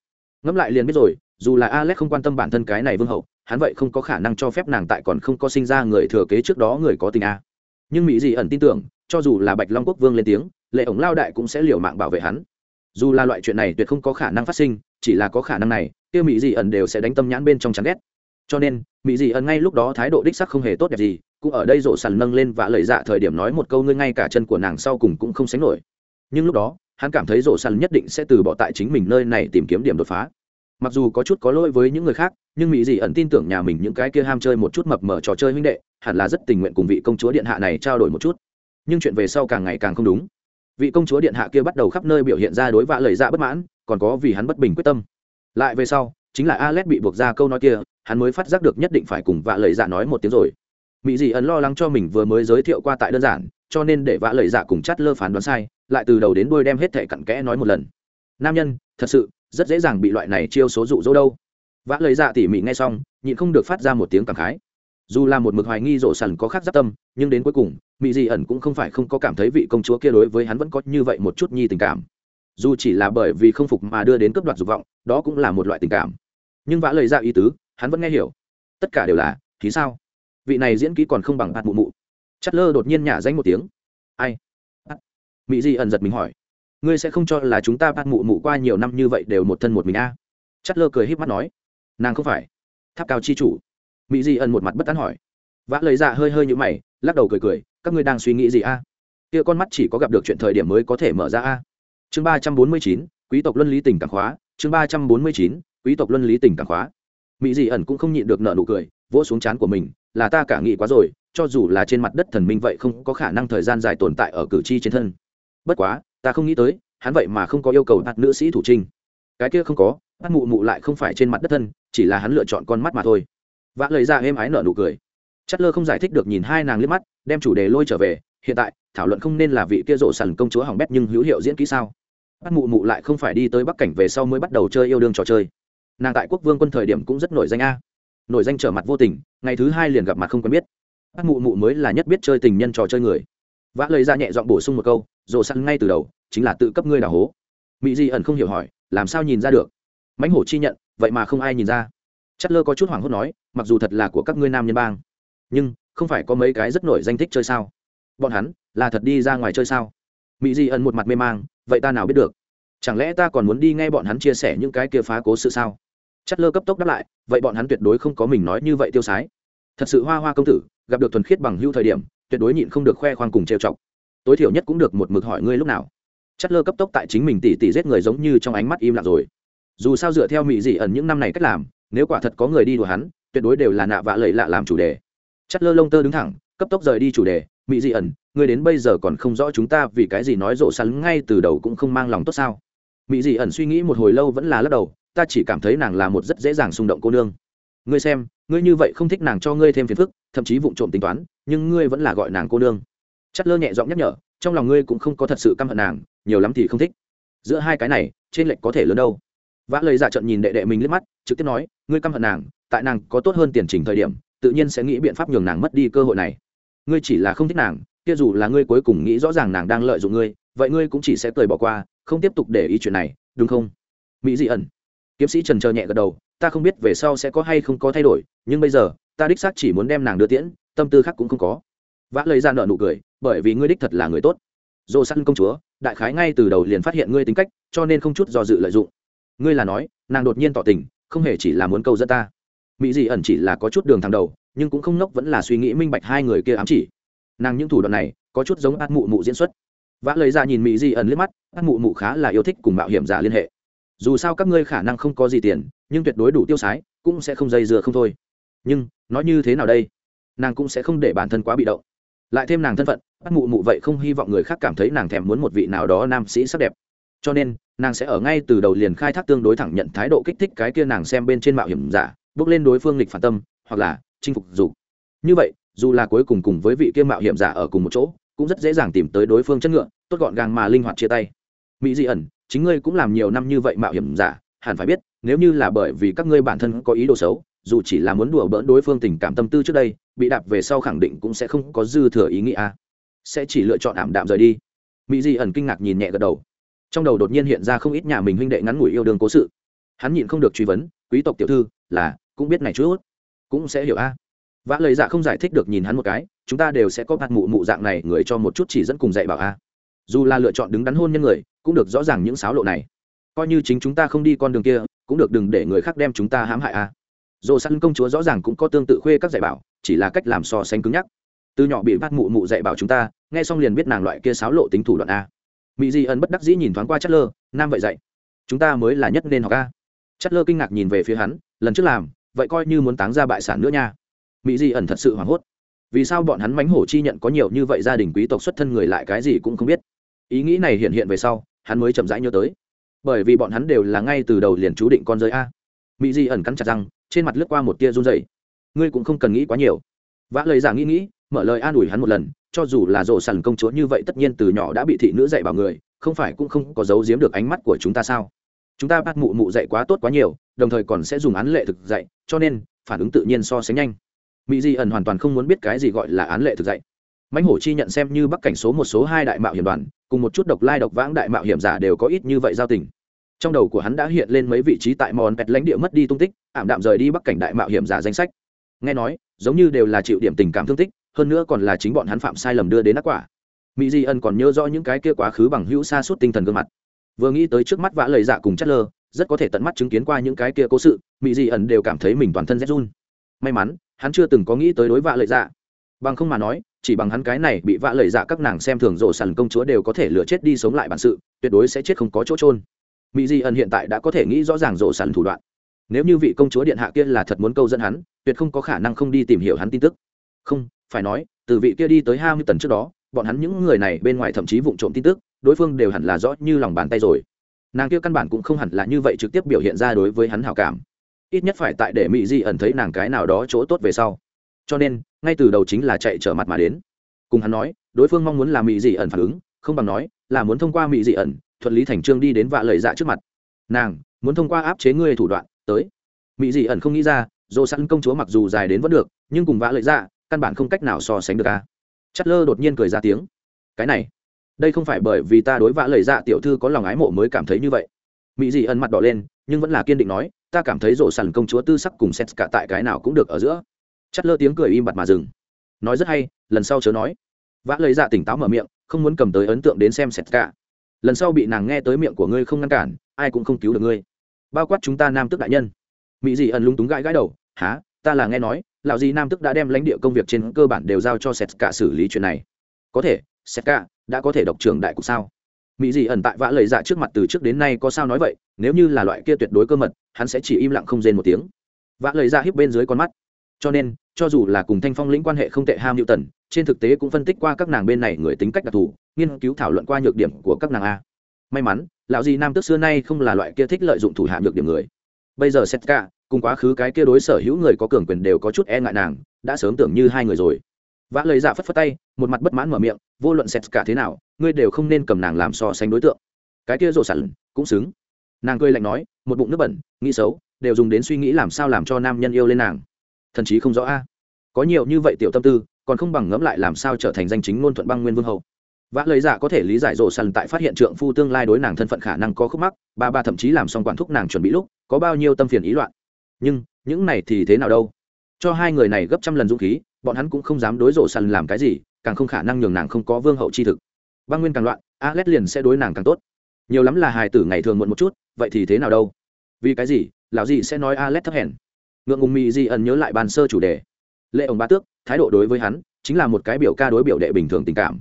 Ngẫm lại liền biết rồi, dù là alex không quan tâm bản thân cái này vương hậu, hắn vậy không có khả năng cho phép nàng tại còn không có sinh ra người thừa kế trước đó người có tình a. Nhưng mỹ dị ẩn tin tưởng, cho dù là bạch long quốc vương lên tiếng, lệ ổng lao đại cũng sẽ liều mạng bảo vệ hắn. Dù là loại chuyện này tuyệt không có khả năng phát sinh, chỉ là có khả năng này, kia mỹ dị ẩn đều sẽ đánh tâm nhãn bên trong chán ghét. Cho nên, mỹ dị ẩn ngay lúc đó thái độ đích sắc không hề tốt đẹp gì cũng ở đây rộ sàn nâng lên và lời dạ thời điểm nói một câu ngươi ngay cả chân của nàng sau cùng cũng không sánh nổi. Nhưng lúc đó, hắn cảm thấy rộ sàn nhất định sẽ từ bỏ tại chính mình nơi này tìm kiếm điểm đột phá. Mặc dù có chút có lỗi với những người khác, nhưng mỹ dị ẩn tin tưởng nhà mình những cái kia ham chơi một chút mập mở trò chơi huynh đệ, hẳn là rất tình nguyện cùng vị công chúa điện hạ này trao đổi một chút. Nhưng chuyện về sau càng ngày càng không đúng. Vị công chúa điện hạ kia bắt đầu khắp nơi biểu hiện ra đối vạ lời dạ bất mãn, còn có vì hắn bất bình quyết tâm. Lại về sau, chính là alex bị buộc ra câu nói kia, hắn mới phát giác được nhất định phải cùng vạ lời dạ nói một tiếng rồi mỹ dị ẩn lo lắng cho mình vừa mới giới thiệu qua tại đơn giản, cho nên để vã lời dạ cùng chắt lơ phán đoán sai, lại từ đầu đến đuôi đem hết thệ cặn kẽ nói một lần. Nam nhân, thật sự, rất dễ dàng bị loại này chiêu số dụ dỗ đâu. Vã lời dạ tỉ mỉ nghe xong, nhịn không được phát ra một tiếng cảm khái. Dù là một mực hoài nghi rộ sần có khác giáp tâm, nhưng đến cuối cùng mỹ dị ẩn cũng không phải không có cảm thấy vị công chúa kia đối với hắn vẫn có như vậy một chút nhi tình cảm. Dù chỉ là bởi vì không phục mà đưa đến cướp đoạt dục vọng, đó cũng là một loại tình cảm. Nhưng vã lời ra ý tứ, hắn vẫn nghe hiểu. Tất cả đều là, thì sao? Vị này diễn kỹ còn không bằng hạt mụ mụ. Chất lơ đột nhiên nhả danh một tiếng. Ai? Mỹ di ẩn giật mình hỏi. Ngươi sẽ không cho là chúng ta bắt mụ mụ qua nhiều năm như vậy đều một thân một mình a à? chất lơ cười h í p mắt nói. Nàng không phải. Tháp cao chi chủ. Mỹ di ẩn một mặt bất tán hỏi. Vã lời dạ hơi hơi như mày, lắc đầu cười cười. Các ngươi đang suy nghĩ gì a kia con mắt chỉ có gặp được chuyện thời điểm mới có thể mở ra a chương ba trăm bốn mươi chín, quý tộc luân lý tình cảm khóa. Chương ba trăm bốn mươi chín, quý tộc luân lý tình cảm khóa. Mỹ dị ẩn cũng không nhịn được nợ nụ cười, vỗ xuống chán của mình là ta cả nghĩ quá rồi, cho dù là trên mặt đất thần minh vậy không có khả năng thời gian dài tồn tại ở cử tri trên thân. Bất quá, ta không nghĩ tới, hắn vậy mà không có yêu cầu đặt nữ sĩ thủ trinh. Cái kia không có, bắt mụ mụ lại không phải trên mặt đất thân, chỉ là hắn lựa chọn con mắt mà thôi. Vã lời ra êm ái nở nụ cười. Chất lơ không giải thích được nhìn hai nàng liếc mắt, đem chủ đề lôi trở về. Hiện tại, thảo luận không nên là vị kia rộ sần công chúa hỏng bét nhưng hữu hiệu diễn kỹ sao? Bắt mụ mụ lại không phải đi tới bắc cảnh về sau mới bắt đầu chơi yêu đương trò chơi. Nàng tại quốc vương quân thời điểm cũng rất nổi danh a nổi danh trở mặt vô tình, ngày thứ hai liền gặp mặt không quen biết. Bác mụ mụ mới là nhất biết chơi tình nhân trò chơi người. Vã lời ra nhẹ dọn bổ sung một câu rộ săn ngay từ đầu, chính là tự cấp ngươi đào hố. Mỹ di ẩn không hiểu hỏi, làm sao nhìn ra được? Mãnh hổ chi nhận, vậy mà không ai nhìn ra. Chất lơ có chút hoảng hốt nói, mặc dù thật là của các ngươi nam nhân bang, nhưng không phải có mấy cái rất nổi danh thích chơi sao? Bọn hắn là thật đi ra ngoài chơi sao? Mỹ di ẩn một mặt mê mang, vậy ta nào biết được? Chẳng lẽ ta còn muốn đi nghe bọn hắn chia sẻ những cái kia phá cố sự sao? Chất lơ cấp tốc đáp lại, vậy bọn hắn tuyệt đối không có mình nói như vậy tiêu sái. Thật sự hoa hoa công tử, gặp được thuần khiết bằng hưu thời điểm, tuyệt đối nhịn không được khoe khoang cùng trêu chọc. Tối thiểu nhất cũng được một mực hỏi ngươi lúc nào. Chất lơ cấp tốc tại chính mình tỉ tỉ giết người giống như trong ánh mắt im lặng rồi. Dù sao dựa theo mỹ dị ẩn những năm này cách làm, nếu quả thật có người đi đùa hắn, tuyệt đối đều là nạ vạ lầy lạ làm chủ đề. Chất lơ lông tơ đứng thẳng, cấp tốc rời đi chủ đề mỹ dị ẩn, ngươi đến bây giờ còn không rõ chúng ta vì cái gì nói rộ sắn ngay từ đầu cũng không mang lòng tốt sao? Mỹ dị ẩn suy nghĩ một hồi lâu vẫn là lắc đầu ta chỉ cảm thấy nàng là một rất dễ dàng xung động cô nương. Ngươi xem, ngươi như vậy không thích nàng cho ngươi thêm phiền phức, thậm chí vụng trộm tính toán, nhưng ngươi vẫn là gọi nàng cô nương. Chất lơ nhẹ giọng nhắc nhở, trong lòng ngươi cũng không có thật sự căm hận nàng, nhiều lắm thì không thích. Giữa hai cái này, trên lệnh có thể lớn đâu. Vã lời giả dạ trận nhìn đệ đệ mình liếc mắt, trực tiếp nói, ngươi căm hận nàng, tại nàng có tốt hơn tiền trình thời điểm, tự nhiên sẽ nghĩ biện pháp nhường nàng mất đi cơ hội này. Ngươi chỉ là không thích nàng, kia dù là ngươi cuối cùng nghĩ rõ ràng nàng đang lợi dụng ngươi, vậy ngươi cũng chỉ sẽ cười bỏ qua, không tiếp tục để ý chuyện này, đúng không? Mỹ dị ẩn kiếm sĩ trần trờ nhẹ gật đầu, ta không biết về sau sẽ có hay không có thay đổi, nhưng bây giờ, ta đích xác chỉ muốn đem nàng đưa tiễn, tâm tư khác cũng không có. Vã lời ra nợ nụ cười, bởi vì ngươi đích thật là người tốt. Dồ săn công chúa, đại khái ngay từ đầu liền phát hiện ngươi tính cách, cho nên không chút do dự lợi dụng. Ngươi là nói, nàng đột nhiên tỏ tình, không hề chỉ là muốn câu dẫn ta. Mỹ dị ẩn chỉ là có chút đường thẳng đầu, nhưng cũng không nốc vẫn là suy nghĩ minh bạch hai người kia ám chỉ. Nàng những thủ đoạn này, có chút giống át mụ mụ diễn xuất. Vã lời ra nhìn mỹ Dị ẩn liếc mắt, át mụ mụ khá là yêu thích cùng mạo hiểm giả liên hệ dù sao các ngươi khả năng không có gì tiền, nhưng tuyệt đối đủ tiêu sái, cũng sẽ không dây dưa không thôi. Nhưng, nói như thế nào đây? Nàng cũng sẽ không để bản thân quá bị động. Lại thêm nàng thân phận bắt mụ mụ vậy không hy vọng người khác cảm thấy nàng thèm muốn một vị nào đó nam sĩ sắc đẹp. Cho nên, nàng sẽ ở ngay từ đầu liền khai thác tương đối thẳng nhận thái độ kích thích cái kia nàng xem bên trên mạo hiểm giả, bước lên đối phương lịch phản tâm, hoặc là chinh phục dục như vậy, dù là cuối cùng cùng với vị kia mạo hiểm giả ở cùng một chỗ, cũng rất dễ dàng tìm tới đối phương chất ngựa, tốt gọn gàng mà linh hoạt chia tay. Mỹ dị ẩn chính ngươi cũng làm nhiều năm như vậy mạo hiểm giả, hẳn phải biết, nếu như là bởi vì các ngươi bản thân có ý đồ xấu, dù chỉ là muốn đùa bỡn đối phương tình cảm tâm tư trước đây, bị đạp về sau khẳng định cũng sẽ không có dư thừa ý nghĩa sẽ chỉ lựa chọn ảm đạm rời đi. Mỹ di ẩn kinh ngạc nhìn nhẹ gật đầu. Trong đầu đột nhiên hiện ra không ít nhà mình huynh đệ ngắn ngủi yêu đương cố sự. Hắn nhịn không được truy vấn, quý tộc tiểu thư, là, cũng biết này chút cũng sẽ hiểu a. Vã lời dạ không giải thích được nhìn hắn một cái, chúng ta đều sẽ có mặt mụ mụ dạng này, người cho một chút chỉ dẫn cùng dạy bảo a. Dù là lựa chọn đứng đắn hôn nhân người cũng được rõ ràng những sáo lộ này. Coi như chính chúng ta không đi con đường kia, cũng được đừng để người khác đem chúng ta hãm hại a. Dồ săn công chúa rõ ràng cũng có tương tự khuê các dạy bảo, chỉ là cách làm so sánh cứng nhắc. Từ nhỏ bị bắt mụ mụ dạy bảo chúng ta, nghe xong liền biết nàng loại kia sáo lộ tính thủ đoạn a. Mỹ di ân bất đắc dĩ nhìn thoáng qua chất lơ nam vậy dạy, chúng ta mới là nhất nên học a. Chất lơ kinh ngạc nhìn về phía hắn, lần trước làm, vậy coi như muốn táng ra bại sản nữa nha. Mỹ di ẩn thật sự hoảng hốt. Vì sao bọn hắn mánh hổ chi nhận có nhiều như vậy gia đình quý tộc xuất thân người lại cái gì cũng không biết. Ý nghĩ này hiện hiện về sau hắn mới chậm rãi nhớ tới. Bởi vì bọn hắn đều là ngay từ đầu liền chú định con giới a. Mỹ di ẩn cắn chặt răng, trên mặt lướt qua một tia run dày ngươi cũng không cần nghĩ quá nhiều. Vã lời giả nghĩ nghĩ, mở lời an ủi hắn một lần, cho dù là rổ sàn công chúa như vậy tất nhiên từ nhỏ đã bị thị nữ dạy bảo người, không phải cũng không có giấu giếm được ánh mắt của chúng ta sao? Chúng ta bắt mụ mụ dạy quá tốt quá nhiều, đồng thời còn sẽ dùng án lệ thực dạy, cho nên phản ứng tự nhiên so sánh nhanh. Mỹ di ẩn hoàn toàn không muốn biết cái gì gọi là án lệ thực dạy mãnh hổ chi nhận xem như bắc cảnh số một số hai đại mạo hiểm đoàn, cùng một chút độc lai độc vãng đại mạo hiểm giả đều có ít như vậy giao tình. Trong đầu của hắn đã hiện lên mấy vị trí tại mòn pẹt lãnh địa mất đi tung tích, ảm đạm rời đi bắc cảnh đại mạo hiểm giả danh sách. Nghe nói, giống như đều là chịu điểm tình cảm thương tích, hơn nữa còn là chính bọn hắn phạm sai lầm đưa đến ác quả. Mỹ di ân còn nhớ rõ những cái kia quá khứ bằng hữu xa suốt tinh thần gương mặt. Vừa nghĩ tới trước mắt vã lời dạ cùng chất lơ, rất có thể tận mắt chứng kiến qua những cái kia cố sự mỹ di ẩn đều cảm thấy mình toàn thân rét run. May mắn, hắn chưa từng có nghĩ tới đối vạ lợi dạ. Bằng không mà nói chỉ bằng hắn cái này bị vạ lời dạ các nàng xem thường rộ sàn công chúa đều có thể lừa chết đi sống lại bản sự, tuyệt đối sẽ chết không có chỗ trôn mỹ di ẩn hiện tại đã có thể nghĩ rõ ràng rộ sàn thủ đoạn. Nếu như vị công chúa điện hạ kia là thật muốn câu dẫn hắn, tuyệt không có khả năng không đi tìm hiểu hắn tin tức. Không, phải nói, từ vị kia đi tới hai mươi tần trước đó, bọn hắn những người này bên ngoài thậm chí vụng trộm tin tức, đối phương đều hẳn là rõ như lòng bàn tay rồi. Nàng kia căn bản cũng không hẳn là như vậy trực tiếp biểu hiện ra đối với hắn hảo cảm. Ít nhất phải tại để mỹ di ẩn thấy nàng cái nào đó chỗ tốt về sau cho nên, ngay từ đầu chính là chạy trở mặt mà đến. Cùng hắn nói, đối phương mong muốn làm mỹ dị ẩn phản ứng, không bằng nói là muốn thông qua mỹ dị ẩn, thuận lý thành trương đi đến vạ lời dạ trước mặt. Nàng, muốn thông qua áp chế ngươi thủ đoạn, tới. Mỹ dị ẩn không nghĩ ra dồ sẵn công chúa mặc dù dài đến vẫn được, nhưng cùng vạ lời dạ căn bản không cách nào so sánh được a. Chất lơ đột nhiên cười ra tiếng. Cái này, đây không phải bởi vì ta đối vạ lời dạ tiểu thư có lòng ái mộ mới cảm thấy như vậy. Mỹ dị ẩn mặt đỏ lên, nhưng vẫn là kiên định nói, ta cảm thấy rộ sàn công chúa tư sắc cùng xét cả tại cái nào cũng được ở giữa chất lơ tiếng cười im bặt mà dừng. Nói rất hay, lần sau chớ nói. Vã lời dạ tỉnh táo mở miệng, không muốn cầm tới ấn tượng đến xem xét cả. Lần sau bị nàng nghe tới miệng của ngươi không ngăn cản, ai cũng không cứu được ngươi. Bao quát chúng ta nam tức đại nhân. Mỹ dị ẩn lúng túng gãi gãi đầu há ta là nghe nói, lão gì nam tức đã đem lãnh địa công việc trên cơ bản đều giao cho sét cả xử lý chuyện này. Có thể sét cả, đã có thể độc trưởng đại cục sao? Mỹ dị ẩn tại vã lời dạ trước mặt từ trước đến nay có sao nói vậy, nếu như là loại kia tuyệt đối cơ mật, hắn sẽ chỉ im lặng không rên một tiếng. Vã lời dạ hiếp bên dưới con mắt cho nên, cho dù là cùng thanh phong lĩnh quan hệ không tệ ham hữu tần trên thực tế cũng phân tích qua các nàng bên này người tính cách đặc thù, nghiên cứu thảo luận qua nhược điểm của các nàng a. May mắn, lão Di nam tước xưa nay không là loại kia thích lợi dụng thủ hạ nhược điểm người. Bây giờ setka, cùng quá khứ cái kia đối sở hữu người có cường quyền đều có chút e ngại nàng, đã sớm tưởng như hai người rồi. Vã lời dạ phất phất tay, một mặt bất mãn mở miệng, vô luận setka thế nào, ngươi đều không nên cầm nàng làm so sánh đối tượng. Cái kia rộ sẵn, cũng xứng. Nàng cười lạnh nói, một bụng nước bẩn, nghĩ xấu, đều dùng đến suy nghĩ làm sao làm cho nam nhân yêu lên nàng thần chí không rõ a. Có nhiều như vậy tiểu tâm tư, còn không bằng ngẫm lại làm sao trở thành danh chính ngôn thuận băng nguyên vương hậu vã lời giả dạ có thể lý giải rộ sần tại phát hiện trượng phu tương lai đối nàng thân phận khả năng có khúc mắc, ba ba thậm chí làm xong quản thúc nàng chuẩn bị lúc, có bao nhiêu tâm phiền ý loạn. Nhưng, những này thì thế nào đâu? Cho hai người này gấp trăm lần dũng khí, bọn hắn cũng không dám đối rộ sần làm cái gì, càng không khả năng nhường nàng không có vương hậu chi thực. Băng nguyên càng loạn a alex liền sẽ đối nàng càng tốt. Nhiều lắm là hài tử ngày thường muộn một chút, vậy thì thế nào đâu? Vì cái gì, lão gì sẽ nói a alex thấp hèn? Ngượng ngùng mỹ di ẩn nhớ lại bàn sơ chủ đề. Lệ ông ba tước, thái độ đối với hắn chính là một cái biểu ca đối biểu đệ bình thường tình cảm.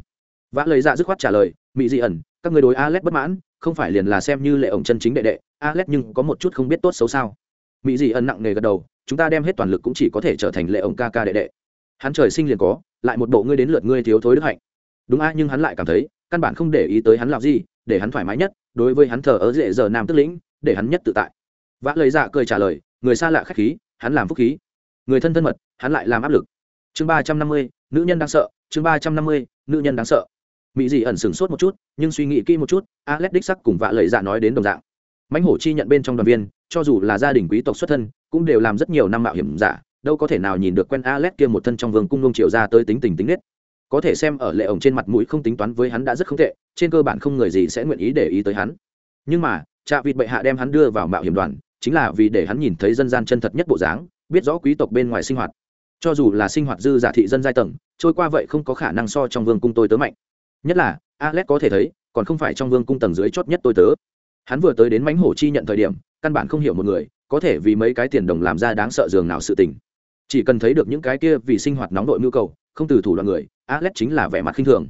Vã lời dạ dứt khoát trả lời mỹ Di ẩn, các người đối alex bất mãn, không phải liền là xem như lệ ổng chân chính đệ đệ, alex nhưng có một chút không biết tốt xấu sao? Mỹ Di ẩn nặng nề gật đầu, chúng ta đem hết toàn lực cũng chỉ có thể trở thành lệ ổng ca ca đệ đệ. Hắn trời sinh liền có, lại một bộ ngươi đến lượt ngươi thiếu thối đức hạnh. Đúng a, nhưng hắn lại cảm thấy, căn bản không để ý tới hắn làm gì, để hắn thoải mái nhất, đối với hắn thờ ớ dễ giờ nam tức lĩnh, để hắn nhất tự tại. Vã lời dạ cười trả lời, người xa lạ khách khí hắn làm phúc khí. Người thân thân mật, hắn lại làm áp lực. Chương ba trăm năm mươi, nữ nhân đáng sợ. Chương ba trăm năm mươi, nữ nhân đáng sợ. Mỹ dị ẩn sửng sốt một chút, nhưng suy nghĩ kỹ một chút, alex đích sắc cùng vạ lời dạ nói đến đồng dạng. Mãnh hổ chi nhận bên trong đoàn viên, cho dù là gia đình quý tộc xuất thân, cũng đều làm rất nhiều năm mạo hiểm giả, đâu có thể nào nhìn được quen alex kia một thân trong vương cung nông triệu ra tới tính tình tính nết. Có thể xem ở lệ ổng trên mặt mũi không tính toán với hắn đã rất không tệ, trên cơ bản không người gì sẽ nguyện ý để ý tới hắn. Nhưng mà, trạ vịt bệ hạ đem hắn đưa vào mạo hiểm đoàn chính là vì để hắn nhìn thấy dân gian chân thật nhất bộ dáng, biết rõ quý tộc bên ngoài sinh hoạt. Cho dù là sinh hoạt dư giả thị dân giai tầng, trôi qua vậy không có khả năng so trong vương cung tôi tớ mạnh. Nhất là, alex có thể thấy, còn không phải trong vương cung tầng dưới chót nhất tôi tớ. Hắn vừa tới đến mánh hổ chi nhận thời điểm, căn bản không hiểu một người, có thể vì mấy cái tiền đồng làm ra đáng sợ dường nào sự tình. Chỉ cần thấy được những cái kia vì sinh hoạt nóng đội nhu cầu, không từ thủ đoạn người, alex chính là vẻ mặt khinh thường.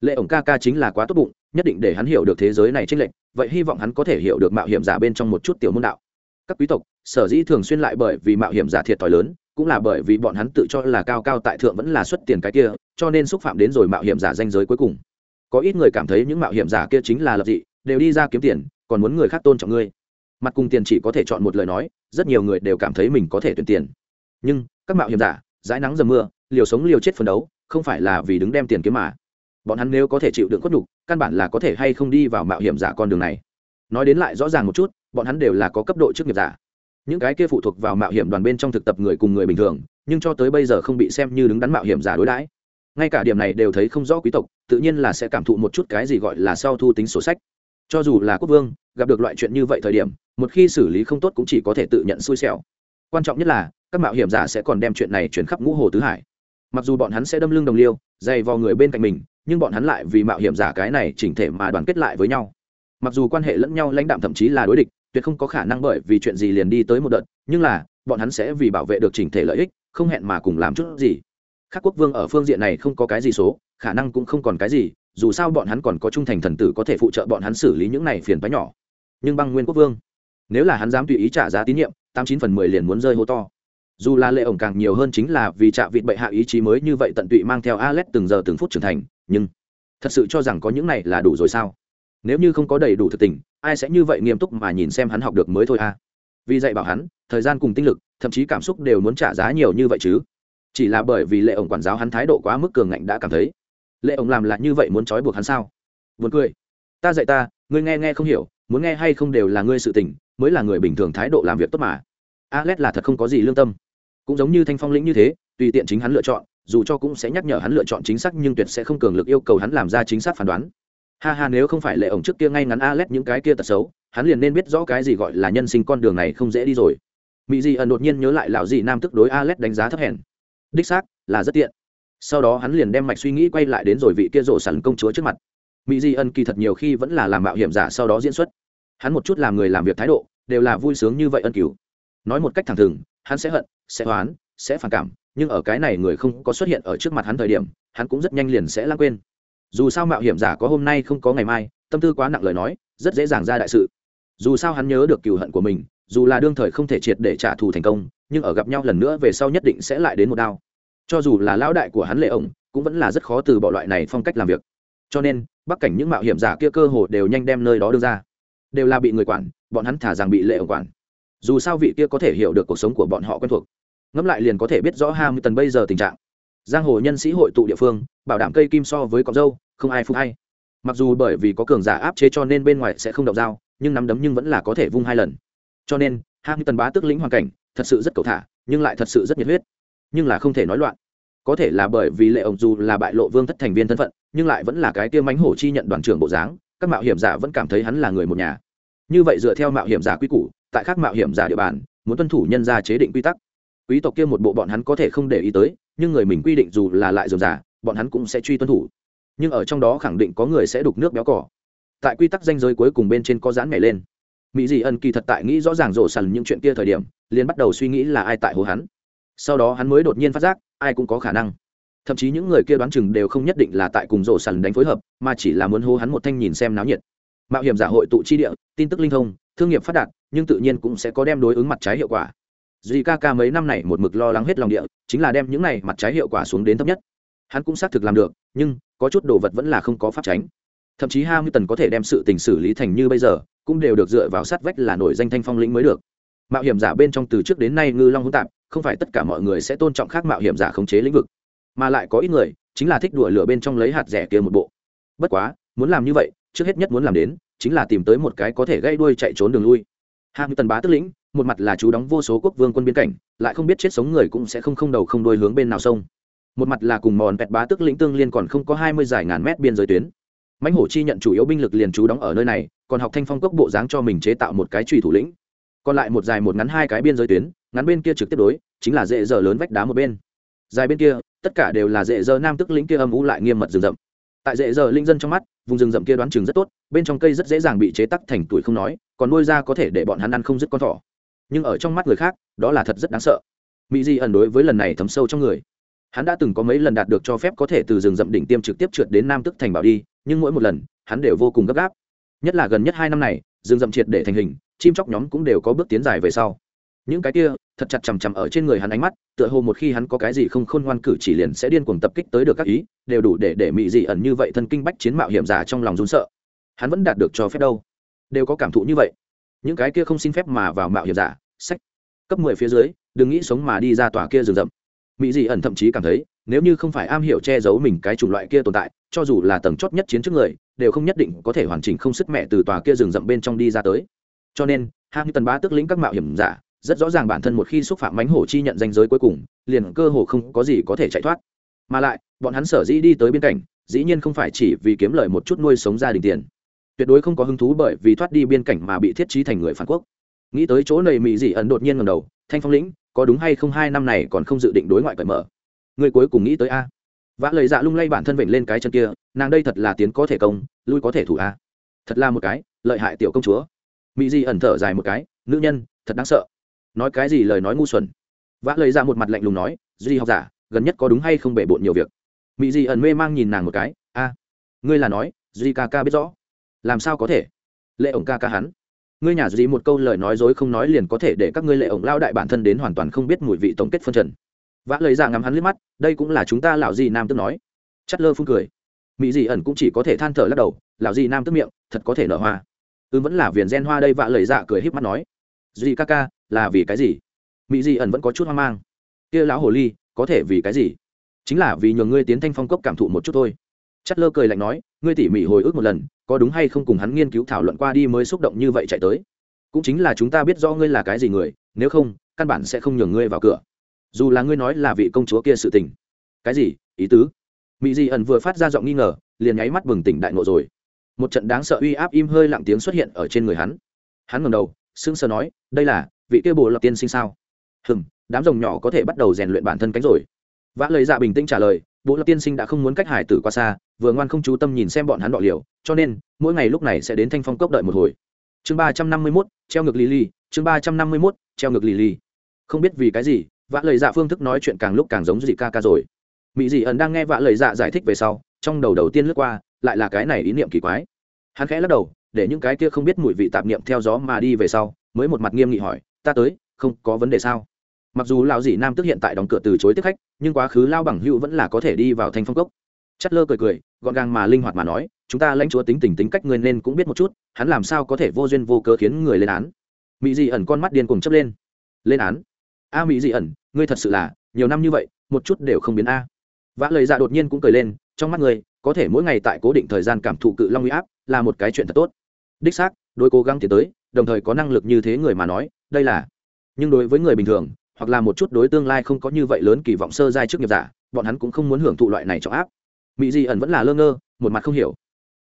Lệ ổng ca ca chính là quá tốt bụng, nhất định để hắn hiểu được thế giới này trên lệch. vậy hy vọng hắn có thể hiểu được mạo hiểm giả bên trong một chút tiểu môn đạo các quý tộc, sở dĩ thường xuyên lại bởi vì mạo hiểm giả thiệt thòi lớn, cũng là bởi vì bọn hắn tự cho là cao cao tại thượng vẫn là xuất tiền cái kia, cho nên xúc phạm đến rồi mạo hiểm giả danh giới cuối cùng. Có ít người cảm thấy những mạo hiểm giả kia chính là lập dị, đều đi ra kiếm tiền, còn muốn người khác tôn trọng ngươi. Mặt cùng tiền chỉ có thể chọn một lời nói, rất nhiều người đều cảm thấy mình có thể tuyển tiền. Nhưng, các mạo hiểm giả, dãi nắng dầm mưa, liều sống liều chết phấn đấu, không phải là vì đứng đem tiền kiếm mà. Bọn hắn nếu có thể chịu đựng khuất nhục, căn bản là có thể hay không đi vào mạo hiểm giả con đường này. Nói đến lại rõ ràng một chút bọn hắn đều là có cấp độ chức nghiệp giả. Những cái kia phụ thuộc vào mạo hiểm đoàn bên trong thực tập người cùng người bình thường, nhưng cho tới bây giờ không bị xem như đứng đắn mạo hiểm giả đối đãi. Ngay cả điểm này đều thấy không rõ quý tộc, tự nhiên là sẽ cảm thụ một chút cái gì gọi là sau thu tính sổ sách. Cho dù là quốc vương, gặp được loại chuyện như vậy thời điểm, một khi xử lý không tốt cũng chỉ có thể tự nhận xui xẻo. Quan trọng nhất là, các mạo hiểm giả sẽ còn đem chuyện này chuyển khắp ngũ hồ tứ hải. Mặc dù bọn hắn sẽ đâm lưng đồng liêu, dày vào người bên cạnh mình, nhưng bọn hắn lại vì mạo hiểm giả cái này chỉnh thể mà đoàn kết lại với nhau. Mặc dù quan hệ lẫn nhau lãnh đạm thậm chí là đối địch tuyệt không có khả năng bởi vì chuyện gì liền đi tới một đợt, nhưng là, bọn hắn sẽ vì bảo vệ được chỉnh thể lợi ích, không hẹn mà cùng làm chút gì. Khác quốc vương ở phương diện này không có cái gì số, khả năng cũng không còn cái gì, dù sao bọn hắn còn có trung thành thần tử có thể phụ trợ bọn hắn xử lý những này phiền phái nhỏ. Nhưng băng nguyên quốc vương, nếu là hắn dám tùy ý trả giá tín nhiệm, tám chín phần mười liền muốn rơi hô to. Dù là lệ ổng càng nhiều hơn chính là vì trạ vịt bệ hạ ý chí mới như vậy tận tụy mang theo alex từng giờ từng phút trưởng thành, nhưng thật sự cho rằng có những này là đủ rồi sao? Nếu như không có đầy đủ thực tình ai sẽ như vậy nghiêm túc mà nhìn xem hắn học được mới thôi à? Vì dạy bảo hắn, thời gian cùng tinh lực, thậm chí cảm xúc đều muốn trả giá nhiều như vậy chứ. Chỉ là bởi vì lệ ổng quản giáo hắn thái độ quá mức cường ngạnh đã cảm thấy, lệ ổng làm là như vậy muốn trói buộc hắn sao? Buồn cười. Ta dạy ta, ngươi nghe nghe không hiểu, muốn nghe hay không đều là ngươi sự tình, mới là người bình thường thái độ làm việc tốt mà. Alex là thật không có gì lương tâm. Cũng giống như thanh phong lĩnh như thế, tùy tiện chính hắn lựa chọn, dù cho cũng sẽ nhắc nhở hắn lựa chọn chính xác nhưng tuyệt sẽ không cường lực yêu cầu hắn làm ra chính xác phán đoán ha ha, nếu không phải lệ ổng trước kia ngay ngắn alex những cái kia tật xấu, hắn liền nên biết rõ cái gì gọi là nhân sinh con đường này không dễ đi rồi. Mỹ dị ẩn đột nhiên nhớ lại lão dị nam tức đối alex đánh giá thấp hèn. Đích xác, là rất tiện. Sau đó hắn liền đem mạch suy nghĩ quay lại đến rồi vị kia rổ sẵn công chúa trước mặt. Mỹ di ân kỳ thật nhiều khi vẫn là làm mạo hiểm giả sau đó diễn xuất. Hắn một chút làm người làm việc thái độ, đều là vui sướng như vậy ân cứu nói một cách thẳng thừng, hắn sẽ hận, sẽ hoán sẽ phản cảm, nhưng ở cái này người không có xuất hiện ở trước mặt hắn thời điểm, hắn cũng rất nhanh liền sẽ lãng quên dù sao mạo hiểm giả có hôm nay không có ngày mai, tâm tư quá nặng lời nói, rất dễ dàng ra đại sự. Dù sao hắn nhớ được cựu hận của mình, dù là đương thời không thể triệt để trả thù thành công, nhưng ở gặp nhau lần nữa về sau nhất định sẽ lại đến một đao. Cho dù là lão đại của hắn lệ ổng, cũng vẫn là rất khó từ bỏ loại này phong cách làm việc. Cho nên, bắc cảnh những mạo hiểm giả kia cơ hồ đều nhanh đem nơi đó đưa ra. Đều là bị người quản, bọn hắn thả rằng bị lệ ổng quản. Dù sao vị kia có thể hiểu được cuộc sống của bọn họ quen thuộc. Ngẫm lại liền có thể biết rõ hai mươi tần bây giờ tình trạng giang hồ nhân sĩ hội tụ địa phương, bảo đảm cây kim so với cọc dâu, không ai phục hay. Mặc dù bởi vì có cường giả áp chế cho nên bên ngoài sẽ không động dao, nhưng nắm đấm nhưng vẫn là có thể vung hai lần. Cho nên hai tần bá tức lĩnh hoàn cảnh, thật sự rất cầu thả, nhưng lại thật sự rất nhiệt huyết. Nhưng là không thể nói loạn. Có thể là bởi vì lệ ổng dù là bại lộ vương thất thành viên thân phận, nhưng lại vẫn là cái tiêu mánh hổ chi nhận đoàn trưởng bộ dáng, các mạo hiểm giả vẫn cảm thấy hắn là người một nhà. Như vậy dựa theo mạo hiểm giả quy củ, tại các mạo hiểm giả địa bàn, muốn tuân thủ nhân gia chế định quy tắc. Quý tộc kia một bộ bọn hắn có thể không để ý tới nhưng người mình quy định dù là lại dườm giả bọn hắn cũng sẽ truy tuân thủ. Nhưng ở trong đó khẳng định có người sẽ đục nước béo cỏ. Tại quy tắc danh giới cuối cùng bên trên có dán nhảy lên. Mỹ dị ân kỳ thật tại nghĩ rõ ràng rổ sần những chuyện kia thời điểm, liền bắt đầu suy nghĩ là ai tại hồ hắn. Sau đó hắn mới đột nhiên phát giác, ai cũng có khả năng. Thậm chí những người kia đoán chừng đều không nhất định là tại cùng rổ sần đánh phối hợp, mà chỉ là muốn hô hắn một thanh nhìn xem náo nhiệt. Mạo hiểm giả hội tụ chi địa, tin tức linh thông, thương nghiệp phát đạt, nhưng tự nhiên cũng sẽ có đem đối ứng mặt trái hiệu quả dì ca ca mấy năm này một mực lo lắng hết lòng địa, chính là đem những này mặt trái hiệu quả xuống đến thấp nhất. Hắn cũng xác thực làm được, nhưng có chút đồ vật vẫn là không có pháp tránh. Thậm chí hamilton có thể đem sự tình xử lý thành như bây giờ, cũng đều được dựa vào sát vách là nổi danh thanh phong lĩnh mới được. Mạo hiểm giả bên trong từ trước đến nay ngư long hỗn tạp, không phải tất cả mọi người sẽ tôn trọng khác mạo hiểm giả khống chế lĩnh vực. Mà lại có ít người, chính là thích đùa lửa bên trong lấy hạt rẻ kia một bộ. Bất quá, muốn làm như vậy, trước hết nhất muốn làm đến, chính là tìm tới một cái có thể gây đuôi chạy trốn đường lui. Hamilton bá tức lĩnh một mặt là chú đóng vô số quốc vương quân biên cảnh, lại không biết chết sống người cũng sẽ không không đầu không đuôi hướng bên nào sông. Một mặt là cùng mòn pẹt bá tức lĩnh tương liên còn không có hai mươi dài ngàn mét biên giới tuyến. Mãnh hổ chi nhận chủ yếu binh lực liền chú đóng ở nơi này, còn học thanh phong cốc bộ dáng cho mình chế tạo một cái trùy thủ lĩnh. Còn lại một dài một ngắn hai cái biên giới tuyến, ngắn bên kia trực tiếp đối, chính là dễ dở lớn vách đá một bên. Dài bên kia, tất cả đều là dễ dở nam tức lĩnh kia âm u lại nghiêm mật rừng rậm. Tại dễ dở linh dân trong mắt, vùng rừng rậm kia đoán chừng rất tốt, bên trong cây rất dễ dàng bị chế tắc thành tuổi không nói, còn nuôi ra có thể để bọn hắn ăn không dứt con thỏ nhưng ở trong mắt người khác, đó là thật rất đáng sợ. Mỹ di ẩn đối với lần này thấm sâu trong người. Hắn đã từng có mấy lần đạt được cho phép có thể từ rừng rậm đỉnh tiêm trực tiếp trượt đến nam tức thành bảo đi, nhưng mỗi một lần, hắn đều vô cùng gấp gáp. Nhất là gần nhất hai năm này, rừng rậm triệt để thành hình, chim chóc nhóm cũng đều có bước tiến dài về sau. Những cái kia, thật chặt chằm chằm ở trên người hắn ánh mắt, tựa hồ một khi hắn có cái gì không khôn ngoan cử chỉ liền sẽ điên cuồng tập kích tới được các ý, đều đủ để để mị dị ẩn như vậy thân kinh bách chiến mạo hiểm giả trong lòng run sợ. Hắn vẫn đạt được cho phép đâu? Đều có cảm thụ như vậy những cái kia không xin phép mà vào mạo hiểm giả, sách. Cấp mười phía dưới, đừng nghĩ sống mà đi ra tòa kia rừng rậm. Mỹ dị ẩn thậm chí cảm thấy, nếu như không phải am hiểu che giấu mình cái chủng loại kia tồn tại, cho dù là tầng chót nhất chiến trước người, đều không nhất định có thể hoàn chỉnh không sức mẹ từ tòa kia rừng rậm bên trong đi ra tới. Cho nên ham tần bá tức lĩnh các mạo hiểm giả, rất rõ ràng bản thân một khi xúc phạm mánh hổ chi nhận danh giới cuối cùng, liền cơ hồ không có gì có thể chạy thoát. Mà lại, bọn hắn sở dĩ đi tới biên cảnh dĩ nhiên không phải chỉ vì kiếm lời một chút nuôi sống gia đình tiền tuyệt đối không có hứng thú bởi vì thoát đi biên cảnh mà bị thiết trí thành người phản quốc. Nghĩ tới chỗ này mỹ dị ẩn đột nhiên ngầm đầu, thanh phong lĩnh, có đúng hay không hai năm này còn không dự định đối ngoại cởi mở? Người cuối cùng nghĩ tới a. Vã lời dạ lung lay bản thân vểnh lên cái chân kia, nàng đây thật là tiến có thể công, lui có thể thủ a. Thật là một cái, lợi hại tiểu công chúa. Mỹ dị ẩn thở dài một cái, nữ nhân, thật đáng sợ. Nói cái gì lời nói ngu xuẩn. Vã lời ra dạ một mặt lạnh lùng nói, duy học giả, gần nhất có đúng hay không bể bộn nhiều việc? Mỹ dị ẩn mê mang nhìn nàng một cái, a, ngươi là nói, duy ca ca biết rõ làm sao có thể? Lệ ổng ca ca hắn. Ngươi nhà gì một câu lời nói dối không nói liền có thể để các ngươi lệ ổng lao đại bản thân đến hoàn toàn không biết mùi vị tổng kết phân trần. Vã lời ra ngắm hắn liếc mắt, đây cũng là chúng ta lão gì nam tức nói. Chất lơ phun cười. Mỹ dị ẩn cũng chỉ có thể than thở lắc đầu, lão gì nam tức miệng, thật có thể nở hoa. Ư vẫn là viền gen hoa đây, vã lời dạ cười híp mắt nói. Dì ca ca, là vì cái gì? Mỹ dị ẩn vẫn có chút hoang mang. Kia lão hồ ly, có thể vì cái gì? Chính là vì nhường ngươi tiến thanh phong cốc cảm thụ một chút thôi. Chất lơ cười lạnh nói ngươi tỉ mỉ hồi ức một lần, có đúng hay không cùng hắn nghiên cứu thảo luận qua đi mới xúc động như vậy chạy tới. Cũng chính là chúng ta biết do ngươi là cái gì người, nếu không, căn bản sẽ không nhường ngươi vào cửa. Dù là ngươi nói là vị công chúa kia sự tình. Cái gì? Ý tứ? Mỹ di ẩn vừa phát ra giọng nghi ngờ, liền nháy mắt bừng tỉnh đại ngộ rồi. Một trận đáng sợ uy áp im hơi lặng tiếng xuất hiện ở trên người hắn. Hắn ngầm đầu, sững sờ nói, đây là vị kia bồ lập tiên sinh sao? Hừm, đám rồng nhỏ có thể bắt đầu rèn luyện bản thân cánh rồi vã lời dạ bình tĩnh trả lời bộ lập tiên sinh đã không muốn cách hải tử qua xa, vừa ngoan không chú tâm nhìn xem bọn hắn đọ liều, cho nên, mỗi ngày lúc này sẽ đến thanh phong cốc đợi một hồi. Chương ba trăm năm mươi mốt, treo ngược lì lì, chương ba trăm năm mươi mốt, treo ngược lì lì. Không biết vì cái gì, vã lời dạ phương thức nói chuyện càng lúc càng giống dị ca ca rồi. Mỹ dị ẩn đang nghe vã lời dạ giải thích về sau, trong đầu đầu tiên lướt qua, lại là cái này ý niệm kỳ quái. Hắn khẽ lắc đầu, để những cái kia không biết mùi vị tạp niệm theo gió mà đi về sau, mới một mặt nghiêm nghị hỏi, ta tới, không có vấn đề sao? Mặc dù lão dì nam tức hiện tại đóng cửa từ chối tiếp khách, nhưng quá khứ lao bằng hữu vẫn là có thể đi vào thanh phong cốc. Chất lơ cười cười, gọn gàng mà linh hoạt mà nói, chúng ta lãnh chúa tính tình tính cách người nên cũng biết một chút, hắn làm sao có thể vô duyên vô cớ khiến người lên án? Mỹ dị ẩn con mắt điên cùng chấp lên. Lên án? A mỹ dị ẩn, ngươi thật sự là, nhiều năm như vậy, một chút đều không biến a. Vã lời dạ đột nhiên cũng cười lên, trong mắt ngươi có thể mỗi ngày tại cố định thời gian cảm thụ cự long uy áp, là một cái chuyện thật tốt. Đích xác đôi cố gắng tiến tới, đồng thời có năng lực như thế người mà nói, đây là, nhưng đối với người bình thường hoặc là một chút đối tương lai không có như vậy lớn kỳ vọng sơ giai trước nghiệp giả, bọn hắn cũng không muốn hưởng thụ loại này trọng áp. Mỹ di ẩn vẫn là lơ ngơ, một mặt không hiểu.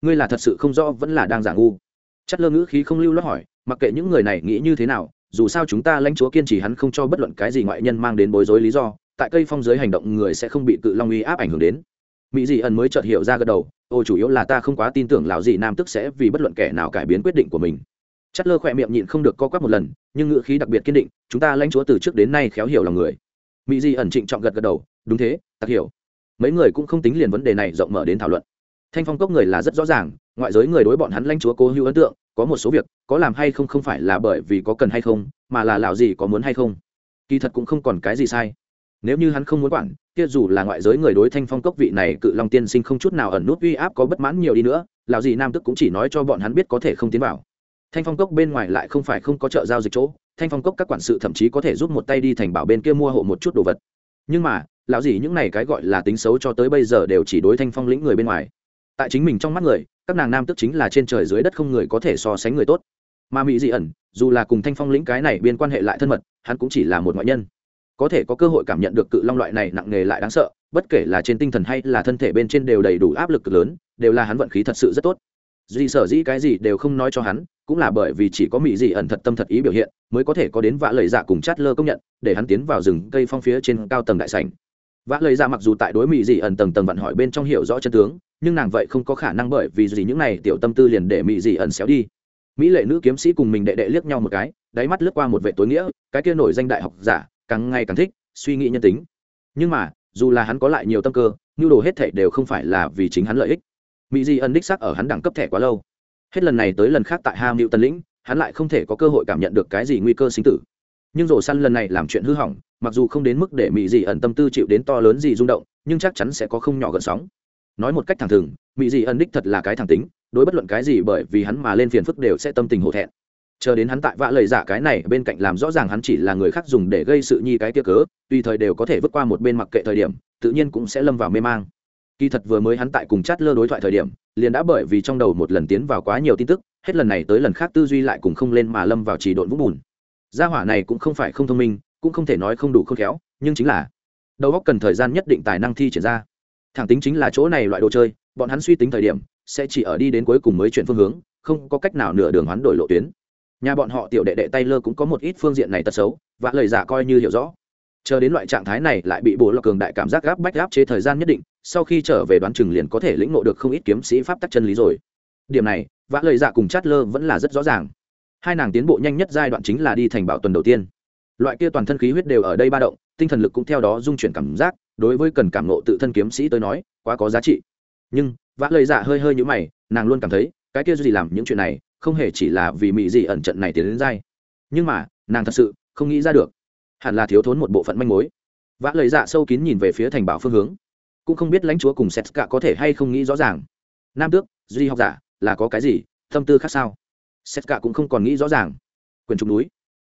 Ngươi là thật sự không rõ vẫn là đang giả ngu. Chất lơ ngữ khí không lưu lót hỏi, mặc kệ những người này nghĩ như thế nào, dù sao chúng ta lãnh chúa kiên trì hắn không cho bất luận cái gì ngoại nhân mang đến bối rối lý do, tại cây phong giới hành động người sẽ không bị cự long uy áp ảnh hưởng đến. Mỹ dị ẩn mới chợt hiểu ra gật đầu, ô, chủ yếu là ta không quá tin tưởng lão dị nam tức sẽ vì bất luận kẻ nào cải biến quyết định của mình chất lơ khỏe miệng nhịn không được co quắp một lần, nhưng ngữ khí đặc biệt kiên định, chúng ta lãnh chúa từ trước đến nay khéo hiểu lòng người. Mỹ di ẩn trịnh trọng gật gật đầu, đúng thế tặc hiểu. Mấy người cũng không tính liền vấn đề này rộng mở đến thảo luận. Thanh phong cốc người là rất rõ ràng, ngoại giới người đối bọn hắn lãnh chúa cố hữu ấn tượng, có một số việc có làm hay không không phải là bởi vì có cần hay không, mà là lạo gì có muốn hay không. Kỳ thật cũng không còn cái gì sai. Nếu như hắn không muốn quản, kia dù là ngoại giới người đối thanh phong cốc vị này cự long tiên sinh không chút nào ẩn nút uy áp có bất mãn nhiều đi nữa lạo gì nam tức cũng chỉ nói cho bọn hắn biết có thể không tiến vào thanh phong cốc bên ngoài lại không phải không có chợ giao dịch chỗ, thanh phong cốc các quản sự thậm chí có thể giúp một tay đi thành bảo bên kia mua hộ một chút đồ vật. Nhưng mà, lão gì những này cái gọi là tính xấu cho tới bây giờ đều chỉ đối thanh phong lĩnh người bên ngoài. Tại chính mình trong mắt người, các nàng nam tức chính là trên trời dưới đất không người có thể so sánh người tốt. Mà mỹ dị ẩn, dù là cùng thanh phong lĩnh cái này biên quan hệ lại thân mật, hắn cũng chỉ là một ngoại nhân. Có thể có cơ hội cảm nhận được cự long loại này nặng nề lại đáng sợ, bất kể là trên tinh thần hay là thân thể bên trên đều đầy đủ áp lực cực lớn, đều là hắn vận khí thật sự rất tốt dì sở dĩ cái gì đều không nói cho hắn, cũng là bởi vì chỉ có mỹ dị ẩn thật tâm thật ý biểu hiện, mới có thể có đến vạ lời dạ cùng chát lơ công nhận, để hắn tiến vào rừng cây phong phía trên cao tầng đại sảnh. Vạ lời dạ mặc dù tại đối mỹ dị ẩn tầng tầng vận hỏi bên trong hiểu rõ chân tướng, nhưng nàng vậy không có khả năng bởi vì gì những này tiểu tâm tư liền để mỹ dị ẩn xéo đi. Mỹ lệ nữ kiếm sĩ cùng mình đệ đệ liếc nhau một cái, đáy mắt lướt qua một vệ tối nghĩa, cái kia nổi danh đại học giả, càng ngày càng thích, suy nghĩ nhân tính. Nhưng mà, dù là hắn có lại nhiều tâm cơ nhu đồ hết thảy đều không phải là vì chính hắn lợi ích mỹ di ân đích sắc ở hắn đẳng cấp thẻ quá lâu. Hết lần này tới lần khác tại ham hữu tân lĩnh, hắn lại không thể có cơ hội cảm nhận được cái gì nguy cơ sinh tử. Nhưng rổ săn lần này làm chuyện hư hỏng, mặc dù không đến mức để mỹ dị ẩn tâm tư chịu đến to lớn gì rung động, nhưng chắc chắn sẽ có không nhỏ gần sóng. Nói một cách thẳng thừng, mỹ dị ẩn đích thật là cái thẳng tính, đối bất luận cái gì bởi vì hắn mà lên phiền phức đều sẽ tâm tình hổ thẹn. Chờ đến hắn tại vạ lời giả cái này, bên cạnh làm rõ ràng hắn chỉ là người khác dùng để gây sự nhi cái kia cớ, tùy thời đều có thể vứt qua một bên mặc kệ thời điểm, tự nhiên cũng sẽ lâm vào mê mang kỳ thật vừa mới hắn tại cùng chát lơ đối thoại thời điểm, liền đã bởi vì trong đầu một lần tiến vào quá nhiều tin tức, hết lần này tới lần khác tư duy lại cùng không lên mà lâm vào chỉ độn vũng bùn. Gia hỏa này cũng không phải không thông minh, cũng không thể nói không đủ khôn khéo, nhưng chính là đầu óc cần thời gian nhất định tài năng thi triển ra. Thẳng tính chính là chỗ này loại đồ chơi, bọn hắn suy tính thời điểm, sẽ chỉ ở đi đến cuối cùng mới chuyển phương hướng, không có cách nào nửa đường hoán đổi lộ tuyến. Nhà bọn họ tiểu đệ đệ tay lơ cũng có một ít phương diện này tật xấu và lời giả coi như hiểu rõ chờ đến loại trạng thái này lại bị bộ lọc cường đại cảm giác gáp bách gáp chế thời gian nhất định, sau khi trở về đoán chừng liền có thể lĩnh ngộ được không ít kiếm sĩ pháp tắc chân lý rồi. Điểm này, vã lời dạ cùng chát lơ vẫn là rất rõ ràng. Hai nàng tiến bộ nhanh nhất giai đoạn chính là đi thành bảo tuần đầu tiên. Loại kia toàn thân khí huyết đều ở đây ba động, tinh thần lực cũng theo đó dung chuyển cảm giác, đối với cần cảm nộ tự thân kiếm sĩ tới nói, quá có giá trị. Nhưng, vã lời dạ hơi hơi như mày, nàng luôn cảm thấy, cái kia gì làm những chuyện này, không hề chỉ là vì mỹ gì ẩn trận này tiến đến dai nhưng mà, nàng thật sự không nghĩ ra được hẳn là thiếu thốn một bộ phận manh mối. Vã lời dạ sâu kín nhìn về phía thành bảo phương hướng. Cũng không biết lãnh chúa cùng sét cả có thể hay không nghĩ rõ ràng. Nam tước, duy học giả, là có cái gì? Tâm tư khác sao? Sét cả cũng không còn nghĩ rõ ràng. Quyền trục núi.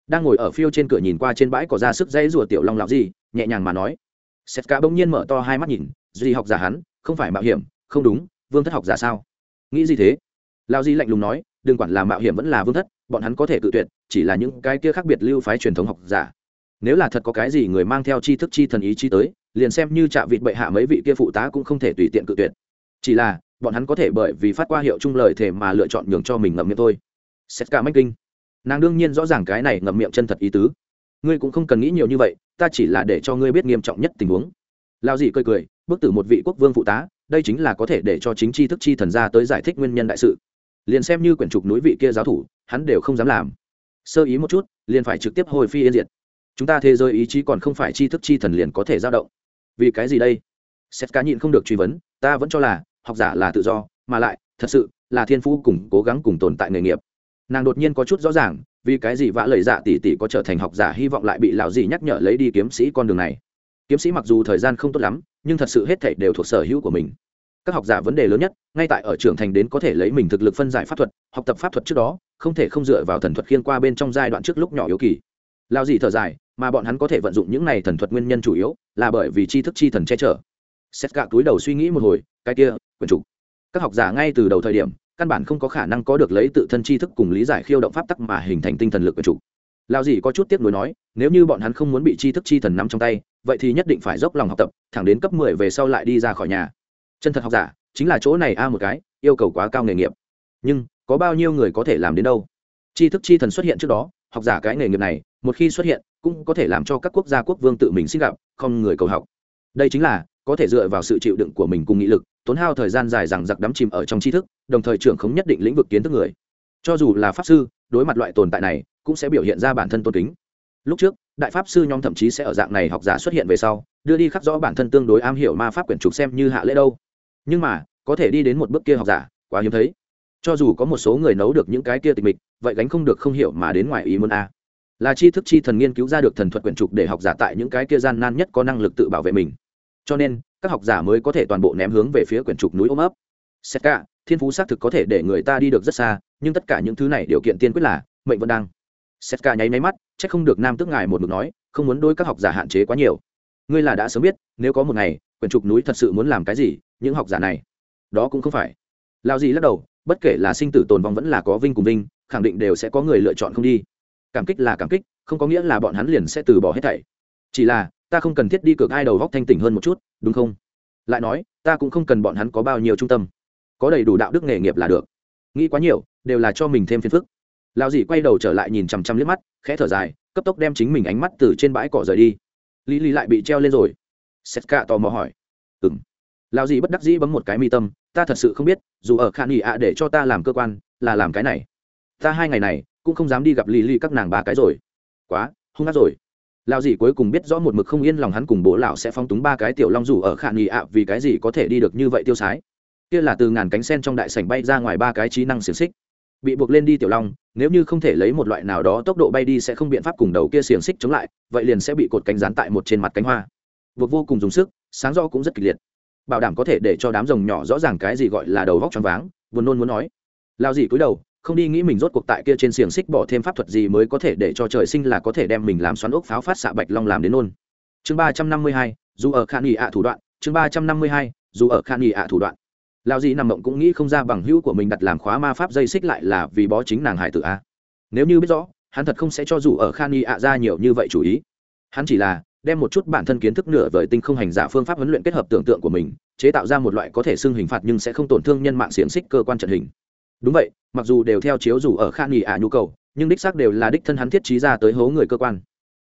Đang ngồi ở phiêu trên cửa nhìn qua trên bãi có ra sức dãy rùa tiểu long lão gì, nhẹ nhàng mà nói. Sét cả bỗng nhiên mở to hai mắt nhìn, duy học giả hắn, không phải mạo hiểm, không đúng, vương thất học giả sao? Nghĩ gì thế? Lão di lạnh lùng nói, đừng quản là mạo hiểm vẫn là vương thất, bọn hắn có thể cự tuyệt, chỉ là những cái kia khác biệt lưu phái truyền thống học giả nếu là thật có cái gì người mang theo tri thức chi thần ý chi tới, liền xem như trạ vịt bệ hạ mấy vị kia phụ tá cũng không thể tùy tiện cự tuyệt. Chỉ là, bọn hắn có thể bởi vì phát qua hiệu chung lời thể mà lựa chọn nhường cho mình ngậm miệng thôi. Xét cả mách kinh. Nàng đương nhiên rõ ràng cái này ngậm miệng chân thật ý tứ. Ngươi cũng không cần nghĩ nhiều như vậy, ta chỉ là để cho ngươi biết nghiêm trọng nhất tình huống. Lao dị cười cười bức tử một vị quốc vương phụ tá, đây chính là có thể để cho chính tri thức chi thần ra tới giải thích nguyên nhân đại sự. Liền xem như quyển trục núi vị kia giáo thủ, hắn đều không dám làm. Sơ ý một chút, liền phải trực tiếp hồi phi yên diệt chúng ta thế giới ý chí còn không phải tri thức chi thần liền có thể dao động. Vì cái gì đây? Xét cá nhịn không được truy vấn, ta vẫn cho là, học giả là tự do, mà lại, thật sự, là thiên phú cùng cố gắng cùng tồn tại nghề nghiệp. Nàng đột nhiên có chút rõ ràng, vì cái gì vã lời dạ tỷ tỷ có trở thành học giả hy vọng lại bị lão gì nhắc nhở lấy đi kiếm sĩ con đường này? Kiếm sĩ mặc dù thời gian không tốt lắm, nhưng thật sự hết thảy đều thuộc sở hữu của mình. Các học giả vấn đề lớn nhất, ngay tại ở trưởng thành đến có thể lấy mình thực lực phân giải pháp thuật, học tập pháp thuật trước đó, không thể không dựa vào thần thuật khiên qua bên trong giai đoạn trước lúc nhỏ yếu kỳ lao gì thở dài, mà bọn hắn có thể vận dụng những này thần thuật nguyên nhân chủ yếu là bởi vì tri thức chi thần che chở. Xét gạ túi đầu suy nghĩ một hồi, cái kia quần trục các học giả ngay từ đầu thời điểm, căn bản không có khả năng có được lấy tự thân tri thức cùng lý giải khiêu động pháp tắc mà hình thành tinh thần lực quần trục lao gì có chút tiếc nuối nói, nếu như bọn hắn không muốn bị tri thức chi thần nắm trong tay, vậy thì nhất định phải dốc lòng học tập, thẳng đến cấp mười về sau lại đi ra khỏi nhà. Chân thật học giả, chính là chỗ này a một cái, yêu cầu quá cao nghề nghiệp. Nhưng, có bao nhiêu người có thể làm đến đâu? Tri thức chi thần xuất hiện trước đó, học giả cái nghề nghiệp này một khi xuất hiện, cũng có thể làm cho các quốc gia quốc vương tự mình xin gặp, không người cầu học. Đây chính là, có thể dựa vào sự chịu đựng của mình cùng nghị lực, tốn hao thời gian dài rằng giặc đắm chìm ở trong tri thức, đồng thời trưởng không nhất định lĩnh vực kiến thức người. Cho dù là pháp sư, đối mặt loại tồn tại này, cũng sẽ biểu hiện ra bản thân tôn kính. Lúc trước, đại pháp sư nhóm thậm chí sẽ ở dạng này học giả xuất hiện về sau, đưa đi khắc rõ bản thân tương đối am hiểu ma pháp quyển trục xem như hạ lễ đâu. Nhưng mà, có thể đi đến một bước kia học giả, quá hiếm thấy. Cho dù có một số người nấu được những cái kia tịch mịch, vậy gánh không được không hiểu mà đến ngoài ý muốn a là tri thức chi thần nghiên cứu ra được thần thuật quyển trục để học giả tại những cái kia gian nan nhất có năng lực tự bảo vệ mình. Cho nên, các học giả mới có thể toàn bộ ném hướng về phía quyển trục núi ôm ấp. Xét cả, thiên phú xác thực có thể để người ta đi được rất xa, nhưng tất cả những thứ này điều kiện tiên quyết là, mệnh vẫn đang. Xét cả nháy máy mắt c h ắ c không được nam tước ngài một mực nói, không muốn đôi các học giả hạn chế quá nhiều. Ngươi là đã sớm biết, nếu có một ngày, quyển trục núi thật sự muốn làm cái gì, những học giả này, đó cũng không phải. Lao gì lắc đầu, bất kể là sinh tử tồn vong vẫn là có vinh cùng vinh, khẳng định đều sẽ có người lựa chọn không đi cảm kích là cảm kích, không có nghĩa là bọn hắn liền sẽ từ bỏ hết thảy. Chỉ là, ta không cần thiết đi cược ai đầu góc thanh tỉnh hơn một chút, đúng không? Lại nói, ta cũng không cần bọn hắn có bao nhiêu trung tâm. Có đầy đủ đạo đức nghề nghiệp là được. Nghĩ quá nhiều, đều là cho mình thêm phiền phức. Lao dì quay đầu trở lại nhìn chằm chằm liếc mắt, khẽ thở dài, cấp tốc đem chính mình ánh mắt từ trên bãi cỏ rời đi. Lý lý lại bị treo lên rồi. Sét cả tò mò hỏi. Ừng lao dì bất đắc dĩ bấm một cái mi tâm, ta thật sự không biết, dù ở khả nghỉ ạ để cho ta làm cơ quan, là làm cái này. Ta hai ngày này cũng không dám đi gặp lì lì các nàng ba cái rồi. Quá, hung hát rồi. Lao dì cuối cùng biết rõ một mực không yên lòng hắn cùng bố lão sẽ phong túng ba cái tiểu long rủ ở khả nghị ạ, vì cái gì có thể đi được như vậy tiêu sái. Kia là từ ngàn cánh sen trong đại sảnh bay ra ngoài ba cái trí năng xiềng xích. Bị buộc lên đi tiểu long, nếu như không thể lấy một loại nào đó tốc độ bay đi sẽ không biện pháp cùng đầu kia xiềng xích chống lại, vậy liền sẽ bị cột cánh rán tại một trên mặt cánh hoa. Buộc vô cùng dùng sức, sáng rõ cũng rất kịch liệt. Bảo đảm có thể để cho đám rồng nhỏ rõ ràng cái gì gọi là đầu vóc choáng váng, buồn nôn muốn nói. Lao dì cúi đầu không đi nghĩ mình rốt cuộc tại kia trên xiềng xích bỏ thêm pháp thuật gì mới có thể để cho trời sinh là có thể đem mình làm xoắn ốc pháo phát xạ bạch long làm đến nôn. Chương ba trăm năm mươi hai, dù ở khan nghị ạ thủ đoạn. Chương ba trăm năm mươi hai, dù ở khan nghị ạ thủ đoạn. Lao dì nằm mộng cũng nghĩ không ra bằng hữu của mình đặt làm khóa ma pháp dây xích lại là vì bó chính nàng hải tử a. Nếu như biết rõ, hắn thật không sẽ cho dù ở khan nghị ạ ra nhiều như vậy chủ ý. Hắn chỉ là đem một chút bản thân kiến thức nửa vời tinh không hành giả phương pháp huấn luyện kết hợp tưởng tượng của mình, chế tạo ra một loại có thể xưng hình phạt nhưng sẽ không tổn thương nhân mạng xiềng xích cơ quan trận hình đúng vậy, mặc dù đều theo chiếu dù ở khan nghỉ ả nhu cầu, nhưng đích xác đều là đích thân hắn thiết trí ra tới hố người cơ quan.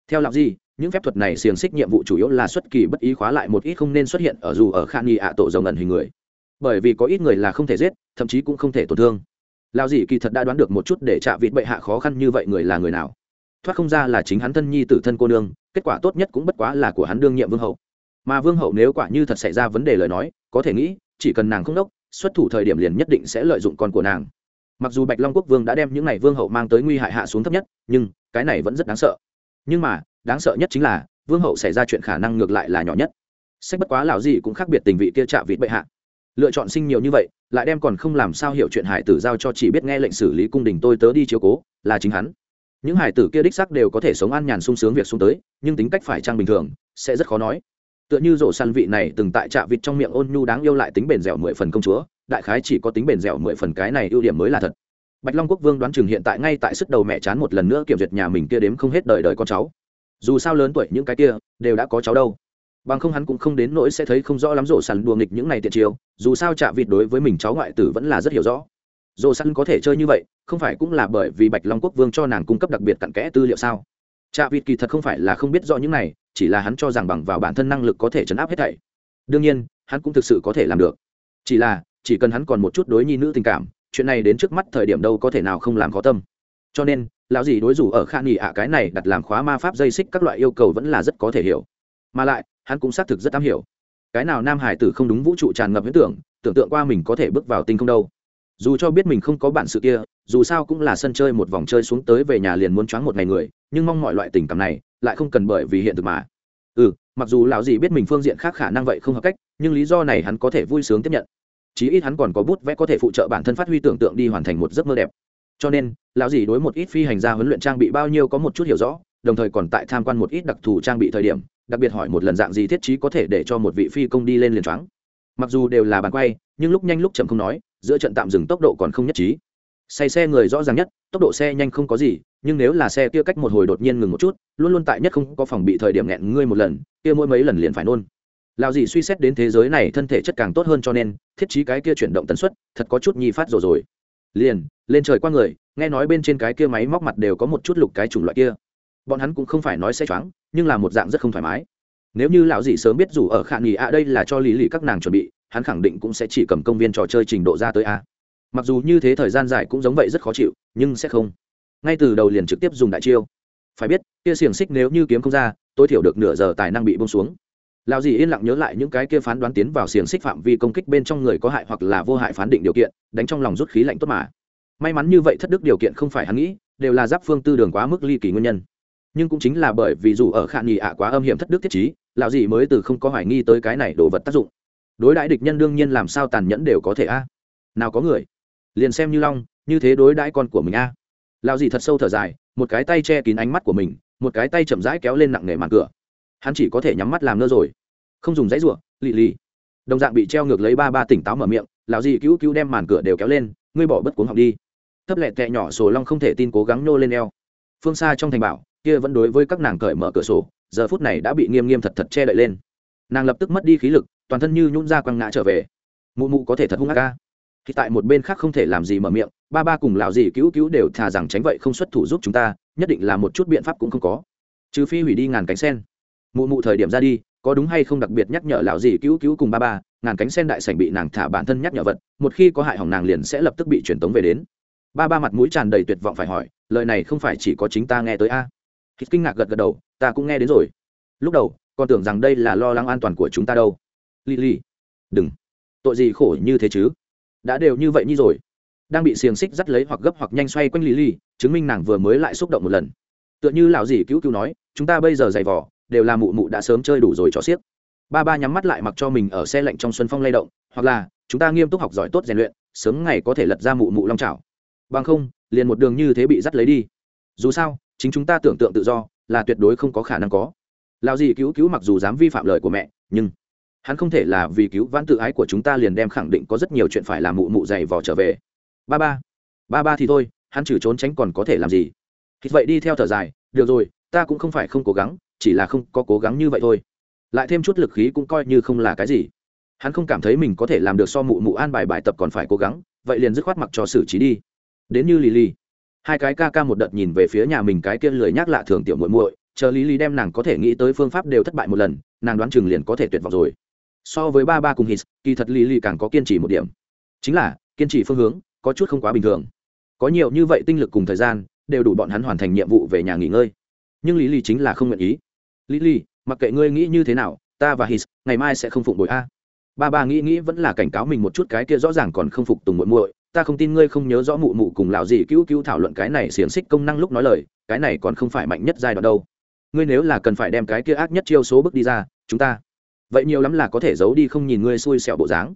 Theo lạc gì những phép thuật này xiềng xích nhiệm vụ chủ yếu là xuất kỳ bất ý khóa lại một ít không nên xuất hiện ở dù ở khan nghỉ ả tổ dòng ẩn hình người. Bởi vì có ít người là không thể giết, thậm chí cũng không thể tổn thương. Lao Dì kỳ thật đã đoán được một chút để chạ vịt bệ hạ khó khăn như vậy người là người nào. Thoát không ra là chính hắn thân nhi tử thân cô nương, kết quả tốt nhất cũng bất quá là của hắn đương nhiệm vương hậu. Mà vương hậu nếu quả như thật xảy ra vấn đề lời nói, có thể nghĩ, chỉ cần nàng không đốc xuất thủ thời điểm liền nhất định sẽ lợi dụng con của nàng. Mặc dù bạch long quốc vương đã đem những này vương hậu mang tới nguy hại hạ xuống thấp nhất, nhưng cái này vẫn rất đáng sợ. Nhưng mà, đáng sợ nhất chính là, vương hậu xảy ra chuyện khả năng ngược lại là nhỏ nhất. Sách bất quá lão gì cũng khác biệt tình vị kia chạ vịt bệ hạ. Lựa chọn sinh nhiều như vậy, lại đem còn không làm sao hiểu chuyện hải tử giao cho chỉ biết nghe lệnh xử lý cung đình tôi tớ đi chiếu cố, là chính hắn. Những hải tử kia đích sắc đều có thể sống an nhàn sung sướng việc xuống tới, nhưng tính cách phải trang bình thường, sẽ rất khó nói tựa như rổ săn vị này từng tại trạ vịt trong miệng ôn nhu đáng yêu lại tính bền dẻo mười phần công chúa, đại khái chỉ có tính bền dẻo mười phần cái này ưu điểm mới là thật. Bạch long quốc vương đoán chừng hiện tại ngay tại sức đầu mẹ chán một lần nữa kiểm duyệt nhà mình kia đếm không hết đời đời con cháu. Dù sao lớn tuổi những cái kia đều đã có cháu đâu. Bằng không hắn cũng không đến nỗi sẽ thấy không rõ lắm rổ săn đùa nghịch những này tiện chiều. dù sao trạ vịt đối với mình cháu ngoại tử vẫn là rất hiểu rõ. Rổ săn có thể chơi như vậy, không phải cũng là bởi vì bạch long quốc vương cho nàng cung cấp đặc biệt cặn kẽ tư liệu sao? Trạ vịt kỳ thật không phải là không biết rõ những này chỉ là hắn cho rằng bằng vào bản thân năng lực có thể chấn áp hết thảy. Đương nhiên, hắn cũng thực sự có thể làm được. Chỉ là, chỉ cần hắn còn một chút đối nhi nữ tình cảm, chuyện này đến trước mắt thời điểm đâu có thể nào không làm khó tâm. Cho nên, lão gì đối rủ ở khan nghỉ ạ cái này đặt làm khóa ma pháp dây xích các loại yêu cầu vẫn là rất có thể hiểu. Mà lại, hắn cũng xác thực rất am hiểu. Cái nào nam hải tử không đúng vũ trụ tràn ngập huyễn tưởng tưởng tượng qua mình có thể bước vào tinh không đâu dù cho biết mình không có bản sự kia, dù sao cũng là sân chơi một vòng chơi xuống tới về nhà liền muốn choáng một ngày người, nhưng mong mọi loại tình cảm này lại không cần bởi vì hiện thực mà. Ừ mặc dù lão gì biết mình phương diện khác khả năng vậy không hợp cách, nhưng lý do này hắn có thể vui sướng tiếp nhận. Chí ít hắn còn có bút vẽ có thể phụ trợ bản thân phát huy tưởng tượng đi hoàn thành một giấc mơ đẹp. Cho nên, lão gì đối một ít phi hành gia huấn luyện trang bị bao nhiêu có một chút hiểu rõ, đồng thời còn tại tham quan một ít đặc thù trang bị thời điểm, đặc biệt hỏi một lần dạng gì thiết trí có thể để cho một vị phi công đi lên liền choáng mặc dù đều là bàn quay, nhưng lúc nhanh lúc chậm không nói, giữa trận tạm dừng tốc độ còn không nhất trí. Say xe người rõ ràng nhất, tốc độ xe nhanh không có gì, nhưng nếu là xe kia cách một hồi đột nhiên ngừng một chút, luôn luôn tại nhất không có phòng bị thời điểm nghẹn ngươi một lần, kia mỗi mấy lần liền phải nôn. Lào gì suy xét đến thế giới này thân thể chất càng tốt hơn cho nên, thiết trí cái kia chuyển động tần suất, thật có chút nhi phát rồi rồi. Liền, lên trời qua người, nghe nói bên trên cái kia máy móc mặt đều có một chút lục cái chủng loại kia. Bọn hắn cũng không phải nói sẽ choáng, nhưng là một dạng rất không thoải mái nếu như lão dì sớm biết dù ở khả nghỉ a à, đây là cho lý lì các nàng chuẩn bị, hắn khẳng định cũng sẽ chỉ cầm công viên trò chơi trình độ ra tới a mặc dù như thế thời gian dài cũng giống vậy rất khó chịu, nhưng sẽ không. Ngay từ đầu liền trực tiếp dùng đại chiêu. Phải biết, kia xiềng xích nếu như kiếm không ra, tối thiểu được nửa giờ tài năng bị bông xuống. Lão dì yên lặng nhớ lại những cái kia phán đoán tiến vào xiềng xích phạm vi công kích bên trong người có hại hoặc là vô hại phán định điều kiện, đánh trong lòng rút khí lạnh tốt mà. May mắn như vậy thất đức điều kiện không phải hắn nghĩ, đều là giáp phương tư đường quá mức ly kỳ nguyên nhân. Nhưng cũng chính là bởi vì dù ở khả nghỉ ạ à, quá âm hiểm thất đức thiết chí lão gì mới từ không có hoài nghi tới cái này đồ vật tác dụng. Đối đãi địch nhân đương nhiên làm sao tàn nhẫn đều có thể a. Nào có người. Liền xem như long, như thế đối đãi con của mình a. À. lão gì thật sâu thở dài, một cái tay che kín ánh mắt của mình, một cái tay chậm rãi kéo lên nặng nề màn cửa. Hắn chỉ có thể nhắm mắt làm ngơ rồi. Không dùng dãy ruộng lì lì. Đồng dạng bị treo ngược lấy ba ba tỉnh táo mở miệng, lão gì cứu cứu đem màn cửa đều kéo lên, ngươi bỏ bất cuống học đi. Thấp lẹ tẹ nhỏ sổ long không thể tin cố gắng nô lên eo. Phương xa trong thành bảo, kia vẫn đối với các nàng cởi mở cửa sổ giờ phút này đã bị nghiêm nghiêm thật thật che đậy lên. Nàng lập tức mất đi khí lực, toàn thân như nhún ra quăng ngã trở về. Mụ mụ có thể thật hung ác ca. Thì tại một bên khác không thể làm gì mở miệng, ba ba cùng lão gì cứu cứu đều thà rằng tránh vậy không xuất thủ giúp chúng ta, nhất định là một chút biện pháp cũng không có. Trừ phi hủy đi ngàn cánh sen. Mụ mụ thời điểm ra đi, có đúng hay không đặc biệt nhắc nhở lão gì cứu cứu cùng ba ba, ngàn cánh sen đại sảnh bị nàng thả bản thân nhắc nhở vật, một khi có hại hỏng nàng liền sẽ lập tức bị truyền tống về đến. Ba ba mặt mũi tràn đầy tuyệt vọng phải hỏi, lời này không phải chỉ có chính ta nghe tới a? Hít kinh ngạc gật gật đầu ta cũng nghe đến rồi. Lúc đầu, còn tưởng rằng đây là lo lắng an toàn của chúng ta đâu. Li li đừng. Tội gì khổ như thế chứ? Đã đều như vậy như rồi. Đang bị xiềng xích dắt lấy hoặc gấp hoặc nhanh xoay quanh li li chứng minh nàng vừa mới lại xúc động một lần. Tựa như lão dì cứu cứu nói, chúng ta bây giờ giày vỏ đều là mụ mụ đã sớm chơi đủ rồi cho xiếc. Ba ba nhắm mắt lại mặc cho mình ở xe lạnh trong xuân phong lay động, hoặc là, chúng ta nghiêm túc học giỏi tốt rèn luyện, sớm ngày có thể lật ra mụ mụ long trào bằng không, liền một đường như thế bị dắt lấy đi. Dù sao, chính chúng ta tưởng tượng tự do là tuyệt đối không có khả năng có. Lao gì cứu cứu mặc dù dám vi phạm lời của mẹ, nhưng hắn không thể là vì cứu vãn tự ái của chúng ta liền đem khẳng định có rất nhiều chuyện phải làm mụ mụ dày vò trở về. Ba ba ba ba thì thôi, hắn trừ trốn tránh còn có thể làm gì? Thì vậy đi theo thở dài, được rồi, ta cũng không phải không cố gắng, chỉ là không có cố gắng như vậy thôi. Lại thêm chút lực khí cũng coi như không là cái gì. Hắn không cảm thấy mình có thể làm được so mụ mụ an bài bài tập còn phải cố gắng, vậy liền dứt khoát mặc cho xử trí đi. Đến như lì lì hai cái ca ca một đợt nhìn về phía nhà mình cái kia lười nhác lạ thường tiểu muội muội, chờ lý lý đem nàng có thể nghĩ tới phương pháp đều thất bại một lần, nàng đoán chừng liền có thể tuyệt vọng rồi. So với ba ba cùng hít kỳ thật lý lý càng có kiên trì một điểm. Chính là, kiên trì phương hướng, có chút không quá bình thường. Có nhiều như vậy tinh lực cùng thời gian, đều đủ bọn hắn hoàn thành nhiệm vụ về nhà nghỉ ngơi. Nhưng lý lý chính là không nguyện ý. Lý lý, mặc kệ ngươi nghĩ như thế nào, ta và hít ngày mai sẽ không phụng bội a. Ba ba nghĩ nghĩ vẫn là cảnh cáo mình một chút cái kia rõ ràng còn không phục tùng muội muội ta không tin ngươi không nhớ rõ mụ mụ cùng lão gì cứu cứu thảo luận cái này xiềng xích công năng lúc nói lời, cái này còn không phải mạnh nhất giai đoạn đâu. Ngươi nếu là cần phải đem cái kia ác nhất chiêu số bước đi ra, chúng ta, vậy nhiều lắm là có thể giấu đi không nhìn ngươi xui xẻo bộ dáng.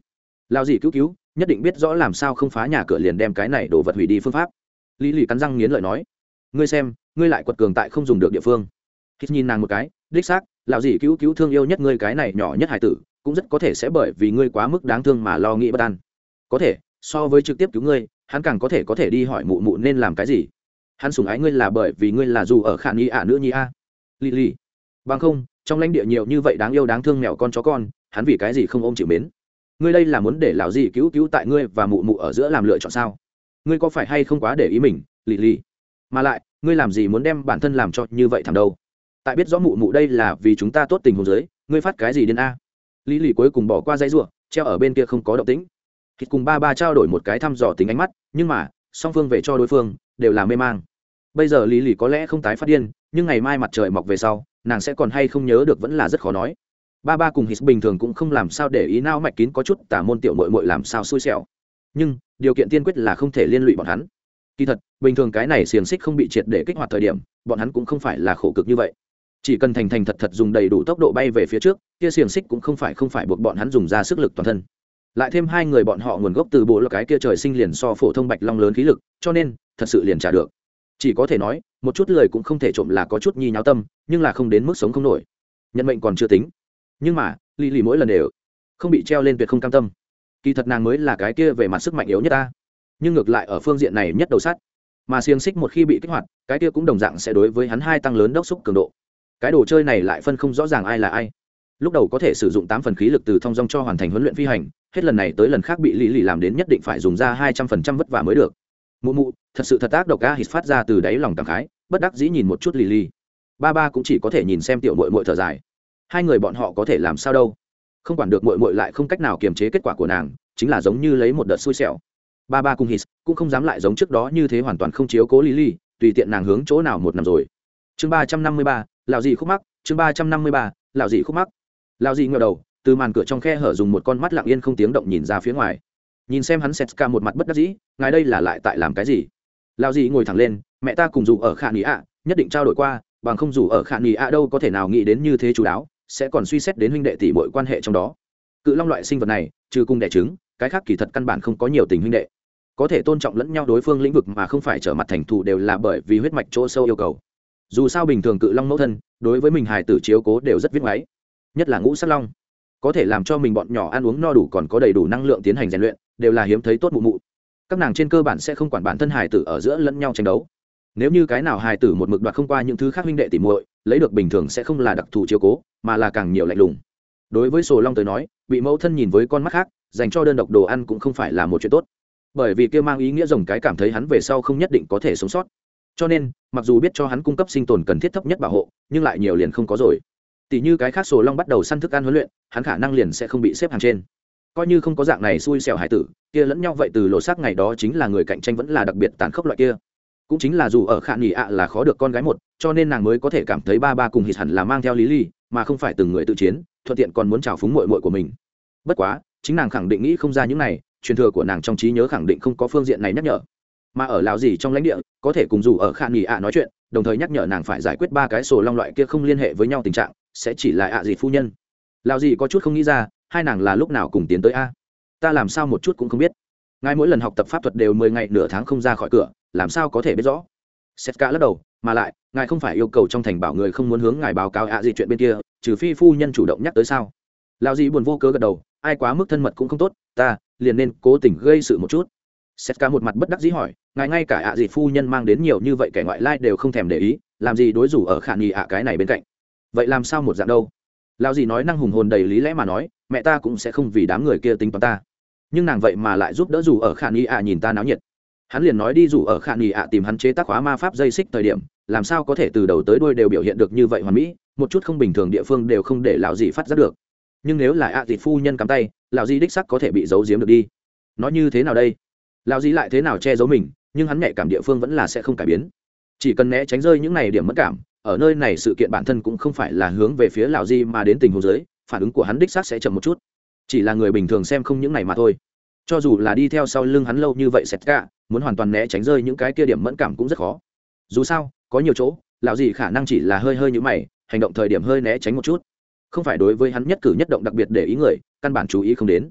Lão gì cứu cứu, nhất định biết rõ làm sao không phá nhà cửa liền đem cái này đồ vật hủy đi phương pháp. Lý lì cắn răng nghiến lợi nói, ngươi xem, ngươi lại quật cường tại không dùng được địa phương. Hít nhìn nàng một cái, đích xác, lão gì cứu cứu thương yêu nhất ngươi cái này nhỏ nhất hải tử, cũng rất có thể sẽ bởi vì ngươi quá mức đáng thương mà lo nghĩ bất an. Có thể so với trực tiếp cứu ngươi, hắn càng có thể có thể đi hỏi mụ mụ nên làm cái gì. Hắn sủng ái ngươi là bởi vì ngươi là dù ở khả nghi ả à nữ nhi a. Lì lì. Bằng không, trong lãnh địa nhiều như vậy đáng yêu đáng thương mèo con chó con, hắn vì cái gì không ôm chịu mến? Ngươi đây là muốn để lão gì cứu cứu tại ngươi và mụ mụ ở giữa làm lựa chọn sao? Ngươi có phải hay không quá để ý mình, lì lì? Mà lại, ngươi làm gì muốn đem bản thân làm cho như vậy thằng đâu? Tại biết rõ mụ mụ đây là vì chúng ta tốt tình huống giới ngươi phát cái gì đến a? Lý lì cuối cùng bỏ qua dây ruộng treo ở bên kia không có động tĩnh. Kịch cùng ba ba trao đổi một cái thăm dò tính ánh mắt, nhưng mà, song phương về cho đối phương đều là mê mang. Bây giờ Lý Lì có lẽ không tái phát điên, nhưng ngày mai mặt trời mọc về sau, nàng sẽ còn hay không nhớ được vẫn là rất khó nói. Ba ba cùng Hít bình thường cũng không làm sao để ý nào mạch kín có chút tả môn tiểu muội muội làm sao xui xẻo. Nhưng, điều kiện tiên quyết là không thể liên lụy bọn hắn. Kỳ thật, bình thường cái này xiềng xích không bị triệt để kích hoạt thời điểm, bọn hắn cũng không phải là khổ cực như vậy. Chỉ cần thành thành thật thật dùng đầy đủ tốc độ bay về phía trước, kia xiềng xích cũng không phải không phải buộc bọn hắn dùng ra sức lực toàn thân lại thêm hai người bọn họ nguồn gốc từ bộ là cái kia trời sinh liền so phổ thông bạch long lớn khí lực, cho nên, thật sự liền trả được. Chỉ có thể nói, một chút lời cũng không thể trộm là có chút nhi nháo tâm, nhưng là không đến mức sống không nổi. Nhận mệnh còn chưa tính. Nhưng mà lì lì mỗi lần đều không bị treo lên tuyệt không cam tâm. Kỳ thật nàng mới là cái kia về mặt sức mạnh yếu nhất ta. Nhưng ngược lại ở phương diện này nhất đầu sắt mà xiềng xích một khi bị kích hoạt, cái kia cũng đồng dạng sẽ đối với hắn hai tăng lớn đốc xúc cường độ. Cái đồ chơi này lại phân không rõ ràng ai là ai lúc đầu có thể sử dụng tám phần khí lực từ thong dong cho hoàn thành huấn luyện phi hành, hết lần này tới lần khác bị lý lì làm đến nhất định phải dùng ra hai trăm phần trăm vất vả mới được. Mụ mụ, thật sự thật ác độc ca hít phát ra từ đáy lòng cảm khái, bất đắc dĩ nhìn một chút lì lì. Ba ba cũng chỉ có thể nhìn xem tiểu mội mội thở dài. Hai người bọn họ có thể làm sao đâu? Không quản được mội mội lại không cách nào kiềm chế kết quả của nàng, chính là giống như lấy một đợt xui xẻo. Ba ba cùng hít cũng không dám lại giống trước đó như thế hoàn toàn không chiếu cố lý lý tùy tiện nàng hướng chỗ nào một năm rồi. Chương ba trăm năm mươi ba lạo gì khúc mắc, chương ba trăm năm mươi ba lạo gì khúc mắc lao dì ngờ đầu, từ màn cửa trong khe hở dùng một con mắt lặng yên không tiếng động nhìn ra phía ngoài. Nhìn xem hắn sét ca một mặt bất đắc dĩ, ngài đây là lại tại làm cái gì? Lao dì ngồi thẳng lên, mẹ ta cùng dù ở khả nghĩ ạ, nhất định trao đổi qua, bằng không dù ở khả nghĩ ạ đâu có thể nào nghĩ đến như thế chú đáo, sẽ còn suy xét đến huynh đệ tỷ mọi quan hệ trong đó. Cự long loại sinh vật này, trừ cung đẻ trứng, cái khác kỳ thật căn bản không có nhiều tình huynh đệ. Có thể tôn trọng lẫn nhau đối phương lĩnh vực mà không phải trở mặt thành thù đều là bởi vì huyết mạch chỗ sâu yêu cầu. Dù sao bình thường cự long mẫu thân, đối với mình hài tử chiếu cố đều rất viết máy nhất là ngũ sắc long. Có thể làm cho mình bọn nhỏ ăn uống no đủ còn có đầy đủ năng lượng tiến hành rèn luyện, đều là hiếm thấy tốt mụ mụ. Các nàng trên cơ bản sẽ không quản bản thân hài tử ở giữa lẫn nhau tranh đấu. Nếu như cái nào hài tử một mực đoạt không qua những thứ khác huynh đệ tỉ muội, lấy được bình thường sẽ không là đặc thù chiếu cố, mà là càng nhiều lạnh lùng. Đối với sổ long tới nói, bị mẫu thân nhìn với con mắt khác, dành cho đơn độc đồ ăn cũng không phải là một chuyện tốt. Bởi vì kia mang ý nghĩa rồng cái cảm thấy hắn về sau không nhất định có thể sống sót. Cho nên, mặc dù biết cho hắn cung cấp sinh tồn cần thiết thấp nhất bảo hộ, nhưng lại nhiều liền không có rồi tỷ như cái khác sổ long bắt đầu săn thức ăn huấn luyện, hắn khả năng liền sẽ không bị xếp hàng trên. Coi như không có dạng này xui xẻo hải tử, kia lẫn nhau vậy từ lộ xác ngày đó chính là người cạnh tranh vẫn là đặc biệt tàn khốc loại kia. Cũng chính là dù ở khả nghỉ ạ là khó được con gái một, cho nên nàng mới có thể cảm thấy ba ba cùng hít hẳn là mang theo lý ly mà không phải từng người tự chiến, thuận tiện còn muốn trào phúng mội mội của mình. Bất quá, chính nàng khẳng định nghĩ không ra những này, truyền thừa của nàng trong trí nhớ khẳng định không có phương diện này nhắc nhở. Mà ở lào gì trong lãnh địa, có thể cùng dù ở khả nghỉ ạ nói chuyện, đồng thời nhắc nhở nàng phải giải quyết ba cái sổ long loại kia không liên hệ với nhau tình trạng sẽ chỉ là ạ gì phu nhân. Lào gì có chút không nghĩ ra, hai nàng là lúc nào cùng tiến tới a? Ta làm sao một chút cũng không biết. Ngài mỗi lần học tập pháp thuật đều mười ngày nửa tháng không ra khỏi cửa, làm sao có thể biết rõ? Setka lắc đầu, mà lại, ngài không phải yêu cầu trong thành bảo người không muốn hướng ngài báo cáo ạ gì chuyện bên kia, trừ phi phu nhân chủ động nhắc tới sao? Lào gì buồn vô cớ gật đầu, ai quá mức thân mật cũng không tốt, ta liền nên cố tình gây sự một chút. Setka một mặt bất đắc dĩ hỏi, ngài ngay cả ạ gì phu nhân mang đến nhiều như vậy kẻ ngoại lai đều không thèm để ý, làm gì đối rủ ở khả nghi ạ cái này bên cạnh? Vậy làm sao một dạng đâu? Lao gì nói năng hùng hồn đầy lý lẽ mà nói, mẹ ta cũng sẽ không vì đám người kia tính toán ta. Nhưng nàng vậy mà lại giúp đỡ dù ở khả nghi ạ nhìn ta náo nhiệt. Hắn liền nói đi dù ở khả nghi ạ tìm hắn chế tác hóa ma pháp dây xích thời điểm, làm sao có thể từ đầu tới đuôi đều biểu hiện được như vậy hoàn mỹ, một chút không bình thường địa phương đều không để lão gì phát giác được. Nhưng nếu là ạ à phu nhân cắm tay, lão gì đích sắc có thể bị giấu giếm được đi. Nó như thế nào đây? Lão gì lại thế nào che giấu mình, nhưng hắn nhạy cảm địa phương vẫn là sẽ không cải biến. Chỉ cần né tránh rơi những này điểm mất cảm ở nơi này sự kiện bản thân cũng không phải là hướng về phía lão di mà đến tình huống giới, phản ứng của hắn đích xác sẽ chậm một chút. Chỉ là người bình thường xem không những này mà thôi. Cho dù là đi theo sau lưng hắn lâu như vậy sét cả muốn hoàn toàn né tránh rơi những cái kia điểm mẫn cảm cũng rất khó. Dù sao, có nhiều chỗ, lão Di khả năng chỉ là hơi hơi như mày, hành động thời điểm hơi né tránh một chút. Không phải đối với hắn nhất cử nhất động đặc biệt để ý người, căn bản chú ý không đến.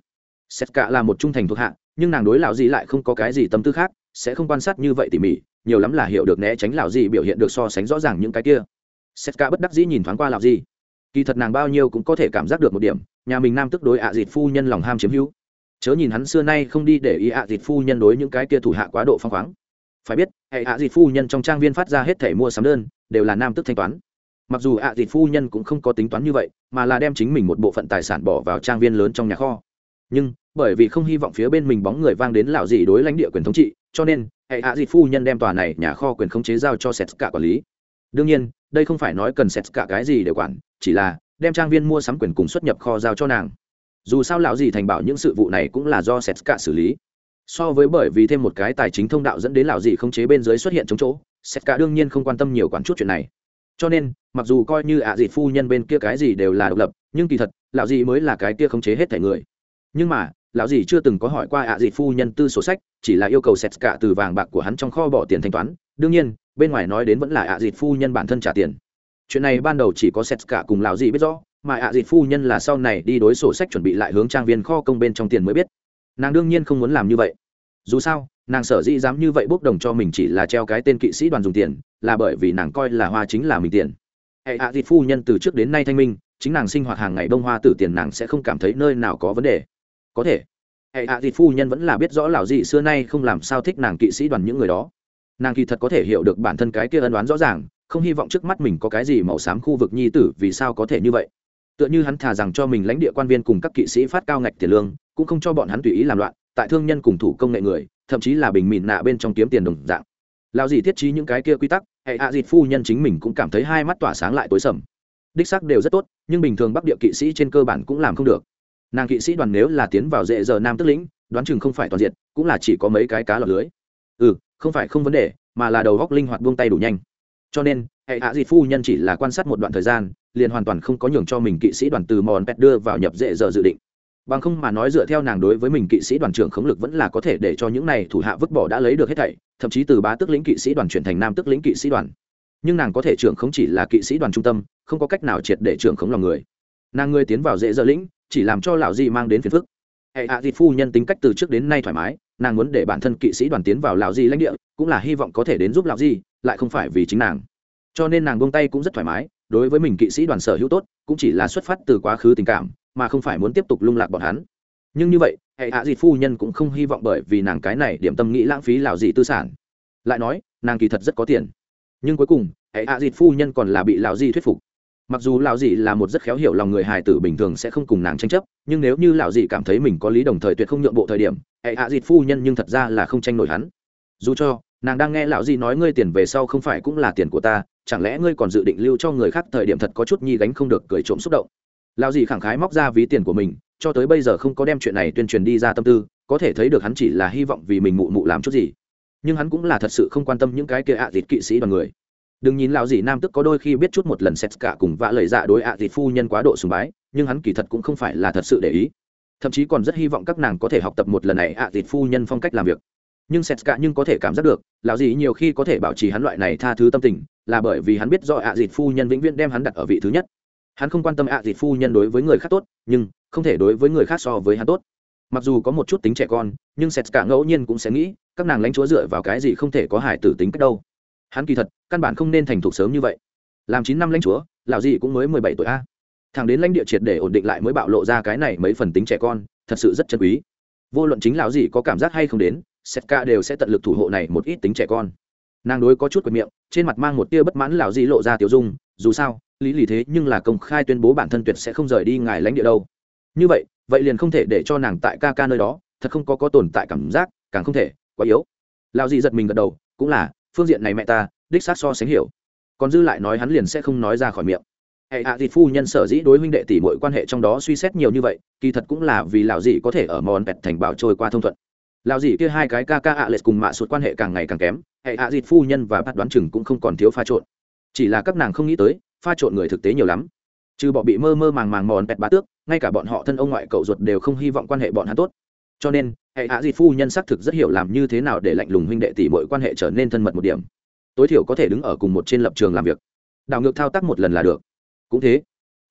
Sét cả là một trung thành thuộc hạ, nhưng nàng đối lão gì lại không có cái gì tâm tư khác, sẽ không quan sát như vậy tỉ mỉ nhiều lắm là hiểu được né tránh lão gì biểu hiện được so sánh rõ ràng những cái kia. Sét cả bất đắc dĩ nhìn thoáng qua lão gì kỳ thật nàng bao nhiêu cũng có thể cảm giác được một điểm, nhà mình nam tức đối ạ à dịt phu nhân lòng ham chiếm hữu. Chớ nhìn hắn xưa nay không đi để ý ạ à dịt phu nhân đối những cái kia thủ hạ quá độ phong khoáng. Phải biết, hệ ạ dịt phu nhân trong trang viên phát ra hết thể mua sắm đơn, đều là nam tức thanh toán. Mặc dù ạ dịt phu nhân cũng không có tính toán như vậy, mà là đem chính mình một bộ phận tài sản bỏ vào trang viên lớn trong nhà kho. Nhưng, bởi vì không hy vọng phía bên mình bóng người vang đến lão gì đối lãnh địa quyền thống trị, cho nên hệ hạ dịt phu nhân đem tòa này nhà kho quyền khống chế giao cho sét cả quản lý. Đương nhiên, đây không phải nói cần sét cả cái gì để quản, chỉ là đem trang viên mua sắm quyền cùng xuất nhập kho giao cho nàng. Dù sao lão gì thành bảo những sự vụ này cũng là do sét cả xử lý. So với bởi vì thêm một cái tài chính thông đạo dẫn đến lão gì khống chế bên dưới xuất hiện chống chỗ, sét cả đương nhiên không quan tâm nhiều quản chút chuyện này. Cho nên, mặc dù coi như ạ à dịt phu nhân bên kia cái gì đều là độc lập, nhưng kỳ thật, lão gì mới là cái kia khống chế hết thể người. Nhưng mà lão gì chưa từng có hỏi qua ạ à dịt phu nhân tư sổ sách, chỉ là yêu cầu sét cả từ vàng bạc của hắn trong kho bỏ tiền thanh toán. Đương nhiên, bên ngoài nói đến vẫn là ạ à dịt phu nhân bản thân trả tiền. Chuyện này ban đầu chỉ có sét cả cùng lão gì biết rõ, mà ạ dịt phu nhân là sau này đi đối sổ sách chuẩn bị lại hướng trang viên kho công bên trong tiền mới biết. Nàng đương nhiên không muốn làm như vậy. Dù sao, nàng sở dĩ dám như vậy bốc đồng cho mình chỉ là treo cái tên kỵ sĩ đoàn dùng tiền, là bởi vì nàng coi là hoa chính là mình tiền. Hệ ạ dịt phu nhân từ trước đến nay thanh minh, chính nàng sinh hoạt hàng ngày bông hoa tử tiền nàng sẽ không cảm thấy nơi nào có vấn đề có thể. Hệ hạ thịt phu nhân vẫn là biết rõ lão dị xưa nay không làm sao thích nàng kỵ sĩ đoàn những người đó. Nàng kỳ thật có thể hiểu được bản thân cái kia ân đoán rõ ràng, không hy vọng trước mắt mình có cái gì màu xám khu vực nhi tử, vì sao có thể như vậy? Tựa như hắn thà rằng cho mình lãnh địa quan viên cùng các kỵ sĩ phát cao ngạch tiền lương, cũng không cho bọn hắn tùy ý làm loạn, tại thương nhân cùng thủ công nghệ người, thậm chí là bình mịn nạ bên trong kiếm tiền đồng dạng. Lao gì thiết trí những cái kia quy tắc, hệ hạ dịt phu nhân chính mình cũng cảm thấy hai mắt tỏa sáng lại tối sầm. Đích sắc đều rất tốt, nhưng bình thường bắc địa kỵ sĩ trên cơ bản cũng làm không được nàng kỵ sĩ đoàn nếu là tiến vào dễ giờ nam tức lĩnh, đoán chừng không phải toàn diện cũng là chỉ có mấy cái cá lọt lưới. Ừ không phải không vấn đề, mà là đầu góc linh hoạt buông tay đủ nhanh. Cho nên, hệ hạ dịt phu nhân chỉ là quan sát một đoạn thời gian, liền hoàn toàn không có nhường cho mình kỵ sĩ đoàn từ mòn pet đưa vào nhập dễ giờ dự định. Bằng không mà nói dựa theo nàng đối với mình kỵ sĩ đoàn trưởng khống lực vẫn là có thể để cho những này thủ hạ vứt bỏ đã lấy được hết thảy, thậm chí từ bá tức lĩnh kỵ sĩ đoàn chuyển thành nam tức lĩnh kỵ sĩ đoàn. Nhưng nàng có thể trưởng không chỉ là kỵ sĩ đoàn trung tâm, không có cách nào triệt để trưởng khống lòng người. Nàng ngươi tiến vào dễ dở lĩnh chỉ làm cho lão di mang đến phiền phức. Hệ hạ à phu nhân tính cách từ trước đến nay thoải mái, nàng muốn để bản thân kỵ sĩ đoàn tiến vào lão di lãnh địa, cũng là hy vọng có thể đến giúp lão di, lại không phải vì chính nàng. Cho nên nàng buông tay cũng rất thoải mái, đối với mình kỵ sĩ đoàn sở hữu tốt, cũng chỉ là xuất phát từ quá khứ tình cảm, mà không phải muốn tiếp tục lung lạc bọn hắn. Nhưng như vậy, hệ hạ à phu nhân cũng không hy vọng bởi vì nàng cái này điểm tâm nghĩ lãng phí lão di tư sản. Lại nói, nàng kỳ thật rất có tiền. Nhưng cuối cùng, hệ hạ à phu nhân còn là bị lão di thuyết phục mặc dù lão dị là một rất khéo hiểu lòng người hài tử bình thường sẽ không cùng nàng tranh chấp, nhưng nếu như lão dị cảm thấy mình có lý đồng thời tuyệt không nhượng bộ thời điểm, hệ hạ dịt phu nhân nhưng thật ra là không tranh nổi hắn. Dù cho, nàng đang nghe lão dị nói ngươi tiền về sau không phải cũng là tiền của ta, chẳng lẽ ngươi còn dự định lưu cho người khác thời điểm thật có chút nhi gánh không được cười trộm xúc động? Lão dị khẳng khái móc ra ví tiền của mình, cho tới bây giờ không có đem chuyện này tuyên truyền đi ra tâm tư, có thể thấy được hắn chỉ là hy vọng vì mình mụ mụ làm chút gì. Nhưng hắn cũng là thật sự không quan tâm những cái kia ạ à kỵ sĩ đoàn người đừng nhìn lão dì nam tức có đôi khi biết chút một lần xét cả cùng vạ lời dạ đối ạ à phu nhân quá độ sùng bái, nhưng hắn kỳ thật cũng không phải là thật sự để ý. Thậm chí còn rất hy vọng các nàng có thể học tập một lần này ạ à phu nhân phong cách làm việc. Nhưng xét cả nhưng có thể cảm giác được, lão dì nhiều khi có thể bảo trì hắn loại này tha thứ tâm tình, là bởi vì hắn biết do ạ à phu nhân vĩnh viễn đem hắn đặt ở vị thứ nhất. Hắn không quan tâm ạ dịt phu nhân đối với người khác tốt, nhưng không thể đối với người khác so với hắn tốt. Mặc dù có một chút tính trẻ con, nhưng xét cả ngẫu nhiên cũng sẽ nghĩ, các nàng lãnh chúa dựa vào cái gì không thể có hải tử tính cách đâu hắn kỳ thật, căn bản không nên thành thục sớm như vậy. Làm chín năm lãnh chúa, lão gì cũng mới mười bảy tuổi a. Thằng đến lãnh địa triệt để ổn định lại mới bạo lộ ra cái này mấy phần tính trẻ con, thật sự rất chân quý. Vô luận chính lão gì có cảm giác hay không đến sét ca đều sẽ tận lực thủ hộ này một ít tính trẻ con. Nàng đối có chút quệt miệng, trên mặt mang một tia bất mãn lão gì lộ ra tiểu dung, dù sao, lý lì thế nhưng là công khai tuyên bố bản thân tuyệt sẽ không rời đi ngài lãnh địa đâu. Như vậy vậy liền không thể để cho nàng tại ca ca nơi đó, thật không có có tồn tại cảm giác, càng không thể, quá yếu. Lão dì giật mình gật đầu, cũng là phương diện này mẹ ta, đích xác so sánh hiểu. Còn dư lại nói hắn liền sẽ không nói ra khỏi miệng. Hệ hạ thịt phu nhân sở dĩ đối huynh đệ tỷ mọi quan hệ trong đó suy xét nhiều như vậy, kỳ thật cũng là vì lão dị có thể ở mòn pẹt thành bảo trôi qua thông thuận. Lão dị kia hai cái ca ca ạ à lệch cùng mạ sụt quan hệ càng ngày càng kém, hệ hạ thịt phu nhân và bắt đoán chừng cũng không còn thiếu pha trộn. Chỉ là các nàng không nghĩ tới, pha trộn người thực tế nhiều lắm. Trừ bọn bị mơ mơ màng màng mòn pẹt bá tước, ngay cả bọn họ thân ông ngoại cậu ruột đều không hy vọng quan hệ bọn hắn tốt cho nên, hệ hạ dịt phu nhân xác thực rất hiểu làm như thế nào để lạnh lùng huynh đệ tỷ mọi quan hệ trở nên thân mật một điểm. Tối thiểu có thể đứng ở cùng một trên lập trường làm việc. Đảo ngược thao tác một lần là được. Cũng thế,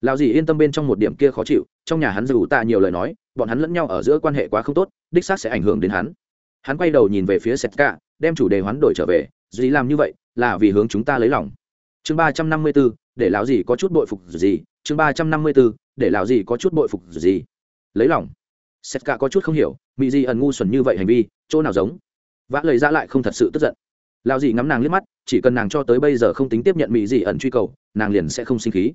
lão dì yên tâm bên trong một điểm kia khó chịu, trong nhà hắn dù tạ nhiều lời nói, bọn hắn lẫn nhau ở giữa quan hệ quá không tốt, đích xác sẽ ảnh hưởng đến hắn. Hắn quay đầu nhìn về phía setka đem chủ đề hoán đổi trở về, dì làm như vậy là vì hướng chúng ta lấy lòng. Chương ba trăm năm mươi b ố để lão dì có chút bội phục gì chương ba trăm năm mươi b ố để lão dì có chút bội phục gì lấy lòng setka có chút không hiểu mỹ di ẩn ngu xuẩn như vậy hành vi, chỗ nào giống? Vã lời ra lại không thật sự tức giận. Lao dì ngắm nàng liếc mắt, chỉ cần nàng cho tới bây giờ không tính tiếp nhận mỹ dị ẩn truy cầu, nàng liền sẽ không sinh khí.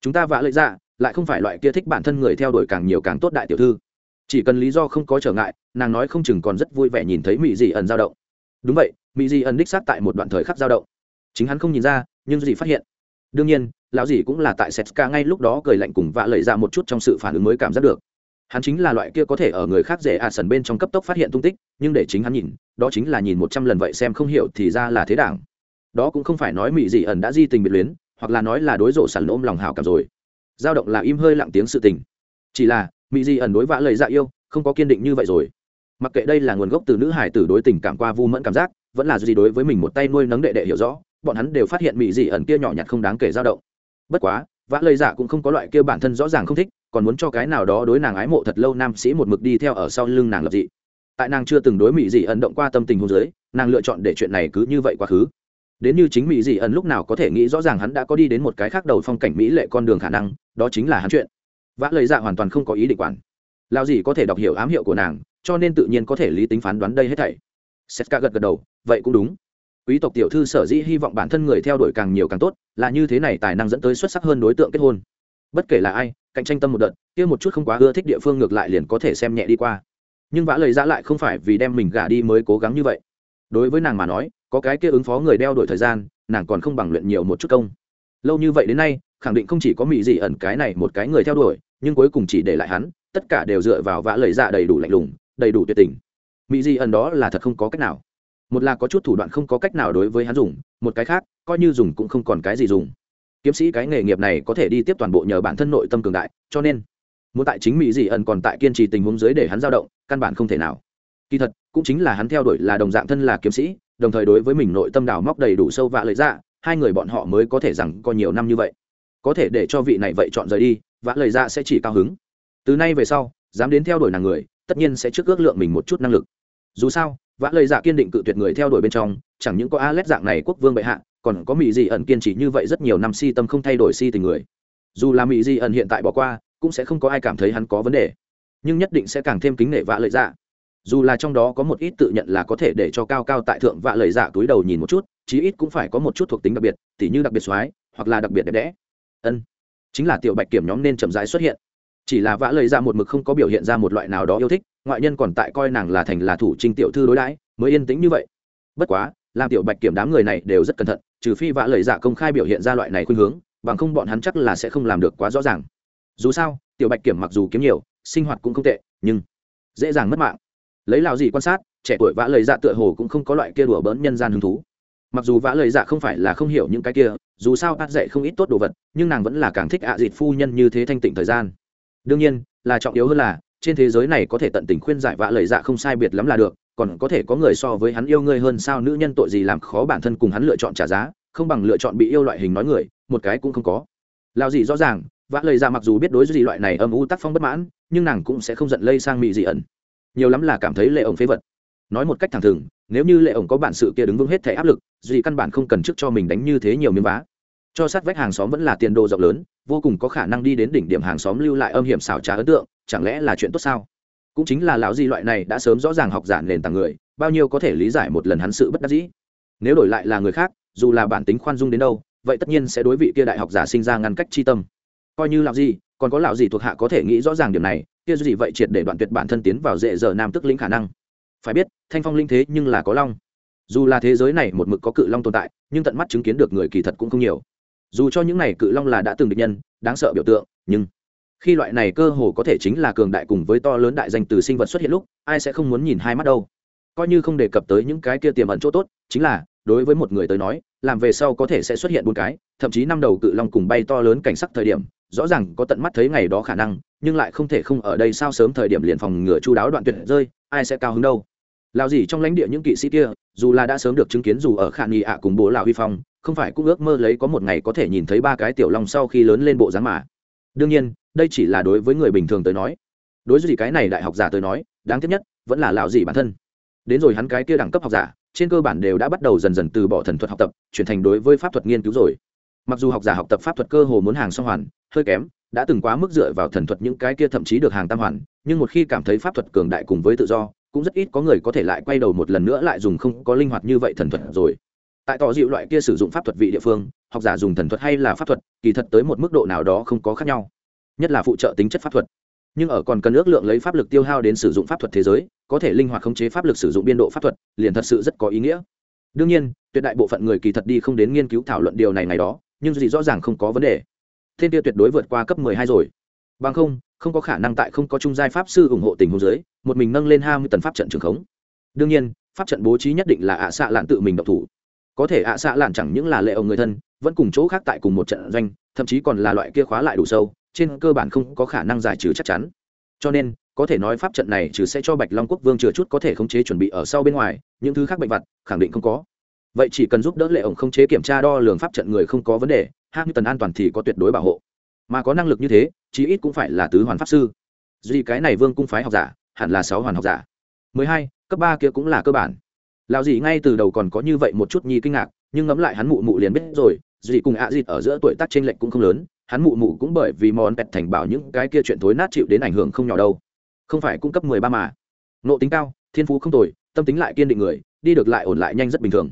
Chúng ta vã lời ra lại không phải loại kia thích bản thân người theo đuổi càng nhiều càng tốt đại tiểu thư. Chỉ cần lý do không có trở ngại, nàng nói không chừng còn rất vui vẻ nhìn thấy mỹ dị ẩn dao động. Đúng vậy mỹ dị ẩn đích xác tại một đoạn thời khắc dao động. Chính hắn không nhìn ra, nhưng dì phát hiện. Đương nhiên, lão dì cũng là tại setska ngay lúc đó cười lạnh cùng vạ lời ra một chút trong sự phản ứng mới cảm giác được hắn chính là loại kia có thể ở người khác dễ à sần bên trong cấp tốc phát hiện tung tích, nhưng để chính hắn nhìn, đó chính là nhìn một trăm lần vậy xem không hiểu thì ra là thế đảng. Đó cũng không phải nói mỹ dị ẩn đã di tình biệt luyến, hoặc là nói là đối rộ sẵn ôm lòng hào cảm rồi. Dao động là im hơi lặng tiếng sự tình. Chỉ là mỹ dị ẩn đối vã lời dạ yêu, không có kiên định như vậy rồi. Mặc kệ đây là nguồn gốc từ nữ hải tử đối tình cảm qua vu mẫn cảm giác, vẫn là gì đối với mình một tay nuôi nấng đệ đệ hiểu rõ, bọn hắn đều phát hiện mỹ dị ẩn kia nhỏ nhặt không đáng kể dao động. Bất quá vã lời dạ cũng không có loại kia bản thân rõ ràng không thích, còn muốn cho cái nào đó đối nàng ái mộ thật lâu nam sĩ một mực đi theo ở sau lưng nàng lập dị. Tại nàng chưa từng đối mỹ dị ẩn động qua tâm tình hôn giới, nàng lựa chọn để chuyện này cứ như vậy quá khứ. Đến như chính mỹ dị ẩn lúc nào có thể nghĩ rõ ràng hắn đã có đi đến một cái khác đầu phong cảnh mỹ lệ con đường khả năng, đó chính là hắn chuyện. Vã lời dạ hoàn toàn không có ý định quản. Lao gì có thể đọc hiểu ám hiệu của nàng, cho nên tự nhiên có thể lý tính phán đoán đây hết thảy. Setka gật gật đầu, vậy cũng đúng quý tộc tiểu thư sở dĩ hy vọng bản thân người theo đuổi càng nhiều càng tốt, là như thế này tài năng dẫn tới xuất sắc hơn đối tượng kết hôn. Bất kể là ai, cạnh tranh tâm một đợt, kia một chút không quá ưa thích địa phương ngược lại liền có thể xem nhẹ đi qua. Nhưng vã lời ra lại không phải vì đem mình gả đi mới cố gắng như vậy. Đối với nàng mà nói, có cái kia ứng phó người đeo đổi thời gian, nàng còn không bằng luyện nhiều một chút công. Lâu như vậy đến nay, khẳng định không chỉ có mỹ dị ẩn cái này một cái người theo đuổi, nhưng cuối cùng chỉ để lại hắn, tất cả đều dựa vào vã lời dạ đầy đủ lạnh lùng, đầy đủ tuyệt tình. Mỹ dị ẩn đó là thật không có cách nào một là có chút thủ đoạn không có cách nào đối với hắn dùng, một cái khác, coi như dùng cũng không còn cái gì dùng. Kiếm sĩ cái nghề nghiệp này có thể đi tiếp toàn bộ nhờ bản thân nội tâm cường đại, cho nên, muốn tại chính mỹ dị ẩn còn tại kiên trì tình huống dưới để hắn dao động, căn bản không thể nào. Kỳ thật, cũng chính là hắn theo đuổi là đồng dạng thân là kiếm sĩ, đồng thời đối với mình nội tâm đào móc đầy đủ sâu vạ lợi dạ hai người bọn họ mới có thể rằng có nhiều năm như vậy. Có thể để cho vị này vậy chọn rời đi, vạ lời dạ sẽ chỉ cao hứng. Từ nay về sau, dám đến theo đuổi nàng người, tất nhiên sẽ trước ước lượng mình một chút năng lực. Dù sao vã lời dạ kiên định cự tuyệt người theo đuổi bên trong, chẳng những có a lét dạng này quốc vương bệ hạ, còn có mỹ dị ẩn kiên trì như vậy rất nhiều năm si tâm không thay đổi si tình người. Dù là mỹ dị ẩn hiện tại bỏ qua, cũng sẽ không có ai cảm thấy hắn có vấn đề, nhưng nhất định sẽ càng thêm kính nể vạ lợi dạ. Dù là trong đó có một ít tự nhận là có thể để cho cao cao tại thượng vạ lời dạ túi đầu nhìn một chút, chí ít cũng phải có một chút thuộc tính đặc biệt, tỉ như đặc biệt soái, hoặc là đặc biệt đẹp đẽ. Ân, chính là tiểu bạch kiểm nhóm nên chậm rãi xuất hiện. Chỉ là vã lời ra dạ một mực không có biểu hiện ra một loại nào đó yêu thích ngoại nhân còn tại coi nàng là thành là thủ trinh tiểu thư đối đãi, mới yên tĩnh như vậy. Bất quá làm tiểu bạch kiểm đám người này đều rất cẩn thận, trừ phi vã lời giả công khai biểu hiện ra loại này khuynh hướng, bằng không bọn hắn chắc là sẽ không làm được quá rõ ràng. Dù sao, tiểu bạch kiểm mặc dù kiếm nhiều, sinh hoạt cũng không tệ, nhưng dễ dàng mất mạng. Lấy lào gì quan sát, trẻ tuổi vã lời dạ tựa hồ cũng không có loại kia đùa bỡn nhân gian hứng thú. Mặc dù vã lời dạ không phải là không hiểu những cái kia, dù sao bác dạy không ít tốt đồ vật, nhưng nàng vẫn là càng thích ạ à dịt phu nhân như thế thanh tịnh thời gian. Đương nhiên, là trọng yếu hơn là trên thế giới này có thể tận tình khuyên giải vã lời dạ không sai biệt lắm là được, còn có thể có người so với hắn yêu ngươi hơn sao nữ nhân tội gì làm khó bản thân cùng hắn lựa chọn trả giá, không bằng lựa chọn bị yêu loại hình nói người, một cái cũng không có. Lao gì rõ ràng vã lời dạ mặc dù biết đối với gì loại này âm u tác phong bất mãn, nhưng nàng cũng sẽ không giận lây sang mị dị ẩn. Nhiều lắm là cảm thấy lệ ổng phế vật. Nói một cách thẳng thừng, nếu như lệ ổng có bản sự kia đứng vững hết thể áp lực duy căn bản không cần trước cho mình đánh như thế nhiều miếng vá. Cho sát vách hàng xóm vẫn là tiền đồ rộng lớn, vô cùng có khả năng đi đến đỉnh điểm hàng xóm lưu lại âm hiểm xảo trá ấn tượng chẳng lẽ là chuyện tốt sao? Cũng chính là lão di loại này đã sớm rõ ràng học giả nền tảng người, bao nhiêu có thể lý giải một lần hắn sự bất đắc dĩ. Nếu đổi lại là người khác, dù là bản tính khoan dung đến đâu, vậy tất nhiên sẽ đối vị kia đại học giả sinh ra ngăn cách chi tâm. Coi như lão gì còn có lão gì thuộc hạ có thể nghĩ rõ ràng điểm này, kia gì vậy triệt để đoạn tuyệt bản thân tiến vào dễ giờ nam tức lĩnh khả năng. Phải biết, thanh phong linh thế nhưng là có long. Dù là thế giới này một mực có cự long tồn tại, nhưng tận mắt chứng kiến được người kỳ thật cũng không nhiều. Dù cho những này cự long là đã từng địch nhân, đáng sợ biểu tượng, nhưng khi loại này cơ hồ có thể chính là cường đại cùng với to lớn đại danh từ sinh vật xuất hiện lúc, ai sẽ không muốn nhìn hai mắt đâu. Coi như không đề cập tới những cái kia tiềm ẩn chỗ tốt, chính là, đối với một người tới nói, làm về sau có thể sẽ xuất hiện bốn cái, thậm chí năm đầu cự long cùng bay to lớn cảnh sắc thời điểm, rõ ràng có tận mắt thấy ngày đó khả năng, nhưng lại không thể không ở đây sao sớm thời điểm liền phòng ngừa chu đáo đoạn tuyệt rơi, ai sẽ cao hứng đâu. Lao gì trong lãnh địa những kỵ sĩ kia, dù là đã sớm được chứng kiến dù ở khả nghi ạ cùng bố lào huy phong, không phải cũng ước mơ lấy có một ngày có thể nhìn thấy ba cái tiểu long sau khi lớn lên bộ dáng mà đương nhiên, đây chỉ là đối với người bình thường tới nói. Đối với gì cái này đại học giả tới nói, đáng tiếc nhất vẫn là lão gì bản thân. Đến rồi hắn cái kia đẳng cấp học giả, trên cơ bản đều đã bắt đầu dần dần từ bỏ thần thuật học tập, chuyển thành đối với pháp thuật nghiên cứu rồi. Mặc dù học giả học tập pháp thuật cơ hồ muốn hàng song hoàn, hơi kém, đã từng quá mức dựa vào thần thuật những cái kia thậm chí được hàng tam hoàn, nhưng một khi cảm thấy pháp thuật cường đại cùng với tự do, cũng rất ít có người có thể lại quay đầu một lần nữa lại dùng không có linh hoạt như vậy thần thuật rồi. Tại tỏ dịu loại kia sử dụng pháp thuật vị địa phương học giả dùng thần thuật hay là pháp thuật, kỳ thật tới một mức độ nào đó không có khác nhau. Nhất là phụ trợ tính chất pháp thuật. Nhưng ở còn cần ước lượng lấy pháp lực tiêu hao đến sử dụng pháp thuật thế giới, có thể linh hoạt khống chế pháp lực sử dụng biên độ pháp thuật, liền thật sự rất có ý nghĩa. Đương nhiên, tuyệt đại bộ phận người kỳ thật đi không đến nghiên cứu thảo luận điều này này đó, nhưng gì rõ ràng không có vấn đề. Thiên tiêu tuyệt đối vượt qua cấp mười hai rồi. Bằng không không có khả năng tại không có trung giai pháp sư ủng hộ tình huống giới một mình nâng lên hai mươi tần pháp trận trường khống. Đương nhiên, pháp trận bố trí nhất định là ạ xạ lạn tự mình độc thủ. Có thể ạ xạ lạn chẳng những là lệ ông người thân vẫn cùng chỗ khác tại cùng một trận doanh, thậm chí còn là loại kia khóa lại đủ sâu, trên cơ bản không có khả năng giải trừ chắc chắn. Cho nên, có thể nói pháp trận này trừ sẽ cho bạch long quốc vương chừa chút có thể khống chế chuẩn bị ở sau bên ngoài, những thứ khác bệnh vật khẳng định không có. Vậy chỉ cần giúp đỡ lệ ổng khống chế kiểm tra đo lường pháp trận người không có vấn đề hai tần an toàn thì có tuyệt đối bảo hộ. Mà có năng lực như thế, chí ít cũng phải là tứ hoàn pháp sư. Duy cái này vương cung phái học giả, hẳn là sáu hoàn học giả. Mười hai, cấp ba kia cũng là cơ bản. Lão gì ngay từ đầu còn có như vậy một chút nhi kinh ngạc nhưng ngẫm lại hắn mụ mụ liền biết rồi duy cùng ạ à dịt ở giữa tuổi tác trên lệnh cũng không lớn, hắn mụ mụ cũng bởi vì món pẹt thành bảo những cái kia chuyện thối nát chịu đến ảnh hưởng không nhỏ đâu. Không phải cung cấp mười ba mà. Nộ tính cao, thiên phú không tồi, tâm tính lại kiên định người, đi được lại ổn lại nhanh rất bình thường.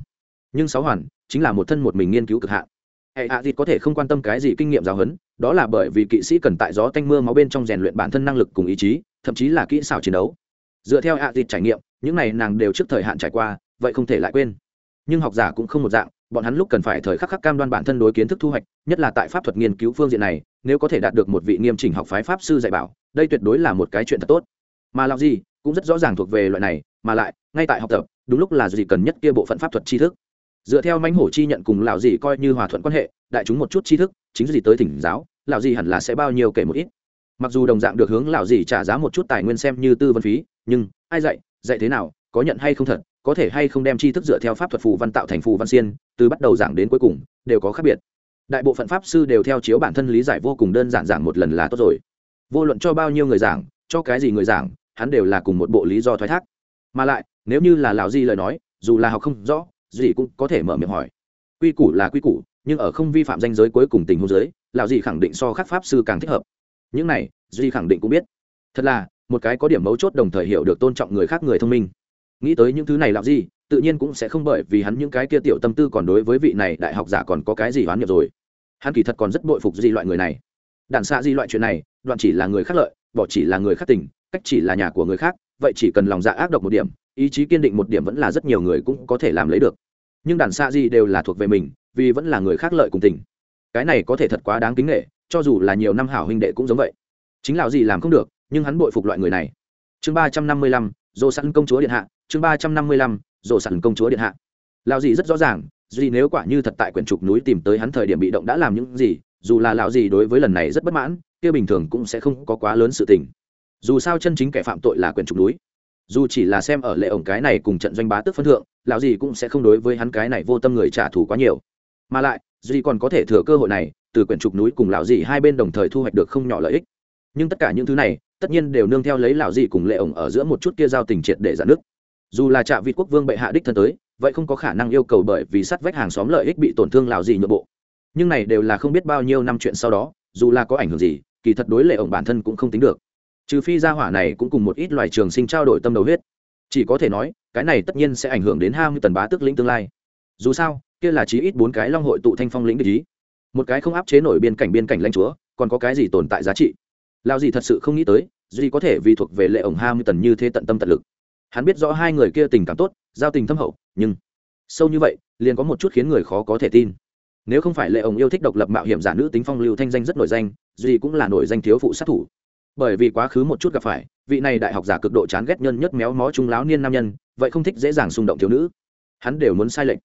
Nhưng sáu hoàn, chính là một thân một mình nghiên cứu cực hạn. Hệ hạ dịt có thể không quan tâm cái gì kinh nghiệm giáo huấn, đó là bởi vì kỵ sĩ cần tại gió tanh mưa máu bên trong rèn luyện bản thân năng lực cùng ý chí, thậm chí là kỹ xảo chiến đấu. Dựa theo hạ dịt trải nghiệm, những này nàng đều trước thời hạn trải qua, vậy không thể lại quên nhưng học giả cũng không một dạng, bọn hắn lúc cần phải thời khắc khắc cam đoan bản thân đối kiến thức thu hoạch, nhất là tại pháp thuật nghiên cứu phương diện này, nếu có thể đạt được một vị nghiêm chỉnh học phái pháp sư dạy bảo, đây tuyệt đối là một cái chuyện thật tốt. Mà làm gì cũng rất rõ ràng thuộc về loại này, mà lại, ngay tại học tập, đúng lúc là gì cần nhất kia bộ phận pháp thuật tri thức. Dựa theo mãnh hổ chi nhận cùng lão dì coi như hòa thuận quan hệ, đại chúng một chút tri thức, chính gì tới thỉnh giáo, lão dì hẳn là sẽ bao nhiêu kể một ít. Mặc dù đồng dạng được hướng lão dì trả giá một chút tài nguyên xem như tư vấn phí, nhưng, ai dạy dạy thế nào, có nhận hay không thật có thể hay không đem tri thức dựa theo pháp thuật phù văn tạo thành phù văn xiên, từ bắt đầu giảng đến cuối cùng, đều có khác biệt. Đại bộ phận pháp sư đều theo chiếu bản thân lý giải vô cùng đơn giản giảng một lần là tốt rồi. Vô luận cho bao nhiêu người giảng, cho cái gì người giảng, hắn đều là cùng một bộ lý do thoái thác. Mà lại, nếu như là lão di lời nói, dù là học không rõ, gì cũng có thể mở miệng hỏi. Quy củ là quy củ, nhưng ở không vi phạm danh giới cuối cùng tình huống giới lão di khẳng định so khắc pháp sư càng thích hợp. Những này duy khẳng định cũng biết. Thật là, một cái có điểm mấu chốt đồng thời hiểu được tôn trọng người khác người thông minh nghĩ tới những thứ này làm gì, tự nhiên cũng sẽ không bởi vì hắn những cái kia tiểu tâm tư còn đối với vị này đại học giả còn có cái gì oán nghiệp rồi. Hắn kỳ thật còn rất bội phục gì loại người này. Đàn xạ di loại chuyện này, đoạn chỉ là người khác lợi, bỏ chỉ là người khác tình, cách chỉ là nhà của người khác, vậy chỉ cần lòng dạ ác độc một điểm, ý chí kiên định một điểm vẫn là rất nhiều người cũng có thể làm lấy được. Nhưng đàn xạ di đều là thuộc về mình, vì vẫn là người khác lợi cùng tình. Cái này có thể thật quá đáng kính nghệ, cho dù là nhiều năm hảo huynh đệ cũng giống vậy. Chính lão gì làm không được, nhưng hắn bội phục loại người này. Chương ba trăm năm mươi lăm, dô sẵn công chúa điện hạ chương ba trăm năm mươi lăm, rổ sẵn công chúa điện hạ. Lão gì rất rõ ràng duy nếu quả như thật tại quyển trục núi tìm tới hắn thời điểm bị động đã làm những gì, dù là lão gì đối với lần này rất bất mãn, kia bình thường cũng sẽ không có quá lớn sự tình. Dù sao chân chính kẻ phạm tội là quyển trục núi. Dù chỉ là xem ở lệ ổng cái này cùng trận doanh bá tức phân thượng, lão gì cũng sẽ không đối với hắn cái này vô tâm người trả thù quá nhiều. Mà lại duy còn có thể thừa cơ hội này, từ quyển trục núi cùng lão gì hai bên đồng thời thu hoạch được không nhỏ lợi ích. Nhưng tất cả những thứ này, tất nhiên đều nương theo lấy lão gì cùng lệ ổng ở giữa một chút kia giao tình triệt để giãn nước dù là trạ vị quốc vương bệ hạ đích thân tới, vậy không có khả năng yêu cầu bởi vì sắt vách hàng xóm lợi ích bị tổn thương lào gì nhượng bộ. Nhưng này đều là không biết bao nhiêu năm chuyện sau đó, dù là có ảnh hưởng gì, kỳ thật đối lệ ổng bản thân cũng không tính được. Trừ phi gia hỏa này cũng cùng một ít loài trường sinh trao đổi tâm đầu huyết. Chỉ có thể nói, cái này tất nhiên sẽ ảnh hưởng đến hai mươi tần bá tức lĩnh tương lai. Dù sao, kia là chí ít bốn cái long hội tụ thanh phong lĩnh địch ý. Một cái không áp chế nổi biên cảnh biên cảnh lãnh chúa, còn có cái gì tồn tại giá trị? Lao gì thật sự không nghĩ tới, duy có thể vì thuộc về lệ ổng hai mươi tần như thế tận tâm tận lực hắn biết rõ hai người kia tình cảm tốt, giao tình thâm hậu, nhưng sâu như vậy, liền có một chút khiến người khó có thể tin. Nếu không phải lệ ổng yêu thích độc lập mạo hiểm giả nữ tính phong lưu thanh danh rất nổi danh, duy cũng là nổi danh thiếu phụ sát thủ. Bởi vì quá khứ một chút gặp phải, vị này đại học giả cực độ chán ghét nhân nhất méo mó trung láo niên nam nhân, vậy không thích dễ dàng xung động thiếu nữ. Hắn đều muốn sai lệch.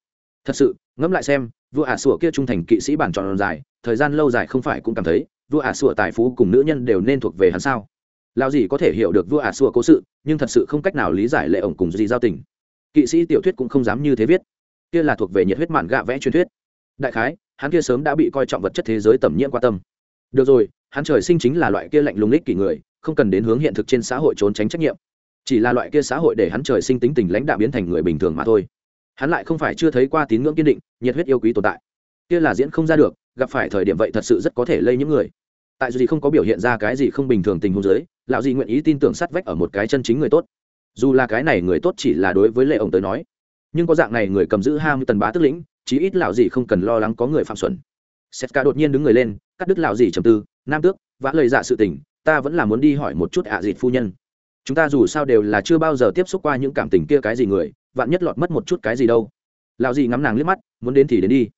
Thật sự, ngẫm lại xem, vua ả sủa kia trung thành kỵ sĩ bản tròn dài, thời gian lâu dài không phải cũng cảm thấy, vua ả sủa tài phú cùng nữ nhân đều nên thuộc về hắn sao? Lao gì có thể hiểu được vua ả xua cố sự, nhưng thật sự không cách nào lý giải lệ ổng cùng gì giao tình. Kỵ sĩ tiểu thuyết cũng không dám như thế viết. Kia là thuộc về nhiệt huyết mạn gạ vẽ truyền thuyết. Đại khái, hắn kia sớm đã bị coi trọng vật chất thế giới tầm nhiễm qua tâm. Được rồi, hắn trời sinh chính là loại kia lạnh lùng lích kỷ người, không cần đến hướng hiện thực trên xã hội trốn tránh trách nhiệm. Chỉ là loại kia xã hội để hắn trời sinh tính tình lãnh đạo biến thành người bình thường mà thôi. Hắn lại không phải chưa thấy qua tín ngưỡng kiên định, nhiệt huyết yêu quý tồn tại. Kia là diễn không ra được, gặp phải thời điểm vậy thật sự rất có thể lây những người. Tại dù gì không có biểu hiện ra cái gì không bình thường tình huống giới lão gì nguyện ý tin tưởng sát vách ở một cái chân chính người tốt. Dù là cái này người tốt chỉ là đối với lệ ông tới nói, nhưng có dạng này người cầm giữ hai mươi tần bá tức lĩnh, chí ít lão gì không cần lo lắng có người phạm xuẩn. Setka đột nhiên đứng người lên, cắt đứt lão gì trầm tư, nam tước, vã lời dạ sự tình, ta vẫn là muốn đi hỏi một chút ạ à dịt phu nhân. Chúng ta dù sao đều là chưa bao giờ tiếp xúc qua những cảm tình kia cái gì người, vạn nhất lọt mất một chút cái gì đâu. Lão gì ngắm nàng liếc mắt, muốn đến thì đến đi.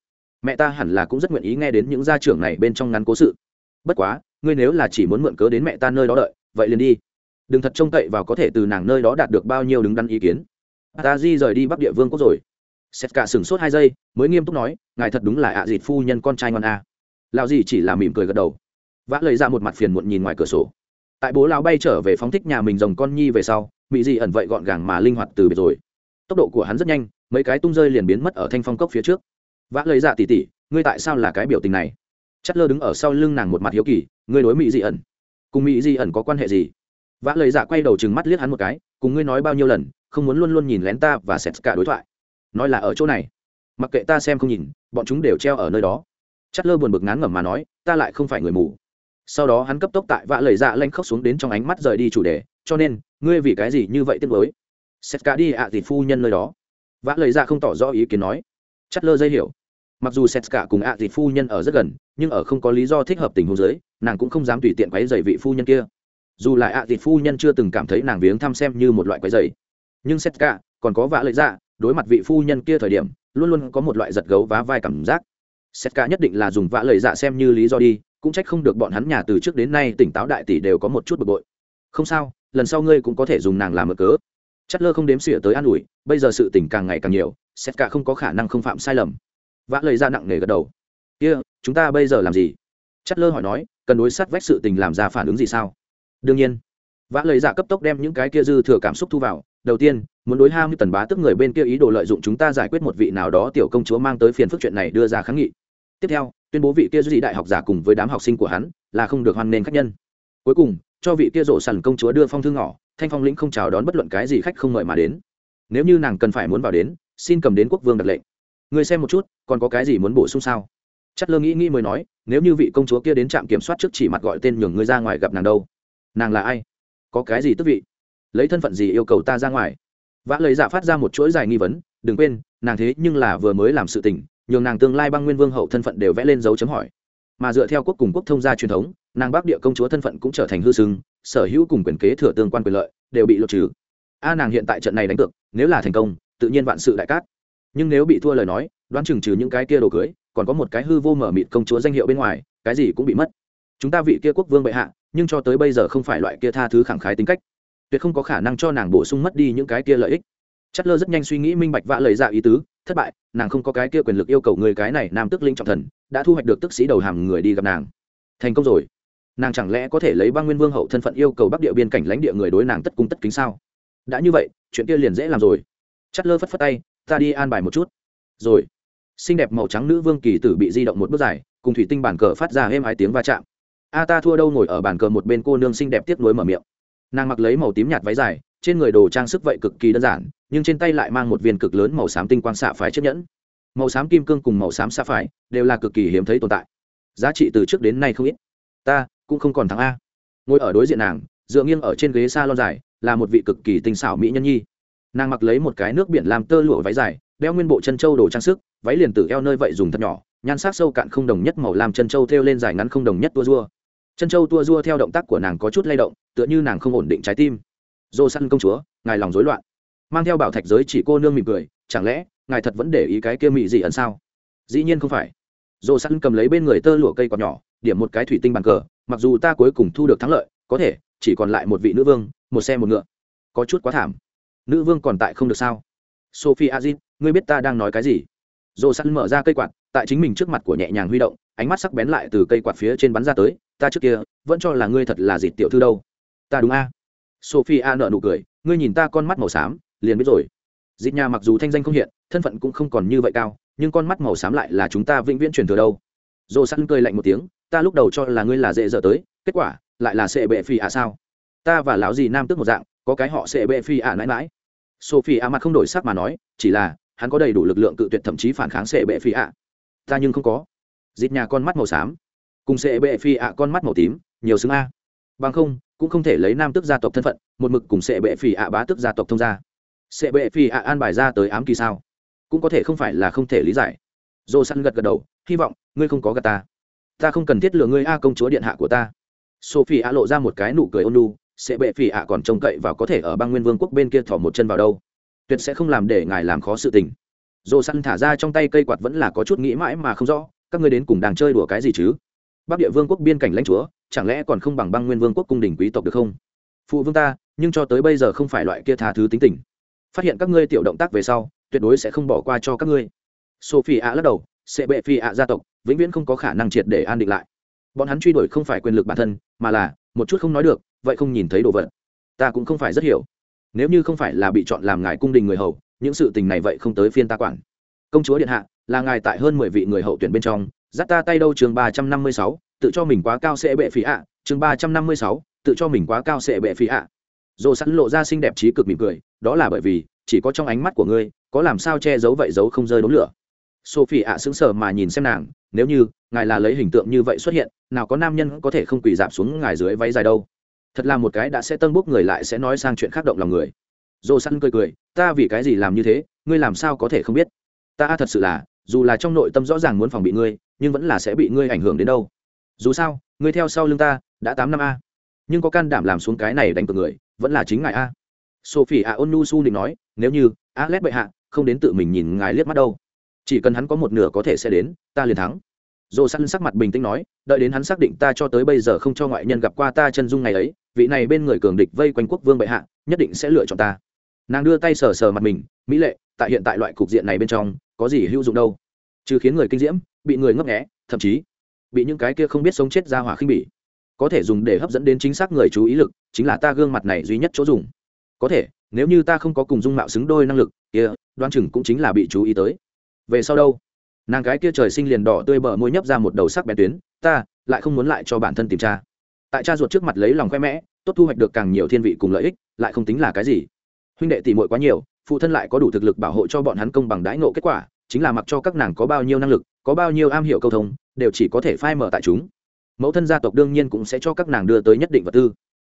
Mẹ ta hẳn là cũng rất nguyện ý nghe đến những gia trưởng này bên trong ngắn cố sự. Bất quá, ngươi nếu là chỉ muốn mượn cớ đến mẹ ta nơi đó đợi vậy liền đi. Đừng thật trông cậy vào có thể từ nàng nơi đó đạt được bao nhiêu đứng đắn ý kiến. Ta di rời đi bắc địa vương quốc rồi. Xét cả sửng sốt hai giây, mới nghiêm túc nói, ngài thật đúng là ạ à dịt phu nhân con trai ngon a. À. lão gì chỉ là mỉm cười gật đầu. Vã lời ra dạ một mặt phiền muộn nhìn ngoài cửa sổ. Tại bố lão bay trở về phóng thích nhà mình rồng con nhi về sau, mỹ dị ẩn vậy gọn gàng mà linh hoạt từ biệt rồi. Tốc độ của hắn rất nhanh, mấy cái tung rơi liền biến mất ở thanh phong cốc phía trước. Vã lời dạ tỉ tỉ, ngươi tại sao là cái biểu tình này? Chất lơ đứng ở sau lưng nàng một mặt hiếu kỳ, ngươi đối mỹ dị ẩn cùng mỹ di ẩn có quan hệ gì? Vã lời dạ quay đầu chừng mắt liếc hắn một cái, cùng ngươi nói bao nhiêu lần, không muốn luôn luôn nhìn lén ta và sét cả đối thoại. Nói là ở chỗ này. Mặc kệ ta xem không nhìn, bọn chúng đều treo ở nơi đó. Chất lơ buồn bực ngán ngẩm mà nói, ta lại không phải người mù. Sau đó hắn cấp tốc tại vã lời dạ lanh khóc xuống đến trong ánh mắt rời đi chủ đề, cho nên, ngươi vì cái gì như vậy tiếc với xét cả đi ạ à phu nhân nơi đó. Vã lời dạ không tỏ rõ ý kiến nói. Chất lơ dây hiểu. Mặc dù xét cả cùng ạ à phu nhân ở rất gần nhưng ở không có lý do thích hợp tình huống giới nàng cũng không dám tùy tiện quấy dày vị phu nhân kia. Dù lại ạ à phu nhân chưa từng cảm thấy nàng viếng thăm xem như một loại quấy dày nhưng xét cả còn có vã lợi dạ đối mặt vị phu nhân kia thời điểm, luôn luôn có một loại giật gấu vá vai cảm giác. Xét cả nhất định là dùng vã lợi dạ xem như lý do đi, cũng trách không được bọn hắn nhà từ trước đến nay tỉnh táo đại tỷ đều có một chút bực bội. Không sao, lần sau ngươi cũng có thể dùng nàng làm mở cớ. Chất lơ không đếm xỉa tới an ủi, bây giờ sự tình càng ngày càng nhiều xét cả không có khả năng không phạm sai lầm. Vã lời ra dạ nặng nề gật đầu kia、yeah, chúng ta bây giờ làm gì? Chất lơ hỏi nói cần đối sát vách sự tình làm ra phản ứng gì sao? Đương nhiên. Vã lời giả dạ cấp tốc đem những cái kia dư thừa cảm xúc thu vào. Đầu tiên muốn đối ham như tần bá tức người bên kia ý đồ lợi dụng chúng ta giải quyết một vị nào đó tiểu công chúa mang tới phiền phức chuyện này đưa ra kháng nghị. Tiếp theo tuyên bố vị kia duy đại học giả cùng với đám học sinh của hắn là không được hoan nghênh khách nhân. Cuối cùng cho vị kia rộ sàn công chúa đưa phong thư ngỏ thanh phong lĩnh không chào đón bất luận cái gì khách không mời mà đến. Nếu như nàng cần phải muốn vào đến xin cầm đến quốc vương đặt lệnh. Người xem một chút còn có cái gì muốn bổ sung sao? Chất lơ nghĩ nghĩ mới nói, nếu như vị công chúa kia đến trạm kiểm soát trước chỉ mặt gọi tên nhường ngươi ra ngoài gặp nàng đâu. Nàng là ai? Có cái gì tức vị? Lấy thân phận gì yêu cầu ta ra ngoài? Vã lấy giả dạ phát ra một chuỗi dài nghi vấn, đừng quên, nàng thế nhưng là vừa mới làm sự tình, nhường nàng tương lai băng nguyên vương hậu thân phận đều vẽ lên dấu chấm hỏi. Mà dựa theo quốc cùng quốc thông gia truyền thống, nàng bắc địa công chúa thân phận cũng trở thành hư sưng sở hữu cùng quyền kế thừa tương quan quyền lợi đều bị lột trừ. A nàng hiện tại trận này đánh cược, nếu là thành công, tự nhiên vạn sự đại cát. Nhưng nếu bị thua lời nói, đoán chừng trừ những cái kia đồ cưới còn có một cái hư vô mở mịt công chúa danh hiệu bên ngoài, cái gì cũng bị mất. Chúng ta vị kia quốc vương bệ hạ, nhưng cho tới bây giờ không phải loại kia tha thứ khẳng khái tính cách. Tuyệt không có khả năng cho nàng bổ sung mất đi những cái kia lợi ích. Chất lơ rất nhanh suy nghĩ minh bạch vã lời dạ ý tứ, thất bại, nàng không có cái kia quyền lực yêu cầu người cái này nam tức linh trọng thần, đã thu hoạch được tức sĩ đầu hàm người đi gặp nàng. Thành công rồi. Nàng chẳng lẽ có thể lấy băng nguyên vương hậu thân phận yêu cầu bắc địa biên cảnh lãnh địa người đối nàng tất cung tất kính sao? Đã như vậy, chuyện kia liền dễ làm rồi. Chất lơ phất phất tay, ta đi an bài một chút. Rồi xinh đẹp màu trắng nữ vương kỳ tử bị di động một bước dài, cùng thủy tinh bản cờ phát ra êm hai tiếng va chạm. A ta thua đâu ngồi ở bàn cờ một bên cô nương xinh đẹp tiếp nối mở miệng. Nàng mặc lấy màu tím nhạt váy dài, trên người đồ trang sức vậy cực kỳ đơn giản, nhưng trên tay lại mang một viên cực lớn màu xám tinh quang xạ phái chiếc nhẫn. Màu xám kim cương cùng màu xám xạ phái đều là cực kỳ hiếm thấy tồn tại. Giá trị từ trước đến nay không ít. Ta cũng không còn thắng a. Ngồi ở đối diện nàng, dựa nghiêng ở trên ghế s a lon dài, là một vị cực kỳ tinh xảo mỹ nhân nhi. Nàng mặc lấy một cái nước biển làm tơ lụa váy dài, đeo nguyên bộ chân châu đồ trang sức váy liền tử eo nơi vậy dùng thật nhỏ, nhan sắc sâu cạn không đồng nhất màu làm chân trâu thêu lên dài ngắn không đồng nhất tua rua. Chân trâu tua rua theo động tác của nàng có chút lay động, tựa như nàng không ổn định trái tim. Dô săn công chúa, ngài lòng rối loạn. Mang theo bảo thạch giới chỉ cô nương mỉm cười, chẳng lẽ ngài thật vẫn để ý cái kia mị gì ẩn sao? Dĩ nhiên không phải. Dô săn cầm lấy bên người tơ lụa cây còn nhỏ, điểm một cái thủy tinh bàn cờ, mặc dù ta cuối cùng thu được thắng lợi, có thể, chỉ còn lại một vị nữ vương, một xe một ngựa. Có chút quá thảm. Nữ vương còn tại không được sao? Sophie azin ngươi biết ta đang nói cái gì? Dồ săn mở ra cây quạt, tại chính mình trước mặt của nhẹ nhàng huy động, ánh mắt sắc bén lại từ cây quạt phía trên bắn ra tới, ta trước kia vẫn cho là ngươi thật là dịt tiểu thư đâu. Ta đúng a. Sophie a nợ nụ cười, ngươi nhìn ta con mắt màu xám, liền biết rồi. Dịt nhà mặc dù thanh danh không hiện, thân phận cũng không còn như vậy cao, nhưng con mắt màu xám lại là chúng ta vĩnh viễn truyền thừa đâu. Dồ săn cười lạnh một tiếng, ta lúc đầu cho là ngươi là dễ dở tới, kết quả lại là sệ bệ phi à sao? Ta và lão gì nam tức một dạng, có cái họ sệ bệ phi à mãi mãi. Sophie a mặt không đổi sắc mà nói, chỉ là hắn có đầy đủ lực lượng cự tuyệt thậm chí phản kháng sệ bệ phi ạ. Ta nhưng không có. Dịt nhà con mắt màu xám, cùng sệ bệ phi ạ con mắt màu tím, nhiều xứng a. Bằng không, cũng không thể lấy nam tức gia tộc thân phận, một mực cùng sệ bệ phi ạ bá tức gia tộc thông gia. Sệ bệ phi ạ an bài ra tới ám kỳ sao? Cũng có thể không phải là không thể lý giải. Dô săn gật gật đầu, hy vọng ngươi không có gật ta. Ta không cần thiết lừa ngươi a công chúa điện hạ của ta. Sophie ạ lộ ra một cái nụ cười ôn lu sẽ bệ phỉ ạ còn trông cậy và có thể ở bang nguyên vương quốc bên kia thỏ một chân vào đâu tuyệt sẽ không làm để ngài làm khó sự tình. Dồ săn thả ra trong tay cây quạt vẫn là có chút nghĩ mãi mà không rõ, các ngươi đến cùng đang chơi đùa cái gì chứ? Bắc địa vương quốc biên cảnh lãnh chúa, chẳng lẽ còn không bằng băng nguyên vương quốc cung đình quý tộc được không? Phụ vương ta, nhưng cho tới bây giờ không phải loại kia tha thứ tính tình. Phát hiện các ngươi tiểu động tác về sau, tuyệt đối sẽ không bỏ qua cho các ngươi. Sophie ạ lắc đầu, sẽ bệ phi ạ gia tộc, vĩnh viễn không có khả năng triệt để an định lại. Bọn hắn truy đuổi không phải quyền lực bản thân, mà là, một chút không nói được, vậy không nhìn thấy đồ vật. Ta cũng không phải rất hiểu nếu như không phải là bị chọn làm ngài cung đình người hầu, những sự tình này vậy không tới phiên ta quản. Công chúa điện hạ, là ngài tại hơn mười vị người hậu tuyển bên trong, dắt ta tay đâu chương ba trăm năm mươi sáu, tự cho mình quá cao sẽ bệ phí ạ, chương ba trăm năm mươi sáu, tự cho mình quá cao sẽ bệ phí ạ. Dồ sẵn lộ ra xinh đẹp trí cực mỉm cười, đó là bởi vì, chỉ có trong ánh mắt của ngươi, có làm sao che giấu vậy giấu không rơi đốn lửa. Sophie ạ sững sờ mà nhìn xem nàng, nếu như, ngài là lấy hình tượng như vậy xuất hiện, nào có nam nhân có thể không quỳ dạp xuống ngài dưới váy dài đâu thật là một cái đã sẽ tân bốc người lại sẽ nói sang chuyện khác động lòng người. Dồ săn cười cười, ta vì cái gì làm như thế, ngươi làm sao có thể không biết? Ta thật sự là, dù là trong nội tâm rõ ràng muốn phòng bị ngươi, nhưng vẫn là sẽ bị ngươi ảnh hưởng đến đâu. Dù sao, ngươi theo sau lưng ta, đã tám năm a. Nhưng có can đảm làm xuống cái này đánh cược người, vẫn là chính ngài a. Sophie a ôn nu su định nói, nếu như a lét bệ hạ, không đến tự mình nhìn ngài liếc mắt đâu. Chỉ cần hắn có một nửa có thể sẽ đến, ta liền thắng dồ săn sắc mặt bình tĩnh nói, đợi đến hắn xác định ta cho tới bây giờ không cho ngoại nhân gặp qua ta chân dung ngày ấy, vị này bên người cường địch vây quanh quốc vương bệ hạ, nhất định sẽ lựa chọn ta. Nàng đưa tay sờ sờ mặt mình, mỹ lệ, tại hiện tại loại cục diện này bên trong, có gì hữu dụng đâu? Chứ khiến người kinh diễm, bị người ngấp nghẽ thậm chí bị những cái kia không biết sống chết ra hỏa khinh bỉ. Có thể dùng để hấp dẫn đến chính xác người chú ý lực, chính là ta gương mặt này duy nhất chỗ dùng. Có thể, nếu như ta không có cùng dung mạo xứng đôi năng lực, kia đoan chừng cũng chính là bị chú ý tới. Về sau đâu? Nàng gái kia trời sinh liền đỏ tươi bờ môi nhấp ra một đầu sắc bén tuyến, ta, lại không muốn lại cho bản thân tìm cha. Tại cha ruột trước mặt lấy lòng khoe mẽ, tốt thu hoạch được càng nhiều thiên vị cùng lợi ích, lại không tính là cái gì. Huynh đệ tỷ muội quá nhiều, phụ thân lại có đủ thực lực bảo hộ cho bọn hắn công bằng đãi ngộ kết quả, chính là mặc cho các nàng có bao nhiêu năng lực, có bao nhiêu am hiểu câu thông, đều chỉ có thể phai mở tại chúng. Mẫu thân gia tộc đương nhiên cũng sẽ cho các nàng đưa tới nhất định vật tư.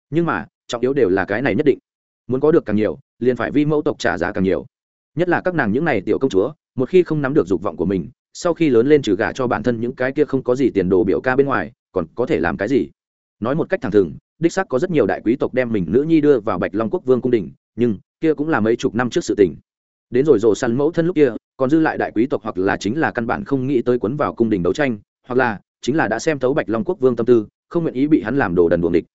Nhưng mà, trọng yếu đều là cái này nhất định. Muốn có được càng nhiều, liền phải vi mẫu tộc trả giá càng nhiều. Nhất là các nàng những n à y tiểu công chúa một khi không nắm được dục vọng của mình, sau khi lớn lên trừ gả cho bản thân những cái kia không có gì tiền đồ biểu ca bên ngoài, còn có thể làm cái gì? Nói một cách thẳng thừng, đích sắc có rất nhiều đại quý tộc đem mình nữ nhi đưa vào bạch long quốc vương cung đình, nhưng kia cũng là mấy chục năm trước sự tình. Đến rồi rồ săn mẫu thân lúc kia, còn dư lại đại quý tộc hoặc là chính là căn bản không nghĩ tới quấn vào cung đình đấu tranh, hoặc là chính là đã xem thấu bạch long quốc vương tâm tư, không nguyện ý bị hắn làm đồ đần buồng địch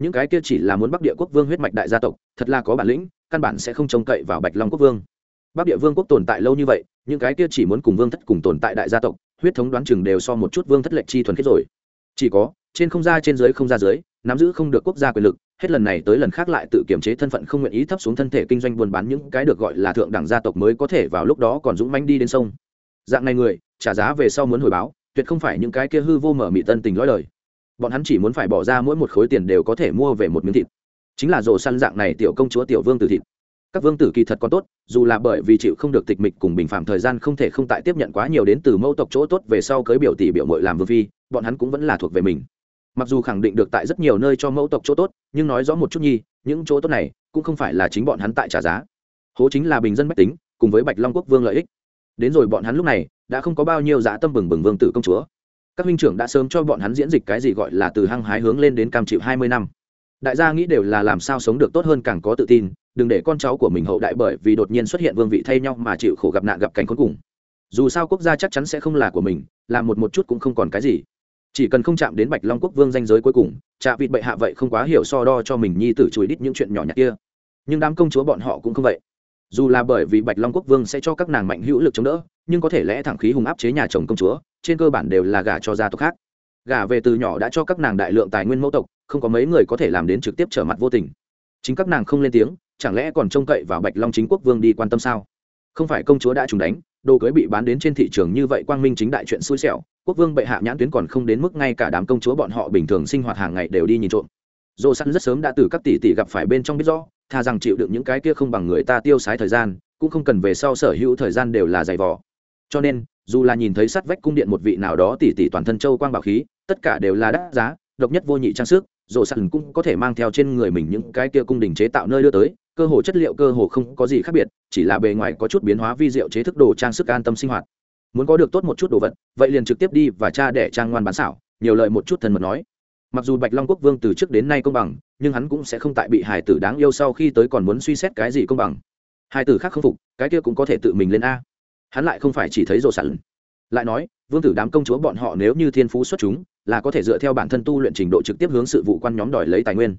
những cái kia chỉ là muốn bắc địa quốc vương huyết mạch đại gia tộc, thật là có bản lĩnh, căn bản sẽ không trông cậy vào bạch long quốc vương. Bắc địa vương quốc tồn tại lâu như vậy những cái kia chỉ muốn cùng vương thất cùng tồn tại đại gia tộc, huyết thống đoán chừng đều so một chút vương thất lệnh chi thuần khiết rồi. Chỉ có, trên không ra trên dưới không ra dưới, nắm giữ không được quốc gia quyền lực, hết lần này tới lần khác lại tự kiểm chế thân phận không nguyện ý thấp xuống thân thể kinh doanh buôn bán những cái được gọi là thượng đẳng gia tộc mới có thể vào lúc đó còn dũng manh đi đến sông. Dạng này người, trả giá về sau muốn hồi báo, tuyệt không phải những cái kia hư vô mở mị tân tình lõi lời. Bọn hắn chỉ muốn phải bỏ ra mỗi một khối tiền đều có thể mua về một miếng thịt. Chính là rổ săn dạng này tiểu công chúa tiểu vương tử thịt các vương tử kỳ thật còn tốt, dù là bởi vì chịu không được tịch mịch cùng bình phạm thời gian không thể không tại tiếp nhận quá nhiều đến từ mẫu tộc chỗ tốt về sau cưới biểu tỷ biểu mội làm vương phi, bọn hắn cũng vẫn là thuộc về mình. Mặc dù khẳng định được tại rất nhiều nơi cho mẫu tộc chỗ tốt, nhưng nói rõ một chút nhi, những chỗ tốt này cũng không phải là chính bọn hắn tại trả giá. Hố chính là bình dân bách tính, cùng với bạch long quốc vương lợi ích. Đến rồi bọn hắn lúc này, đã không có bao nhiêu dã tâm bừng bừng vương tử công chúa. Các huynh trưởng đã sớm cho bọn hắn diễn dịch cái gì gọi là từ hăng hái hướng lên đến cam chịu hai mươi năm đại gia nghĩ đều là làm sao sống được tốt hơn càng có tự tin, đừng để con cháu của mình hậu đại bởi vì đột nhiên xuất hiện vương vị thay nhau mà chịu khổ gặp nạn gặp cảnh cuối cùng. Dù sao quốc gia chắc chắn sẽ không là của mình, làm một một chút cũng không còn cái gì. Chỉ cần không chạm đến bạch long quốc vương danh giới cuối cùng chạ vịt bệ hạ vậy không quá hiểu so đo cho mình nhi tử chùi đít những chuyện nhỏ nhặt kia. Nhưng đám công chúa bọn họ cũng không vậy. Dù là bởi vì bạch long quốc vương sẽ cho các nàng mạnh hữu lực chống đỡ, nhưng có thể lẽ thẳng khí hùng áp chế nhà chồng công chúa, trên cơ bản đều là gả cho gia tộc khác. Gả về từ nhỏ đã cho các nàng đại lượng tài nguyên mẫu tộc không có mấy người có thể làm đến trực tiếp trở mặt vô tình. Chính các nàng không lên tiếng, chẳng lẽ còn trông cậy vào bạch long chính quốc vương đi quan tâm sao? Không phải công chúa đã trùng đánh, đồ cưới bị bán đến trên thị trường như vậy quang minh chính đại chuyện xui xẻo, quốc vương bệ hạ nhãn tuyến còn không đến mức ngay cả đám công chúa bọn họ bình thường sinh hoạt hàng ngày đều đi nhìn trộm. Dô sẵn rất sớm đã từ các tỷ tỷ gặp phải bên trong biết rõ thà rằng chịu đựng những cái kia không bằng người ta tiêu sái thời gian, cũng không cần về sau sở hữu thời gian đều là dày vò. Cho nên, dù là nhìn thấy sắt vách cung điện một vị nào đó tỷ tỷ toàn thân châu quang bảo khí, tất cả đều là đắt giá, độc nhất vô nhị trang sức rổ sẵn cũng có thể mang theo trên người mình những cái kia cung đình chế tạo nơi đưa tới, cơ hồ chất liệu cơ hồ không có gì khác biệt, chỉ là bề ngoài có chút biến hóa vi diệu chế thức đồ trang sức an tâm sinh hoạt. Muốn có được tốt một chút đồ vật, vậy liền trực tiếp đi và cha để trang ngoan bán xảo, nhiều lợi một chút thân mật nói. Mặc dù bạch long quốc vương từ trước đến nay công bằng, nhưng hắn cũng sẽ không tại bị hải tử đáng yêu sau khi tới còn muốn suy xét cái gì công bằng. Hải tử khác không phục, cái kia cũng có thể tự mình lên a. Hắn lại không phải chỉ thấy rổ sẵn lại nói, vương tử đám công chúa bọn họ nếu như thiên phú xuất chúng, là có thể dựa theo bản thân tu luyện trình độ trực tiếp hướng sự vụ quan nhóm đòi lấy tài nguyên.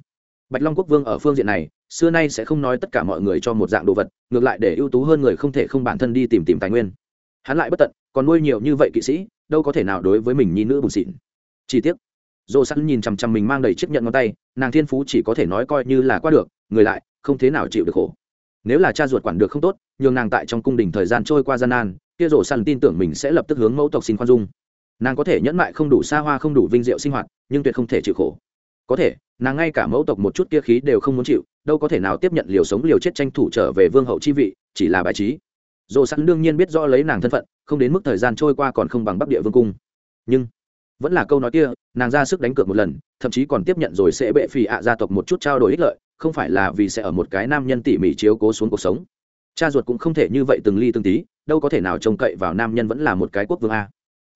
Bạch long quốc vương ở phương diện này, xưa nay sẽ không nói tất cả mọi người cho một dạng đồ vật, ngược lại để ưu tú hơn người không thể không bản thân đi tìm tìm tài nguyên. Hắn lại bất tận, còn nuôi nhiều như vậy kỵ sĩ, đâu có thể nào đối với mình nhi nữ bùn xịn. Chi tiết dồ sẵn nhìn chằm chằm mình mang đầy chiếc nhận ngón tay, nàng thiên phú chỉ có thể nói coi như là qua được, người lại, không thế nào chịu được khổ. Nếu là cha ruột quản được không tốt, nhường nàng tại trong cung đình thời gian trôi qua gian nan kia rổ săn tin tưởng mình sẽ lập tức hướng mẫu tộc xin khoan dung. Nàng có thể nhẫn mại không đủ xa hoa, không đủ vinh diệu sinh hoạt, nhưng tuyệt không thể chịu khổ. Có thể, nàng ngay cả mẫu tộc một chút kia khí đều không muốn chịu, đâu có thể nào tiếp nhận liều sống, liều chết tranh thủ trở về vương hậu chi vị, chỉ là bài trí. Dồ sẵn đương nhiên biết rõ lấy nàng thân phận, không đến mức thời gian trôi qua còn không bằng bắc địa vương cung. Nhưng, vẫn là câu nói kia, nàng ra sức đánh cược một lần, thậm chí còn tiếp nhận rồi sẽ bệ phì ạ gia tộc một chút trao đổi ích lợi, không phải là vì sẽ ở một cái nam nhân tỉ mỉ chiếu cố xuống cuộc sống. Cha ruột cũng không thể như vậy từng ly từng tí đâu có thể nào trông cậy vào nam nhân vẫn là một cái quốc vương a.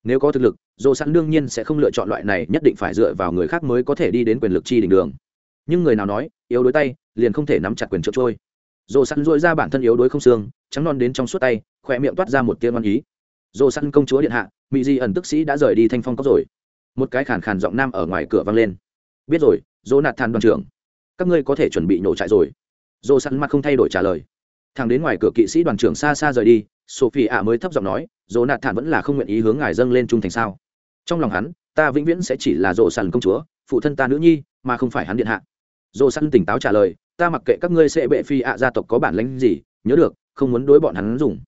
Nếu có thực lực dồ sẵn đương nhiên sẽ không lựa chọn loại này, nhất định phải dựa vào người khác mới có thể đi đến quyền lực chi đỉnh đường. Nhưng người nào nói, yếu đối tay, liền không thể nắm chặt quyền trượt trôi. Dồ sẵn dội ra bản thân yếu đối không xương, trắng non đến trong suốt tay khỏe miệng toát ra một tiếng ngoan ý. Dồ sẵn công chúa điện hạ mỹ di ẩn tức sĩ đã rời đi thanh phong cốc rồi. Một cái khàn khàn giọng nam ở ngoài cửa vang lên. Biết rồi dỗ nạt than đoàn trưởng, các ngươi có thể chuẩn bị nổ trại rồi. Dồ sẵn mặt không thay đổi trả lời. Thằng đến ngoài cửa kỵ sĩ đoàn trưởng xa xa rời đi sophie ạ mới thấp giọng nói dỗ nạt thản vẫn là không nguyện ý hướng ngài dâng lên trung thành sao? Trong lòng hắn, ta vĩnh viễn sẽ chỉ là rộ sàn công chúa, phụ thân ta nữ nhi, mà không phải hắn điện hạ. Rộ sàn tỉnh táo trả lời, ta mặc kệ các ngươi sẽ bệ phi ạ gia tộc có bản lãnh gì, nhớ được, không muốn đối bọn hắn dùng.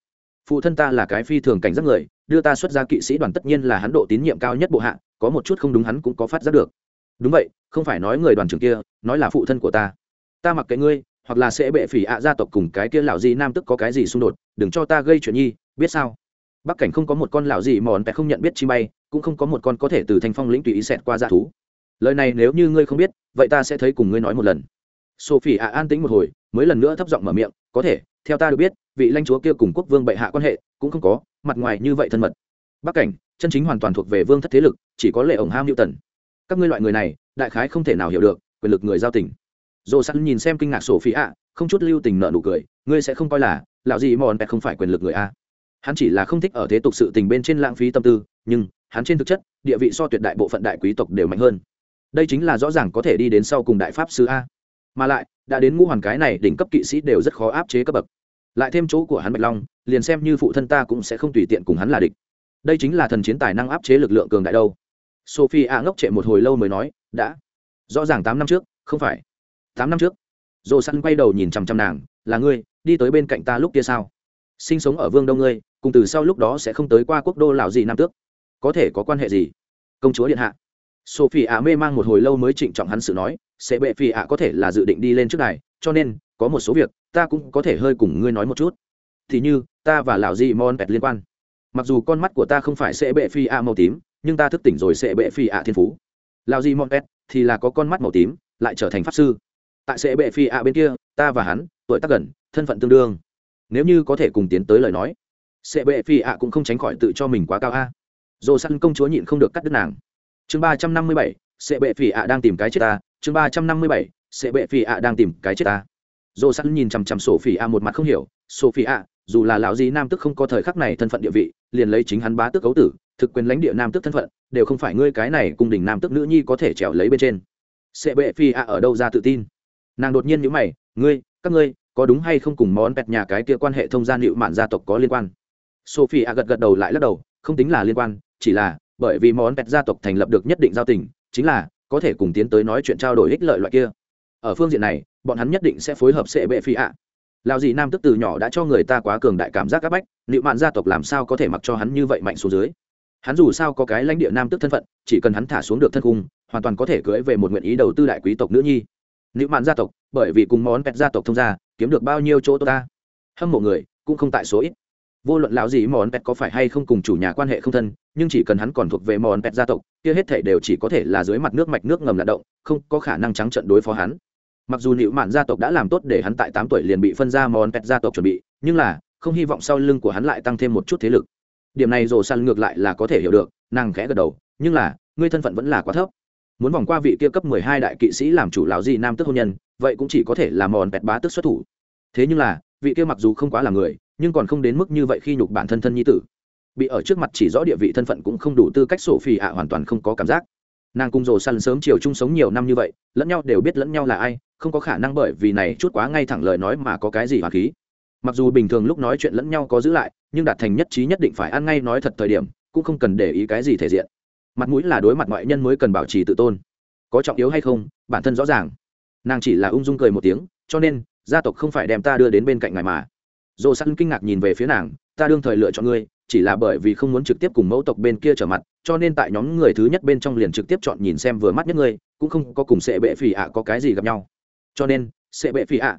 Phụ thân ta là cái phi thường cảnh giác người, đưa ta xuất ra kỵ sĩ đoàn tất nhiên là hắn độ tín nhiệm cao nhất bộ hạ, có một chút không đúng hắn cũng có phát giác được. Đúng vậy, không phải nói người đoàn trưởng kia, nói là phụ thân của ta. Ta mặc kệ ngươi hoặc là sẽ bệ phỉ ạ gia tộc cùng cái kia lão gì nam tức có cái gì xung đột, đừng cho ta gây chuyện nhi, biết sao? Bắc cảnh không có một con lão gì mòn pẹ không nhận biết chi bay, cũng không có một con có thể từ thanh phong lĩnh tùy ý xẹt qua dạ thú. Lời này nếu như ngươi không biết, vậy ta sẽ thấy cùng ngươi nói một lần. Sophie ạ an tĩnh một hồi, mới lần nữa thấp giọng mở miệng, có thể, theo ta được biết, vị lãnh chúa kia cùng quốc vương bệ hạ quan hệ, cũng không có, mặt ngoài như vậy thân mật. Bắc cảnh, chân chính hoàn toàn thuộc về vương thất thế lực, chỉ có lệ ổng ham hữu tần. Các ngươi loại người này, đại khái không thể nào hiểu được, quyền lực người giao tình dồ sẵn nhìn xem kinh ngạc sổ phí ạ, không chút lưu tình nợ nụ cười, ngươi sẽ không coi là lão gì mòn pẹt không phải quyền lực người a? Hắn chỉ là không thích ở thế tục sự tình bên trên lãng phí tâm tư, nhưng hắn trên thực chất, địa vị so tuyệt đại bộ phận đại quý tộc đều mạnh hơn. Đây chính là rõ ràng có thể đi đến sau cùng đại pháp sư a. Mà lại, đã đến ngũ hoàn cái này đỉnh cấp kỵ sĩ đều rất khó áp chế cấp bậc. Lại thêm chỗ của hắn bạch long, liền xem như phụ thân ta cũng sẽ không tùy tiện cùng hắn là địch. Đây chính là thần chiến tài năng áp chế lực lượng cường đại đâu. Sophie a ngốc trệ một hồi lâu mới nói, đã. Rõ ràng tám năm trước, không phải tám năm trước. Dồ săn quay đầu nhìn chằm chằm nàng, là ngươi, đi tới bên cạnh ta lúc kia sao? Sinh sống ở vương đông ngươi, cùng từ sau lúc đó sẽ không tới qua quốc đô lào gì nam tước. Có thể có quan hệ gì? Công chúa điện hạ. Sophie ạ mê mang một hồi lâu mới trịnh trọng hắn sự nói, sẽ bệ phi ạ có thể là dự định đi lên trước này, cho nên, có một số việc, ta cũng có thể hơi cùng ngươi nói một chút. Thì như, ta và lão di mon pet liên quan. Mặc dù con mắt của ta không phải sẽ bệ phi ạ màu tím, nhưng ta thức tỉnh rồi sẽ bệ phi ạ thiên phú. Lão di mon pet thì là có con mắt màu tím, lại trở thành pháp sư tại sẽ bệ phi ạ bên kia, ta và hắn, tuổi tác gần, thân phận tương đương. Nếu như có thể cùng tiến tới lời nói, sẽ bệ phi ạ cũng không tránh khỏi tự cho mình quá cao a. Dồ săn công chúa nhịn không được cắt đứt nàng. Chương ba trăm năm mươi bảy, sẽ bệ phi ạ đang tìm cái chết ta. Chương ba trăm năm mươi bảy, sẽ bệ phi ạ đang tìm cái chết ta. Dồ săn nhìn chằm chằm sổ phi ạ một mặt không hiểu. Sổ phi ạ dù là lão gì nam tức không có thời khắc này thân phận địa vị, liền lấy chính hắn bá tước cấu tử, thực quyền lãnh địa nam tức thân phận, đều không phải ngươi cái này cung đình nam tức nữ nhi có thể trèo lấy bên trên. Sẽ bệ phi ạ ở đâu ra tự tin? Nàng đột nhiên nhữ mày, ngươi, các ngươi, có đúng hay không cùng món pẹt nhà cái kia quan hệ thông gia nịu mạn gia tộc có liên quan? Sophie A gật gật đầu lại lắc đầu, không tính là liên quan, chỉ là bởi vì món pẹt gia tộc thành lập được nhất định giao tình, chính là có thể cùng tiến tới nói chuyện trao đổi ích lợi loại kia. Ở phương diện này, bọn hắn nhất định sẽ phối hợp sệ bệ phi ạ. Lao gì nam tức từ nhỏ đã cho người ta quá cường đại cảm giác áp bách nịu mạn gia tộc làm sao có thể mặc cho hắn như vậy mạnh xuống dưới? Hắn dù sao có cái lãnh địa nam tức thân phận, chỉ cần hắn thả xuống được thân cung, hoàn toàn có thể cưỡi về một nguyện ý đầu tư đại quý tộc nữ nhi nữ mạn gia tộc, bởi vì cùng món pet gia tộc thông gia, kiếm được bao nhiêu chỗ tốt ta? Hâm mộ người, cũng không tại số ít. Vô luận lão gì món pet có phải hay không cùng chủ nhà quan hệ không thân, nhưng chỉ cần hắn còn thuộc về món pet gia tộc, kia hết thể đều chỉ có thể là dưới mặt nước mạch nước ngầm lạ động, không có khả năng trắng trận đối phó hắn. Mặc dù nữ mạn gia tộc đã làm tốt để hắn tại tám tuổi liền bị phân ra món pet gia tộc chuẩn bị, nhưng là, không hy vọng sau lưng của hắn lại tăng thêm một chút thế lực. Điểm này rồ săn ngược lại là có thể hiểu được, nàng khẽ gật đầu, nhưng là, ngươi thân phận vẫn là quá thấp muốn vòng qua vị kia cấp mười hai đại kỵ sĩ làm chủ lão gì nam tức hôn nhân, vậy cũng chỉ có thể là mòn bẹt bá tức xuất thủ. Thế nhưng là, vị kia mặc dù không quá là người, nhưng còn không đến mức như vậy khi nhục bản thân thân nhi tử. Bị ở trước mặt chỉ rõ địa vị thân phận cũng không đủ tư cách sổ phỉ ạ à, hoàn toàn không có cảm giác. Nàng cùng rồ săn sớm chiều chung sống nhiều năm như vậy, lẫn nhau đều biết lẫn nhau là ai, không có khả năng bởi vì này chút quá ngay thẳng lời nói mà có cái gì hòa khí. Mặc dù bình thường lúc nói chuyện lẫn nhau có giữ lại, nhưng đạt thành nhất trí nhất định phải ăn ngay nói thật thời điểm, cũng không cần để ý cái gì thể diện mặt mũi là đối mặt ngoại nhân mới cần bảo trì tự tôn. Có trọng yếu hay không, bản thân rõ ràng. Nàng chỉ là ung dung cười một tiếng, cho nên, gia tộc không phải đem ta đưa đến bên cạnh ngài mà. Dồ săn kinh ngạc nhìn về phía nàng, ta đương thời lựa chọn ngươi, chỉ là bởi vì không muốn trực tiếp cùng mẫu tộc bên kia trở mặt, cho nên tại nhóm người thứ nhất bên trong liền trực tiếp chọn nhìn xem vừa mắt nhất ngươi, cũng không có cùng sệ bệ phỉ ạ có cái gì gặp nhau. Cho nên, sệ bệ phỉ ạ.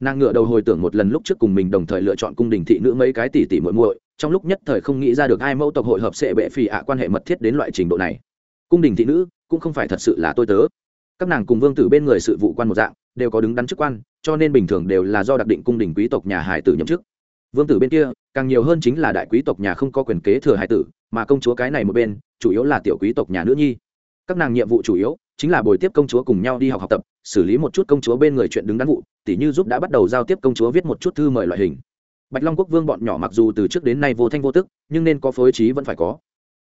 Nàng ngựa đầu hồi tưởng một lần lúc trước cùng mình đồng thời lựa chọn cung đình thị nữ mấy cái tỷ tỷ muội muội trong lúc nhất thời không nghĩ ra được hai mẫu tộc hội hợp sệ bệ phì ạ quan hệ mật thiết đến loại trình độ này. Cung đình thị nữ, cũng không phải thật sự là tôi tớ. Các nàng cùng vương tử bên người sự vụ quan một dạng, đều có đứng đắn chức quan, cho nên bình thường đều là do đặc định cung đình quý tộc nhà hải tử nhậm chức. Vương tử bên kia, càng nhiều hơn chính là đại quý tộc nhà không có quyền kế thừa hải tử, mà công chúa cái này một bên, chủ yếu là tiểu quý tộc nhà nữ nhi. Các nàng nhiệm vụ chủ yếu, chính là bồi tiếp công chúa cùng nhau đi học học tập, xử lý một chút công chúa bên người chuyện đứng đắn vụ, tỉ như giúp đã bắt đầu giao tiếp công chúa viết một chút thư mời loại hình bạch long quốc vương bọn nhỏ mặc dù từ trước đến nay vô thanh vô tức, nhưng nên có phối trí vẫn phải có.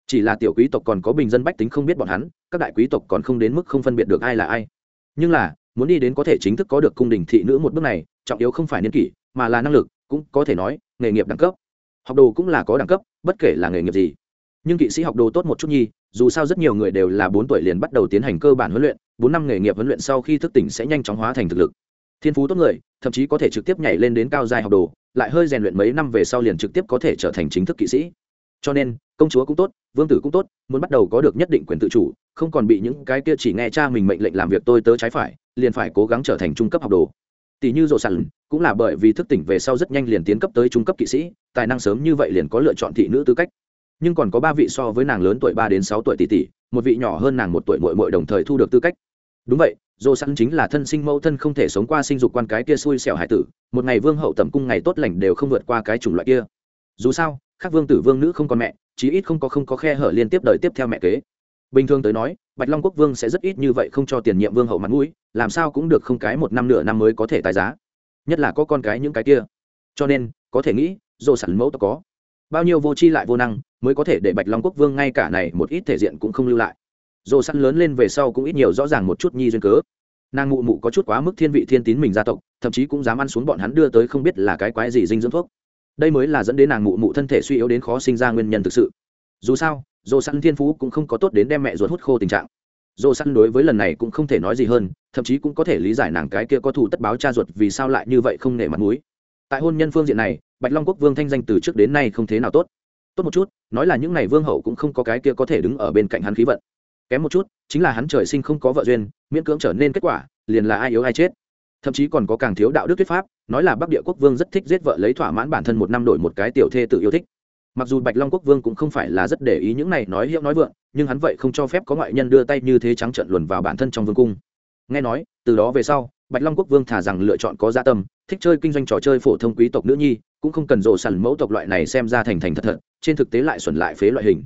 Chỉ là tiểu quý tộc còn có bình dân bách tính không biết bọn hắn, các đại quý tộc còn không đến mức không phân biệt được ai là ai. Nhưng là, muốn đi đến có thể chính thức có được cung đình thị nữ một bước này, trọng yếu không phải niên kỷ, mà là năng lực, cũng có thể nói, nghề nghiệp đẳng cấp. Học đồ cũng là có đẳng cấp, bất kể là nghề nghiệp gì. Nhưng kỵ sĩ học đồ tốt một chút nhi, dù sao rất nhiều người đều là bốn tuổi liền bắt đầu tiến hành cơ bản huấn luyện, bốn năm nghề nghiệp huấn luyện sau khi thức tỉnh sẽ nhanh chóng hóa thành thực lực. Thiên phú tốt người, thậm chí có thể trực tiếp nhảy lên đến cao dài học đồ lại hơi rèn luyện mấy năm về sau liền trực tiếp có thể trở thành chính thức kỵ sĩ. Cho nên, công chúa cũng tốt, vương tử cũng tốt, muốn bắt đầu có được nhất định quyền tự chủ, không còn bị những cái kia chỉ nghe cha mình mệnh lệnh làm việc tôi tớ trái phải, liền phải cố gắng trở thành trung cấp học đồ. Tỷ như rộ sẵn, cũng là bởi vì thức tỉnh về sau rất nhanh liền tiến cấp tới trung cấp kỵ sĩ, tài năng sớm như vậy liền có lựa chọn thị nữ tư cách. Nhưng còn có ba vị so với nàng lớn tuổi ba đến sáu tuổi tỷ tỷ, một vị nhỏ hơn nàng một tuổi mội mội đồng thời thu được tư cách đúng vậy, dô sẵn chính là thân sinh mẫu thân không thể sống qua sinh dục quan cái kia xui xẻo hải tử, một ngày vương hậu tẩm cung ngày tốt lành đều không vượt qua cái chủng loại kia. Dù sao các vương tử vương nữ không còn mẹ, chí ít không có không có khe hở liên tiếp đời tiếp theo mẹ kế. Bình thường tới nói, bạch long quốc vương sẽ rất ít như vậy không cho tiền nhiệm vương hậu mặt mũi, làm sao cũng được không cái một năm nửa năm mới có thể tài giá. Nhất là có con cái những cái kia. Cho nên, có thể nghĩ, dô sẵn mẫu tộc có bao nhiêu vô tri lại vô năng, mới có thể để bạch long quốc vương ngay cả này một ít thể diện cũng không lưu lại dồ sẵn lớn lên về sau cũng ít nhiều rõ ràng một chút nhi duyên cớ. Nàng mụ mụ có chút quá mức thiên vị thiên tín mình gia tộc, thậm chí cũng dám ăn xuống bọn hắn đưa tới không biết là cái quái gì dinh dưỡng thuốc. Đây mới là dẫn đến nàng mụ mụ thân thể suy yếu đến khó sinh ra nguyên nhân thực sự. Dù sao dồ sẵn thiên phú cũng không có tốt đến đem mẹ ruột hút khô tình trạng. Dồ sẵn đối với lần này cũng không thể nói gì hơn, thậm chí cũng có thể lý giải nàng cái kia có thù tất báo cha ruột vì sao lại như vậy không nể mặt mũi. Tại hôn nhân phương diện này, bạch long quốc vương thanh danh từ trước đến nay không thế nào tốt. Tốt một chút, nói là những n à y vương hậu cũng không có cái kia có thể đứng ở bên cạnh hắn khí vận kém một chút, chính là hắn trời sinh không có vợ duyên, miễn cưỡng trở nên kết quả, liền là ai yếu ai chết. Thậm chí còn có càng thiếu đạo đức thuyết pháp, nói là bắc địa quốc vương rất thích giết vợ lấy thỏa mãn bản thân một năm đổi một cái tiểu thê tự yêu thích. Mặc dù bạch long quốc vương cũng không phải là rất để ý những này nói hiệu nói vượng, nhưng hắn vậy không cho phép có ngoại nhân đưa tay như thế trắng trợn luồn vào bản thân trong vương cung. Nghe nói, từ đó về sau, bạch long quốc vương thả rằng lựa chọn có gia tâm, thích chơi kinh doanh trò chơi phổ thông quý tộc nữ nhi, cũng không cần rộ sàn mẫu tộc loại này xem ra thành thành thật thật, trên thực tế lại xuẩn lại phế loại hình.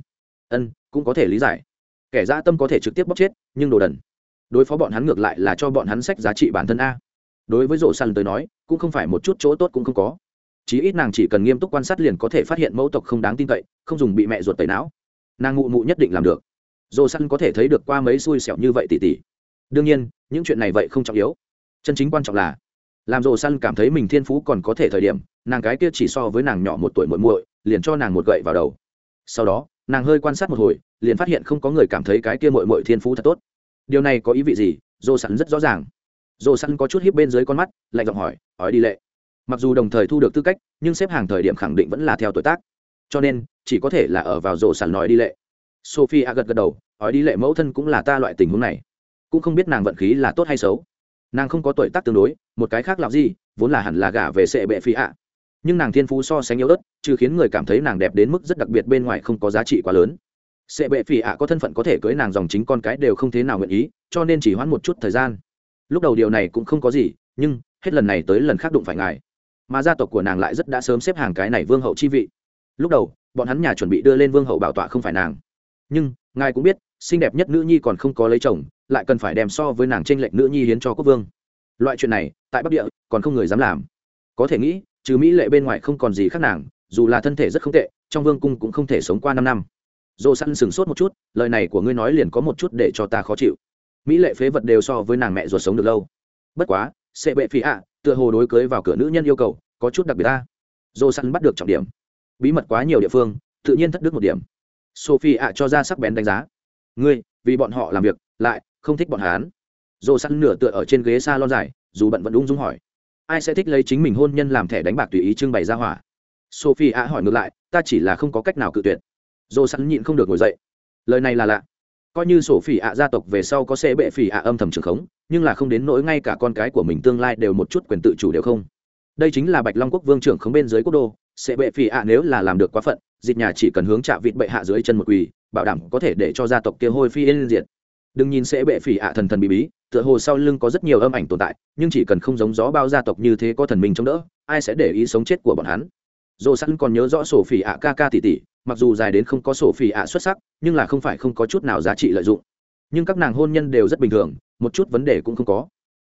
Ân, cũng có thể lý giải kẻ dã tâm có thể trực tiếp bóc chết, nhưng đồ đần, đối phó bọn hắn ngược lại là cho bọn hắn sách giá trị bản thân a. Đối với rổ săn tới nói, cũng không phải một chút chỗ tốt cũng không có. Chí ít nàng chỉ cần nghiêm túc quan sát liền có thể phát hiện mẫu tộc không đáng tin cậy, không dùng bị mẹ ruột tẩy não. Nàng ngụ mụ nhất định làm được. Rổ săn có thể thấy được qua mấy xui xẻo như vậy tỉ tỉ. Đương nhiên, những chuyện này vậy không trọng yếu. Chân chính quan trọng là, làm rổ săn cảm thấy mình thiên phú còn có thể thời điểm, nàng cái kia chỉ so với nàng nhỏ một tuổi muội muội, liền cho nàng một gậy vào đầu. Sau đó nàng hơi quan sát một hồi, liền phát hiện không có người cảm thấy cái kia muội muội thiên phú thật tốt. Điều này có ý vị gì? Dô sẵn rất rõ ràng. Dô sẵn có chút hiếp bên dưới con mắt, lạnh giọng hỏi hỏi đi lệ. Mặc dù đồng thời thu được tư cách, nhưng xếp hàng thời điểm khẳng định vẫn là theo tuổi tác. Cho nên, chỉ có thể là ở vào rộ sẵn nói đi lệ. Sophie a gật gật đầu, ói đi lệ, mẫu thân cũng là ta loại tình huống này. Cũng không biết nàng vận khí là tốt hay xấu. Nàng không có tuổi tác tương đối, một cái khác làm gì, vốn là hẳn là gả về sệ bệ phi ạ nhưng nàng thiên phú so sánh yếu ớt, trừ khiến người cảm thấy nàng đẹp đến mức rất đặc biệt bên ngoài không có giá trị quá lớn. Sệ bệ phỉ ạ có thân phận có thể cưới nàng dòng chính con cái đều không thế nào nguyện ý, cho nên chỉ hoãn một chút thời gian. Lúc đầu điều này cũng không có gì, nhưng hết lần này tới lần khác đụng phải ngài. Mà gia tộc của nàng lại rất đã sớm xếp hàng cái này vương hậu chi vị. Lúc đầu, bọn hắn nhà chuẩn bị đưa lên vương hậu bảo tọa không phải nàng. Nhưng, ngài cũng biết, xinh đẹp nhất nữ nhi còn không có lấy chồng, lại cần phải đem so với nàng tranh lệch nữ nhi hiến cho quốc vương. Loại chuyện này, tại bắc địa, còn không người dám làm. Có thể nghĩ trừ mỹ lệ bên ngoài không còn gì khác nàng, dù là thân thể rất không tệ, trong vương cung cũng không thể sống qua năm năm. Dồ săn sửng sốt một chút, lời này của ngươi nói liền có một chút để cho ta khó chịu. Mỹ lệ phế vật đều so với nàng mẹ ruột sống được lâu. Bất quá, sẽ bệ phí ạ, tựa hồ đối cưới vào cửa nữ nhân yêu cầu, có chút đặc biệt ta. Dồ săn bắt được trọng điểm. Bí mật quá nhiều địa phương, tự nhiên thất đức một điểm. Sophie ạ cho ra sắc bén đánh giá. Ngươi, vì bọn họ làm việc, lại không thích bọn hán dồ săn nửa tựa ở trên ghế s a lon dài, dù bận vẫn ung dung hỏi ai sẽ thích lấy chính mình hôn nhân làm thẻ đánh bạc tùy ý trưng bày ra hỏa? Sophie ạ hỏi ngược lại, ta chỉ là không có cách nào cự tuyệt. Dồ sẵn nhịn không được ngồi dậy. Lời này là lạ. Coi như sổ phỉ ạ gia tộc về sau có sẽ bệ phỉ ạ âm thầm trường khống, nhưng là không đến nỗi ngay cả con cái của mình tương lai đều một chút quyền tự chủ đều không. Đây chính là bạch long quốc vương trưởng khống bên dưới quốc đô, sẽ bệ phỉ ạ nếu là làm được quá phận, dịch nhà chỉ cần hướng chạm vịt bệ hạ dưới chân một quỳ, bảo đảm có thể để cho gia tộc kia hôi phi yên diệt. Đừng nhìn sẽ bệ phỉ ạ thần thần bí bí tựa hồ sau lưng có rất nhiều âm ảnh tồn tại, nhưng chỉ cần không giống gió bao gia tộc như thế có thần minh chống đỡ, ai sẽ để ý sống chết của bọn hắn? Dồ sẵn còn nhớ rõ sổ phỉ ạ ca ca tỷ tỷ, mặc dù dài đến không có sổ phỉ ạ xuất sắc, nhưng là không phải không có chút nào giá trị lợi dụng. Nhưng các nàng hôn nhân đều rất bình thường, một chút vấn đề cũng không có.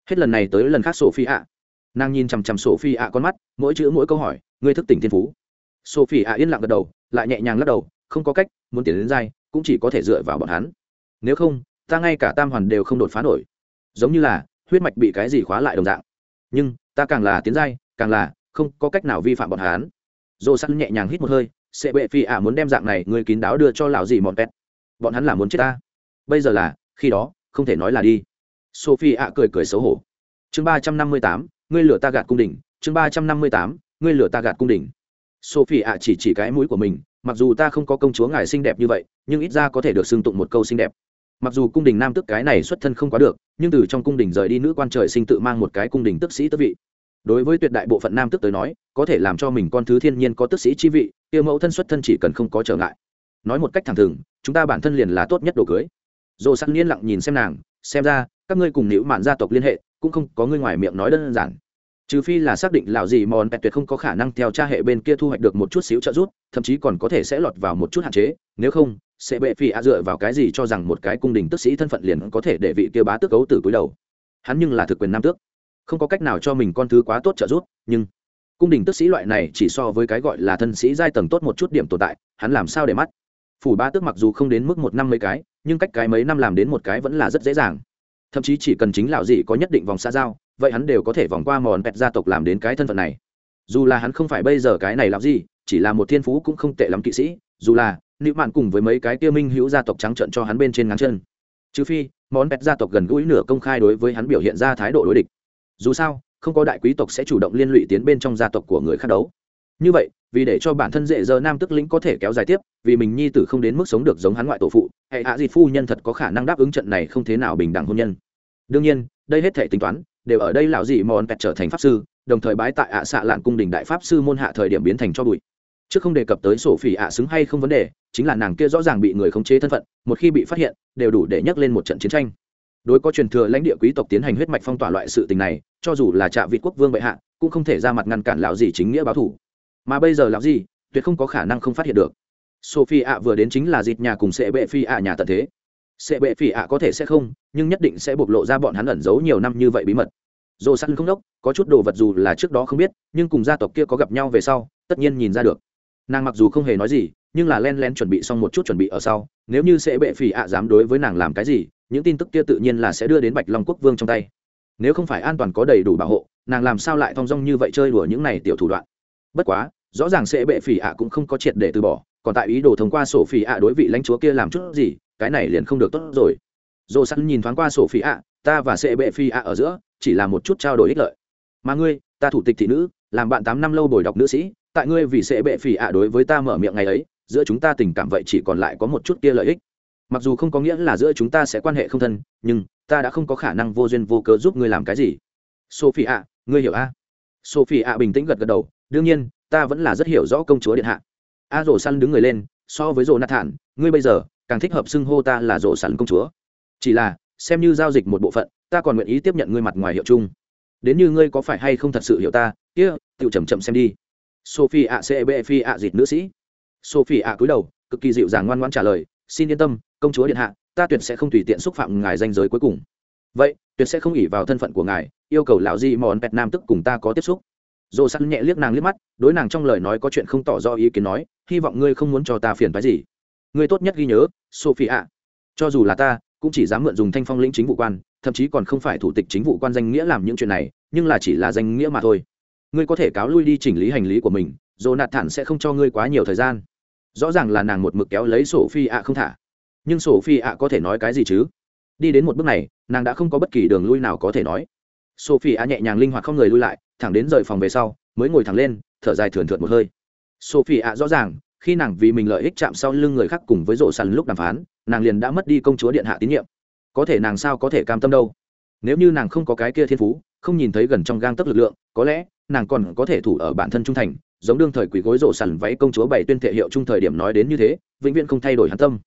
Hết lần này tới lần khác sổ phi ạ. Nàng nhìn chằm chằm sổ phi ạ con mắt, mỗi chữ mỗi câu hỏi, ngươi thức tỉnh thiên phú. Sổ phi ạ yên lặng gật đầu, lại nhẹ nhàng lắc đầu, không có cách, muốn tiến đến dai cũng chỉ có thể dựa vào bọn hắn. Nếu không, ta ngay cả tam hoàn đều không đột phá nổi giống như là huyết mạch bị cái gì khóa lại đồng dạng. Nhưng, ta càng là tiến giai, càng là không có cách nào vi phạm bọn hắn. Dồ săn nhẹ nhàng hít một hơi, sẽ bệ phi ạ, muốn đem dạng này người kín đáo đưa cho lão gì mọn pet bọn hắn là muốn chết ta. Bây giờ là, khi đó, không thể nói là đi. Sophie ạ cười cười xấu hổ. Chương ba trăm năm mươi tám, ngươi lửa ta gạt cung đình. Chương ba trăm năm mươi tám, ngươi lửa ta gạt cung đình. Sophie ạ chỉ chỉ cái mũi của mình, mặc dù ta không có công chúa ngài xinh đẹp như vậy, nhưng ít ra có thể được xưng tụng một câu xinh đẹp mặc dù cung đình nam tức cái này xuất thân không quá được, nhưng từ trong cung đình rời đi nữ quan trời sinh tự mang một cái cung đình tức sĩ tức vị. Đối với tuyệt đại bộ phận nam tức tới nói, có thể làm cho mình con thứ thiên nhiên có tức sĩ chi vị yêu mẫu thân xuất thân chỉ cần không có trở ngại. Nói một cách thẳng thừng, chúng ta bản thân liền là tốt nhất đồ cưới. Dồ sẵn yên lặng nhìn xem nàng, xem ra, các ngươi cùng nữ mạn gia tộc liên hệ, cũng không có ngươi ngoài miệng nói đơn giản. Trừ phi là xác định lão gì mòn pẹt tuyệt không có khả năng theo cha hệ bên kia thu hoạch được một chút xíu trợ giúp, thậm chí còn có thể sẽ lọt vào một chút hạn chế, nếu không sẽ bệ phi a dựa vào cái gì cho rằng một cái cung đình tức sĩ thân phận liền có thể để vị kia bá tước cấu từ cúi đầu? Hắn nhưng là thực quyền nam tước. Không có cách nào cho mình con thứ quá tốt trợ giúp, nhưng cung đình tức sĩ loại này chỉ so với cái gọi là thân sĩ giai tầng tốt một chút điểm tồn tại, hắn làm sao để mắt? Phủ ba tước mặc dù không đến mức một năm mấy cái, nhưng cách cái mấy năm làm đến một cái vẫn là rất dễ dàng. Thậm chí chỉ cần chính lão dị có nhất định vòng xa giao, vậy hắn đều có thể vòng qua mòn pẹt gia tộc làm đến cái thân phận này. Dù là hắn không phải bây giờ cái này làm gì chỉ là một thiên phú cũng không tệ lắm kỵ sĩ, dù là nịu mạn cùng với mấy cái kia minh hữu gia tộc trắng trận cho hắn bên trên ngắn chân. Trừ phi, món pẹt gia tộc gần gũi nửa công khai đối với hắn biểu hiện ra thái độ đối địch. Dù sao, không có đại quý tộc sẽ chủ động liên lụy tiến bên trong gia tộc của người khác đấu. Như vậy, vì để cho bản thân dễ giờ nam tức lĩnh có thể kéo dài tiếp, vì mình nhi tử không đến mức sống được giống hắn ngoại tổ phụ, hệ hạ di phu nhân thật có khả năng đáp ứng trận này không thế nào bình đẳng hôn nhân. Đương nhiên, đây hết thể tính toán, đều ở đây lão dị mòn pẹt trở thành pháp sư, đồng thời bái tại ạ xạ lạn cung đình đại pháp sư môn hạ thời điểm biến thành cho bụi chứ không đề cập tới sổ phỉ ạ xứng hay không vấn đề, chính là nàng kia rõ ràng bị người khống chế thân phận, một khi bị phát hiện, đều đủ để nhắc lên một trận chiến tranh. Đối có truyền thừa lãnh địa quý tộc tiến hành huyết mạch phong tỏa loại sự tình này, cho dù là trạ vị quốc vương bệ hạ, cũng không thể ra mặt ngăn cản lão gì chính nghĩa báo thủ. Mà bây giờ lão gì tuyệt không có khả năng không phát hiện được. Sophie ạ vừa đến chính là dịt nhà cùng sẽ bệ phi ạ nhà tận thế. Sẽ bệ phi ạ có thể sẽ không, nhưng nhất định sẽ bộc lộ ra bọn hắn ẩn giấu nhiều năm như vậy bí mật. Dồ săn không đốc, có chút đồ vật dù là trước đó không biết, nhưng cùng gia tộc kia có gặp nhau về sau, tất nhiên nhìn ra được nàng mặc dù không hề nói gì, nhưng là len len chuẩn bị xong một chút chuẩn bị ở sau, nếu như sẽ bệ phỉ ạ dám đối với nàng làm cái gì, những tin tức kia tự nhiên là sẽ đưa đến bạch long quốc vương trong tay. Nếu không phải an toàn có đầy đủ bảo hộ, nàng làm sao lại thong dong như vậy chơi đùa những này tiểu thủ đoạn? Bất quá, rõ ràng sẽ bệ phỉ ạ cũng không có triệt để từ bỏ, còn tại ý đồ thông qua sổ phỉ ạ đối vị lãnh chúa kia làm chút gì, cái này liền không được tốt rồi. Dồ Sẵn nhìn thoáng qua sổ phỉ ạ, ta và sẽ bệ phi ạ ở giữa, chỉ là một chút trao đổi ích lợi. Mà ngươi, ta thủ tịch thị nữ, làm bạn tám năm lâu bồi đọc nữ sĩ tại ngươi vì sẽ bệ phỉ ạ đối với ta mở miệng ngày ấy, giữa chúng ta tình cảm vậy chỉ còn lại có một chút kia lợi ích. Mặc dù không có nghĩa là giữa chúng ta sẽ quan hệ không thân, nhưng ta đã không có khả năng vô duyên vô cớ giúp ngươi làm cái gì. Sophie ạ, ngươi hiểu a? Sophie ạ bình tĩnh gật gật đầu, đương nhiên, ta vẫn là rất hiểu rõ công chúa điện hạ. A rổ săn đứng người lên, so với rổ nạt thản, ngươi bây giờ càng thích hợp xưng hô ta là rổ săn công chúa. Chỉ là, xem như giao dịch một bộ phận, ta còn nguyện ý tiếp nhận ngươi mặt ngoài hiệu chung. Đến như ngươi có phải hay không thật sự hiểu ta, kia tự chầm chậm xem đi sophie ạ bệ phi ạ dịt nữ sĩ. Sophie ạ, cúi đầu, cực kỳ dịu dàng ngoan ngoãn trả lời, xin yên tâm, công chúa điện hạ, ta tuyệt sẽ không tùy tiện xúc phạm ngài danh giới cuối cùng. Vậy, tuyệt sẽ không ỉ vào thân phận của ngài, yêu cầu lão di mòn pẹt nam tức cùng ta có tiếp xúc. Dồ săn nhẹ liếc nàng liếc mắt, đối nàng trong lời nói có chuyện không tỏ rõ ý kiến nói, hy vọng ngươi không muốn cho ta phiền phái gì. Ngươi tốt nhất ghi nhớ, sophie ạ. Cho dù là ta, cũng chỉ dám mượn dùng thanh phong lĩnh chính vụ quan, thậm chí còn không phải thủ tịch chính vụ quan danh nghĩa làm những chuyện này, nhưng là chỉ là danh nghĩa mà thôi ngươi có thể cáo lui đi chỉnh lý hành lý của mình, dồ nạt thản sẽ không cho ngươi quá nhiều thời gian. Rõ ràng là nàng một mực kéo lấy sổ phi ạ không thả. Nhưng sổ phi ạ có thể nói cái gì chứ? Đi đến một bước này, nàng đã không có bất kỳ đường lui nào có thể nói. Sophie ạ nhẹ nhàng linh hoạt không người lui lại, thẳng đến rời phòng về sau, mới ngồi thẳng lên, thở dài thườn thượt một hơi. Sophie ạ rõ ràng, khi nàng vì mình lợi ích chạm sau lưng người khác cùng với rộ sàn lúc đàm phán, nàng liền đã mất đi công chúa điện hạ tín nhiệm. Có thể nàng sao có thể cam tâm đâu? Nếu như nàng không có cái kia thiên phú, không nhìn thấy gần trong gang tấc lực lượng, có lẽ nàng còn có thể thủ ở bản thân trung thành, giống đương thời quỷ gối rộ sàn váy công chúa bảy tuyên thệ hiệu trung thời điểm nói đến như thế, vĩnh viễn không thay đổi hắn tâm.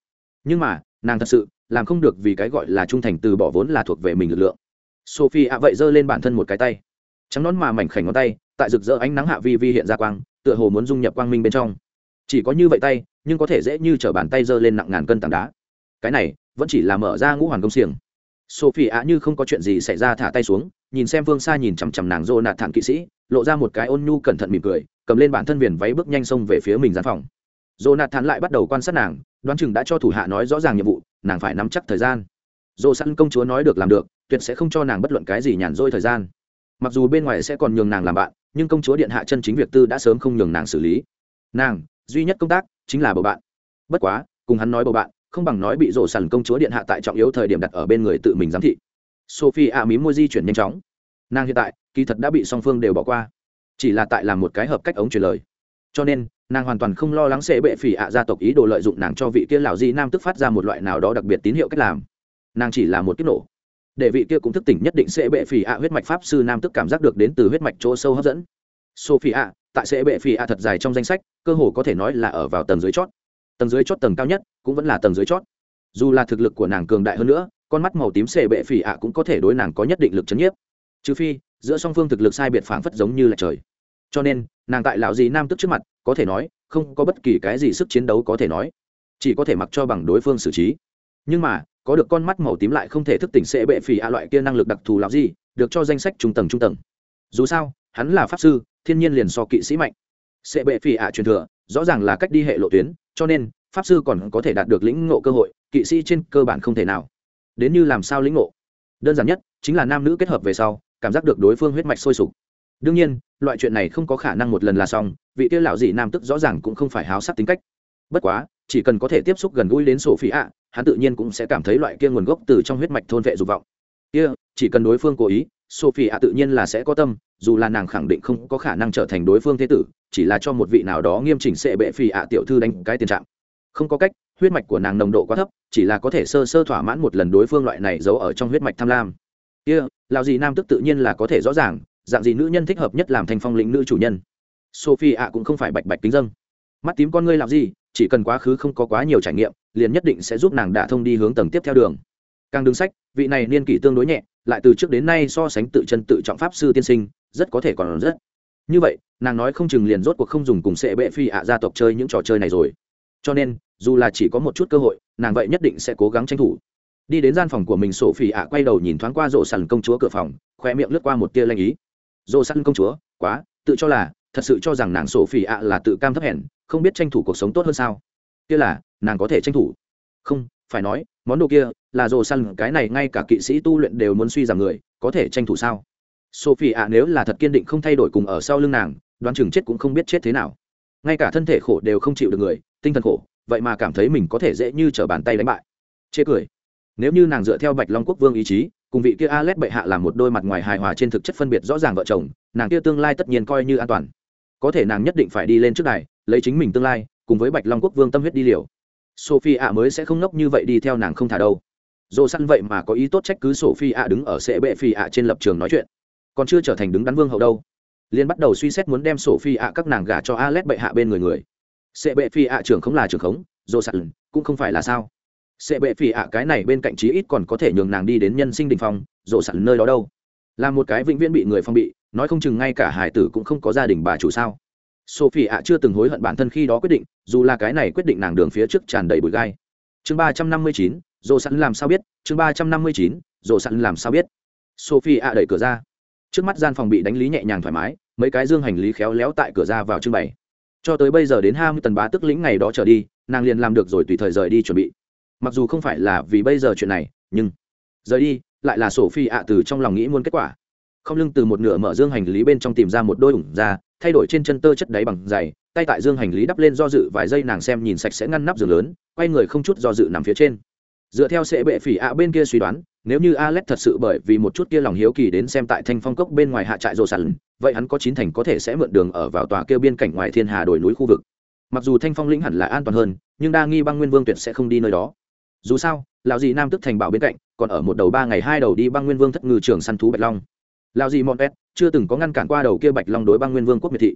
Nhưng mà, nàng thật sự làm không được vì cái gọi là trung thành từ bỏ vốn là thuộc về mình lực lượng. Sophie ạ vậy giơ lên bản thân một cái tay. Trắng nón mà mảnh khảnh ngón tay, tại rực rỡ ánh nắng hạ vi vi hiện ra quang, tựa hồ muốn dung nhập quang minh bên trong. Chỉ có như vậy tay, nhưng có thể dễ như t bàn tay giơ lên nặng ngàn cân tảng đá. Cái này, vẫn chỉ là mở ra ngũ hoàn công xiềng. Sophie ạ như không có chuyện gì xảy ra thả tay xuống, nhìn xem phương xa nhìn chằm chằm nàng rô nạt thản kỵ sĩ lộ ra một cái ôn nhu cẩn thận mỉm cười, cầm lên bản thân viền váy bước nhanh xông về phía mình gian phòng. Dồ nạt thản lại bắt đầu quan sát nàng, đoán chừng đã cho thủ hạ nói rõ ràng nhiệm vụ, nàng phải nắm chắc thời gian. Dồ sẵn công chúa nói được làm được, tuyệt sẽ không cho nàng bất luận cái gì nhàn rỗi thời gian. Mặc dù bên ngoài sẽ còn nhường nàng làm bạn, nhưng công chúa điện hạ chân chính việc tư đã sớm không nhường nàng xử lý. Nàng, duy nhất công tác chính là bầu bạn. Bất quá, cùng hắn nói bầu bạn, không bằng nói bị rổ sàn công chúa điện hạ tại trọng yếu thời điểm đặt ở bên người tự mình giám thị. Sophie a mí môi di chuyển nhanh chóng nàng hiện tại, kỳ thật đã bị song phương đều bỏ qua. Chỉ là tại làm một cái hợp cách ống truyền lời. Cho nên, nàng hoàn toàn không lo lắng sẽ bệ phỉ ạ gia tộc ý đồ lợi dụng nàng cho vị kia lão di nam tức phát ra một loại nào đó đặc biệt tín hiệu cách làm. Nàng chỉ là một kích nổ. Để vị kia cũng thức tỉnh nhất định sẽ bệ phỉ ạ huyết mạch pháp sư nam tức cảm giác được đến từ huyết mạch chỗ sâu hấp dẫn. Sophie ạ, tại sẽ bệ phỉ ạ thật dài trong danh sách, cơ hồ có thể nói là ở vào tầng dưới chót. Tầng dưới chót tầng cao nhất, cũng vẫn là tầng dưới chót. Dù là thực lực của nàng cường đại hơn nữa, con mắt màu tím sẽ bệ phỉ ạ cũng có thể đối nàng có nhất định lực chấn nhiếp trừ phi giữa song phương thực lực sai biệt phảng phất giống như là trời. Cho nên, nàng tại lão dì nam tức trước mặt, có thể nói, không có bất kỳ cái gì sức chiến đấu có thể nói. Chỉ có thể mặc cho bằng đối phương xử trí. Nhưng mà, có được con mắt màu tím lại không thể thức tỉnh sẽ bệ phì ạ loại kia năng lực đặc thù lão dì, được cho danh sách trung tầng trung tầng. Dù sao, hắn là pháp sư, thiên nhiên liền so kỵ sĩ mạnh. Sẽ bệ phì ạ truyền thừa, rõ ràng là cách đi hệ lộ tuyến, cho nên, pháp sư còn có thể đạt được lĩnh ngộ cơ hội, kỵ sĩ trên cơ bản không thể nào. Đến như làm sao lĩnh ngộ? Đơn giản nhất, chính là nam nữ kết hợp về sau cảm giác được đối phương huyết mạch sôi sục. Đương nhiên, loại chuyện này không có khả năng một lần là xong, vị kia lão dị nam tức rõ ràng cũng không phải háo sắc tính cách. Bất quá, chỉ cần có thể tiếp xúc gần gũi đến sổ phi ạ, hắn tự nhiên cũng sẽ cảm thấy loại kia nguồn gốc từ trong huyết mạch thôn vệ dục vọng. Kia, chỉ cần đối phương cố ý sophie ạ tự nhiên là sẽ có tâm, dù là nàng khẳng định không có khả năng trở thành đối phương thế tử, chỉ là cho một vị nào đó nghiêm chỉnh sẽ bệ phi ạ tiểu thư đánh cái tiền trạng. Không có cách, huyết mạch của nàng nồng độ quá thấp, chỉ là có thể sơ sơ thỏa mãn một lần đối phương loại này giấu ở trong huyết mạch tham lam kia、yeah, lào gì nam tức tự nhiên là có thể rõ ràng dạng gì nữ nhân thích hợp nhất làm thành phong lĩnh nữ chủ nhân. Sophie ạ cũng không phải bạch bạch kính dâng. Mắt tím con ngươi làm gì chỉ cần quá khứ không có quá nhiều trải nghiệm liền nhất định sẽ giúp nàng đả thông đi hướng tầng tiếp theo đường. Càng đứng sách vị này niên kỷ tương đối nhẹ lại từ trước đến nay so sánh tự chân tự trọng pháp sư tiên sinh rất có thể còn rất. Như vậy nàng nói không chừng liền rốt cuộc không dùng cùng sệ bệ phi ạ gia tộc chơi những trò chơi này rồi. Cho nên dù là chỉ có một chút cơ hội nàng vậy nhất định sẽ cố gắng tranh thủ đi đến gian phòng của mình, sổ phỉ ạ quay đầu nhìn thoáng qua rổ sàn công chúa cửa phòng khoe miệng lướt qua một tia lanh ý. Rổ sàn công chúa, quá, tự cho là, thật sự cho rằng nàng sổ phỉ ạ là tự cam thấp hèn, không biết tranh thủ cuộc sống tốt hơn sao. Kia là, nàng có thể tranh thủ. Không, phải nói, món đồ kia, là rổ sàn cái này ngay cả kỵ sĩ tu luyện đều muốn suy giảm người, có thể tranh thủ sao? Sophie ạ nếu là thật kiên định không thay đổi cùng ở sau lưng nàng, đoán chừng chết cũng không biết chết thế nào. Ngay cả thân thể khổ đều không chịu được người, tinh thần khổ, vậy mà cảm thấy mình có thể dễ như t r ở bàn tay đánh bại. Chê cười nếu như nàng dựa theo bạch long quốc vương ý chí cùng vị kia Alet bệ hạ làm một đôi mặt ngoài hài hòa trên thực chất phân biệt rõ ràng vợ chồng, nàng kia tương lai tất nhiên coi như an toàn. Có thể nàng nhất định phải đi lên trước này, lấy chính mình tương lai, cùng với Bạch Long quốc vương tâm huyết đi liều. Sophie ạ mới sẽ không ngốc như vậy đi theo nàng không thả đâu. Dỗ săn vậy mà có ý tốt trách cứ Sophie ạ đứng ở sẽ bệ phi ạ trên lập trường nói chuyện, còn chưa trở thành đứng đắn vương hậu đâu. Liên bắt đầu suy xét muốn đem Sophie ạ các nàng gả cho Alet bệ hạ bên người người. Sẽ bệ phi ạ trưởng không là trưởng khống, Dỗ săn cũng không phải là sao sẽ bệ phỉ ạ, cái này bên cạnh chí ít còn có thể nhường nàng đi đến nhân sinh đình phong, rộ sẵn nơi đó đâu. Là một cái vĩnh viễn bị người phong bị, nói không chừng ngay cả hải tử cũng không có gia đình bà chủ sao. Sophie ạ chưa từng hối hận bản thân khi đó quyết định, dù là cái này quyết định nàng đường phía trước tràn đầy bụi gai. Chương ba trăm năm mươi chín, rộ sẵn làm sao biết, chương ba trăm năm mươi chín, rộ sẵn làm sao biết. Sophie ạ đẩy cửa ra. Trước mắt gian phòng bị đánh lý nhẹ nhàng thoải mái, mấy cái dương hành lý khéo léo tại cửa ra vào trưng bày. Cho tới bây giờ đến hai mươi tần bá tức lĩnh ngày đó trở đi, nàng liền làm được rồi tùy thời rời đi chuẩn bị mặc dù không phải là vì bây giờ chuyện này, nhưng rời đi, lại là sổ phi ạ từ trong lòng nghĩ muôn kết quả. Không lưng từ một nửa mở dương hành lý bên trong tìm ra một đôi ủng ra thay đổi trên chân tơ chất đáy bằng dày tay tại dương hành lý đắp lên do dự vài giây nàng xem nhìn sạch sẽ ngăn nắp giường lớn, quay người không chút do dự nằm phía trên. Dựa theo sẽ bệ phỉ ạ bên kia suy đoán, nếu như alex thật sự bởi vì một chút kia lòng hiếu kỳ đến xem tại thanh phong cốc bên ngoài hạ trại rồ sẵn, vậy hắn có chín thành có thể sẽ mượn đường ở vào tòa kêu biên cảnh ngoài thiên hà đồi núi khu vực. Mặc dù thanh phong lĩnh hẳn là an toàn hơn, nhưng đa nghi băng nguyên vương tuyệt sẽ không đi nơi đó dù sao, lão dì nam tức thành bảo bên cạnh, còn ở một đầu ba ngày hai đầu đi băng nguyên vương thất ngư trường săn thú bạch long. Lão dì mọn pet chưa từng có ngăn cản qua đầu kia bạch long đối băng nguyên vương quốc miệt thị.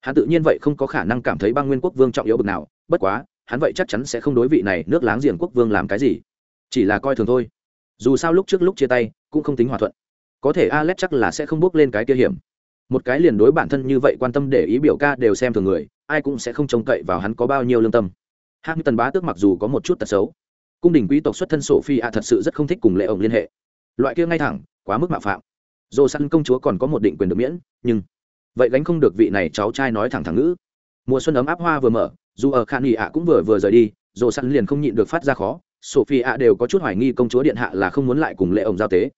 Hắn tự nhiên vậy không có khả năng cảm thấy băng nguyên quốc vương trọng yếu bực nào, bất quá, hắn vậy chắc chắn sẽ không đối vị này nước láng giềng quốc vương làm cái gì. Chỉ là coi thường thôi. Dù sao lúc trước lúc chia tay, cũng không tính hòa thuận. Có thể alex chắc là sẽ không bước lên cái kia hiểm. Một cái liền đối bản thân như vậy quan tâm để ý biểu ca đều xem thường người, ai cũng sẽ không trông cậy vào hắn có bao nhiêu lương tâm. Hạng tần bá tước mặc dù có một chút tật xấu cung đình quý tộc xuất thân sổ phi ạ thật sự rất không thích cùng lệ ổng liên hệ. Loại kia ngay thẳng, quá mức mạo phạm. Dồ săn công chúa còn có một định quyền được miễn, nhưng vậy gánh không được vị này cháu trai nói thẳng thẳng ngữ. Mùa xuân ấm áp hoa vừa mở, dù ở khan nghị ạ cũng vừa vừa rời đi dồ săn liền không nhịn được phát ra khó sophie ạ đều có chút hoài nghi công chúa điện hạ là không muốn lại cùng lệ ổng giao tế.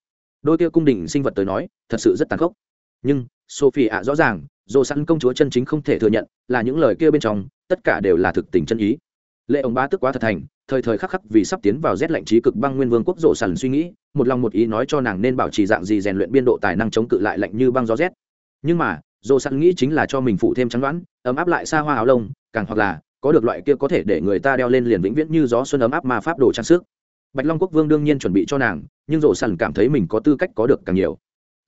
Đôi kia cung đình sinh vật tới nói, thật sự rất tàn khốc. Nhưng sophie ạ rõ ràng dồ sẵn công chúa chân chính không thể thừa nhận, là những lời kia bên trong, tất cả đều là thực tình chân ý. Lệ ông ba tức quá thật thành thời thời khắc khắc vì sắp tiến vào rét lạnh trí cực băng nguyên vương quốc rộ sần suy nghĩ, một lòng một ý nói cho nàng nên bảo trì dạng gì rèn luyện biên độ tài năng chống cự lại lạnh như băng gió rét. Nhưng mà, rộ sần nghĩ chính là cho mình phụ thêm chắn đoán, ấm áp lại xa hoa áo lông, càng hoặc là, có được loại kia có thể để người ta đeo lên liền vĩnh viễn như gió xuân ấm áp mà pháp đồ trang sức. Bạch long quốc vương đương nhiên chuẩn bị cho nàng, nhưng rộ sần cảm thấy mình có tư cách có được càng nhiều.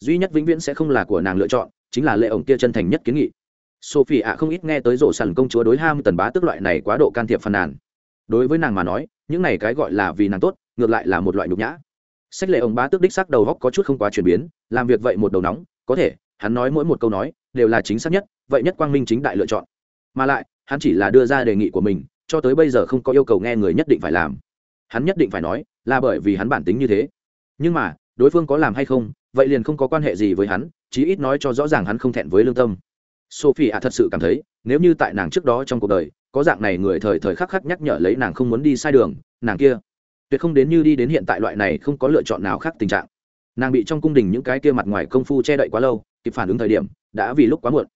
Duy nhất vĩnh viễn sẽ không là của nàng lựa chọn, chính là lệ ổng kia chân thành nhất kiến nghị. Sophie ạ không ít nghe tới rộ sần công chúa đối ham tần bá tức loại này quá độ can thiệp phàn nàn đối với nàng mà nói, những này cái gọi là vì nàng tốt, ngược lại là một loại nhục nhã. Sách lệ ông bá tức đích sắc đầu góc có chút không quá chuyển biến, làm việc vậy một đầu nóng, có thể, hắn nói mỗi một câu nói, đều là chính xác nhất, vậy nhất quang minh chính đại lựa chọn. Mà lại, hắn chỉ là đưa ra đề nghị của mình, cho tới bây giờ không có yêu cầu nghe người nhất định phải làm. Hắn nhất định phải nói, là bởi vì hắn bản tính như thế. Nhưng mà, đối phương có làm hay không, vậy liền không có quan hệ gì với hắn, chí ít nói cho rõ ràng hắn không thẹn với lương tâm sophie ạ thật sự cảm thấy, nếu như tại nàng trước đó trong cuộc đời, có dạng này người thời thời khắc khắc nhắc nhở lấy nàng không muốn đi sai đường, nàng kia tuyệt không đến như đi đến hiện tại loại này không có lựa chọn nào khác tình trạng. Nàng bị trong cung đình những cái kia mặt ngoài công phu che đậy quá lâu, kịp phản ứng thời điểm, đã vì lúc quá muộn.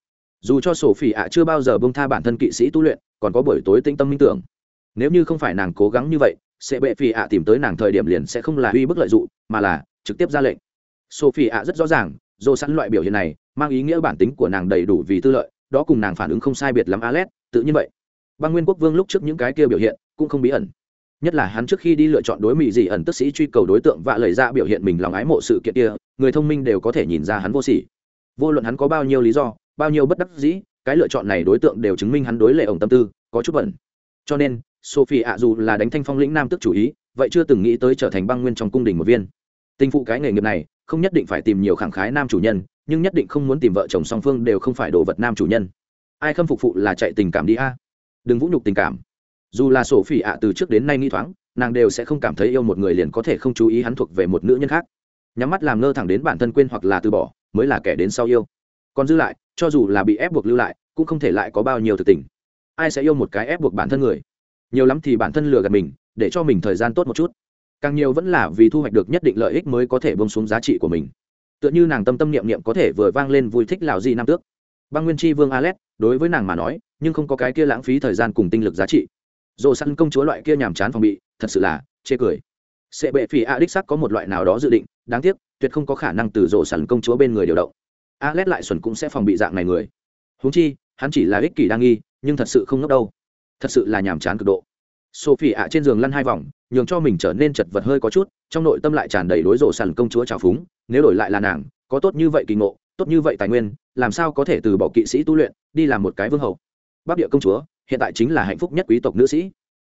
Dù cho sổ phỉ ạ chưa bao giờ bông tha bản thân kỵ sĩ tu luyện, còn có buổi tối tinh tâm minh tưởng. Nếu như không phải nàng cố gắng như vậy, sẽ bệ phỉ ạ tìm tới nàng thời điểm liền sẽ không là uy bức lợi dụng, mà là trực tiếp ra lệnh. Sophie ạ rất rõ ràng dồ sẵn loại biểu hiện này, mang ý nghĩa bản tính của nàng đầy đủ vì tư lợi, đó cùng nàng phản ứng không sai biệt lắm alet tự nhiên vậy. Băng nguyên quốc vương lúc trước những cái kia biểu hiện cũng không bí ẩn. Nhất là hắn trước khi đi lựa chọn đối mỹ dị ẩn tức sĩ truy cầu đối tượng và lời ra biểu hiện mình lòng ái mộ sự kiện kia, người thông minh đều có thể nhìn ra hắn vô sỉ. Vô luận hắn có bao nhiêu lý do, bao nhiêu bất đắc dĩ, cái lựa chọn này đối tượng đều chứng minh hắn đối lệ ổng tâm tư, có chút bẩn. Cho nên, sophie ạ dù là đánh thanh phong lĩnh nam tức chủ ý, vậy chưa từng nghĩ tới trở thành băng nguyên trong cung đình một viên. Tình phụ cái nghề nghiệp này không nhất định phải tìm nhiều khẳng khái nam chủ nhân, nhưng nhất định không muốn tìm vợ chồng song phương đều không phải đồ vật nam chủ nhân. Ai khâm phục phụ là chạy tình cảm đi a. Đừng vũ nhục tình cảm. Dù là sổ phỉ ạ, từ trước đến nay nghĩ thoáng, nàng đều sẽ không cảm thấy yêu một người liền có thể không chú ý hắn thuộc về một nữ nhân khác. Nhắm mắt làm ngơ thẳng đến bản thân quên hoặc là từ bỏ, mới là kẻ đến sau yêu. Còn dư lại, cho dù là bị ép buộc lưu lại, cũng không thể lại có bao nhiêu thực tình. Ai sẽ yêu một cái ép buộc bản thân người? Nhiều lắm thì bản thân lừa gạt mình, để cho mình thời gian tốt một chút càng nhiều vẫn là vì thu hoạch được nhất định lợi ích mới có thể bông xuống giá trị của mình. Tựa như nàng tâm tâm niệm niệm có thể vừa vang lên vui thích lào gì nam tước. Băng nguyên tri vương alet, đối với nàng mà nói, nhưng không có cái kia lãng phí thời gian cùng tinh lực giá trị. Dồ săn công chúa loại kia nhàm chán phòng bị, thật sự là chê cười. Sệ bệ phì a đích sắc có một loại nào đó dự định, đáng tiếc, tuyệt không có khả năng từ dồ săn công chúa bên người điều động. Alex lại xuẩn cũng sẽ phòng bị dạng này người. Húng chi, hắn chỉ là ích kỷ đa nghi, nhưng thật sự không ngốc đâu. Thật sự là nhàm chán cực độ. Sophie ạ trên giường lăn hai vòng nhường cho mình trở nên chật vật hơi có chút, trong nội tâm lại tràn đầy đối rộ sàn công chúa trào phúng, nếu đổi lại là nàng, có tốt như vậy kỳ ngộ, tốt như vậy tài nguyên, làm sao có thể từ bỏ kỵ sĩ tu luyện, đi làm một cái vương hậu bắc địa công chúa, hiện tại chính là hạnh phúc nhất quý tộc nữ sĩ.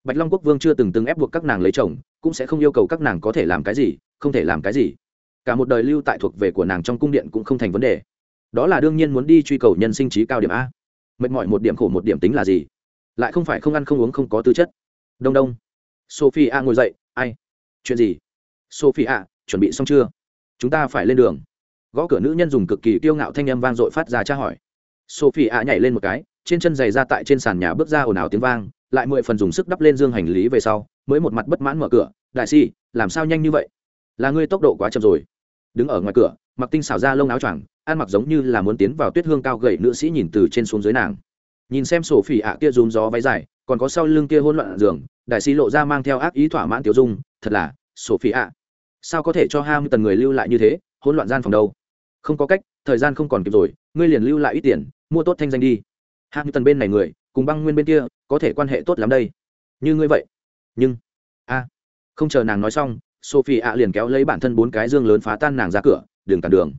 Bạch long quốc vương chưa từng từng ép buộc các nàng lấy chồng, cũng sẽ không yêu cầu các nàng có thể làm cái gì, không thể làm cái gì. Cả một đời lưu tại thuộc về của nàng trong cung điện cũng không thành vấn đề. Đó là đương nhiên muốn đi truy cầu nhân sinh trí cao điểm a. Mệt mỏi một điểm khổ một điểm tính là gì? Lại không phải không ăn không uống không có tư chất. Đông đông sophie a ngồi dậy, ai? Chuyện gì? Sophie a chuẩn bị xong chưa? Chúng ta phải lên đường. Gõ cửa nữ nhân dùng cực kỳ kiêu ngạo thanh âm vang dội phát ra tra hỏi. Sophie a nhảy lên một cái, trên chân giày ra tại trên sàn nhà bước ra ồn ào tiếng vang, lại mười phần dùng sức đắp lên dương hành lý về sau, mới một mặt bất mãn mở cửa, đại si, làm sao nhanh như vậy? Là ngươi tốc độ quá chậm rồi. Đứng ở ngoài cửa, mặc tinh xảo ra lông áo choàng, ăn mặc giống như là muốn tiến vào tuyết hương cao gậy nữ sĩ nhìn từ trên xuống dưới nàng. Nhìn xem sổ phỉ ạ kia rúm gió váy dài, còn có sau lưng kia hôn loạn giường đại sĩ lộ ra mang theo ác ý thỏa mãn tiểu dung, thật là sophie ạ sao có thể cho ham tần người lưu lại như thế, hỗn loạn gian phòng đâu? Không có cách, thời gian không còn kịp rồi, ngươi liền lưu lại ít tiền, mua tốt thanh danh đi. Ham tần bên này người, cùng băng nguyên bên kia, có thể quan hệ tốt lắm đây. Như ngươi vậy. Nhưng, a, không chờ nàng nói xong sophie ạ liền kéo lấy bản thân bốn cái dương lớn phá tan nàng ra cửa, đường cản đường.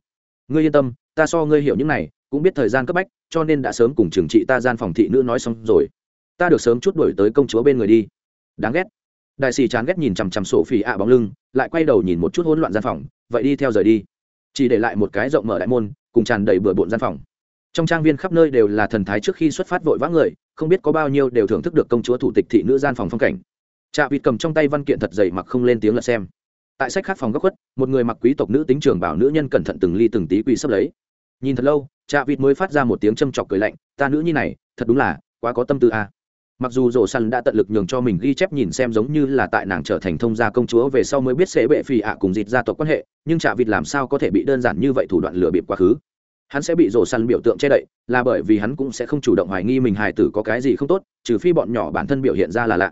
Ngươi yên tâm, ta so ngươi hiểu những này, cũng biết thời gian cấp bách, cho nên đã sớm cùng trừng trị ta gian phòng thị nữ nói xong rồi. Ta được sớm chút đuổi tới công chúa bên người đi đáng ghét. Đại sĩ chán ghét nhìn chằm chằm sổ phỉ ạ bóng lưng, lại quay đầu nhìn một chút hỗn loạn gian phòng, vậy đi theo rời đi. Chỉ để lại một cái rộng mở đại môn, cùng tràn đầy bừa bộn gian phòng. Trong trang viên khắp nơi đều là thần thái trước khi xuất phát vội vã người, không biết có bao nhiêu đều thưởng thức được công chúa thủ tịch thị nữ gian phòng phong cảnh. Trạ vịt cầm trong tay văn kiện thật dày mặc không lên tiếng là xem. Tại sách khác phòng góc khuất, một người mặc quý tộc nữ tính trường bảo nữ nhân cẩn thận từng ly từng tí quỳ sắp lấy. Nhìn thật lâu trạ vịt mới phát ra một tiếng châm chọc cười lạnh, ta nữ nhi này, thật đúng là quá có tâm tư a mặc dù rổ săn đã tận lực nhường cho mình ghi chép nhìn xem giống như là tại nàng trở thành thông gia công chúa về sau mới biết sẽ bệ phì ạ cùng dịt gia tộc quan hệ nhưng trạ vịt làm sao có thể bị đơn giản như vậy thủ đoạn lừa bịp quá khứ hắn sẽ bị rổ săn biểu tượng che đậy là bởi vì hắn cũng sẽ không chủ động hoài nghi mình hài tử có cái gì không tốt trừ phi bọn nhỏ bản thân biểu hiện ra là lạ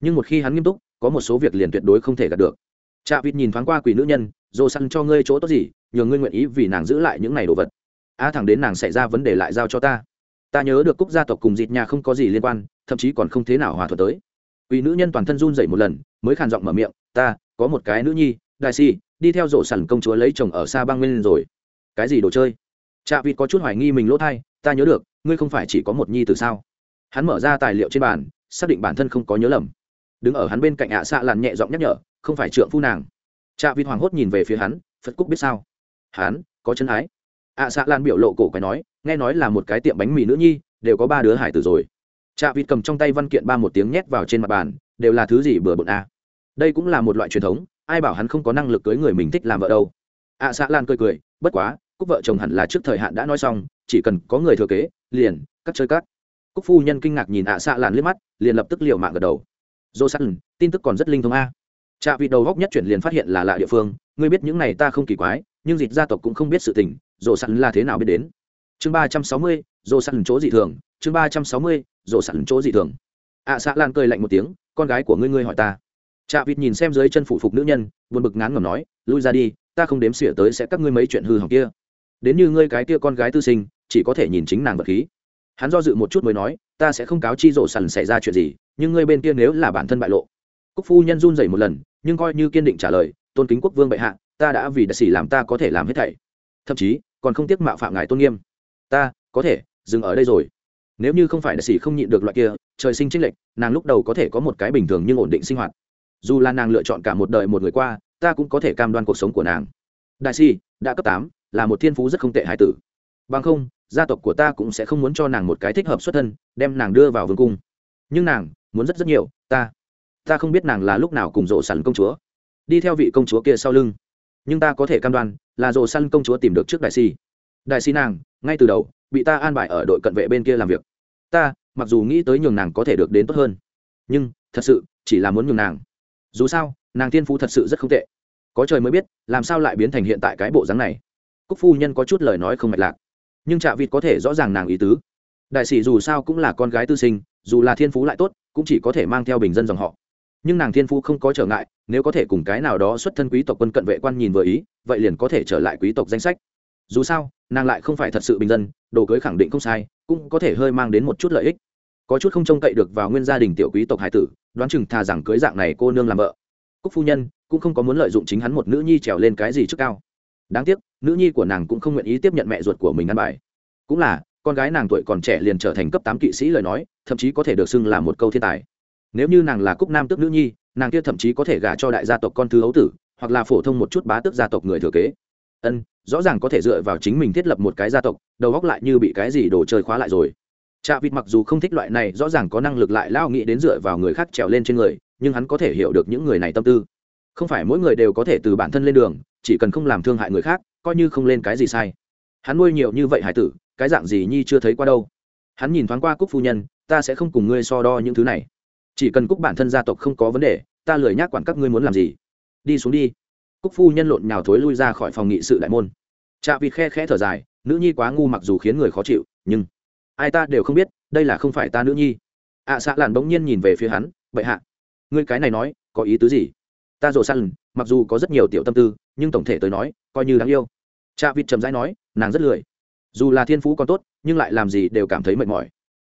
nhưng một khi hắn nghiêm túc có một số việc liền tuyệt đối không thể gạt được Trạ Vịt nhìn thoáng qua quỷ nữ nhân, rổ săn cho ngươi chỗ tốt gì, nhờ ngươi nguyện ý vì nàng giữ lại những này đồ vật." A thẳng đến nàng xảy ra vấn đề lại giao cho ta. Ta nhớ được cúc gia tộc cùng dịt nhà không có gì liên quan, thậm chí còn không thế nào hòa thuận tới. Quỷ nữ nhân toàn thân run rẩy một lần, mới khàn giọng mở miệng, "Ta, có một cái nữ nhi, Đại Si, đi theo rổ sẵn công chúa lấy chồng ở xa băng nguyên rồi." Cái gì đồ chơi? Cha Vịt có chút hoài nghi mình lỗ thay, "Ta nhớ được, ngươi không phải chỉ có một nhi từ sao?" Hắn mở ra tài liệu trên bàn, xác định bản thân không có nhớ lầm đứng ở hắn bên cạnh ạ à xạ làn nhẹ giọng nhắc nhở không phải trượng phu nàng cha vịt hoàng hốt nhìn về phía hắn phật cúc biết sao hắn có chân ái ạ à xạ lan biểu lộ cổ quái nói nghe nói là một cái tiệm bánh mì nữ nhi đều có ba đứa hải tử rồi Chạ vịt cầm trong tay văn kiện ba một tiếng nhét vào trên mặt bàn, đều là thứ gì bừa bộn a? Đây cũng là một loại truyền thống, ai bảo hắn không có năng lực cưới người mình thích làm vợ đâu. Ạ à xã lan cười cười, bất quá, cúc vợ chồng hẳn là trước thời hạn đã nói xong, chỉ cần có người thừa kế, liền, cắt chơi cắt. Cúc phu nhân kinh ngạc nhìn ạ xạ lan liếc mắt, liền lập tức liều mạng gật đầu. Dô sắt tin tức còn rất linh thông a. Trạ vị đầu góc nhất chuyển liền phát hiện là lạ địa phương, ngươi biết những này ta không kỳ quái, nhưng dịt gia tộc cũng không biết sự tình, dô sắt là thế nào biết đến. Chương ba trăm sáu mươi, dô sắt chỗ dị thường chương ba trăm sáu mươi rổ sẵn chỗ dị thường. Ạ à, xạ lan cười lạnh một tiếng con gái của ngươi ngươi hỏi ta. Chạ vịt nhìn xem dưới chân phủ phục nữ nhân buồn bực ngán ngẩm nói lui ra đi ta không đếm xỉa tới sẽ các ngươi mấy chuyện hư hỏng kia. Đến như ngươi cái kia con gái tư sinh chỉ có thể nhìn chính nàng vật khí. Hắn do dự một chút mới nói ta sẽ không cáo chi rổ sẵn xảy ra chuyện gì nhưng ngươi bên kia nếu là bản thân bại lộ. Cúc phu nhân run rẩy một lần nhưng coi như kiên định trả lời tôn kính quốc vương bệ hạ ta đã vì đại sĩ làm ta có thể làm hết thảy. Thậm chí còn không tiếc mạo phạm ngài tôn nghiêm. Ta có thể dừng ở đây rồi nếu như không phải đại sĩ không nhịn được loại kia, trời sinh trinh lệch, nàng lúc đầu có thể có một cái bình thường nhưng ổn định sinh hoạt. Dù là nàng lựa chọn cả một đời một người qua, ta cũng có thể cam đoan cuộc sống của nàng. Đại sĩ, đã cấp tám, là một thiên phú rất không tệ hải tử. Bằng không, gia tộc của ta cũng sẽ không muốn cho nàng một cái thích hợp xuất thân, đem nàng đưa vào vương cung. Nhưng nàng, muốn rất rất nhiều, ta ta không biết nàng là lúc nào cùng rộ sàn công chúa. Đi theo vị công chúa kia sau lưng. Nhưng ta có thể cam đoan, là rộ săn công chúa tìm được trước đại si đại si nàng, ngay từ đầu, bị ta an bài ở đội cận vệ bên kia làm việc ta, mặc dù nghĩ tới nhường nàng có thể được đến tốt hơn, nhưng thật sự chỉ là muốn nhường nàng. Dù sao, nàng thiên phú thật sự rất không tệ. Có trời mới biết, làm sao lại biến thành hiện tại cái bộ dáng này. Cúc phu nhân có chút lời nói không mạch lạc. Nhưng trạ vịt có thể rõ ràng nàng ý tứ. Đại sĩ dù sao cũng là con gái tư sinh, dù là thiên phú lại tốt, cũng chỉ có thể mang theo bình dân dòng họ. Nhưng nàng thiên phú không có trở ngại, nếu có thể cùng cái nào đó xuất thân quý tộc quân cận vệ quan nhìn vừa ý, vậy liền có thể trở lại quý tộc danh sách dù sao, nàng lại không phải thật sự bình dân, đồ cưới khẳng định không sai, cũng có thể hơi mang đến một chút lợi ích. Có chút không trông cậy được vào nguyên gia đình tiểu quý tộc hải tử, đoán chừng thà rằng cưới dạng này cô nương làm vợ. Cúc phu nhân cũng không có muốn lợi dụng chính hắn một nữ nhi trèo lên cái gì trước cao. Đáng tiếc, nữ nhi của nàng cũng không nguyện ý tiếp nhận mẹ ruột của mình ăn bài. Cũng là, con gái nàng tuổi còn trẻ liền trở thành cấp tám kỵ sĩ lời nói, thậm chí có thể được xưng là một câu thiên tài. Nếu như nàng là cúc nam tước nữ nhi, nàng kia thậm chí có thể gả cho đại gia tộc con thứ ấu tử, hoặc là phổ thông một chút bá tước gia tộc người thừa kế. Ân rõ ràng có thể dựa vào chính mình thiết lập một cái gia tộc, đầu góc lại như bị cái gì đồ chơi khóa lại rồi. Trạ vịt mặc dù không thích loại này, rõ ràng có năng lực lại lao nghĩ đến dựa vào người khác trèo lên trên người, nhưng hắn có thể hiểu được những người này tâm tư. Không phải mỗi người đều có thể từ bản thân lên đường, chỉ cần không làm thương hại người khác, coi như không lên cái gì sai. Hắn nuôi nhiều như vậy hải tử, cái dạng gì nhi chưa thấy qua đâu. Hắn nhìn thoáng qua cúc phu nhân, ta sẽ không cùng ngươi so đo những thứ này. Chỉ cần cúc bản thân gia tộc không có vấn đề, ta lười nhác quản các ngươi muốn làm gì. Đi xuống đi cúc phu nhân lộn nhào thối lui ra khỏi phòng nghị sự đại môn. Chạ vịt khe khẽ thở dài nữ nhi quá ngu mặc dù khiến người khó chịu nhưng ai ta đều không biết đây là không phải ta nữ nhi. Ạ à, xạ làn bỗng nhiên nhìn về phía hắn bệ hạ ngươi cái này nói có ý tứ gì? Ta rồ săn mặc dù có rất nhiều tiểu tâm tư nhưng tổng thể tới nói coi như đáng yêu. Cha vịt trầm rãi nói nàng rất lười. Dù là thiên phú còn tốt nhưng lại làm gì đều cảm thấy mệt mỏi.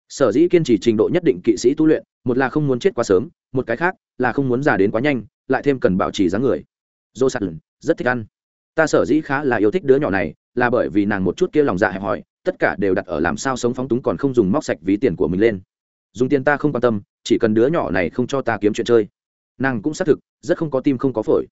Sở dĩ kiên trì trình độ nhất định kỵ sĩ tu luyện một là không muốn chết quá sớm một cái khác là không muốn già đến quá nhanh lại thêm cần bảo trì dáng người dô sẵn rất thích ăn. Ta sở dĩ khá là yêu thích đứa nhỏ này là bởi vì nàng một chút kia lòng dạ hẹp hòi tất cả đều đặt ở làm sao sống phóng túng còn không dùng móc sạch ví tiền của mình lên. Dùng tiền ta không quan tâm chỉ cần đứa nhỏ này không cho ta kiếm chuyện chơi. Nàng cũng xác thực rất không có tim không có phổi.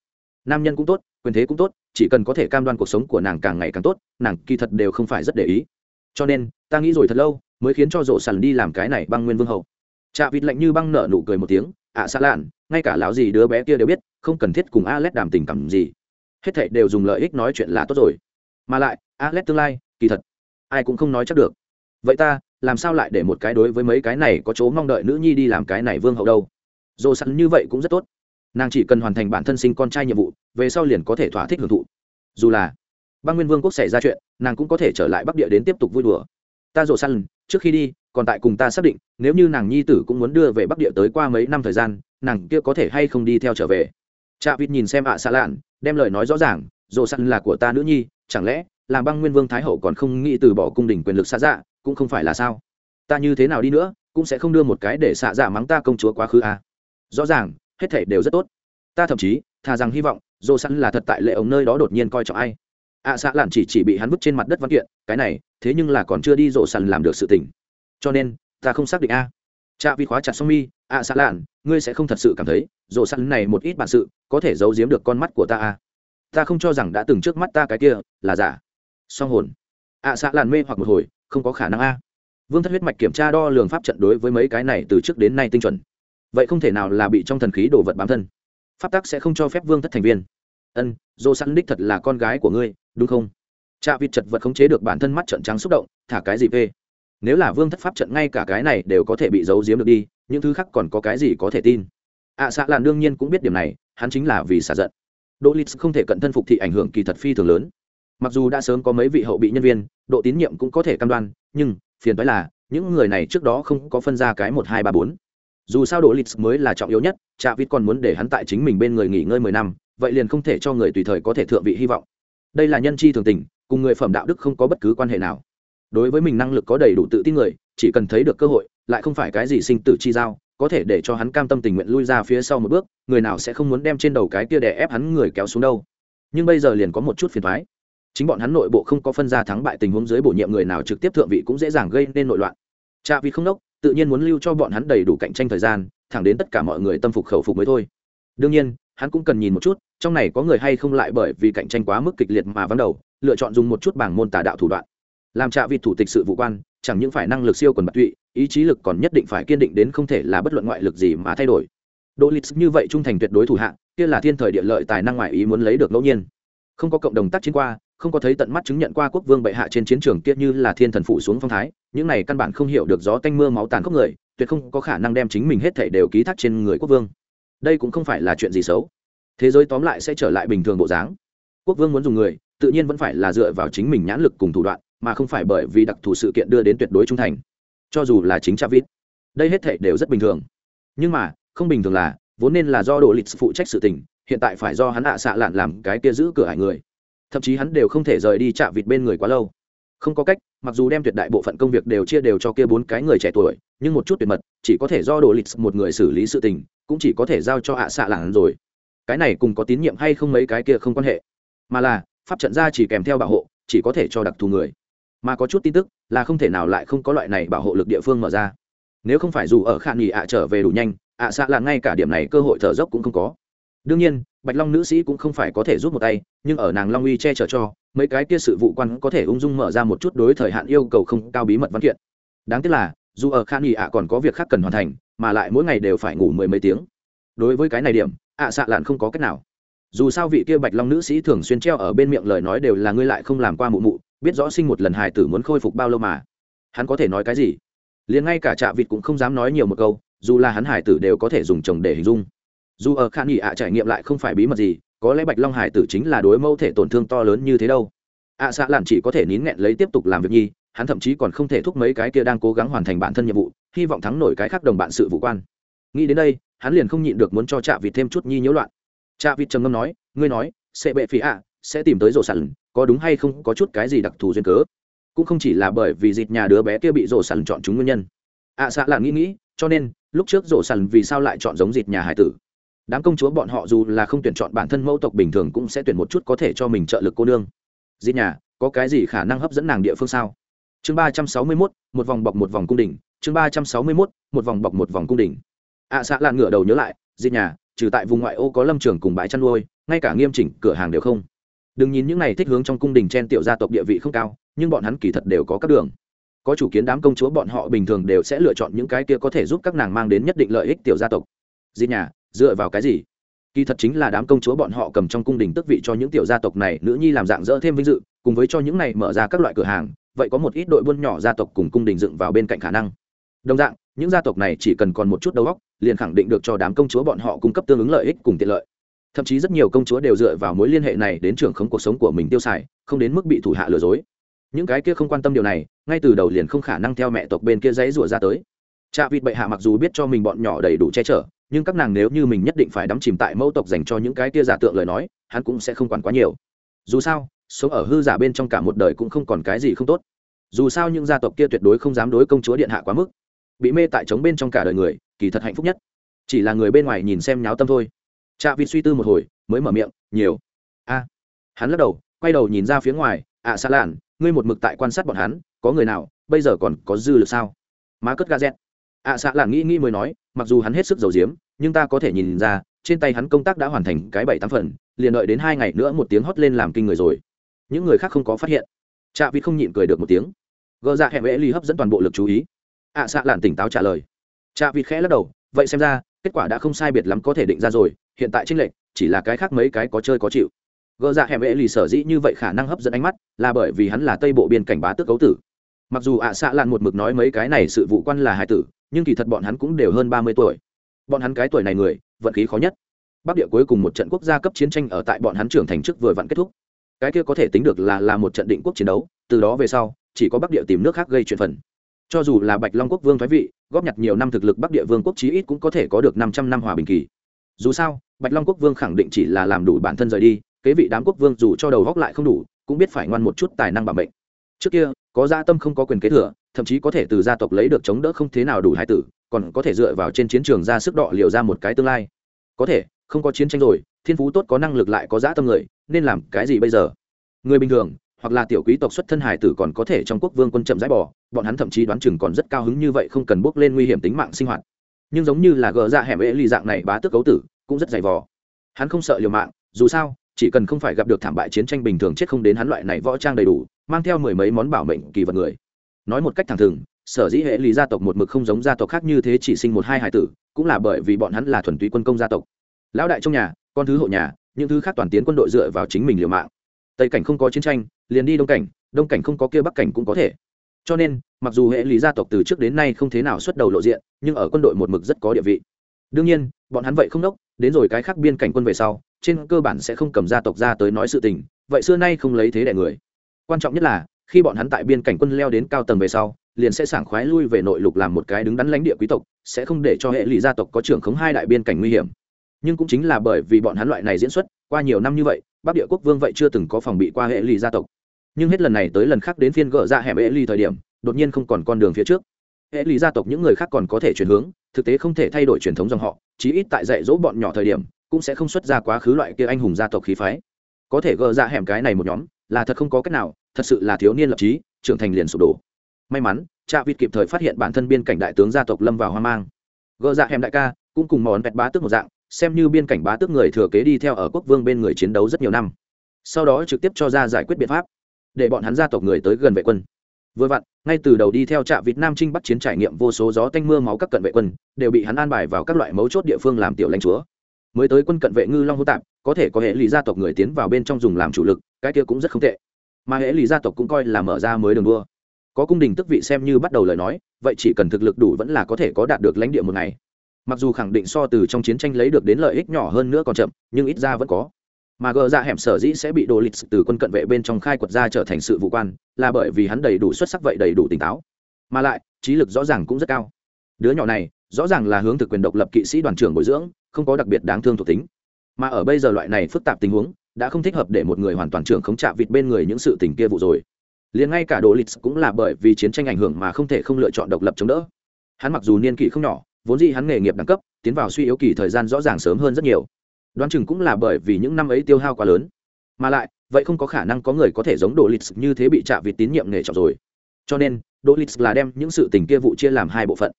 Nam nhân cũng tốt quyền thế cũng tốt chỉ cần có thể cam đoan cuộc sống của nàng càng ngày càng tốt nàng kỳ thật đều không phải rất để ý. Cho nên ta nghĩ rồi thật lâu mới khiến cho rộ sàn đi làm cái này băng nguyên vương hậu chạ vịt lạnh như băng nở nụ cười một tiếng ạ à, xa lạn ngay cả lão gì đứa bé kia đều biết, không cần thiết cùng alex đàm tình cảm gì. Hết thảy đều dùng lợi ích nói chuyện là tốt rồi. Mà lại, alex tương lai, kỳ thật, ai cũng không nói chắc được. Vậy ta, làm sao lại để một cái đối với mấy cái này có chỗ mong đợi nữ nhi đi làm cái này vương hậu đâu? Dồ sẵn như vậy cũng rất tốt. Nàng chỉ cần hoàn thành bản thân sinh con trai nhiệm vụ, về sau liền có thể thỏa thích hưởng thụ. Dù là băng nguyên vương quốc xảy ra chuyện, nàng cũng có thể trở lại bắc địa đến tiếp tục vui đùa. Ta rổ săn trước khi đi, còn tại cùng ta xác định, nếu như nàng nhi tử cũng muốn đưa về bắc địa tới qua mấy năm thời gian nàng kia có thể hay không đi theo trở về. Cha vịt nhìn xem ạ à lạn đem lời nói rõ ràng dồ săn là của ta nữ nhi chẳng lẽ làm băng nguyên vương thái hậu còn không nghĩ từ bỏ cung đình quyền lực xa dạ cũng không phải là sao? Ta như thế nào đi nữa cũng sẽ không đưa một cái để xạ dạ mắng ta công chúa quá khứ à. rõ ràng hết thể đều rất tốt. Ta thậm chí thà rằng hy vọng dồ sẵn là thật tại lệ ống nơi đó đột nhiên coi trọng ai. ạ à, xạ lạn chỉ chỉ bị hắn vứt trên mặt đất văn kiện cái này thế nhưng là còn chưa đi dồ sẵn làm được sự tình. Cho nên ta không xác định a. À. cha vi khóa chặt song mi ạ xạ lạn ngươi sẽ không thật sự cảm thấy rộ sẵn này một ít bản sự có thể giấu giếm được con mắt của ta à. ta không cho rằng đã từng trước mắt ta cái kia là giả. Song hồn. Ạ xạ lạn mê hoặc một hồi, không có khả năng a. Vương thất huyết mạch kiểm tra đo lường pháp trận đối với mấy cái này từ trước đến nay tinh chuẩn. Vậy không thể nào là bị trong thần khí đồ vật bám thân. Pháp tắc sẽ không cho phép vương thất thành viên. Ân dô sẵn đích thật là con gái của ngươi, đúng không? Cha vịt chật vật khống chế được bản thân mắt trận trắng xúc động, thả cái gì về nếu là vương thất pháp trận ngay cả cái này đều có thể bị giấu giếm được đi những thứ khác còn có cái gì có thể tin? Ạ à, xạ làn đương nhiên cũng biết điểm này hắn chính là vì xả giận. Đỗ lít không thể cận thân phục thị ảnh hưởng kỳ thật phi thường lớn. Mặc dù đã sớm có mấy vị hậu bị nhân viên độ tín nhiệm cũng có thể cam đoan nhưng phiền toái là những người này trước đó không có phân ra cái một hai ba bốn. Dù sao đỗ lịch mới là trọng yếu nhất cha vít còn muốn để hắn tại chính mình bên người nghỉ ngơi mười năm vậy liền không thể cho người tùy thời có thể thượng vị hy vọng. Đây là nhân chi thường tình cùng người phẩm đạo đức không có bất cứ quan hệ nào. Đối với mình năng lực có đầy đủ tự tin người chỉ cần thấy được cơ hội lại không phải cái gì sinh tử chi giao, có thể để cho hắn cam tâm tình nguyện lui ra phía sau một bước, người nào sẽ không muốn đem trên đầu cái kia để ép hắn người kéo xuống đâu. Nhưng bây giờ liền có một chút phiền thoái chính bọn hắn nội bộ không có phân ra thắng bại tình huống dưới bổ nhiệm người nào trực tiếp thượng vị cũng dễ dàng gây nên nội loạn. Cha vì không đốc, tự nhiên muốn lưu cho bọn hắn đầy đủ cạnh tranh thời gian, thẳng đến tất cả mọi người tâm phục khẩu phục mới thôi. Đương nhiên, hắn cũng cần nhìn một chút, trong này có người hay không lại bởi vì cạnh tranh quá mức kịch liệt mà vắng đầu, lựa chọn dùng một chút bảng môn tà đạo thủ đoạn. Làm trạ vị thủ tịch sự vụ quan chẳng những phải năng lực siêu quần bạc tụy, ý chí lực còn nhất định phải kiên định đến không thể là bất luận ngoại lực gì mà thay đổi. Đỗ lịch như vậy trung thành tuyệt đối thủ hạng kia là thiên thời địa lợi tài năng ngoại ý muốn lấy được ngẫu nhiên. Không có cộng đồng tác chiến qua, không có thấy tận mắt chứng nhận qua quốc vương bệ hạ trên chiến trường kia như là thiên thần phụ xuống phong thái, những này căn bản không hiểu được gió tanh mưa máu tàn khốc người, tuyệt không có khả năng đem chính mình hết thảy đều ký thác trên người quốc vương. Đây cũng không phải là chuyện gì xấu. Thế giới tóm lại sẽ trở lại bình thường bộ dáng. Quốc vương muốn dùng người, tự nhiên vẫn phải là dựa vào chính mình nhãn lực cùng thủ đoạn mà không phải bởi vì đặc thù sự kiện đưa đến tuyệt đối trung thành. Cho dù là chính chavit đây hết thảy đều rất bình thường. Nhưng mà, không bình thường là, vốn nên là do đồ lịch phụ trách sự tình, hiện tại phải do hắn hạ xạ lạn làm cái kia giữ cửa hải người. Thậm chí hắn đều không thể rời đi chạm vịt bên người quá lâu. Không có cách, mặc dù đem tuyệt đại bộ phận công việc đều chia đều cho kia bốn cái người trẻ tuổi, nhưng một chút tuyệt mật, chỉ có thể do đồ lịch một người xử lý sự tình, cũng chỉ có thể giao cho hạ xạ lạn rồi. Cái này cùng có tín nhiệm hay không mấy cái kia không quan hệ. Mà là, pháp trận ra chỉ kèm theo bảo hộ, chỉ có thể cho đặc thù người mà có chút tin tức là không thể nào lại không có loại này bảo hộ lực địa phương mở ra. Nếu không phải dù ở khả nghỉ ạ trở về đủ nhanh, ạ xạ là ngay cả điểm này cơ hội thở dốc cũng không có. Đương nhiên, bạch long nữ sĩ cũng không phải có thể giúp một tay, nhưng ở nàng long uy che chở cho, mấy cái kia sự vụ quan có thể ung dung mở ra một chút đối thời hạn yêu cầu không cao bí mật văn kiện. Đáng tiếc là, dù ở khan nghỉ ạ còn có việc khác cần hoàn thành, mà lại mỗi ngày đều phải ngủ mười mấy tiếng. Đối với cái này điểm, ạ à xạ lạn không có cách nào dù sao vị kia bạch long nữ sĩ thường xuyên treo ở bên miệng lời nói đều là ngươi lại không làm qua mụ mụ biết rõ sinh một lần hài tử muốn khôi phục bao lâu mà. Hắn có thể nói cái gì? Liền ngay cả trạ vịt cũng không dám nói nhiều một câu dù là hắn hài tử đều có thể dùng chồng để hình dung. Dù ở khan nghị ạ trải nghiệm lại không phải bí mật gì có lẽ bạch long hải tử chính là đối mẫu thể tổn thương to lớn như thế đâu. Ạ à, xạ làm chỉ có thể nín nghẹn lấy tiếp tục làm việc nhi hắn thậm chí còn không thể thúc mấy cái kia đang cố gắng hoàn thành bản thân nhiệm vụ hy vọng thắng nổi cái khác đồng bạn sự vụ quan. Nghĩ đến đây hắn liền không nhịn được muốn cho trạ vịt thêm chút nhi nhiễu loạn. Cha vịt trầm ngâm nói ngươi nói sẽ bệ phí ạ sẽ tìm tới rổ sẵn có đúng hay không có chút cái gì đặc thù duyên cớ? Cũng không chỉ là bởi vì dịp nhà đứa bé kia bị rổ sẵn chọn chúng nguyên nhân. Ạ à, xạ là nghĩ nghĩ cho nên lúc trước rổ sẵn vì sao lại chọn giống dịp nhà hải tử? Đám công chúa bọn họ dù là không tuyển chọn bản thân mẫu tộc bình thường cũng sẽ tuyển một chút có thể cho mình trợ lực cô nương. Dĩ nhà có cái gì khả năng hấp dẫn nàng địa phương sao? Chương ba trăm sáu mươi mốt một vòng bọc một vòng cung đình. Chương ba trăm sáu mươi mốt một vòng bọc một vòng cung đình. Ạ à, xạ là ngửa đầu nhớ lại dĩ nhà trừ tại vùng ngoại ô có lâm trường cùng bãi chăn nuôi, ngay cả nghiêm chỉnh cửa hàng đều không. Đừng nhìn những này thích hướng trong cung đình chen tiểu gia tộc địa vị không cao, nhưng bọn hắn kỳ thật đều có các đường. Có chủ kiến đám công chúa bọn họ bình thường đều sẽ lựa chọn những cái kia có thể giúp các nàng mang đến nhất định lợi ích tiểu gia tộc. Di nhà dựa vào cái gì? Kỳ thật chính là đám công chúa bọn họ cầm trong cung đình tước vị cho những tiểu gia tộc này, nữ nhi làm dạng dỡ thêm vinh dự, cùng với cho những này mở ra các loại cửa hàng, vậy có một ít đội buôn nhỏ gia tộc cùng cung đình dựng vào bên cạnh khả năng. Đồng dạng những gia tộc này chỉ cần còn một chút đầu óc, liền khẳng định được cho đám công chúa bọn họ cung cấp tương ứng lợi ích cùng tiện lợi. Thậm chí rất nhiều công chúa đều dựa vào mối liên hệ này đến trưởng khống cuộc sống của mình tiêu xài, không đến mức bị thủ hạ lừa dối. Những cái kia không quan tâm điều này, ngay từ đầu liền không khả năng theo mẹ tộc bên kia dãy rủa ra tới. Cha vịt bệ hạ mặc dù biết cho mình bọn nhỏ đầy đủ che chở, nhưng các nàng nếu như mình nhất định phải đắm chìm tại mẫu tộc dành cho những cái kia giả tượng lời nói, hắn cũng sẽ không quản quá nhiều. Dù sao, sống ở hư giả bên trong cả một đời cũng không còn cái gì không tốt. Dù sao những gia tộc kia tuyệt đối không dám đối công chúa điện hạ quá mức bị mê tại trống bên trong cả đời người kỳ thật hạnh phúc nhất. Chỉ là người bên ngoài nhìn xem nháo tâm thôi. Cha vịt suy tư một hồi mới mở miệng nhiều. A. Hắn lắc đầu quay đầu nhìn ra phía ngoài ạ à, xa lạn ngươi một mực tại quan sát bọn hắn có người nào bây giờ còn có dư lực sao? Má cất ga z ạ xạ lạn nghĩ nghĩ mới nói mặc dù hắn hết sức giàu diếm nhưng ta có thể nhìn ra trên tay hắn công tác đã hoàn thành cái bảy tám phần liền đợi đến hai ngày nữa một tiếng hót lên làm kinh người rồi. Những người khác không có phát hiện. Cha vịt không nhịn cười được một tiếng. Gờ ra hẹn vẽ ly hấp dẫn toàn bộ lực chú ý ạ xạ lạn tỉnh táo trả lời. Chạ vịt khẽ lắc đầu, vậy xem ra, kết quả đã không sai biệt lắm có thể định ra rồi, hiện tại tranh lệch, chỉ là cái khác mấy cái có chơi có chịu. Gỡ dạ hẻm ệ lì sở dĩ như vậy khả năng hấp dẫn ánh mắt, là bởi vì hắn là tây bộ biên cảnh bá tước cấu tử. Mặc dù ạ xạ lạn một mực nói mấy cái này sự vụ quan là hai tử, nhưng kỳ thật bọn hắn cũng đều hơn ba mươi tuổi. Bọn hắn cái tuổi này người, vận khí khó nhất. Bắc địa cuối cùng một trận quốc gia cấp chiến tranh ở tại bọn hắn trưởng thành trước vừa vặn kết thúc. Cái kia có thể tính được là là một trận định quốc chiến đấu, từ đó về sau, chỉ có bắc địa tìm nước khác gây chuyện phần cho dù là bạch long quốc vương thoái vị, góp nhặt nhiều năm thực lực bắc địa vương quốc chí ít cũng có thể có được năm trăm năm hòa bình kỳ. Dù sao, bạch long quốc vương khẳng định chỉ là làm đủ bản thân rời đi, kế vị đám quốc vương dù cho đầu góc lại không đủ, cũng biết phải ngoan một chút tài năng bảo mệnh. Trước kia, có gia tâm không có quyền kế thừa, thậm chí có thể từ gia tộc lấy được chống đỡ không thế nào đủ hai tử, còn có thể dựa vào trên chiến trường ra sức đọ liệu ra một cái tương lai. Có thể, không có chiến tranh rồi, thiên phú tốt có năng lực lại có dã tâm người, nên làm cái gì bây giờ? Người bình thường hoặc là tiểu quý tộc xuất thân hải tử còn có thể trong quốc vương quân chậm rãi bỏ, bọn hắn thậm chí đoán chừng còn rất cao hứng như vậy không cần bước lên nguy hiểm tính mạng sinh hoạt. Nhưng giống như là gờ dạ hẻm ế lì dạng này bá tước cấu tử, cũng rất dày vò. Hắn không sợ liều mạng, dù sao, chỉ cần không phải gặp được thảm bại chiến tranh bình thường chết không đến hắn loại này võ trang đầy đủ, mang theo mười mấy món bảo mệnh kỳ vật người. Nói một cách thẳng thừng, sở dĩ hệ lý gia tộc một mực không giống gia tộc khác như thế chỉ sinh một hai hải tử, cũng là bởi vì bọn hắn là thuần túy quân công gia tộc. Lão đại trong nhà, con thứ hộ nhà, những thứ khác toàn tiến quân đội dựa vào chính mình liều mạng tây cảnh không có chiến tranh, liền đi đông cảnh đông cảnh không có kia bắc cảnh cũng có thể. Cho nên, mặc dù hệ lý gia tộc từ trước đến nay không thế nào xuất đầu lộ diện, nhưng ở quân đội một mực rất có địa vị. Đương nhiên, bọn hắn vậy không đốc, đến rồi cái khác biên cảnh quân về sau, trên cơ bản sẽ không cầm gia tộc ra tới nói sự tình, vậy xưa nay không lấy thế đẻ người. Quan trọng nhất là, khi bọn hắn tại biên cảnh quân leo đến cao tầng về sau, liền sẽ sảng khoái lui về nội lục làm một cái đứng đắn lãnh địa quý tộc, sẽ không để cho hệ lụy gia tộc có trưởng khống hai đại biên cảnh nguy hiểm. Nhưng cũng chính là bởi vì bọn hắn loại này diễn xuất qua nhiều năm như vậy, bắc địa quốc vương vậy chưa từng có phòng bị qua hệ lụy gia tộc. Nhưng hết lần này tới lần khác đến phiên gỡ ra hẻm hệ lụy thời điểm, đột nhiên không còn con đường phía trước. Hệ lụy gia tộc những người khác còn có thể chuyển hướng, thực tế không thể thay đổi truyền thống dòng họ, chí ít tại dạy dỗ bọn nhỏ thời điểm, cũng sẽ không xuất ra quá khứ loại kia anh hùng gia tộc khí phái. Có thể gỡ ra hẻm cái này một nhóm, là thật không có cách nào, thật sự là thiếu niên lập trí trưởng thành liền sụp đổ. May mắn cha vịt kịp thời phát hiện bản thân biên cảnh đại tướng gia tộc lâm vào hoang mang. Gỡ ra hẻm đại ca, cũng cùng món vẹt bá tức một dạng xem như biên cảnh bá tước người thừa kế đi theo ở quốc vương bên người chiến đấu rất nhiều năm. Sau đó trực tiếp cho ra giải quyết biện pháp, để bọn hắn gia tộc người tới gần vệ quân. Vừa vặn, ngay từ đầu đi theo trạm việt nam trinh bắt chiến trải nghiệm vô số gió tanh mưa máu các cận vệ quân, đều bị hắn an bài vào các loại mấu chốt địa phương làm tiểu lãnh chúa. Mới tới quân cận vệ ngư long hô tạp, có thể có hệ lý gia tộc người tiến vào bên trong dùng làm chủ lực, cái kia cũng rất không tệ. Mà hệ lý gia tộc cũng coi là mở ra mới đường đua. Có cung đình tức vị xem như bắt đầu lời nói, vậy chỉ cần thực lực đủ vẫn là có thể có đạt được lãnh địa một ngày mặc dù khẳng định so từ trong chiến tranh lấy được đến lợi ích nhỏ hơn nữa còn chậm, nhưng ít ra vẫn có. Mà gờ ra hẻm sở dĩ sẽ bị đồ lịch từ quân cận vệ bên trong khai quật ra trở thành sự vụ quan, là bởi vì hắn đầy đủ xuất sắc vậy, đầy đủ tỉnh táo. Mà lại, trí lực rõ ràng cũng rất cao. Đứa nhỏ này, rõ ràng là hướng thực quyền độc lập kỵ sĩ đoàn trưởng bồi dưỡng, không có đặc biệt đáng thương thuộc tính. Mà ở bây giờ loại này phức tạp tình huống, đã không thích hợp để một người hoàn toàn trưởng không chạm vịt bên người những sự tình kia vụ rồi. Liền ngay cả đồ lịch cũng là bởi vì chiến tranh ảnh hưởng mà không thể không lựa chọn độc lập chống đỡ. Hắn mặc dù niên kỷ không nhỏ vốn dĩ hắn nghề nghiệp đẳng cấp, tiến vào suy yếu kỳ thời gian rõ ràng sớm hơn rất nhiều. Đoán chừng cũng là bởi vì những năm ấy tiêu hao quá lớn. Mà lại, vậy không có khả năng có người có thể giống đồ lịch như thế bị chạm vì tín nhiệm nghề trọng rồi. Cho nên đồ lịch là đem những sự tình kia vụ chia làm hai bộ phận.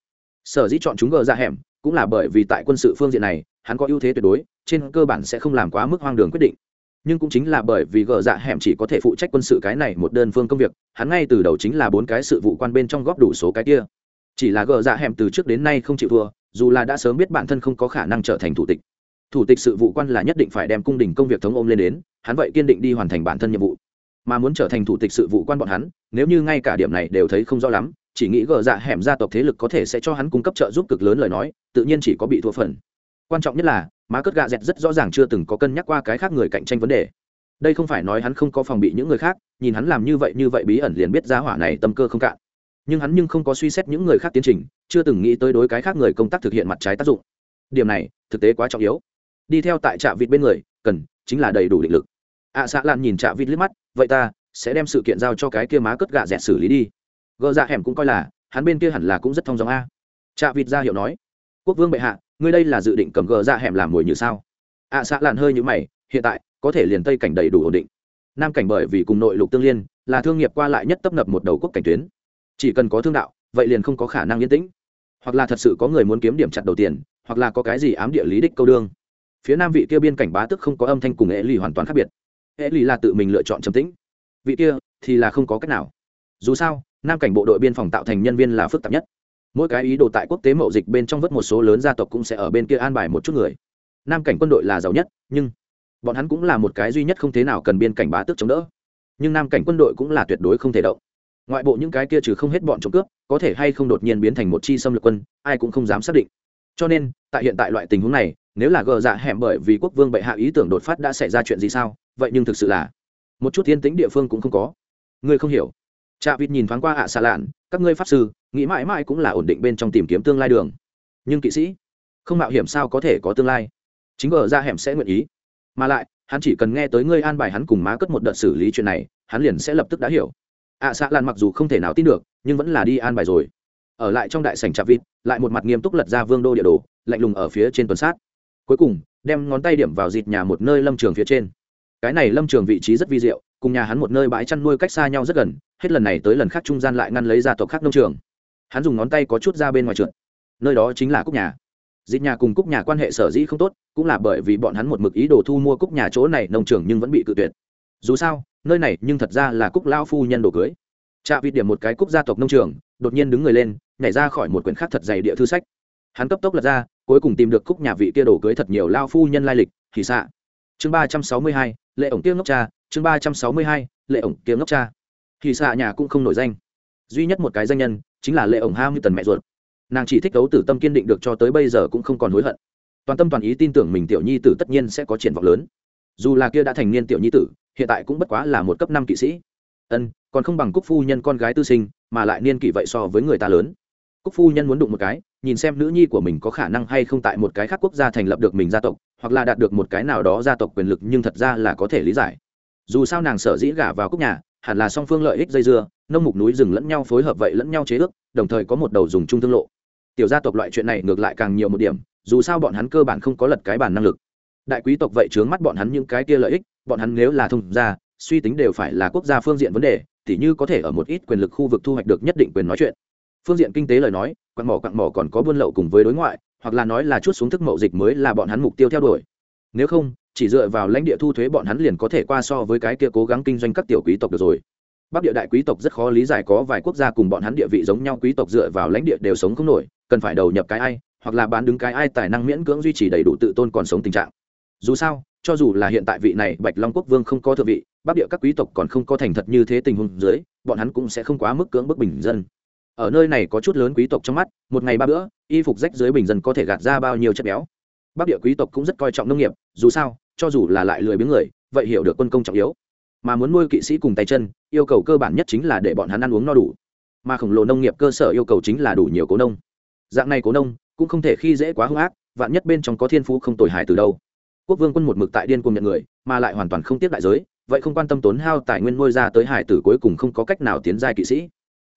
Sở dĩ chọn chúng gờ ra hẻm, cũng là bởi vì tại quân sự phương diện này, hắn có ưu thế tuyệt đối, trên cơ bản sẽ không làm quá mức hoang đường quyết định. Nhưng cũng chính là bởi vì gờ dạ hẻm chỉ có thể phụ trách quân sự cái này một đơn phương công việc, hắn ngay từ đầu chính là bốn cái sự vụ quan bên trong góp đủ số cái kia chỉ là gờ dạ hẻm từ trước đến nay không chịu thua, dù là đã sớm biết bản thân không có khả năng trở thành thủ tịch. Thủ tịch sự vụ quan là nhất định phải đem cung đình công việc thống ôm lên đến, hắn vậy kiên định đi hoàn thành bản thân nhiệm vụ. Mà muốn trở thành thủ tịch sự vụ quan bọn hắn, nếu như ngay cả điểm này đều thấy không rõ lắm, chỉ nghĩ gờ dạ hẻm gia tộc thế lực có thể sẽ cho hắn cung cấp trợ giúp cực lớn lời nói, tự nhiên chỉ có bị thua phần. Quan trọng nhất là, má cất gạ dẹt rất rõ ràng chưa từng có cân nhắc qua cái khác người cạnh tranh vấn đề. Đây không phải nói hắn không có phòng bị những người khác, nhìn hắn làm như vậy như vậy bí ẩn liền biết giá hỏa này tâm cơ không cạn nhưng hắn nhưng không có suy xét những người khác tiến trình chưa từng nghĩ tới đối cái khác người công tác thực hiện mặt trái tác dụng. Điểm này thực tế quá trọng yếu. Đi theo tại trạm vịt bên người cần chính là đầy đủ định lực. Ạ à, xạ lan nhìn trạm vịt liếc mắt vậy ta sẽ đem sự kiện giao cho cái kia má cất gạ dẹt xử lý đi. Gờ dạ hẻm cũng coi là hắn bên kia hẳn là cũng rất thông dòng a. Trạm vịt ra hiệu nói quốc vương bệ hạ ngươi đây là dự định cầm gờ dạ hẻm làm mồi như sao? Ạ à, xạ lan hơi như mày hiện tại có thể liền tây cảnh đầy đủ ổn định. Nam cảnh bởi vì cùng nội lục tương liên là thương nghiệp qua lại nhất tấp nập một đầu quốc cảnh tuyến chỉ cần có thương đạo, vậy liền không có khả năng yên tĩnh. Hoặc là thật sự có người muốn kiếm điểm chặt đầu tiền, hoặc là có cái gì ám địa lý đích câu đương. Phía nam vị kia biên cảnh bá tức không có âm thanh cùng hệ lì hoàn toàn khác biệt. Hệ lì là tự mình lựa chọn trầm tĩnh. Vị kia thì là không có cách nào. Dù sao, nam cảnh bộ đội biên phòng tạo thành nhân viên là phức tạp nhất. Mỗi cái ý đồ tại quốc tế mậu dịch bên trong vớt một số lớn gia tộc cũng sẽ ở bên kia an bài một chút người. Nam cảnh quân đội là giàu nhất, nhưng bọn hắn cũng là một cái duy nhất không thế nào cần biên cảnh bá tước chống đỡ. Nhưng nam cảnh quân đội cũng là tuyệt đối không thể động ngoại bộ những cái kia trừ không hết bọn trộm cướp, có thể hay không đột nhiên biến thành một chi xâm lược quân, ai cũng không dám xác định. Cho nên, tại hiện tại loại tình huống này, nếu là gờ dạ hẻm bởi vì quốc vương bệ hạ ý tưởng đột phát đã xảy ra chuyện gì sao? Vậy nhưng thực sự là một chút thiên tính địa phương cũng không có. Ngươi không hiểu. Cha vịt nhìn thoáng qua ạ xà lạn, các ngươi pháp sư, nghĩ mãi mãi cũng là ổn định bên trong tìm kiếm tương lai đường. Nhưng kỵ sĩ, không mạo hiểm sao có thể có tương lai? Chính gờ dạ hẻm sẽ nguyện ý. Mà lại, hắn chỉ cần nghe tới ngươi an bài hắn cùng má cất một đợt xử lý chuyện này, hắn liền sẽ lập tức đã hiểu ạ à, xạ lan mặc dù không thể nào tin được nhưng vẫn là đi an bài rồi. Ở lại trong đại sảnh trà vịt lại một mặt nghiêm túc lật ra vương đô địa đồ lạnh lùng ở phía trên tuần sát. Cuối cùng đem ngón tay điểm vào dịt nhà một nơi lâm trường phía trên. Cái này lâm trường vị trí rất vi diệu cùng nhà hắn một nơi bãi chăn nuôi cách xa nhau rất gần hết lần này tới lần khác trung gian lại ngăn lấy gia tộc khác nông trường. Hắn dùng ngón tay có chút ra bên ngoài trượt. Nơi đó chính là cúc nhà. Dịt nhà cùng cúc nhà quan hệ sở dĩ không tốt cũng là bởi vì bọn hắn một mực ý đồ thu mua cúc nhà chỗ này nông trường nhưng vẫn bị cự tuyệt dù sao, nơi này nhưng thật ra là cúc lao phu nhân đồ cưới. Trạ vịt điểm một cái cúc gia tộc nông trường, đột nhiên đứng người lên, nhảy ra khỏi một quyển khác thật dày địa thư sách. Hắn cấp tốc lật ra, cuối cùng tìm được cúc nhà vị kia đồ cưới thật nhiều lao phu nhân lai lịch, thì xạ. Chương ba trăm sáu mươi hai, lệ ổng tiêu ngốc cha. Chương ba trăm sáu mươi hai, lệ ổng tiêu ngốc cha. Thì xạ nhà cũng không nổi danh. Duy nhất một cái danh nhân, chính là lệ ổng ham như tần mẹ ruột. Nàng chỉ thích đấu tử tâm kiên định được cho tới bây giờ cũng không còn hối hận. Toàn tâm toàn ý tin tưởng mình tiểu nhi tử tất nhiên sẽ có triển vọng lớn dù là kia đã thành niên tiểu nhi tử, hiện tại cũng bất quá là một cấp năm kỵ sĩ. Ân, còn không bằng cúc phu nhân con gái tư sinh, mà lại niên kỷ vậy so với người ta lớn. Cúc phu nhân muốn đụng một cái, nhìn xem nữ nhi của mình có khả năng hay không tại một cái khác quốc gia thành lập được mình gia tộc, hoặc là đạt được một cái nào đó gia tộc quyền lực nhưng thật ra là có thể lý giải. Dù sao nàng sở dĩ gả vào cúc nhà, hẳn là song phương lợi ích dây dưa, nông mục núi rừng lẫn nhau phối hợp vậy lẫn nhau chế ước, đồng thời có một đầu dùng chung thương lộ. Tiểu gia tộc loại chuyện này ngược lại càng nhiều một điểm, dù sao bọn hắn cơ bản không có lật cái bản năng lực đại quý tộc vậy chướng mắt bọn hắn những cái kia lợi ích, bọn hắn nếu là thông gia, suy tính đều phải là quốc gia phương diện vấn đề, tỉ như có thể ở một ít quyền lực khu vực thu hoạch được nhất định quyền nói chuyện. Phương diện kinh tế lời nói, quặng mỏ quặng mỏ còn có buôn lậu cùng với đối ngoại, hoặc là nói là chút xuống thức mậu dịch mới là bọn hắn mục tiêu theo đuổi. Nếu không, chỉ dựa vào lãnh địa thu thuế bọn hắn liền có thể qua so với cái kia cố gắng kinh doanh các tiểu quý tộc được rồi. Bắc địa đại quý tộc rất khó lý giải có vài quốc gia cùng bọn hắn địa vị giống nhau, quý tộc dựa vào lãnh địa đều sống không nổi, cần phải đầu nhập cái ai, hoặc là bán đứng cái ai, tài năng miễn cưỡng duy trì đầy đủ tự tôn còn sống tình trạng dù sao, cho dù là hiện tại vị này bạch long quốc vương không có thượng vị, bắc địa các quý tộc còn không có thành thật như thế tình huống dưới, bọn hắn cũng sẽ không quá mức cưỡng bức bình dân. Ở nơi này có chút lớn quý tộc trong mắt, một ngày ba bữa, y phục rách dưới bình dân có thể gạt ra bao nhiêu chất béo. Bắc địa quý tộc cũng rất coi trọng nông nghiệp, dù sao, cho dù là lại lười biếng người, vậy hiểu được quân công trọng yếu. Mà muốn nuôi kỵ sĩ cùng tay chân, yêu cầu cơ bản nhất chính là để bọn hắn ăn uống no đủ. Mà khổng lồ nông nghiệp cơ sở yêu cầu chính là đủ nhiều cố nông. Dạng này cố nông, cũng không thể khi dễ quá hung ác, vạn nhất bên trong có thiên phú không tồi hài từ đâu quốc vương quân một mực tại điên cùng nhận người mà lại hoàn toàn không tiếp đại giới vậy không quan tâm tốn hao tài nguyên nuôi ra tới hải tử cuối cùng không có cách nào tiến giai kỵ sĩ.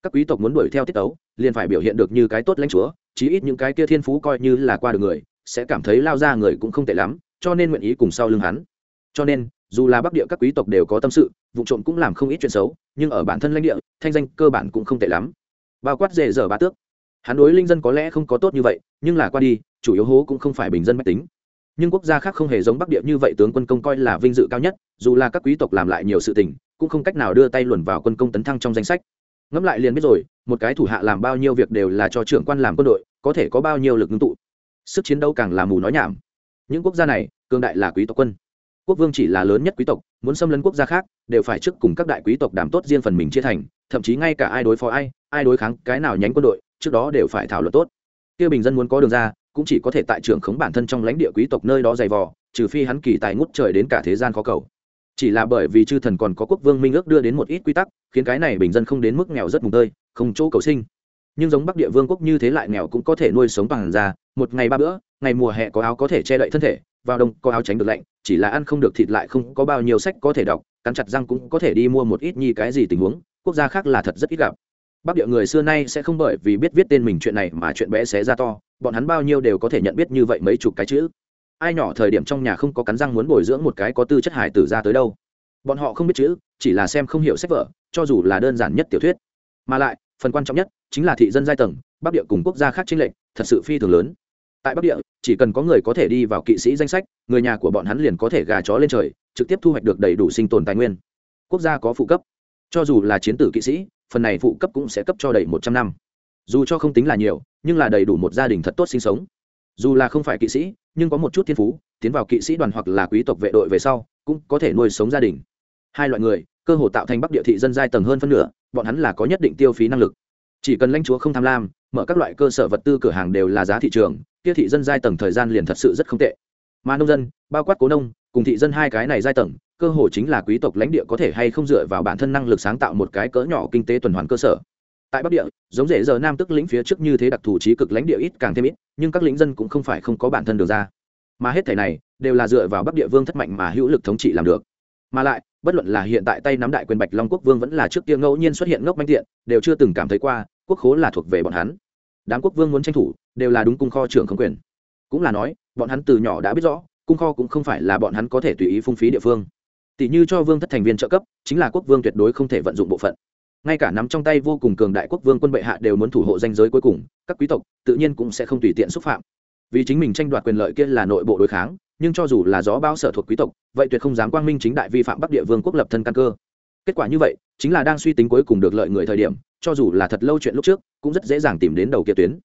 Các quý tộc muốn đuổi theo tiết tấu, liền phải biểu hiện được như cái tốt lãnh chúa chí ít những cái kia thiên phú coi như là qua được người sẽ cảm thấy lao ra người cũng không tệ lắm cho nên nguyện ý cùng sau lưng hắn. Cho nên dù là bắc địa các quý tộc đều có tâm sự vụ trộm cũng làm không ít chuyện xấu nhưng ở bản thân lãnh địa thanh danh cơ bản cũng không tệ lắm. Bao quát dễ dở ba tước. Hắn đối linh dân có lẽ không có tốt như vậy nhưng là qua đi chủ yếu hố cũng không phải bình dân mách tính nhưng quốc gia khác không hề giống bắc địa như vậy tướng quân công coi là vinh dự cao nhất, dù là các quý tộc làm lại nhiều sự tình, cũng không cách nào đưa tay luồn vào quân công tấn thăng trong danh sách. Ngẫm lại liền biết rồi, một cái thủ hạ làm bao nhiêu việc đều là cho trưởng quan làm quân đội, có thể có bao nhiêu lực ngưng tụ. Sức chiến đấu càng là mù nói nhảm. Những quốc gia này cương đại là quý tộc quân. Quốc vương chỉ là lớn nhất quý tộc, muốn xâm lấn quốc gia khác, đều phải trước cùng các đại quý tộc đảm tốt riêng phần mình chia thành, thậm chí ngay cả ai đối phó ai ai đối kháng, cái nào nhánh quân đội, trước đó đều phải thảo luận tốt. Kia bình dân muốn có đường ra cũng chỉ có thể tại trường khống bản thân trong lãnh địa quý tộc nơi đó dày vò, trừ phi hắn kỳ tài ngút trời đến cả thế gian khó cầu. Chỉ là bởi vì chư thần còn có quốc vương minh ước đưa đến một ít quy tắc, khiến cái này bình dân không đến mức nghèo rất mùng tơi, không chỗ cầu sinh. Nhưng giống bắc địa vương quốc như thế lại nghèo cũng có thể nuôi sống bằng ra một ngày ba bữa, ngày mùa hè có áo có thể che đậy thân thể, vào đông có áo tránh được lạnh, chỉ là ăn không được thịt lại không có bao nhiêu sách có thể đọc, cắn chặt răng cũng có thể đi mua một ít nhi cái gì tình huống, quốc gia khác là thật rất ít gặp. Bắc địa người xưa nay sẽ không bởi vì biết viết tên mình chuyện này mà chuyện bé xé ra to bọn hắn bao nhiêu đều có thể nhận biết như vậy mấy chục cái chữ. Ai nhỏ thời điểm trong nhà không có cắn răng muốn bồi dưỡng một cái có tư chất hải tử ra tới đâu. Bọn họ không biết chữ, chỉ là xem không hiểu sách vở, cho dù là đơn giản nhất tiểu thuyết. Mà lại, phần quan trọng nhất chính là thị dân giai tầng, bắc địa cùng quốc gia khác chính lệnh thật sự phi thường lớn. Tại bắc địa, chỉ cần có người có thể đi vào kỵ sĩ danh sách, người nhà của bọn hắn liền có thể gà chó lên trời, trực tiếp thu hoạch được đầy đủ sinh tồn tài nguyên. Quốc gia có phụ cấp. Cho dù là chiến tử kỵ sĩ, phần này phụ cấp cũng sẽ cấp cho đầy một trăm năm dù cho không tính là nhiều, nhưng là đầy đủ một gia đình thật tốt sinh sống. Dù là không phải kỵ sĩ, nhưng có một chút thiên phú, tiến vào kỵ sĩ đoàn hoặc là quý tộc vệ đội về sau, cũng có thể nuôi sống gia đình. Hai loại người, cơ hồ tạo thành bắc địa thị dân giai tầng hơn phân nửa, bọn hắn là có nhất định tiêu phí năng lực. Chỉ cần lãnh chúa không tham lam, mở các loại cơ sở vật tư cửa hàng đều là giá thị trường, kia thị dân giai tầng thời gian liền thật sự rất không tệ. Mà nông dân, bao quát cố nông, cùng thị dân hai cái này giai tầng, cơ hồ chính là quý tộc lãnh địa có thể hay không dựa vào bản thân năng lực sáng tạo một cái cỡ nhỏ kinh tế tuần hoàn cơ sở tại bắc địa, giống dễ giờ nam tức lĩnh phía trước như thế đặc thù trí cực lãnh địa ít càng thêm ít, nhưng các lĩnh dân cũng không phải không có bản thân được ra. Mà hết thể này, đều là dựa vào bắc địa vương thất mạnh mà hữu lực thống trị làm được. Mà lại, bất luận là hiện tại tay nắm đại quyền bạch long quốc vương vẫn là trước kia ngẫu nhiên xuất hiện ngốc manh tiện, đều chưa từng cảm thấy qua, quốc khố là thuộc về bọn hắn. Đám quốc vương muốn tranh thủ, đều là đúng cung kho trưởng không quyền. Cũng là nói, bọn hắn từ nhỏ đã biết rõ, cung kho cũng không phải là bọn hắn có thể tùy ý phung phí địa phương. Tỷ như cho vương thất thành viên trợ cấp, chính là quốc vương tuyệt đối không thể vận dụng bộ phận ngay cả nắm trong tay vô cùng cường đại quốc vương quân bệ hạ đều muốn thủ hộ danh giới cuối cùng, các quý tộc tự nhiên cũng sẽ không tùy tiện xúc phạm. Vì chính mình tranh đoạt quyền lợi kia là nội bộ đối kháng, nhưng cho dù là gió bao sở thuộc quý tộc, vậy tuyệt không dám quang minh chính đại vi phạm bắc địa vương quốc lập thân căn cơ. Kết quả như vậy, chính là đang suy tính cuối cùng được lợi người thời điểm, cho dù là thật lâu chuyện lúc trước, cũng rất dễ dàng tìm đến đầu kia tuyến.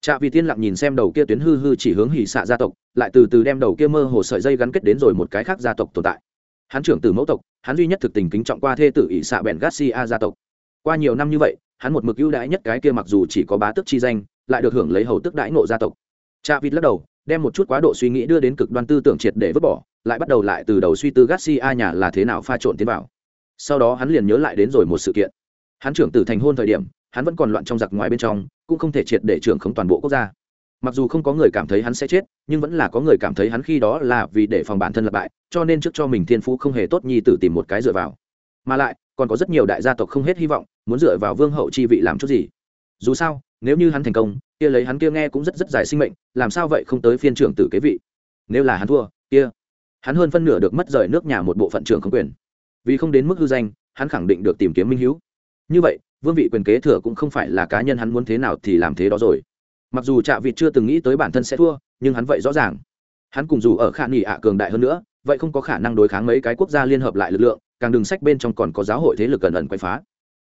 Trạ vì tiên lặng nhìn xem đầu kia tuyến hư hư chỉ hướng hỉ xạ gia tộc, lại từ từ đem đầu kia mơ hồ sợi dây gắn kết đến rồi một cái khác gia tộc tồn tại. Hắn trưởng từ mẫu tộc, hắn duy nhất thực tình kính trọng qua thê tử ỷ xạ bèn garcia gia tộc qua nhiều năm như vậy, hắn một mực ưu đãi nhất cái kia mặc dù chỉ có bá tước chi danh, lại được hưởng lấy hầu tước đãi nộ gia tộc. Cha vịt lắc đầu, đem một chút quá độ suy nghĩ đưa đến cực đoan tư tưởng triệt để vứt bỏ, lại bắt đầu lại từ đầu suy tư garcia nhà là thế nào pha trộn tiến vào. Sau đó hắn liền nhớ lại đến rồi một sự kiện. Hắn trưởng tử thành hôn thời điểm, hắn vẫn còn loạn trong giặc ngoài bên trong, cũng không thể triệt để trưởng không toàn bộ quốc gia. Mặc dù không có người cảm thấy hắn sẽ chết, nhưng vẫn là có người cảm thấy hắn khi đó là vì để phòng bản thân lập bại, cho nên trước cho mình thiên phú không hề tốt nhi tử tìm một cái dựa vào. Mà lại còn có rất nhiều đại gia tộc không hết hy vọng, muốn dựa vào vương hậu chi vị làm chút gì. Dù sao, nếu như hắn thành công, kia lấy hắn kia nghe cũng rất rất dài sinh mệnh, làm sao vậy không tới phiên trưởng tử kế vị? Nếu là hắn thua, kia, hắn hơn phân nửa được mất rời nước nhà một bộ phận trưởng không quyền. Vì không đến mức hư danh, hắn khẳng định được tìm kiếm minh hữu. Như vậy, vương vị quyền kế thừa cũng không phải là cá nhân hắn muốn thế nào thì làm thế đó rồi. Mặc dù trạ vịt chưa từng nghĩ tới bản thân sẽ thua, nhưng hắn vậy rõ ràng. Hắn cùng dù ở khả nghỉ ạ cường đại hơn nữa, vậy không có khả năng đối kháng mấy cái quốc gia liên hợp lại lực lượng càng đường sách bên trong còn có giáo hội thế lực cần ẩn quậy phá.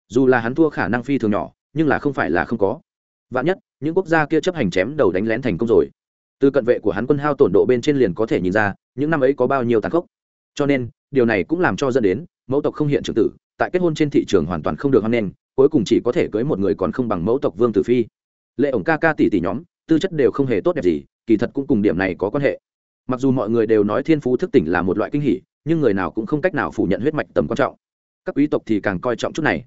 Dù là hắn thua khả năng phi thường nhỏ, nhưng là không phải là không có. Vạn nhất, những quốc gia kia chấp hành chém đầu đánh lén thành công rồi, từ cận vệ của hắn quân hao tổn độ bên trên liền có thể nhìn ra, những năm ấy có bao nhiêu tàn khốc. Cho nên, điều này cũng làm cho dẫn đến, mẫu tộc không hiện trưởng tử, tại kết hôn trên thị trường hoàn toàn không được hoan nghênh, cuối cùng chỉ có thể cưới một người còn không bằng mẫu tộc vương tử phi. Lệ ổng ca ca tỷ tỷ nhóm, tư chất đều không hề tốt đẹp gì, kỳ thật cũng cùng điểm này có quan hệ. Mặc dù mọi người đều nói thiên phú thức tỉnh là một loại kinh hỉ nhưng người nào cũng không cách nào phủ nhận huyết mạch tầm quan trọng. Các quý tộc thì càng coi trọng chút này.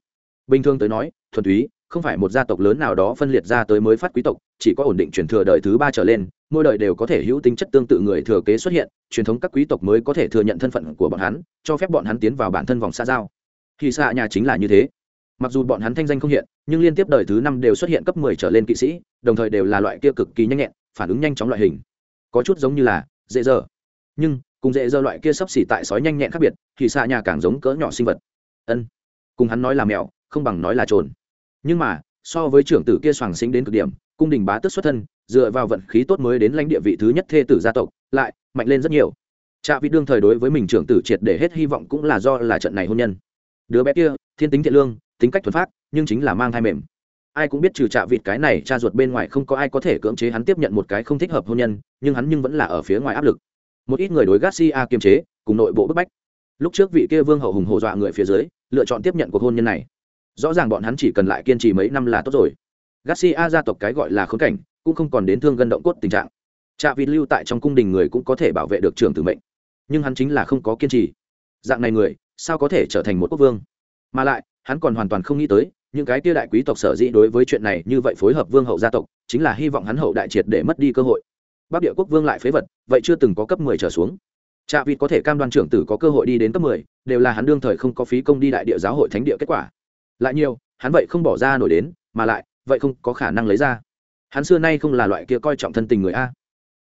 Bình thường tới nói, thuần túy, không phải một gia tộc lớn nào đó phân liệt ra tới mới phát quý tộc, chỉ có ổn định truyền thừa đời thứ ba trở lên, mỗi đời đều có thể hữu tính chất tương tự người thừa kế xuất hiện, truyền thống các quý tộc mới có thể thừa nhận thân phận của bọn hắn, cho phép bọn hắn tiến vào bản thân vòng xa giao. Khi xa nhà chính là như thế. Mặc dù bọn hắn thanh danh không hiện, nhưng liên tiếp đời thứ năm đều xuất hiện cấp mười trở lên kỵ sĩ, đồng thời đều là loại kia cực kỳ nhanh nhẹn, phản ứng nhanh chóng loại hình. Có chút giống như là dễ dở. Nhưng cùng dễ dơ loại kia sắp xỉ tại sói nhanh nhẹn khác biệt, thì xa nhà càng giống cỡ nhỏ sinh vật. Ân, cùng hắn nói là mèo không bằng nói là trồn. Nhưng mà, so với trưởng tử kia soàng sinh đến cực điểm, cung đình bá tước xuất thân, dựa vào vận khí tốt mới đến lãnh địa vị thứ nhất thê tử gia tộc, lại mạnh lên rất nhiều. Trạ vị đương thời đối với mình trưởng tử triệt để hết hy vọng cũng là do là trận này hôn nhân. Đứa bé kia, thiên tính thiện lương, tính cách thuần phát nhưng chính là mang thai mềm. Ai cũng biết trừ trạ vịt cái này cha ruột bên ngoài không có ai có thể cưỡng chế hắn tiếp nhận một cái không thích hợp hôn nhân, nhưng hắn nhưng vẫn là ở phía ngoài áp lực một ít người đối garcia kiềm chế, cùng nội bộ bức bách. Lúc trước vị kia vương hậu hùng hổ dọa người phía dưới, lựa chọn tiếp nhận cuộc hôn nhân này. Rõ ràng bọn hắn chỉ cần lại kiên trì mấy năm là tốt rồi. Garcia gia tộc cái gọi là khốn cảnh, cũng không còn đến thương gân động cốt tình trạng. Trạ vịt lưu tại trong cung đình người cũng có thể bảo vệ được trưởng tử mệnh. Nhưng hắn chính là không có kiên trì. Dạng này người, sao có thể trở thành một quốc vương? Mà lại, hắn còn hoàn toàn không nghĩ tới, những cái tia đại quý tộc sở dĩ đối với chuyện này như vậy phối hợp vương hậu gia tộc, chính là hy vọng hắn hậu đại triệt để mất đi cơ hội bắc địa quốc vương lại phế vật, vậy chưa từng có cấp mười trở xuống. Trạ vịt có thể cam đoan trưởng tử có cơ hội đi đến cấp mười, đều là hắn đương thời không có phí công đi đại địa giáo hội thánh địa kết quả. Lại nhiều, hắn vậy không bỏ ra nổi đến, mà lại, vậy không có khả năng lấy ra. Hắn xưa nay không là loại kia coi trọng thân tình người a.